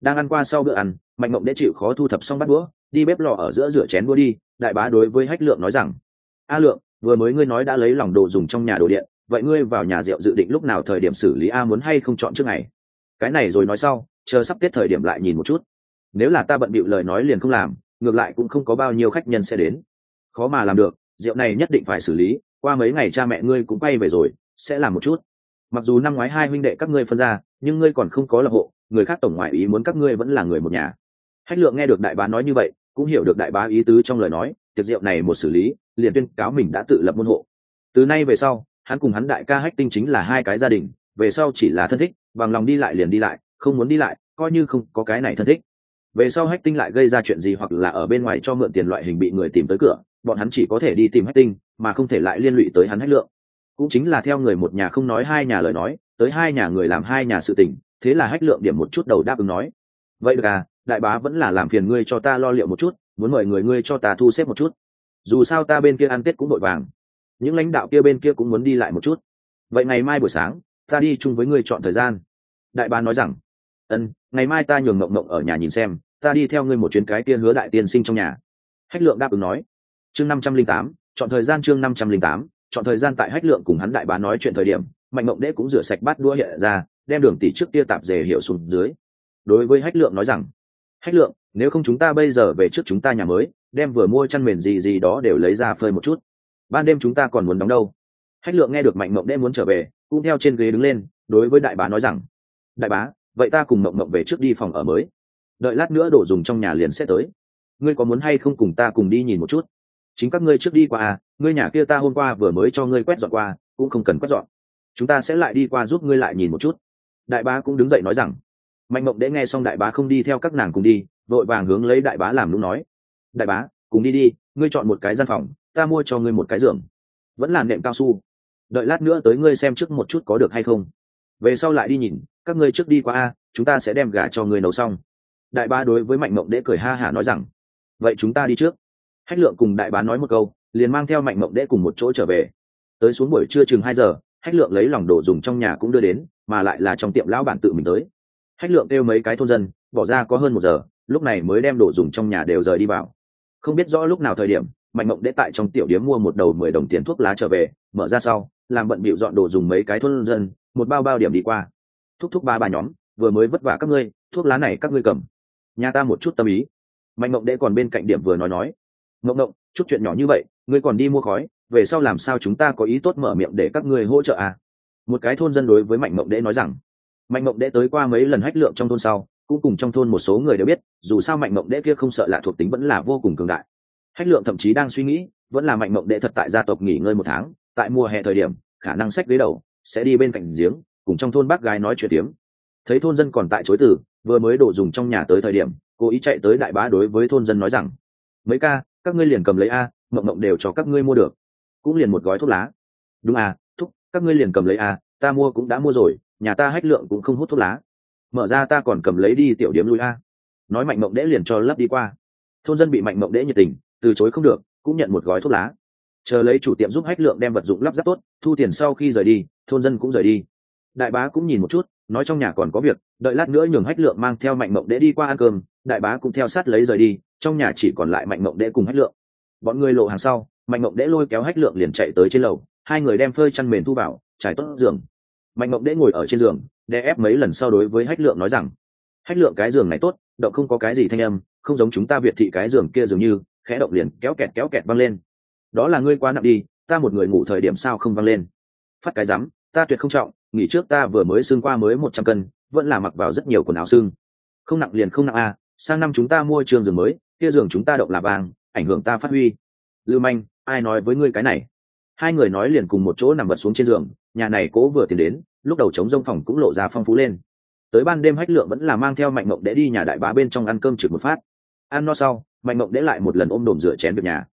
Đang ăn qua sau bữa ăn, mạnh mộng đễ chịu khó thu thập xong bắt đũa, đi bếp lò ở giữa rửa chén đũa đi, đại bá đối với hách lượng nói rằng, a lượng, vừa mới ngươi nói đã lấy lòng đồ dùng trong nhà đồ điện vậy ngươi vào nhà rượu dự định lúc nào thời điểm xử lý a muốn hay không chọn trước ngày? Cái này rồi nói sau, chờ sắp tết thời điểm lại nhìn một chút. Nếu là ta bận bịu lời nói liền không làm, ngược lại cũng không có bao nhiêu khách nhân sẽ đến. Khó mà làm được, rượu này nhất định phải xử lý, qua mấy ngày cha mẹ ngươi cũng quay về rồi, sẽ làm một chút. Mặc dù năm ngoái hai huynh đệ các ngươi phân ra, nhưng ngươi còn không có lập hộ, người khác tổng ngoại ý muốn các ngươi vẫn là người một nhà. Hách lượng nghe được đại bá nói như vậy, cũng hiểu được đại bá ý tứ trong lời nói, tiệc rượu này một xử lý, liền tuyên cáo mình đã tự lập môn hộ. Từ nay về sau hắn cùng hắn đại ca hách tinh chính là hai cái gia đình, về sau chỉ là thân thích, bằng lòng đi lại liền đi lại, không muốn đi lại, coi như không có cái này thân thích. Về sau hách tinh lại gây ra chuyện gì hoặc là ở bên ngoài cho mượn tiền loại hình bị người tìm tới cửa, bọn hắn chỉ có thể đi tìm hách tinh, mà không thể lại liên lụy tới hắn hách lượng. Cũng chính là theo người một nhà không nói hai nhà lời nói, tới hai nhà người làm hai nhà sự tình, thế là hách lượng điểm một chút đầu đáp ứng nói, vậy được à đại bá vẫn là làm phiền ngươi cho ta lo liệu một chút, muốn mời người ngươi cho ta thu xếp một chút. Dù sao ta bên kia ăn tết cũng vội vàng những lãnh đạo kia bên kia cũng muốn đi lại một chút. Vậy ngày mai buổi sáng, ta đi chung với ngươi chọn thời gian. Đại bá nói rằng, ân, ngày mai ta nhường mộng mộng ở nhà nhìn xem, ta đi theo ngươi một chuyến cái kia hứa đại tiên sinh trong nhà. Hách lượng đáp ứng nói. Chương năm trăm linh tám, chọn thời gian chương năm trăm linh tám, chọn thời gian tại hách lượng cùng hắn đại bá nói chuyện thời điểm, mạnh mộng đễ cũng rửa sạch bát đũa hiện ra, đem đường tỷ trước kia tạp dề hiệu xuống dưới. Đối với hách lượng nói rằng, hách lượng, nếu không chúng ta bây giờ về trước chúng ta nhà mới, đem vừa mua chăn mền gì gì đó đều lấy ra phơi một chút ban đêm chúng ta còn muốn đóng đâu? Hách lượng nghe được mạnh mộng đêm muốn trở về, cũng theo trên ghế đứng lên, đối với đại bá nói rằng, đại bá, vậy ta cùng mộng mộng về trước đi phòng ở mới. Đợi lát nữa đồ dùng trong nhà liền sẽ tới. Ngươi có muốn hay không cùng ta cùng đi nhìn một chút? Chính các ngươi trước đi qua à ngươi nhà kia ta hôm qua vừa mới cho ngươi quét dọn qua, cũng không cần quét dọn. Chúng ta sẽ lại đi qua giúp ngươi lại nhìn một chút. Đại bá cũng đứng dậy nói rằng. Mạnh mộng đễ nghe xong đại bá không đi theo các nàng cùng đi, vội vàng hướng lấy đại bá làm lúc nói, đại bá, cùng đi đi, ngươi chọn một cái gian phòng ta mua cho ngươi một cái giường. Vẫn là nệm cao su. Đợi lát nữa tới ngươi xem trước một chút có được hay không. Về sau lại đi nhìn, các ngươi trước đi qua a, chúng ta sẽ đem gà cho ngươi nấu xong. Đại ba đối với mạnh mộng đễ cười ha hả nói rằng, vậy chúng ta đi trước. Hách lượng cùng đại bá nói một câu, liền mang theo mạnh mộng đễ cùng một chỗ trở về. Tới xuống buổi trưa chừng hai giờ, hách lượng lấy lòng đồ dùng trong nhà cũng đưa đến, mà lại là trong tiệm lão bản tự mình tới. Hách lượng kêu mấy cái thôn dân, bỏ ra có hơn một giờ, lúc này mới đem đồ dùng trong nhà đều rời đi vào. Không biết rõ lúc nào thời điểm mạnh mộng đễ tại trong tiểu điếm mua một đầu mười đồng tiền thuốc lá trở về, mở ra sau, làm bận bịu dọn đồ dùng mấy cái thôn dân, một bao bao điểm đi qua. Thúc thúc ba ba nhóm, vừa mới vất vả các ngươi, thuốc lá này các ngươi cầm. Nhà ta một chút tâm ý. Mạnh mộng đệ còn bên cạnh điểm vừa nói nói. Mộng mộng chút chuyện nhỏ như vậy, ngươi còn đi mua khói, về sau làm sao chúng ta có ý tốt mở miệng để các ngươi hỗ trợ à? Một cái thôn dân đối với mạnh mộng đệ nói rằng. Mạnh mộng đệ tới qua mấy lần hách lượng trong thôn sau, cũng cùng trong thôn một số người đều biết, dù sao mạnh mộng đệ kia không sợ lạ thuộc tính vẫn là vô cùng cường đại hách lượng thậm chí đang suy nghĩ, vẫn là mạnh mộng đệ thật tại gia tộc nghỉ ngơi một tháng, tại mùa hè thời điểm, khả năng sách ghế đầu sẽ đi bên cạnh giếng, cùng trong thôn bác gái nói chuyện tiếm thấy thôn dân còn tại chối từ, vừa mới đổ dùng trong nhà tới thời điểm cố ý chạy tới đại bá đối với thôn dân nói rằng, mấy ca, các ngươi liền cầm lấy a, mộng mộng đều cho các ngươi mua được. Cũng liền một gói thuốc lá. Đúng à thúc, các ngươi liền cầm lấy a, ta mua cũng đã mua rồi, nhà ta hách lượng cũng không hút thuốc lá. Mở ra ta còn cầm lấy đi tiểu điếm lui a. Nói mạnh mộng đễ liền cho lấp đi qua. Thôn dân bị mạnh mộng đễ nhiệt tình từ chối không được, cũng nhận một gói thuốc lá. Chờ lấy chủ tiệm giúp hách lượng đem vật dụng lắp ráp tốt, thu tiền sau khi rời đi, thôn dân cũng rời đi. Đại bá cũng nhìn một chút, nói trong nhà còn có việc, đợi lát nữa nhường hách lượng mang theo mạnh mộng đễ đi qua ăn cơm, đại bá cũng theo sát lấy rời đi, trong nhà chỉ còn lại mạnh mộng đễ cùng hách lượng. Bọn người lộ hàng sau, mạnh mộng đễ lôi kéo hách lượng liền chạy tới trên lầu, hai người đem phơi chăn mền thu vào, trải tốt giường. Mạnh mộng đễ ngồi ở trên giường đe ép mấy lần sau đối với hách lượng nói rằng, hách lượng cái giường này tốt đậu không có cái gì thanh âm, không giống chúng ta việt thị cái giường kia dường như khẽ động liền, kéo kẹt kéo kẹt văng lên. Đó là ngươi quá nặng đi, ta một người ngủ thời điểm sao không văng lên? Phát cái rắm, ta tuyệt không trọng, nghỉ trước ta vừa mới xương qua mới một trăm cân, vẫn là mặc vào rất nhiều quần áo xương không nặng liền không nặng a sang năm chúng ta mua trường giường mới, kia giường chúng ta động là vàng, ảnh hưởng ta phát huy. Lưu manh, ai nói với ngươi cái này? Hai người nói liền cùng một chỗ nằm vật xuống trên giường, nhà này cố vừa tìm đến, lúc đầu chống rông phòng cũng lộ ra phong phú lên. Tới ban đêm hách lượng vẫn là mang theo mạnh mộng để đi nhà đại bá bên trong ăn cơm trực một phát ăn no sau, mạnh mộng để lại một lần ôm đồm rửa chén việc nhà.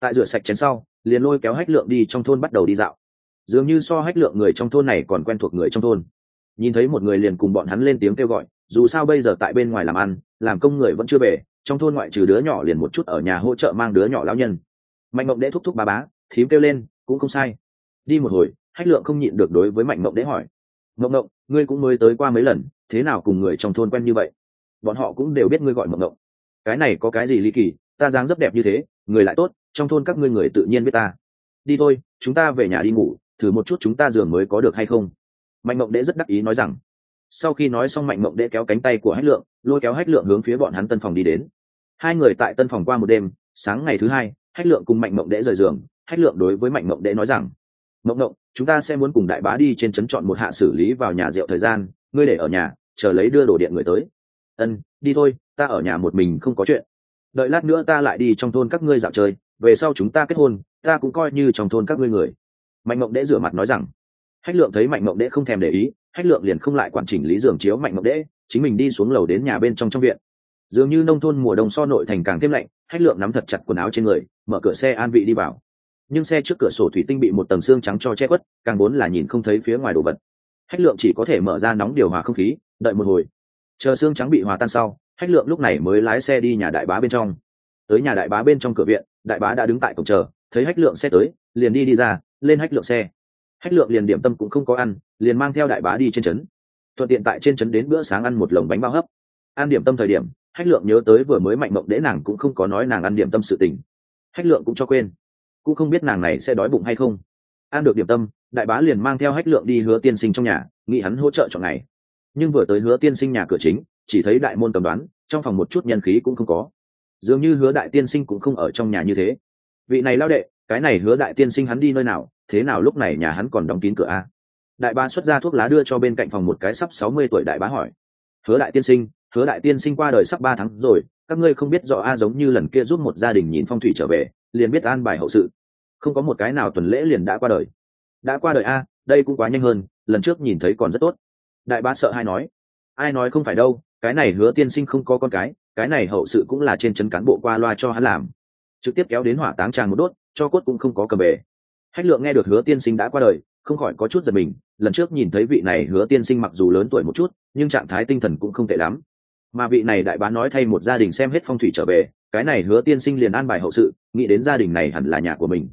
Tại rửa sạch chén sau, liền lôi kéo hách lượng đi trong thôn bắt đầu đi dạo. Dường như so hách lượng người trong thôn này còn quen thuộc người trong thôn. Nhìn thấy một người liền cùng bọn hắn lên tiếng kêu gọi, dù sao bây giờ tại bên ngoài làm ăn, làm công người vẫn chưa về, trong thôn ngoại trừ đứa nhỏ liền một chút ở nhà hỗ trợ mang đứa nhỏ lão nhân. Mạnh mộng đễ thúc thúc ba bá, thím kêu lên, cũng không sai. Đi một hồi, hách lượng không nhịn được đối với mạnh mộng đễ hỏi, mộng mộng, ngươi cũng mới tới qua mấy lần, thế nào cùng người trong thôn quen như vậy? Bọn họ cũng đều biết ngươi gọi mộng mộng cái này có cái gì ly kỳ, ta dáng rất đẹp như thế, người lại tốt, trong thôn các ngươi người tự nhiên biết ta. Đi thôi, chúng ta về nhà đi ngủ, thử một chút chúng ta giường mới có được hay không? Mạnh mộng đệ rất đắc ý nói rằng. Sau khi nói xong mạnh mộng đệ kéo cánh tay của hách lượng, lôi kéo hách lượng hướng phía bọn hắn tân phòng đi đến. Hai người tại tân phòng qua một đêm, sáng ngày thứ hai, hách lượng cùng mạnh mộng đệ rời giường, hách lượng đối với mạnh mộng đệ nói rằng, mộng mộng, chúng ta sẽ muốn cùng đại bá đi trên trấn chọn một hạ xử lý vào nhà rượu thời gian, ngươi để ở nhà, chờ lấy đưa đồ điện người tới. Ân, đi thôi ta ở nhà một mình không có chuyện. Đợi lát nữa ta lại đi trong thôn các ngươi dạo chơi, về sau chúng ta kết hôn, ta cũng coi như trong thôn các ngươi người. Mạnh mộng đễ rửa mặt nói rằng. Hách lượng thấy mạnh mộng đễ không thèm để ý, hách lượng liền không lại quản chỉnh lý giường chiếu mạnh mộng đễ, chính mình đi xuống lầu đến nhà bên trong trong viện. Dường như nông thôn mùa đông so nội thành càng thêm lạnh, hách lượng nắm thật chặt quần áo trên người, mở cửa xe an vị đi vào. Nhưng xe trước cửa sổ thủy tinh bị một tầng xương trắng cho che khuất, càng vốn là nhìn không thấy phía ngoài đồ vật. Hách lượng chỉ có thể mở ra nóng điều hòa không khí, đợi một hồi. Chờ xương trắng bị hòa tan sau hách lượng lúc này mới lái xe đi nhà đại bá bên trong. Tới nhà đại bá bên trong cửa viện, đại bá đã đứng tại cổng chờ, thấy hách lượng xe tới, liền đi đi ra, lên hách lượng xe. Hách lượng liền điểm tâm cũng không có ăn, liền mang theo đại bá đi trên trấn. Thuận tiện tại trên trấn đến bữa sáng ăn một lồng bánh bao hấp. Ăn điểm tâm thời điểm, hách lượng nhớ tới vừa mới mạnh mộng đễ nàng cũng không có nói nàng ăn điểm tâm sự tình. Hách lượng cũng cho quên. Cũng không biết nàng này sẽ đói bụng hay không. Ăn được điểm tâm, đại bá liền mang theo hách lượng đi hứa tiên sinh trong nhà, nghĩ hắn hỗ trợ chọn ngày. Nhưng vừa tới hứa tiên sinh nhà cửa chính chỉ thấy đại môn cầm đoán, trong phòng một chút nhân khí cũng không có. Dường như hứa đại tiên sinh cũng không ở trong nhà như thế. Vị này lao đệ, cái này hứa đại tiên sinh hắn đi nơi nào, thế nào lúc này nhà hắn còn đóng kín cửa a? Đại bá xuất ra thuốc lá đưa cho bên cạnh phòng một cái sắp sáu mươi tuổi đại bá hỏi. Hứa đại tiên sinh, hứa đại tiên sinh qua đời sắp ba tháng rồi, các ngươi không biết rõ a giống như lần kia giúp một gia đình nhìn phong thủy trở về, liền biết an bài hậu sự. Không có một cái nào tuần lễ liền đã qua đời. Đã qua đời a, đây cũng quá nhanh hơn, lần trước nhìn thấy còn rất tốt. Đại bá sợ hay nói. Ai nói không phải đâu cái này hứa tiên sinh không có con cái cái này hậu sự cũng là trên chân cán bộ qua loa cho hắn làm. Trực tiếp kéo đến hỏa táng tràng một đốt, cho cốt cũng không có cầm bể hách lượng nghe được hứa tiên sinh đã qua đời, không khỏi có chút giật mình, lần trước nhìn thấy vị này hứa tiên sinh mặc dù lớn tuổi một chút, nhưng trạng thái tinh thần cũng không tệ lắm. Mà vị này đại bá nói thay một gia đình xem hết phong thủy trở về, cái này hứa tiên sinh liền an bài hậu sự, nghĩ đến gia đình này hẳn là nhà của mình.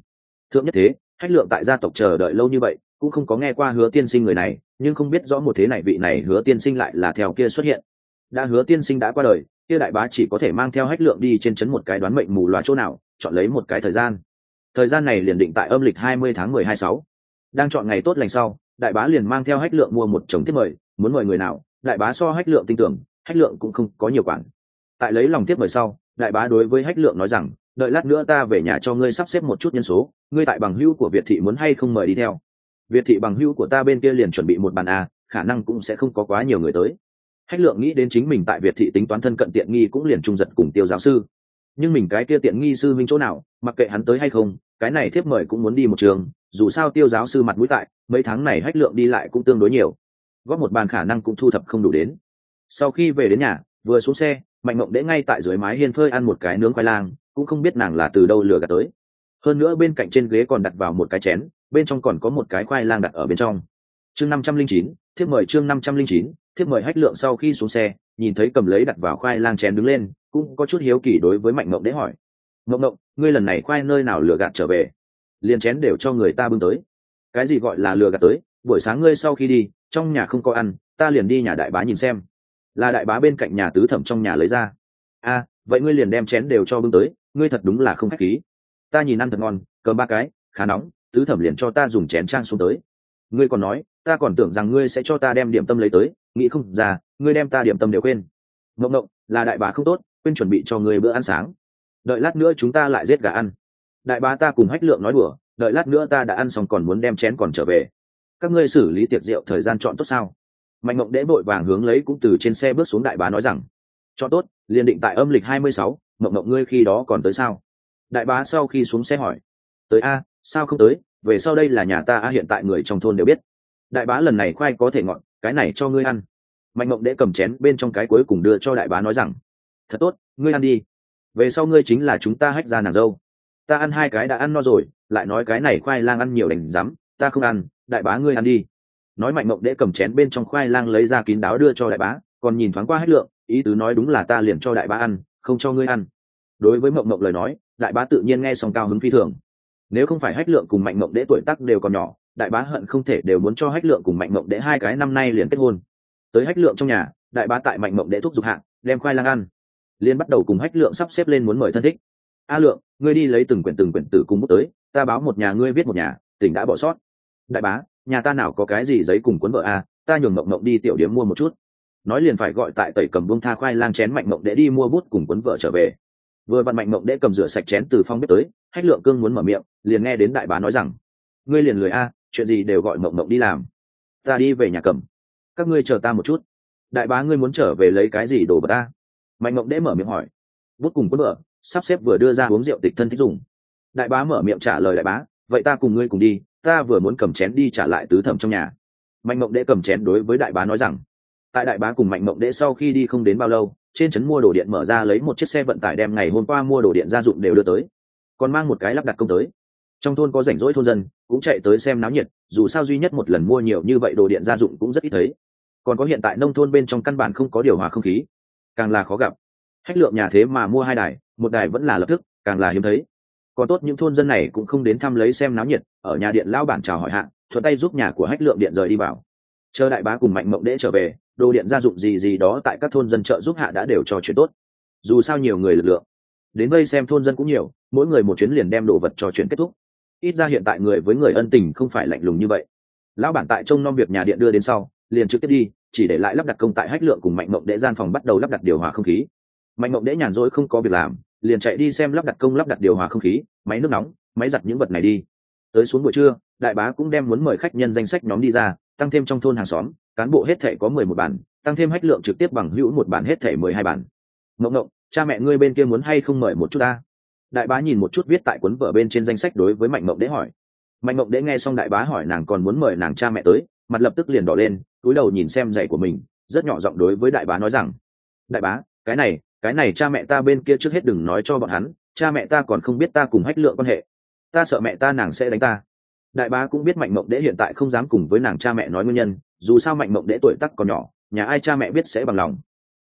Thượng nhất thế, hách lượng tại gia tộc chờ đợi lâu như vậy, cũng không có nghe qua hứa tiên sinh người này, nhưng không biết rõ một thế này vị này hứa tiên sinh lại là theo kia xuất hiện đã hứa tiên sinh đã qua đời kia đại bá chỉ có thể mang theo hách lượng đi trên chấn một cái đoán mệnh mù loà chỗ nào chọn lấy một cái thời gian. Thời gian này liền định tại âm lịch hai mươi tháng mười hai sáu. Đang chọn ngày tốt lành sau đại bá liền mang theo hách lượng mua một chồng tiếp mời muốn mời người nào đại bá so hách lượng tin tưởng hách lượng cũng không có nhiều quản. Tại lấy lòng tiếp mời sau đại bá đối với hách lượng nói rằng đợi lát nữa ta về nhà cho ngươi sắp xếp một chút nhân số ngươi tại bằng hữu của việt thị muốn hay không mời đi theo? Việt thị bằng hữu của ta bên kia liền chuẩn bị một bàn à, khả năng cũng sẽ không có quá nhiều người tới hách lượng nghĩ đến chính mình tại việt thị tính toán thân cận tiện nghi cũng liền trung giật cùng tiêu giáo sư. Nhưng mình cái kia tiện nghi sư minh chỗ nào, mặc kệ hắn tới hay không, cái này thiếp mời cũng muốn đi một trường, dù sao tiêu giáo sư mặt mũi tại, mấy tháng này hách lượng đi lại cũng tương đối nhiều. Góp một bàn khả năng cũng thu thập không đủ đến. Sau khi về đến nhà, vừa xuống xe, mạnh mộng đễ ngay tại dưới mái hiên phơi ăn một cái nướng khoai lang, cũng không biết nàng là từ đâu lừa gạt tới. Hơn nữa bên cạnh trên ghế còn đặt vào một cái chén, bên trong còn có một cái khoai lang đặt ở bên trong. Chương năm trăm linh chín, thiếp mời chương năm trăm linh chín thiếp mời hách lượng sau khi xuống xe, nhìn thấy cầm lấy đặt vào khoai lang chén đứng lên, cũng có chút hiếu kỳ đối với mạnh mộng đễ hỏi. Mộng mộng, ngươi lần này khoai nơi nào lừa gạt trở về? Liền chén đều cho người ta bưng tới. Cái gì gọi là lừa gạt tới? Buổi sáng ngươi sau khi đi, trong nhà không có ăn, ta liền đi nhà đại bá nhìn xem. Là đại bá bên cạnh nhà tứ thẩm trong nhà lấy ra. A, vậy ngươi liền đem chén đều cho bưng tới, ngươi thật đúng là không khách khí. Ta nhìn ăn thật ngon, cơm ba cái, khá nóng, tứ thẩm liền cho ta dùng chén trang xuống tới. Ngươi còn nói, ta còn tưởng rằng ngươi sẽ cho ta đem điểm tâm lấy tới nghĩ không ra, ngươi đem ta điểm tâm đều quên. Mộng mộng là đại bá không tốt, quên chuẩn bị cho người bữa ăn sáng. Đợi lát nữa chúng ta lại giết gà ăn. Đại bá ta cùng hách lượng nói đùa, đợi lát nữa ta đã ăn xong còn muốn đem chén còn trở về. Các ngươi xử lý tiệc rượu thời gian chọn tốt sao? Mạnh mộng đễ vội vàng hướng lấy cũng từ trên xe bước xuống đại bá nói rằng cho tốt, liền định tại âm lịch hai mươi sáu mộng mộng ngươi khi đó còn tới sao? Đại bá sau khi xuống xe hỏi, tới a, sao không tới? Về sau đây là nhà ta a, hiện tại người trong thôn đều biết. Đại bá lần này khoai có thể ngọn cái này cho ngươi ăn. Mạnh mộng đệ cầm chén bên trong cái cuối cùng đưa cho đại bá nói rằng, thật tốt, ngươi ăn đi. Về sau ngươi chính là chúng ta hách ra nàng dâu. Ta ăn hai cái đã ăn no rồi, lại nói cái này khoai lang ăn nhiều đành rắm, ta không ăn, đại bá ngươi ăn đi. Nói mạnh mộng đệ cầm chén bên trong khoai lang lấy ra kín đáo đưa cho đại bá, còn nhìn thoáng qua hết lượng, ý tứ nói đúng là ta liền cho đại bá ăn, không cho ngươi ăn. Đối với mộng mộng lời nói, đại bá tự nhiên nghe xong cao hứng phi thường. Nếu không phải hách lượng cùng mạnh mộng đệ tuổi tác đều còn nhỏ đại bá hận không thể đều muốn cho hách lượng cùng mạnh mộng đệ hai cái năm nay liền kết hôn. Tới hách lượng trong nhà, đại bá tại mạnh mộng đệ thuốc dục hạng, đem khoai lang ăn. Liên bắt đầu cùng hách lượng sắp xếp lên muốn mời thân thích. A lượng, ngươi đi lấy từng quyển từng quyển tử cùng bút tới, ta báo một nhà ngươi viết một nhà, tỉnh đã bỏ sót. Đại bá, nhà ta nào có cái gì giấy cùng cuốn vợ a ta nhường mộng mộng đi tiểu điếm mua một chút. Nói liền phải gọi tại tẩy cầm bông tha khoai lang chén mạnh mộng để đi mua bút cùng cuốn vợ trở về. Vừa vặn mạnh mộng để cầm rửa sạch chén từ phong bếp tới, hách lượng cương muốn mở miệng, liền nghe đến đại bá nói rằng, ngươi liền lười a chuyện gì đều gọi mộng mộng đi làm. Ta đi về nhà cầm. Các ngươi chờ ta một chút. Đại bá ngươi muốn trở về lấy cái gì đồ bật ta? Mạnh mộng đễ mở miệng hỏi. Bút cùng quân vợ sắp xếp vừa đưa ra uống rượu tịch thân thích dùng. Đại bá mở miệng trả lời đại bá, vậy ta cùng ngươi cùng đi, ta vừa muốn cầm chén đi trả lại tứ thẩm trong nhà. Mạnh mộng đễ cầm chén đối với đại bá nói rằng, tại đại bá cùng mạnh mộng đễ sau khi đi không đến bao lâu, trên trấn mua đồ điện mở ra lấy một chiếc xe vận tải đem ngày hôm qua mua đồ điện gia dụng đều đưa tới. Còn mang một cái lắp đặt công tới trong thôn có rảnh rỗi thôn dân, cũng chạy tới xem náo nhiệt, dù sao duy nhất một lần mua nhiều như vậy đồ điện gia dụng cũng rất ít thấy. Còn có hiện tại nông thôn bên trong căn bản không có điều hòa không khí. Càng là khó gặp. Hách lượng nhà thế mà mua hai đài, một đài vẫn là lập tức, càng là hiếm thấy. Còn tốt những thôn dân này cũng không đến thăm lấy xem náo nhiệt, ở nhà điện lao bản chào hỏi hạn thuận tay giúp nhà của hách lượng điện rời đi vào. Chờ đại bá cùng mạnh mộng đễ trở về, đồ điện gia dụng gì gì đó tại các thôn dân chợ giúp hạ đã đều cho chuyện tốt. Dù sao nhiều người lực lượng. Đến vây xem thôn dân cũng nhiều, mỗi người một chuyến liền đem đồ vật trò chuyện kết thúc ít ra hiện tại người với người ân tình không phải lạnh lùng như vậy. Lão bản tại trông nom việc nhà điện đưa đến sau, liền trực tiếp đi, chỉ để lại lắp đặt công tại hách lượng cùng mạnh mộng đệ gian phòng bắt đầu lắp đặt điều hòa không khí. Mạnh mộng đệ nhàn rỗi không có việc làm, liền chạy đi xem lắp đặt công lắp đặt điều hòa không khí, máy nước nóng, máy giặt những vật này đi. Tới xuống buổi trưa, đại bá cũng đem muốn mời khách nhân danh sách nhóm đi ra, tăng thêm trong thôn hàng xóm, cán bộ hết thể có mười một bản, tăng thêm hách lượng trực tiếp bằng hữu một bản hết thể mười hai bản. Mộng mộng, cha mẹ ngươi bên kia muốn hay không mời một chút ta? Đại bá nhìn một chút viết tại cuốn vở bên trên danh sách đối với mạnh mộng Đế hỏi. Mạnh mộng Đế nghe xong đại bá hỏi nàng còn muốn mời nàng cha mẹ tới, mặt lập tức liền đỏ lên, túi đầu nhìn xem giày của mình, rất nhỏ giọng đối với đại bá nói rằng, đại bá, cái này cái này cha mẹ ta bên kia trước hết đừng nói cho bọn hắn, cha mẹ ta còn không biết ta cùng hách lượng quan hệ. Ta sợ mẹ ta nàng sẽ đánh ta. Đại bá cũng biết mạnh mộng Đế hiện tại không dám cùng với nàng cha mẹ nói nguyên nhân, dù sao mạnh mộng Đế tuổi tắc còn nhỏ, nhà ai cha mẹ biết sẽ bằng lòng.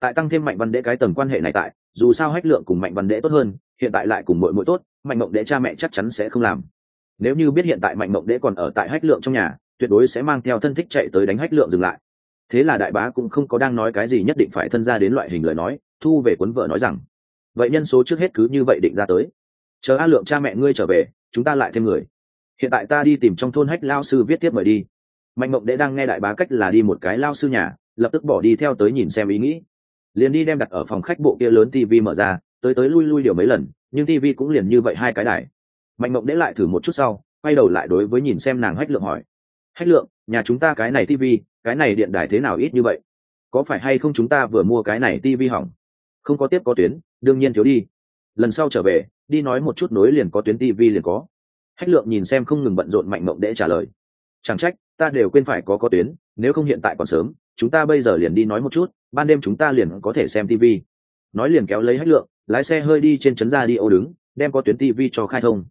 Tại tăng thêm mạnh văn Đế cái tầng quan hệ này tại dù sao hách lượng cùng mạnh văn đệ tốt hơn, hiện tại lại cùng mội mội tốt, mạnh mộng đệ cha mẹ chắc chắn sẽ không làm. Nếu như biết hiện tại mạnh mộng đệ còn ở tại hách lượng trong nhà, tuyệt đối sẽ mang theo thân thích chạy tới đánh hách lượng dừng lại. Thế là đại bá cũng không có đang nói cái gì nhất định phải thân ra đến loại hình lời nói, thu về cuốn vợ nói rằng, vậy nhân số trước hết cứ như vậy định ra tới. Chờ a lượng cha mẹ ngươi trở về, chúng ta lại thêm người. Hiện tại ta đi tìm trong thôn hách lao sư viết tiếp mời đi. Mạnh mộng đệ đang nghe đại bá cách là đi một cái lao sư nhà, lập tức bỏ đi theo tới nhìn xem ý nghĩ liền đi đem đặt ở phòng khách bộ kia lớn tv mở ra, tới tới lui lui điều mấy lần, nhưng tv cũng liền như vậy hai cái đài. Mạnh mộng để lại thử một chút sau, quay đầu lại đối với nhìn xem nàng hách lượng hỏi. Hách lượng, nhà chúng ta cái này tv cái này điện đài thế nào ít như vậy? Có phải hay không chúng ta vừa mua cái này tv hỏng? Không có tiếp có tuyến, đương nhiên thiếu đi. Lần sau trở về, đi nói một chút nối liền có tuyến tv liền có. Hách lượng nhìn xem không ngừng bận rộn mạnh mộng để trả lời. Chẳng trách, ta đều quên phải có có tuyến, nếu không hiện tại còn sớm chúng ta bây giờ liền đi nói một chút, ban đêm chúng ta liền có thể xem tv nói liền kéo lấy hách lượng, lái xe hơi đi trên trấn ra đi ô đứng, đem có tuyến tv cho khai thông.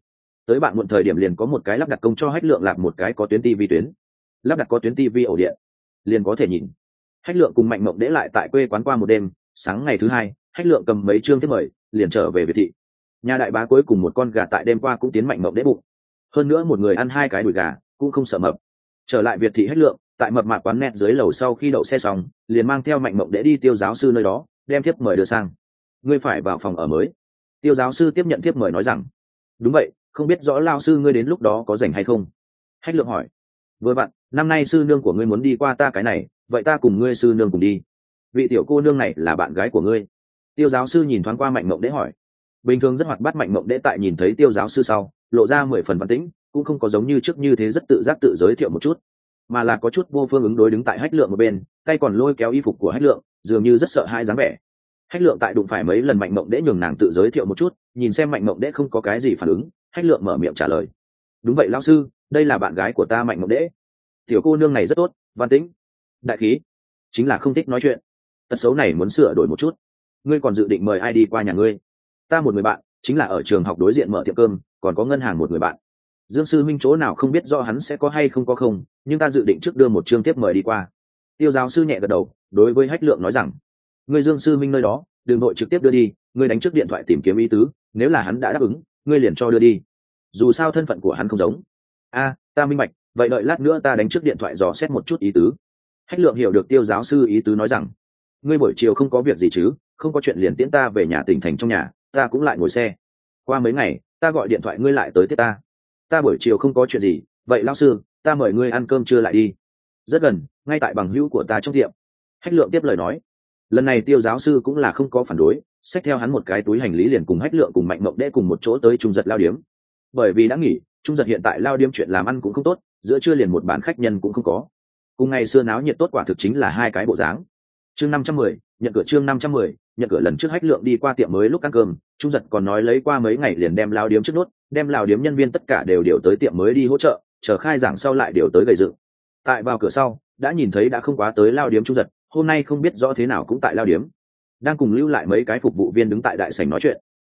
Tới bạn muộn thời điểm liền có một cái lắp đặt công cho hách lượng làm một cái có tuyến tv tuyến. Lắp đặt có tuyến tv ổ điện. Liền có thể nhìn. Hách lượng cùng mạnh mộng để lại tại quê quán qua một đêm, sáng ngày thứ hai, hách lượng cầm mấy chương tiếp mời, liền trở về việt thị. Nhà đại bá cuối cùng một con gà tại đêm qua cũng tiến mạnh mộng để bụng. Hơn nữa một người ăn hai cái đùi gà, cũng không sợ mập. Trở lại việt thị hách lượng tại mập mạc quán nét dưới lầu sau khi đậu xe xong, liền mang theo mạnh mộng để đi tiêu giáo sư nơi đó, đem thiếp mời đưa sang. Ngươi phải vào phòng ở mới. Tiêu giáo sư tiếp nhận thiếp mời nói rằng, đúng vậy, không biết rõ lao sư ngươi đến lúc đó có rảnh hay không? Hách lượng hỏi, vừa bạn năm nay sư nương của ngươi muốn đi qua ta cái này, vậy ta cùng ngươi sư nương cùng đi. Vị tiểu cô nương này là bạn gái của ngươi. Tiêu giáo sư nhìn thoáng qua mạnh mộng đễ hỏi, bình thường rất hoạt bát mạnh mộng đễ tại nhìn thấy tiêu giáo sư sau, lộ ra mười phần văn tĩnh, cũng không có giống như trước như thế rất tự giác tự giới thiệu một chút mà là có chút vô phương ứng đối đứng tại hách lượng một bên, tay còn lôi kéo y phục của hách lượng, dường như rất sợ hai dáng vẻ. Hách lượng tại đụng phải mấy lần mạnh mộng đễ nhường nàng tự giới thiệu một chút, nhìn xem mạnh mộng đễ không có cái gì phản ứng, hách lượng mở miệng trả lời. Đúng vậy lao sư, đây là bạn gái của ta mạnh mộng đễ tiểu cô nương này rất tốt, văn tĩnh. Đại khí. Chính là không thích nói chuyện. Tật xấu này muốn sửa đổi một chút. Ngươi còn dự định mời ai đi qua nhà ngươi? Ta một người bạn, chính là ở trường học đối diện mở tiệm cơm, còn có ngân hàng một người bạn dương sư minh chỗ nào không biết do hắn sẽ có hay không có không, nhưng ta dự định trước đưa một chương tiếp mời đi qua. Tiêu giáo sư nhẹ gật đầu, đối với hách lượng nói rằng, ngươi dương sư minh nơi đó đường nội trực tiếp đưa đi, ngươi đánh trước điện thoại tìm kiếm ý tứ, nếu là hắn đã đáp ứng, ngươi liền cho đưa đi. Dù sao thân phận của hắn không giống. A, ta minh bạch, vậy đợi lát nữa ta đánh trước điện thoại dò xét một chút ý tứ. Hách lượng hiểu được tiêu giáo sư ý tứ nói rằng, ngươi buổi chiều không có việc gì chứ, không có chuyện liền tiễn ta về nhà tỉnh thành trong nhà, ta cũng lại ngồi xe. Qua mấy ngày, ta gọi điện thoại ngươi lại tới tiếp ta ta buổi chiều không có chuyện gì, vậy lao sư, ta mời ngươi ăn cơm trưa lại đi. Rất gần, ngay tại bằng hữu của ta trong tiệm. Hách lượng tiếp lời nói. Lần này tiêu giáo sư cũng là không có phản đối, xách theo hắn một cái túi hành lý liền cùng hách lượng cùng mạnh mộng đễ cùng một chỗ tới trung giật lao điếm. Bởi vì đã nghỉ, trung giật hiện tại lao điếm chuyện làm ăn cũng không tốt, giữa trưa liền một bản khách nhân cũng không có. Cùng ngày xưa náo nhiệt tốt quả thực chính là hai cái bộ dáng. Chương năm trăm mười, nhận cửa chương năm trăm mười, nhận cửa lần trước hách lượng đi qua tiệm mới lúc ăn cơm, trung giật còn nói lấy qua mấy ngày liền đem lao điếm trước nốt đem lao điếm nhân viên tất cả đều điều tới tiệm mới đi hỗ trợ, chờ khai giảng sau lại điều tới gầy dựng. Tại vào cửa sau, đã nhìn thấy đã không quá tới lao điếm trung giật, hôm nay không biết rõ thế nào cũng tại lao điếm. Đang cùng lưu lại mấy cái phục vụ viên đứng tại đại sảnh nói chuyện.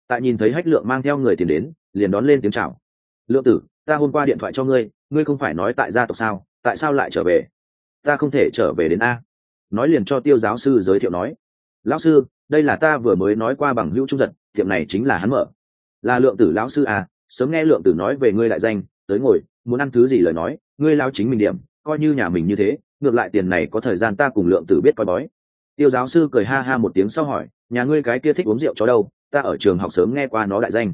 Tại nhìn thấy hách lượng mang theo người tiền đến, liền đón lên tiếng chào. Lượng tử, ta hôm qua điện thoại cho ngươi ngươi không phải nói tại gia tộc sao, tại sao lại trở về? Ta không thể trở về đến a. Nói liền cho tiêu giáo sư giới thiệu nói. Lão sư, đây là ta vừa mới nói qua bằng hữu trung giật, tiệm này chính là hắn mở. Là lượng tử lão sư à sớm nghe lượng tử nói về ngươi đại danh, tới ngồi, muốn ăn thứ gì lời nói, ngươi lao chính mình điểm, coi như nhà mình như thế, ngược lại tiền này có thời gian ta cùng lượng tử biết coi bói. Tiêu giáo sư cười ha ha một tiếng sau hỏi, nhà ngươi cái kia thích uống rượu chó đâu, ta ở trường học sớm nghe qua nó đại danh.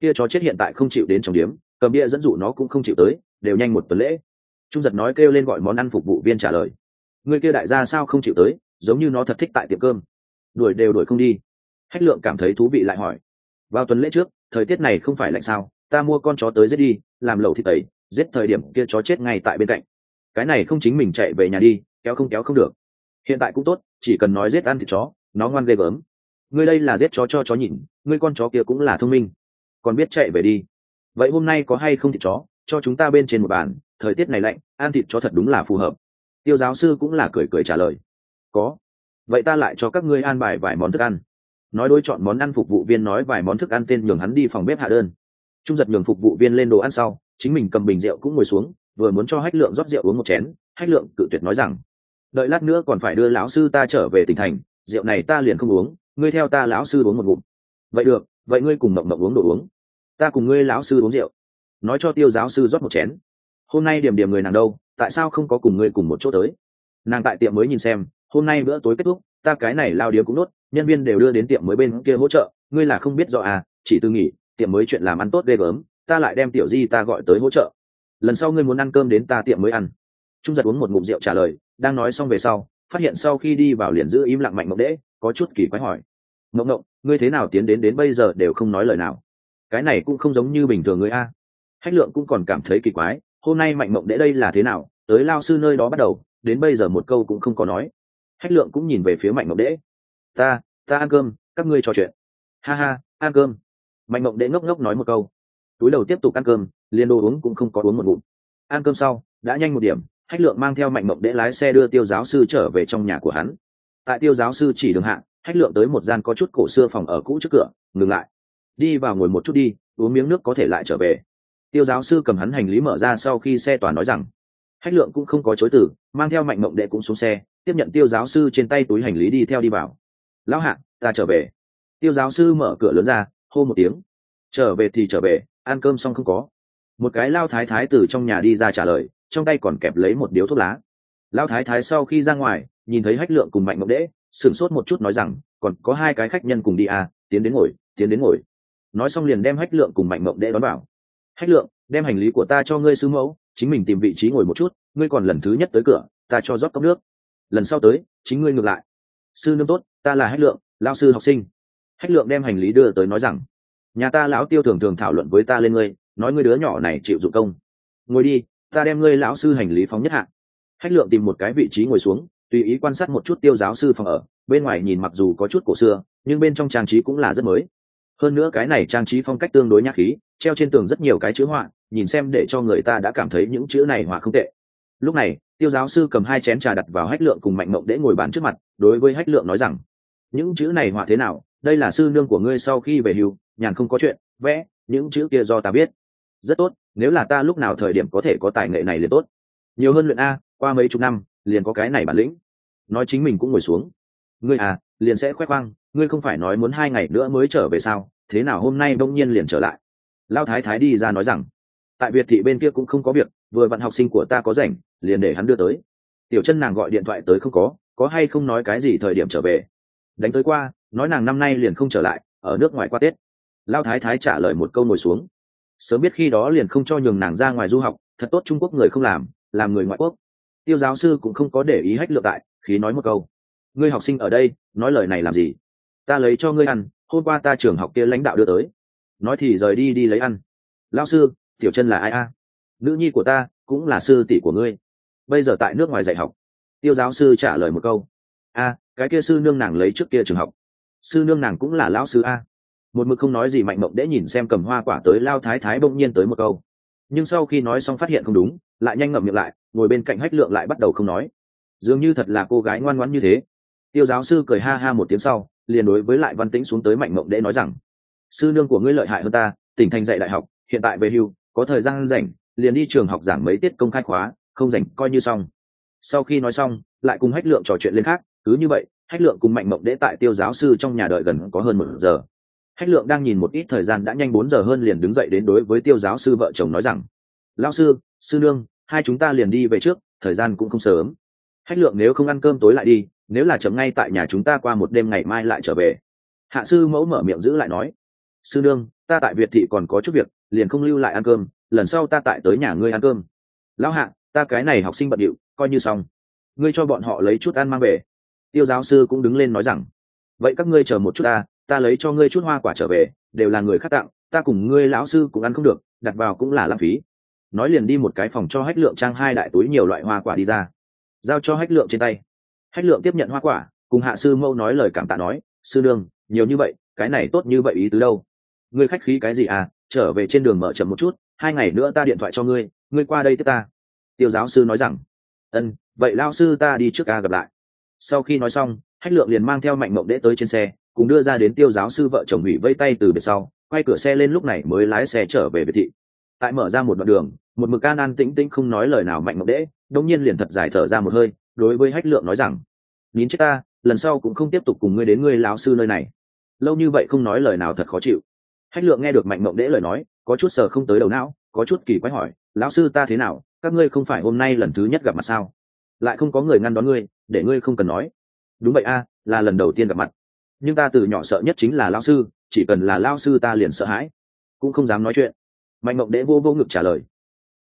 Kia chó chết hiện tại không chịu đến trong điếm, cầm bia dẫn dụ nó cũng không chịu tới, đều nhanh một tuần lễ. Trung giật nói kêu lên gọi món ăn phục vụ viên trả lời. Người kia đại gia sao không chịu tới, giống như nó thật thích tại tiệm cơm. Đuổi đều đuổi không đi. Hách lượng cảm thấy thú vị lại hỏi. Vào tuần lễ trước thời tiết này không phải lạnh sao, ta mua con chó tới giết đi, làm lẩu thịt tẩy, giết thời điểm kia chó chết ngay tại bên cạnh. Cái này không chính mình chạy về nhà đi, kéo không kéo không được. Hiện tại cũng tốt, chỉ cần nói giết ăn thịt chó, nó ngoan ghê gớm. Ngươi đây là giết chó cho chó nhìn, ngươi con chó kia cũng là thông minh. Còn biết chạy về đi. Vậy hôm nay có hay không thịt chó, cho chúng ta bên trên một bàn, thời tiết này lạnh, ăn thịt chó thật đúng là phù hợp. Tiêu giáo sư cũng là cười cười trả lời. Có. Vậy ta lại cho các ngươi an bài vài món thức ăn nói đôi chọn món ăn phục vụ viên nói vài món thức ăn tên nhường hắn đi phòng bếp hạ đơn. Trung giật nhường phục vụ viên lên đồ ăn sau, chính mình cầm bình rượu cũng ngồi xuống, vừa muốn cho hách lượng rót rượu uống một chén, hách lượng cự tuyệt nói rằng, đợi lát nữa còn phải đưa lão sư ta trở về tỉnh thành, rượu này ta liền không uống, ngươi theo ta lão sư uống một ngụm. Vậy được, vậy ngươi cùng mộng mộng uống đồ uống. Ta cùng ngươi lão sư uống rượu. Nói cho tiêu giáo sư rót một chén. Hôm nay điểm điểm người nàng đâu, tại sao không có cùng ngươi cùng một chỗ tới? Nàng tại tiệm mới nhìn xem, hôm nay bữa tối kết thúc, ta cái này lao điếm cũng nốt nhân viên đều đưa đến tiệm mới bên kia hỗ trợ, ngươi là không biết rõ à chỉ tư nghỉ, tiệm mới chuyện làm ăn tốt ghê gớm, ta lại đem tiểu di ta gọi tới hỗ trợ. Lần sau ngươi muốn ăn cơm đến ta tiệm mới ăn. Trung giật uống một ngụm rượu trả lời, đang nói xong về sau, phát hiện sau khi đi vào liền giữ im lặng mạnh mộng đễ có chút kỳ quái hỏi. Mộng mộng, ngươi thế nào tiến đến đến bây giờ đều không nói lời nào? Cái này cũng không giống như bình thường ngươi a. Hách lượng cũng còn cảm thấy kỳ quái, hôm nay mạnh mộng đễ đây là thế nào? Tới lao sư nơi đó bắt đầu, đến bây giờ một câu cũng không có nói. Hách lượng cũng nhìn về phía mạnh mộng đễ ta ta ăn cơm, các ngươi trò chuyện. Ha ha, ăn cơm. Mạnh mộng đệ ngốc ngốc nói một câu. Túi đầu tiếp tục ăn cơm, liền đồ uống cũng không có uống một ngụm. Ăn cơm sau, đã nhanh một điểm, hách lượng mang theo mạnh mộng đệ lái xe đưa tiêu giáo sư trở về trong nhà của hắn. Tại tiêu giáo sư chỉ đường hạ, hách lượng tới một gian có chút cổ xưa phòng ở cũ trước cửa, ngừng lại. Đi vào ngồi một chút đi, uống miếng nước có thể lại trở về. Tiêu giáo sư cầm hắn hành lý mở ra sau khi xe tòa nói rằng, hách lượng cũng không có chối từ, mang theo mạnh mộng đệ cũng xuống xe, tiếp nhận tiêu giáo sư trên tay túi hành lý đi theo đi vào lão hạ, ta trở về. Tiêu giáo sư mở cửa lớn ra, hô một tiếng. Trở về thì trở về, ăn cơm xong không có. Một cái lao thái thái từ trong nhà đi ra trả lời, trong tay còn kẹp lấy một điếu thuốc lá. Lao thái thái sau khi ra ngoài, nhìn thấy hách lượng cùng mạnh mộng đễ, sửng sốt một chút nói rằng, còn có hai cái khách nhân cùng đi à tiến đến ngồi, tiến đến ngồi. Nói xong liền đem hách lượng cùng mạnh mộng đễ đón bảo hách lượng, đem hành lý của ta cho ngươi sứ mẫu, chính mình tìm vị trí ngồi một chút, ngươi còn lần thứ nhất tới cửa, ta cho rót cốc nước. Lần sau tới, chính ngươi ngược lại sư nương tốt, ta là hách lượng lao sư học sinh. Hách lượng đem hành lý đưa tới nói rằng, nhà ta lão tiêu thường thường thảo luận với ta lên ngươi, nói ngươi đứa nhỏ này chịu dụng công. Ngồi đi, ta đem ngươi lão sư hành lý phóng nhất hạng hách lượng tìm một cái vị trí ngồi xuống, tùy ý quan sát một chút tiêu giáo sư phòng ở, bên ngoài nhìn mặc dù có chút cổ xưa, nhưng bên trong trang trí cũng là rất mới. Hơn nữa cái này trang trí phong cách tương đối nhạc khí, treo trên tường rất nhiều cái chữ họa, nhìn xem để cho người ta đã cảm thấy những chữ này họa không tệ. Lúc này, tiêu giáo sư cầm hai chén trà đặt vào hách lượng cùng mạnh mộng để ngồi bàn trước mặt đối với hách lượng nói rằng, những chữ này họa thế nào? Đây là sư nương của ngươi sau khi về hưu, nhàn không có chuyện, vẽ, những chữ kia do ta biết. Rất tốt, nếu là ta lúc nào thời điểm có thể có tài nghệ này liền tốt. Nhiều hơn luyện a, qua mấy chục năm, liền có cái này bản lĩnh. Nói chính mình cũng ngồi xuống. Ngươi à liền sẽ khoe khoang, ngươi không phải nói muốn hai ngày nữa mới trở về sao? Thế nào hôm nay đông nhiên liền trở lại? Lao thái thái đi ra nói rằng, tại việt thị bên kia cũng không có việc, vừa vặn học sinh của ta có rảnh, liền để hắn đưa tới. Tiểu chân nàng gọi điện thoại tới không có có hay không nói cái gì thời điểm trở về? Đánh tới qua, nói nàng năm nay liền không trở lại, ở nước ngoài qua tết. Lao thái thái trả lời một câu ngồi xuống. Sớm biết khi đó liền không cho nhường nàng ra ngoài du học, thật tốt trung quốc người không làm làm người ngoại quốc. Tiêu giáo sư cũng không có để ý hách lượng tại, khí nói một câu. Ngươi học sinh ở đây, nói lời này làm gì? Ta lấy cho ngươi ăn, hôm qua ta trường học kia lãnh đạo đưa tới. Nói thì rời đi đi lấy ăn. Lao sư, tiểu chân là ai a? Nữ nhi của ta cũng là sư tỷ của ngươi. Bây giờ tại nước ngoài dạy học tiêu giáo sư trả lời một câu. A, cái kia sư nương nàng lấy trước kia trường học. Sư nương nàng cũng là lão sư a. Một mực không nói gì mạnh mộng để nhìn xem cầm hoa quả tới, lao thái thái bỗng nhiên tới một câu. Nhưng sau khi nói xong phát hiện không đúng, lại nhanh ngậm miệng lại, ngồi bên cạnh hách lượng lại bắt đầu không nói. Dường như thật là cô gái ngoan ngoãn như thế. Tiêu giáo sư cười ha ha một tiếng sau, liền đối với lại văn tĩnh xuống tới mạnh mộng để nói rằng, sư nương của ngươi lợi hại hơn ta, tỉnh thành dạy đại học, hiện tại về hưu, có thời gian rảnh, liền đi trường học giảng mấy tiết công khai khóa, không rảnh coi như xong sau khi nói xong, lại cùng hách lượng trò chuyện lên khác, cứ như vậy, hách lượng cùng mạnh mộng đễ tại tiêu giáo sư trong nhà đợi gần có hơn một giờ. Hách lượng đang nhìn một ít thời gian đã nhanh bốn giờ hơn liền đứng dậy đến đối với tiêu giáo sư vợ chồng nói rằng lao sư sư nương, hai chúng ta liền đi về trước, thời gian cũng không sớm. Hách lượng nếu không ăn cơm tối lại đi, nếu là chấm ngay tại nhà chúng ta qua một đêm ngày mai lại trở về. Hạ sư mẫu mở miệng giữ lại nói, sư nương, ta tại việt thị còn có chút việc, liền không lưu lại ăn cơm, lần sau ta tại tới nhà ngươi ăn cơm. Lão hạ ta cái này học sinh bận điệu, coi như xong. Ngươi cho bọn họ lấy chút ăn mang về. Tiêu giáo sư cũng đứng lên nói rằng, vậy các ngươi chờ một chút ta ta lấy cho ngươi chút hoa quả trở về, đều là người khác tặng, ta cùng ngươi lão sư cũng ăn không được, đặt vào cũng là lãng phí. Nói liền đi một cái phòng cho hách lượng trang hai đại túi nhiều loại hoa quả đi ra. Giao cho hách lượng trên tay. Hách lượng tiếp nhận hoa quả, cùng hạ sư mẫu nói lời cảm tạ nói, sư đương nhiều như vậy, cái này tốt như vậy ý tứ đâu? Ngươi khách khí cái gì à? Trở về trên đường mở chậm một chút, hai ngày nữa ta điện thoại cho ngươi ngươi qua đây tiếp ta tiêu giáo sư nói rằng, ân, vậy lao sư ta đi trước ca gặp lại. Sau khi nói xong, hách lượng liền mang theo mạnh mộng đễ tới trên xe, cùng đưa ra đến tiêu giáo sư vợ chồng hủy vây tay từ biệt sau, quay cửa xe lên lúc này mới lái xe trở về biệt thị. Tại mở ra một đoạn đường, một mực can an tĩnh tĩnh không nói lời nào mạnh mộng đễ đông nhiên liền thật giải thở ra một hơi, đối với hách lượng nói rằng, nín chết ta, lần sau cũng không tiếp tục cùng ngươi đến ngươi lão sư nơi này. Lâu như vậy không nói lời nào thật khó chịu. Hách lượng nghe được mạnh mộng đễ lời nói, có chút sờ không tới đầu não, có chút kỳ quái hỏi, lão sư ta thế nào? Các ngươi không phải hôm nay lần thứ nhất gặp mặt sao? Lại không có người ngăn đón ngươi, để ngươi không cần nói. Đúng vậy a, là lần đầu tiên gặp mặt. Nhưng ta từ nhỏ sợ nhất chính là lao sư, chỉ cần là lao sư ta liền sợ hãi. Cũng không dám nói chuyện. Mạnh mộng đễ vô vô ngực trả lời.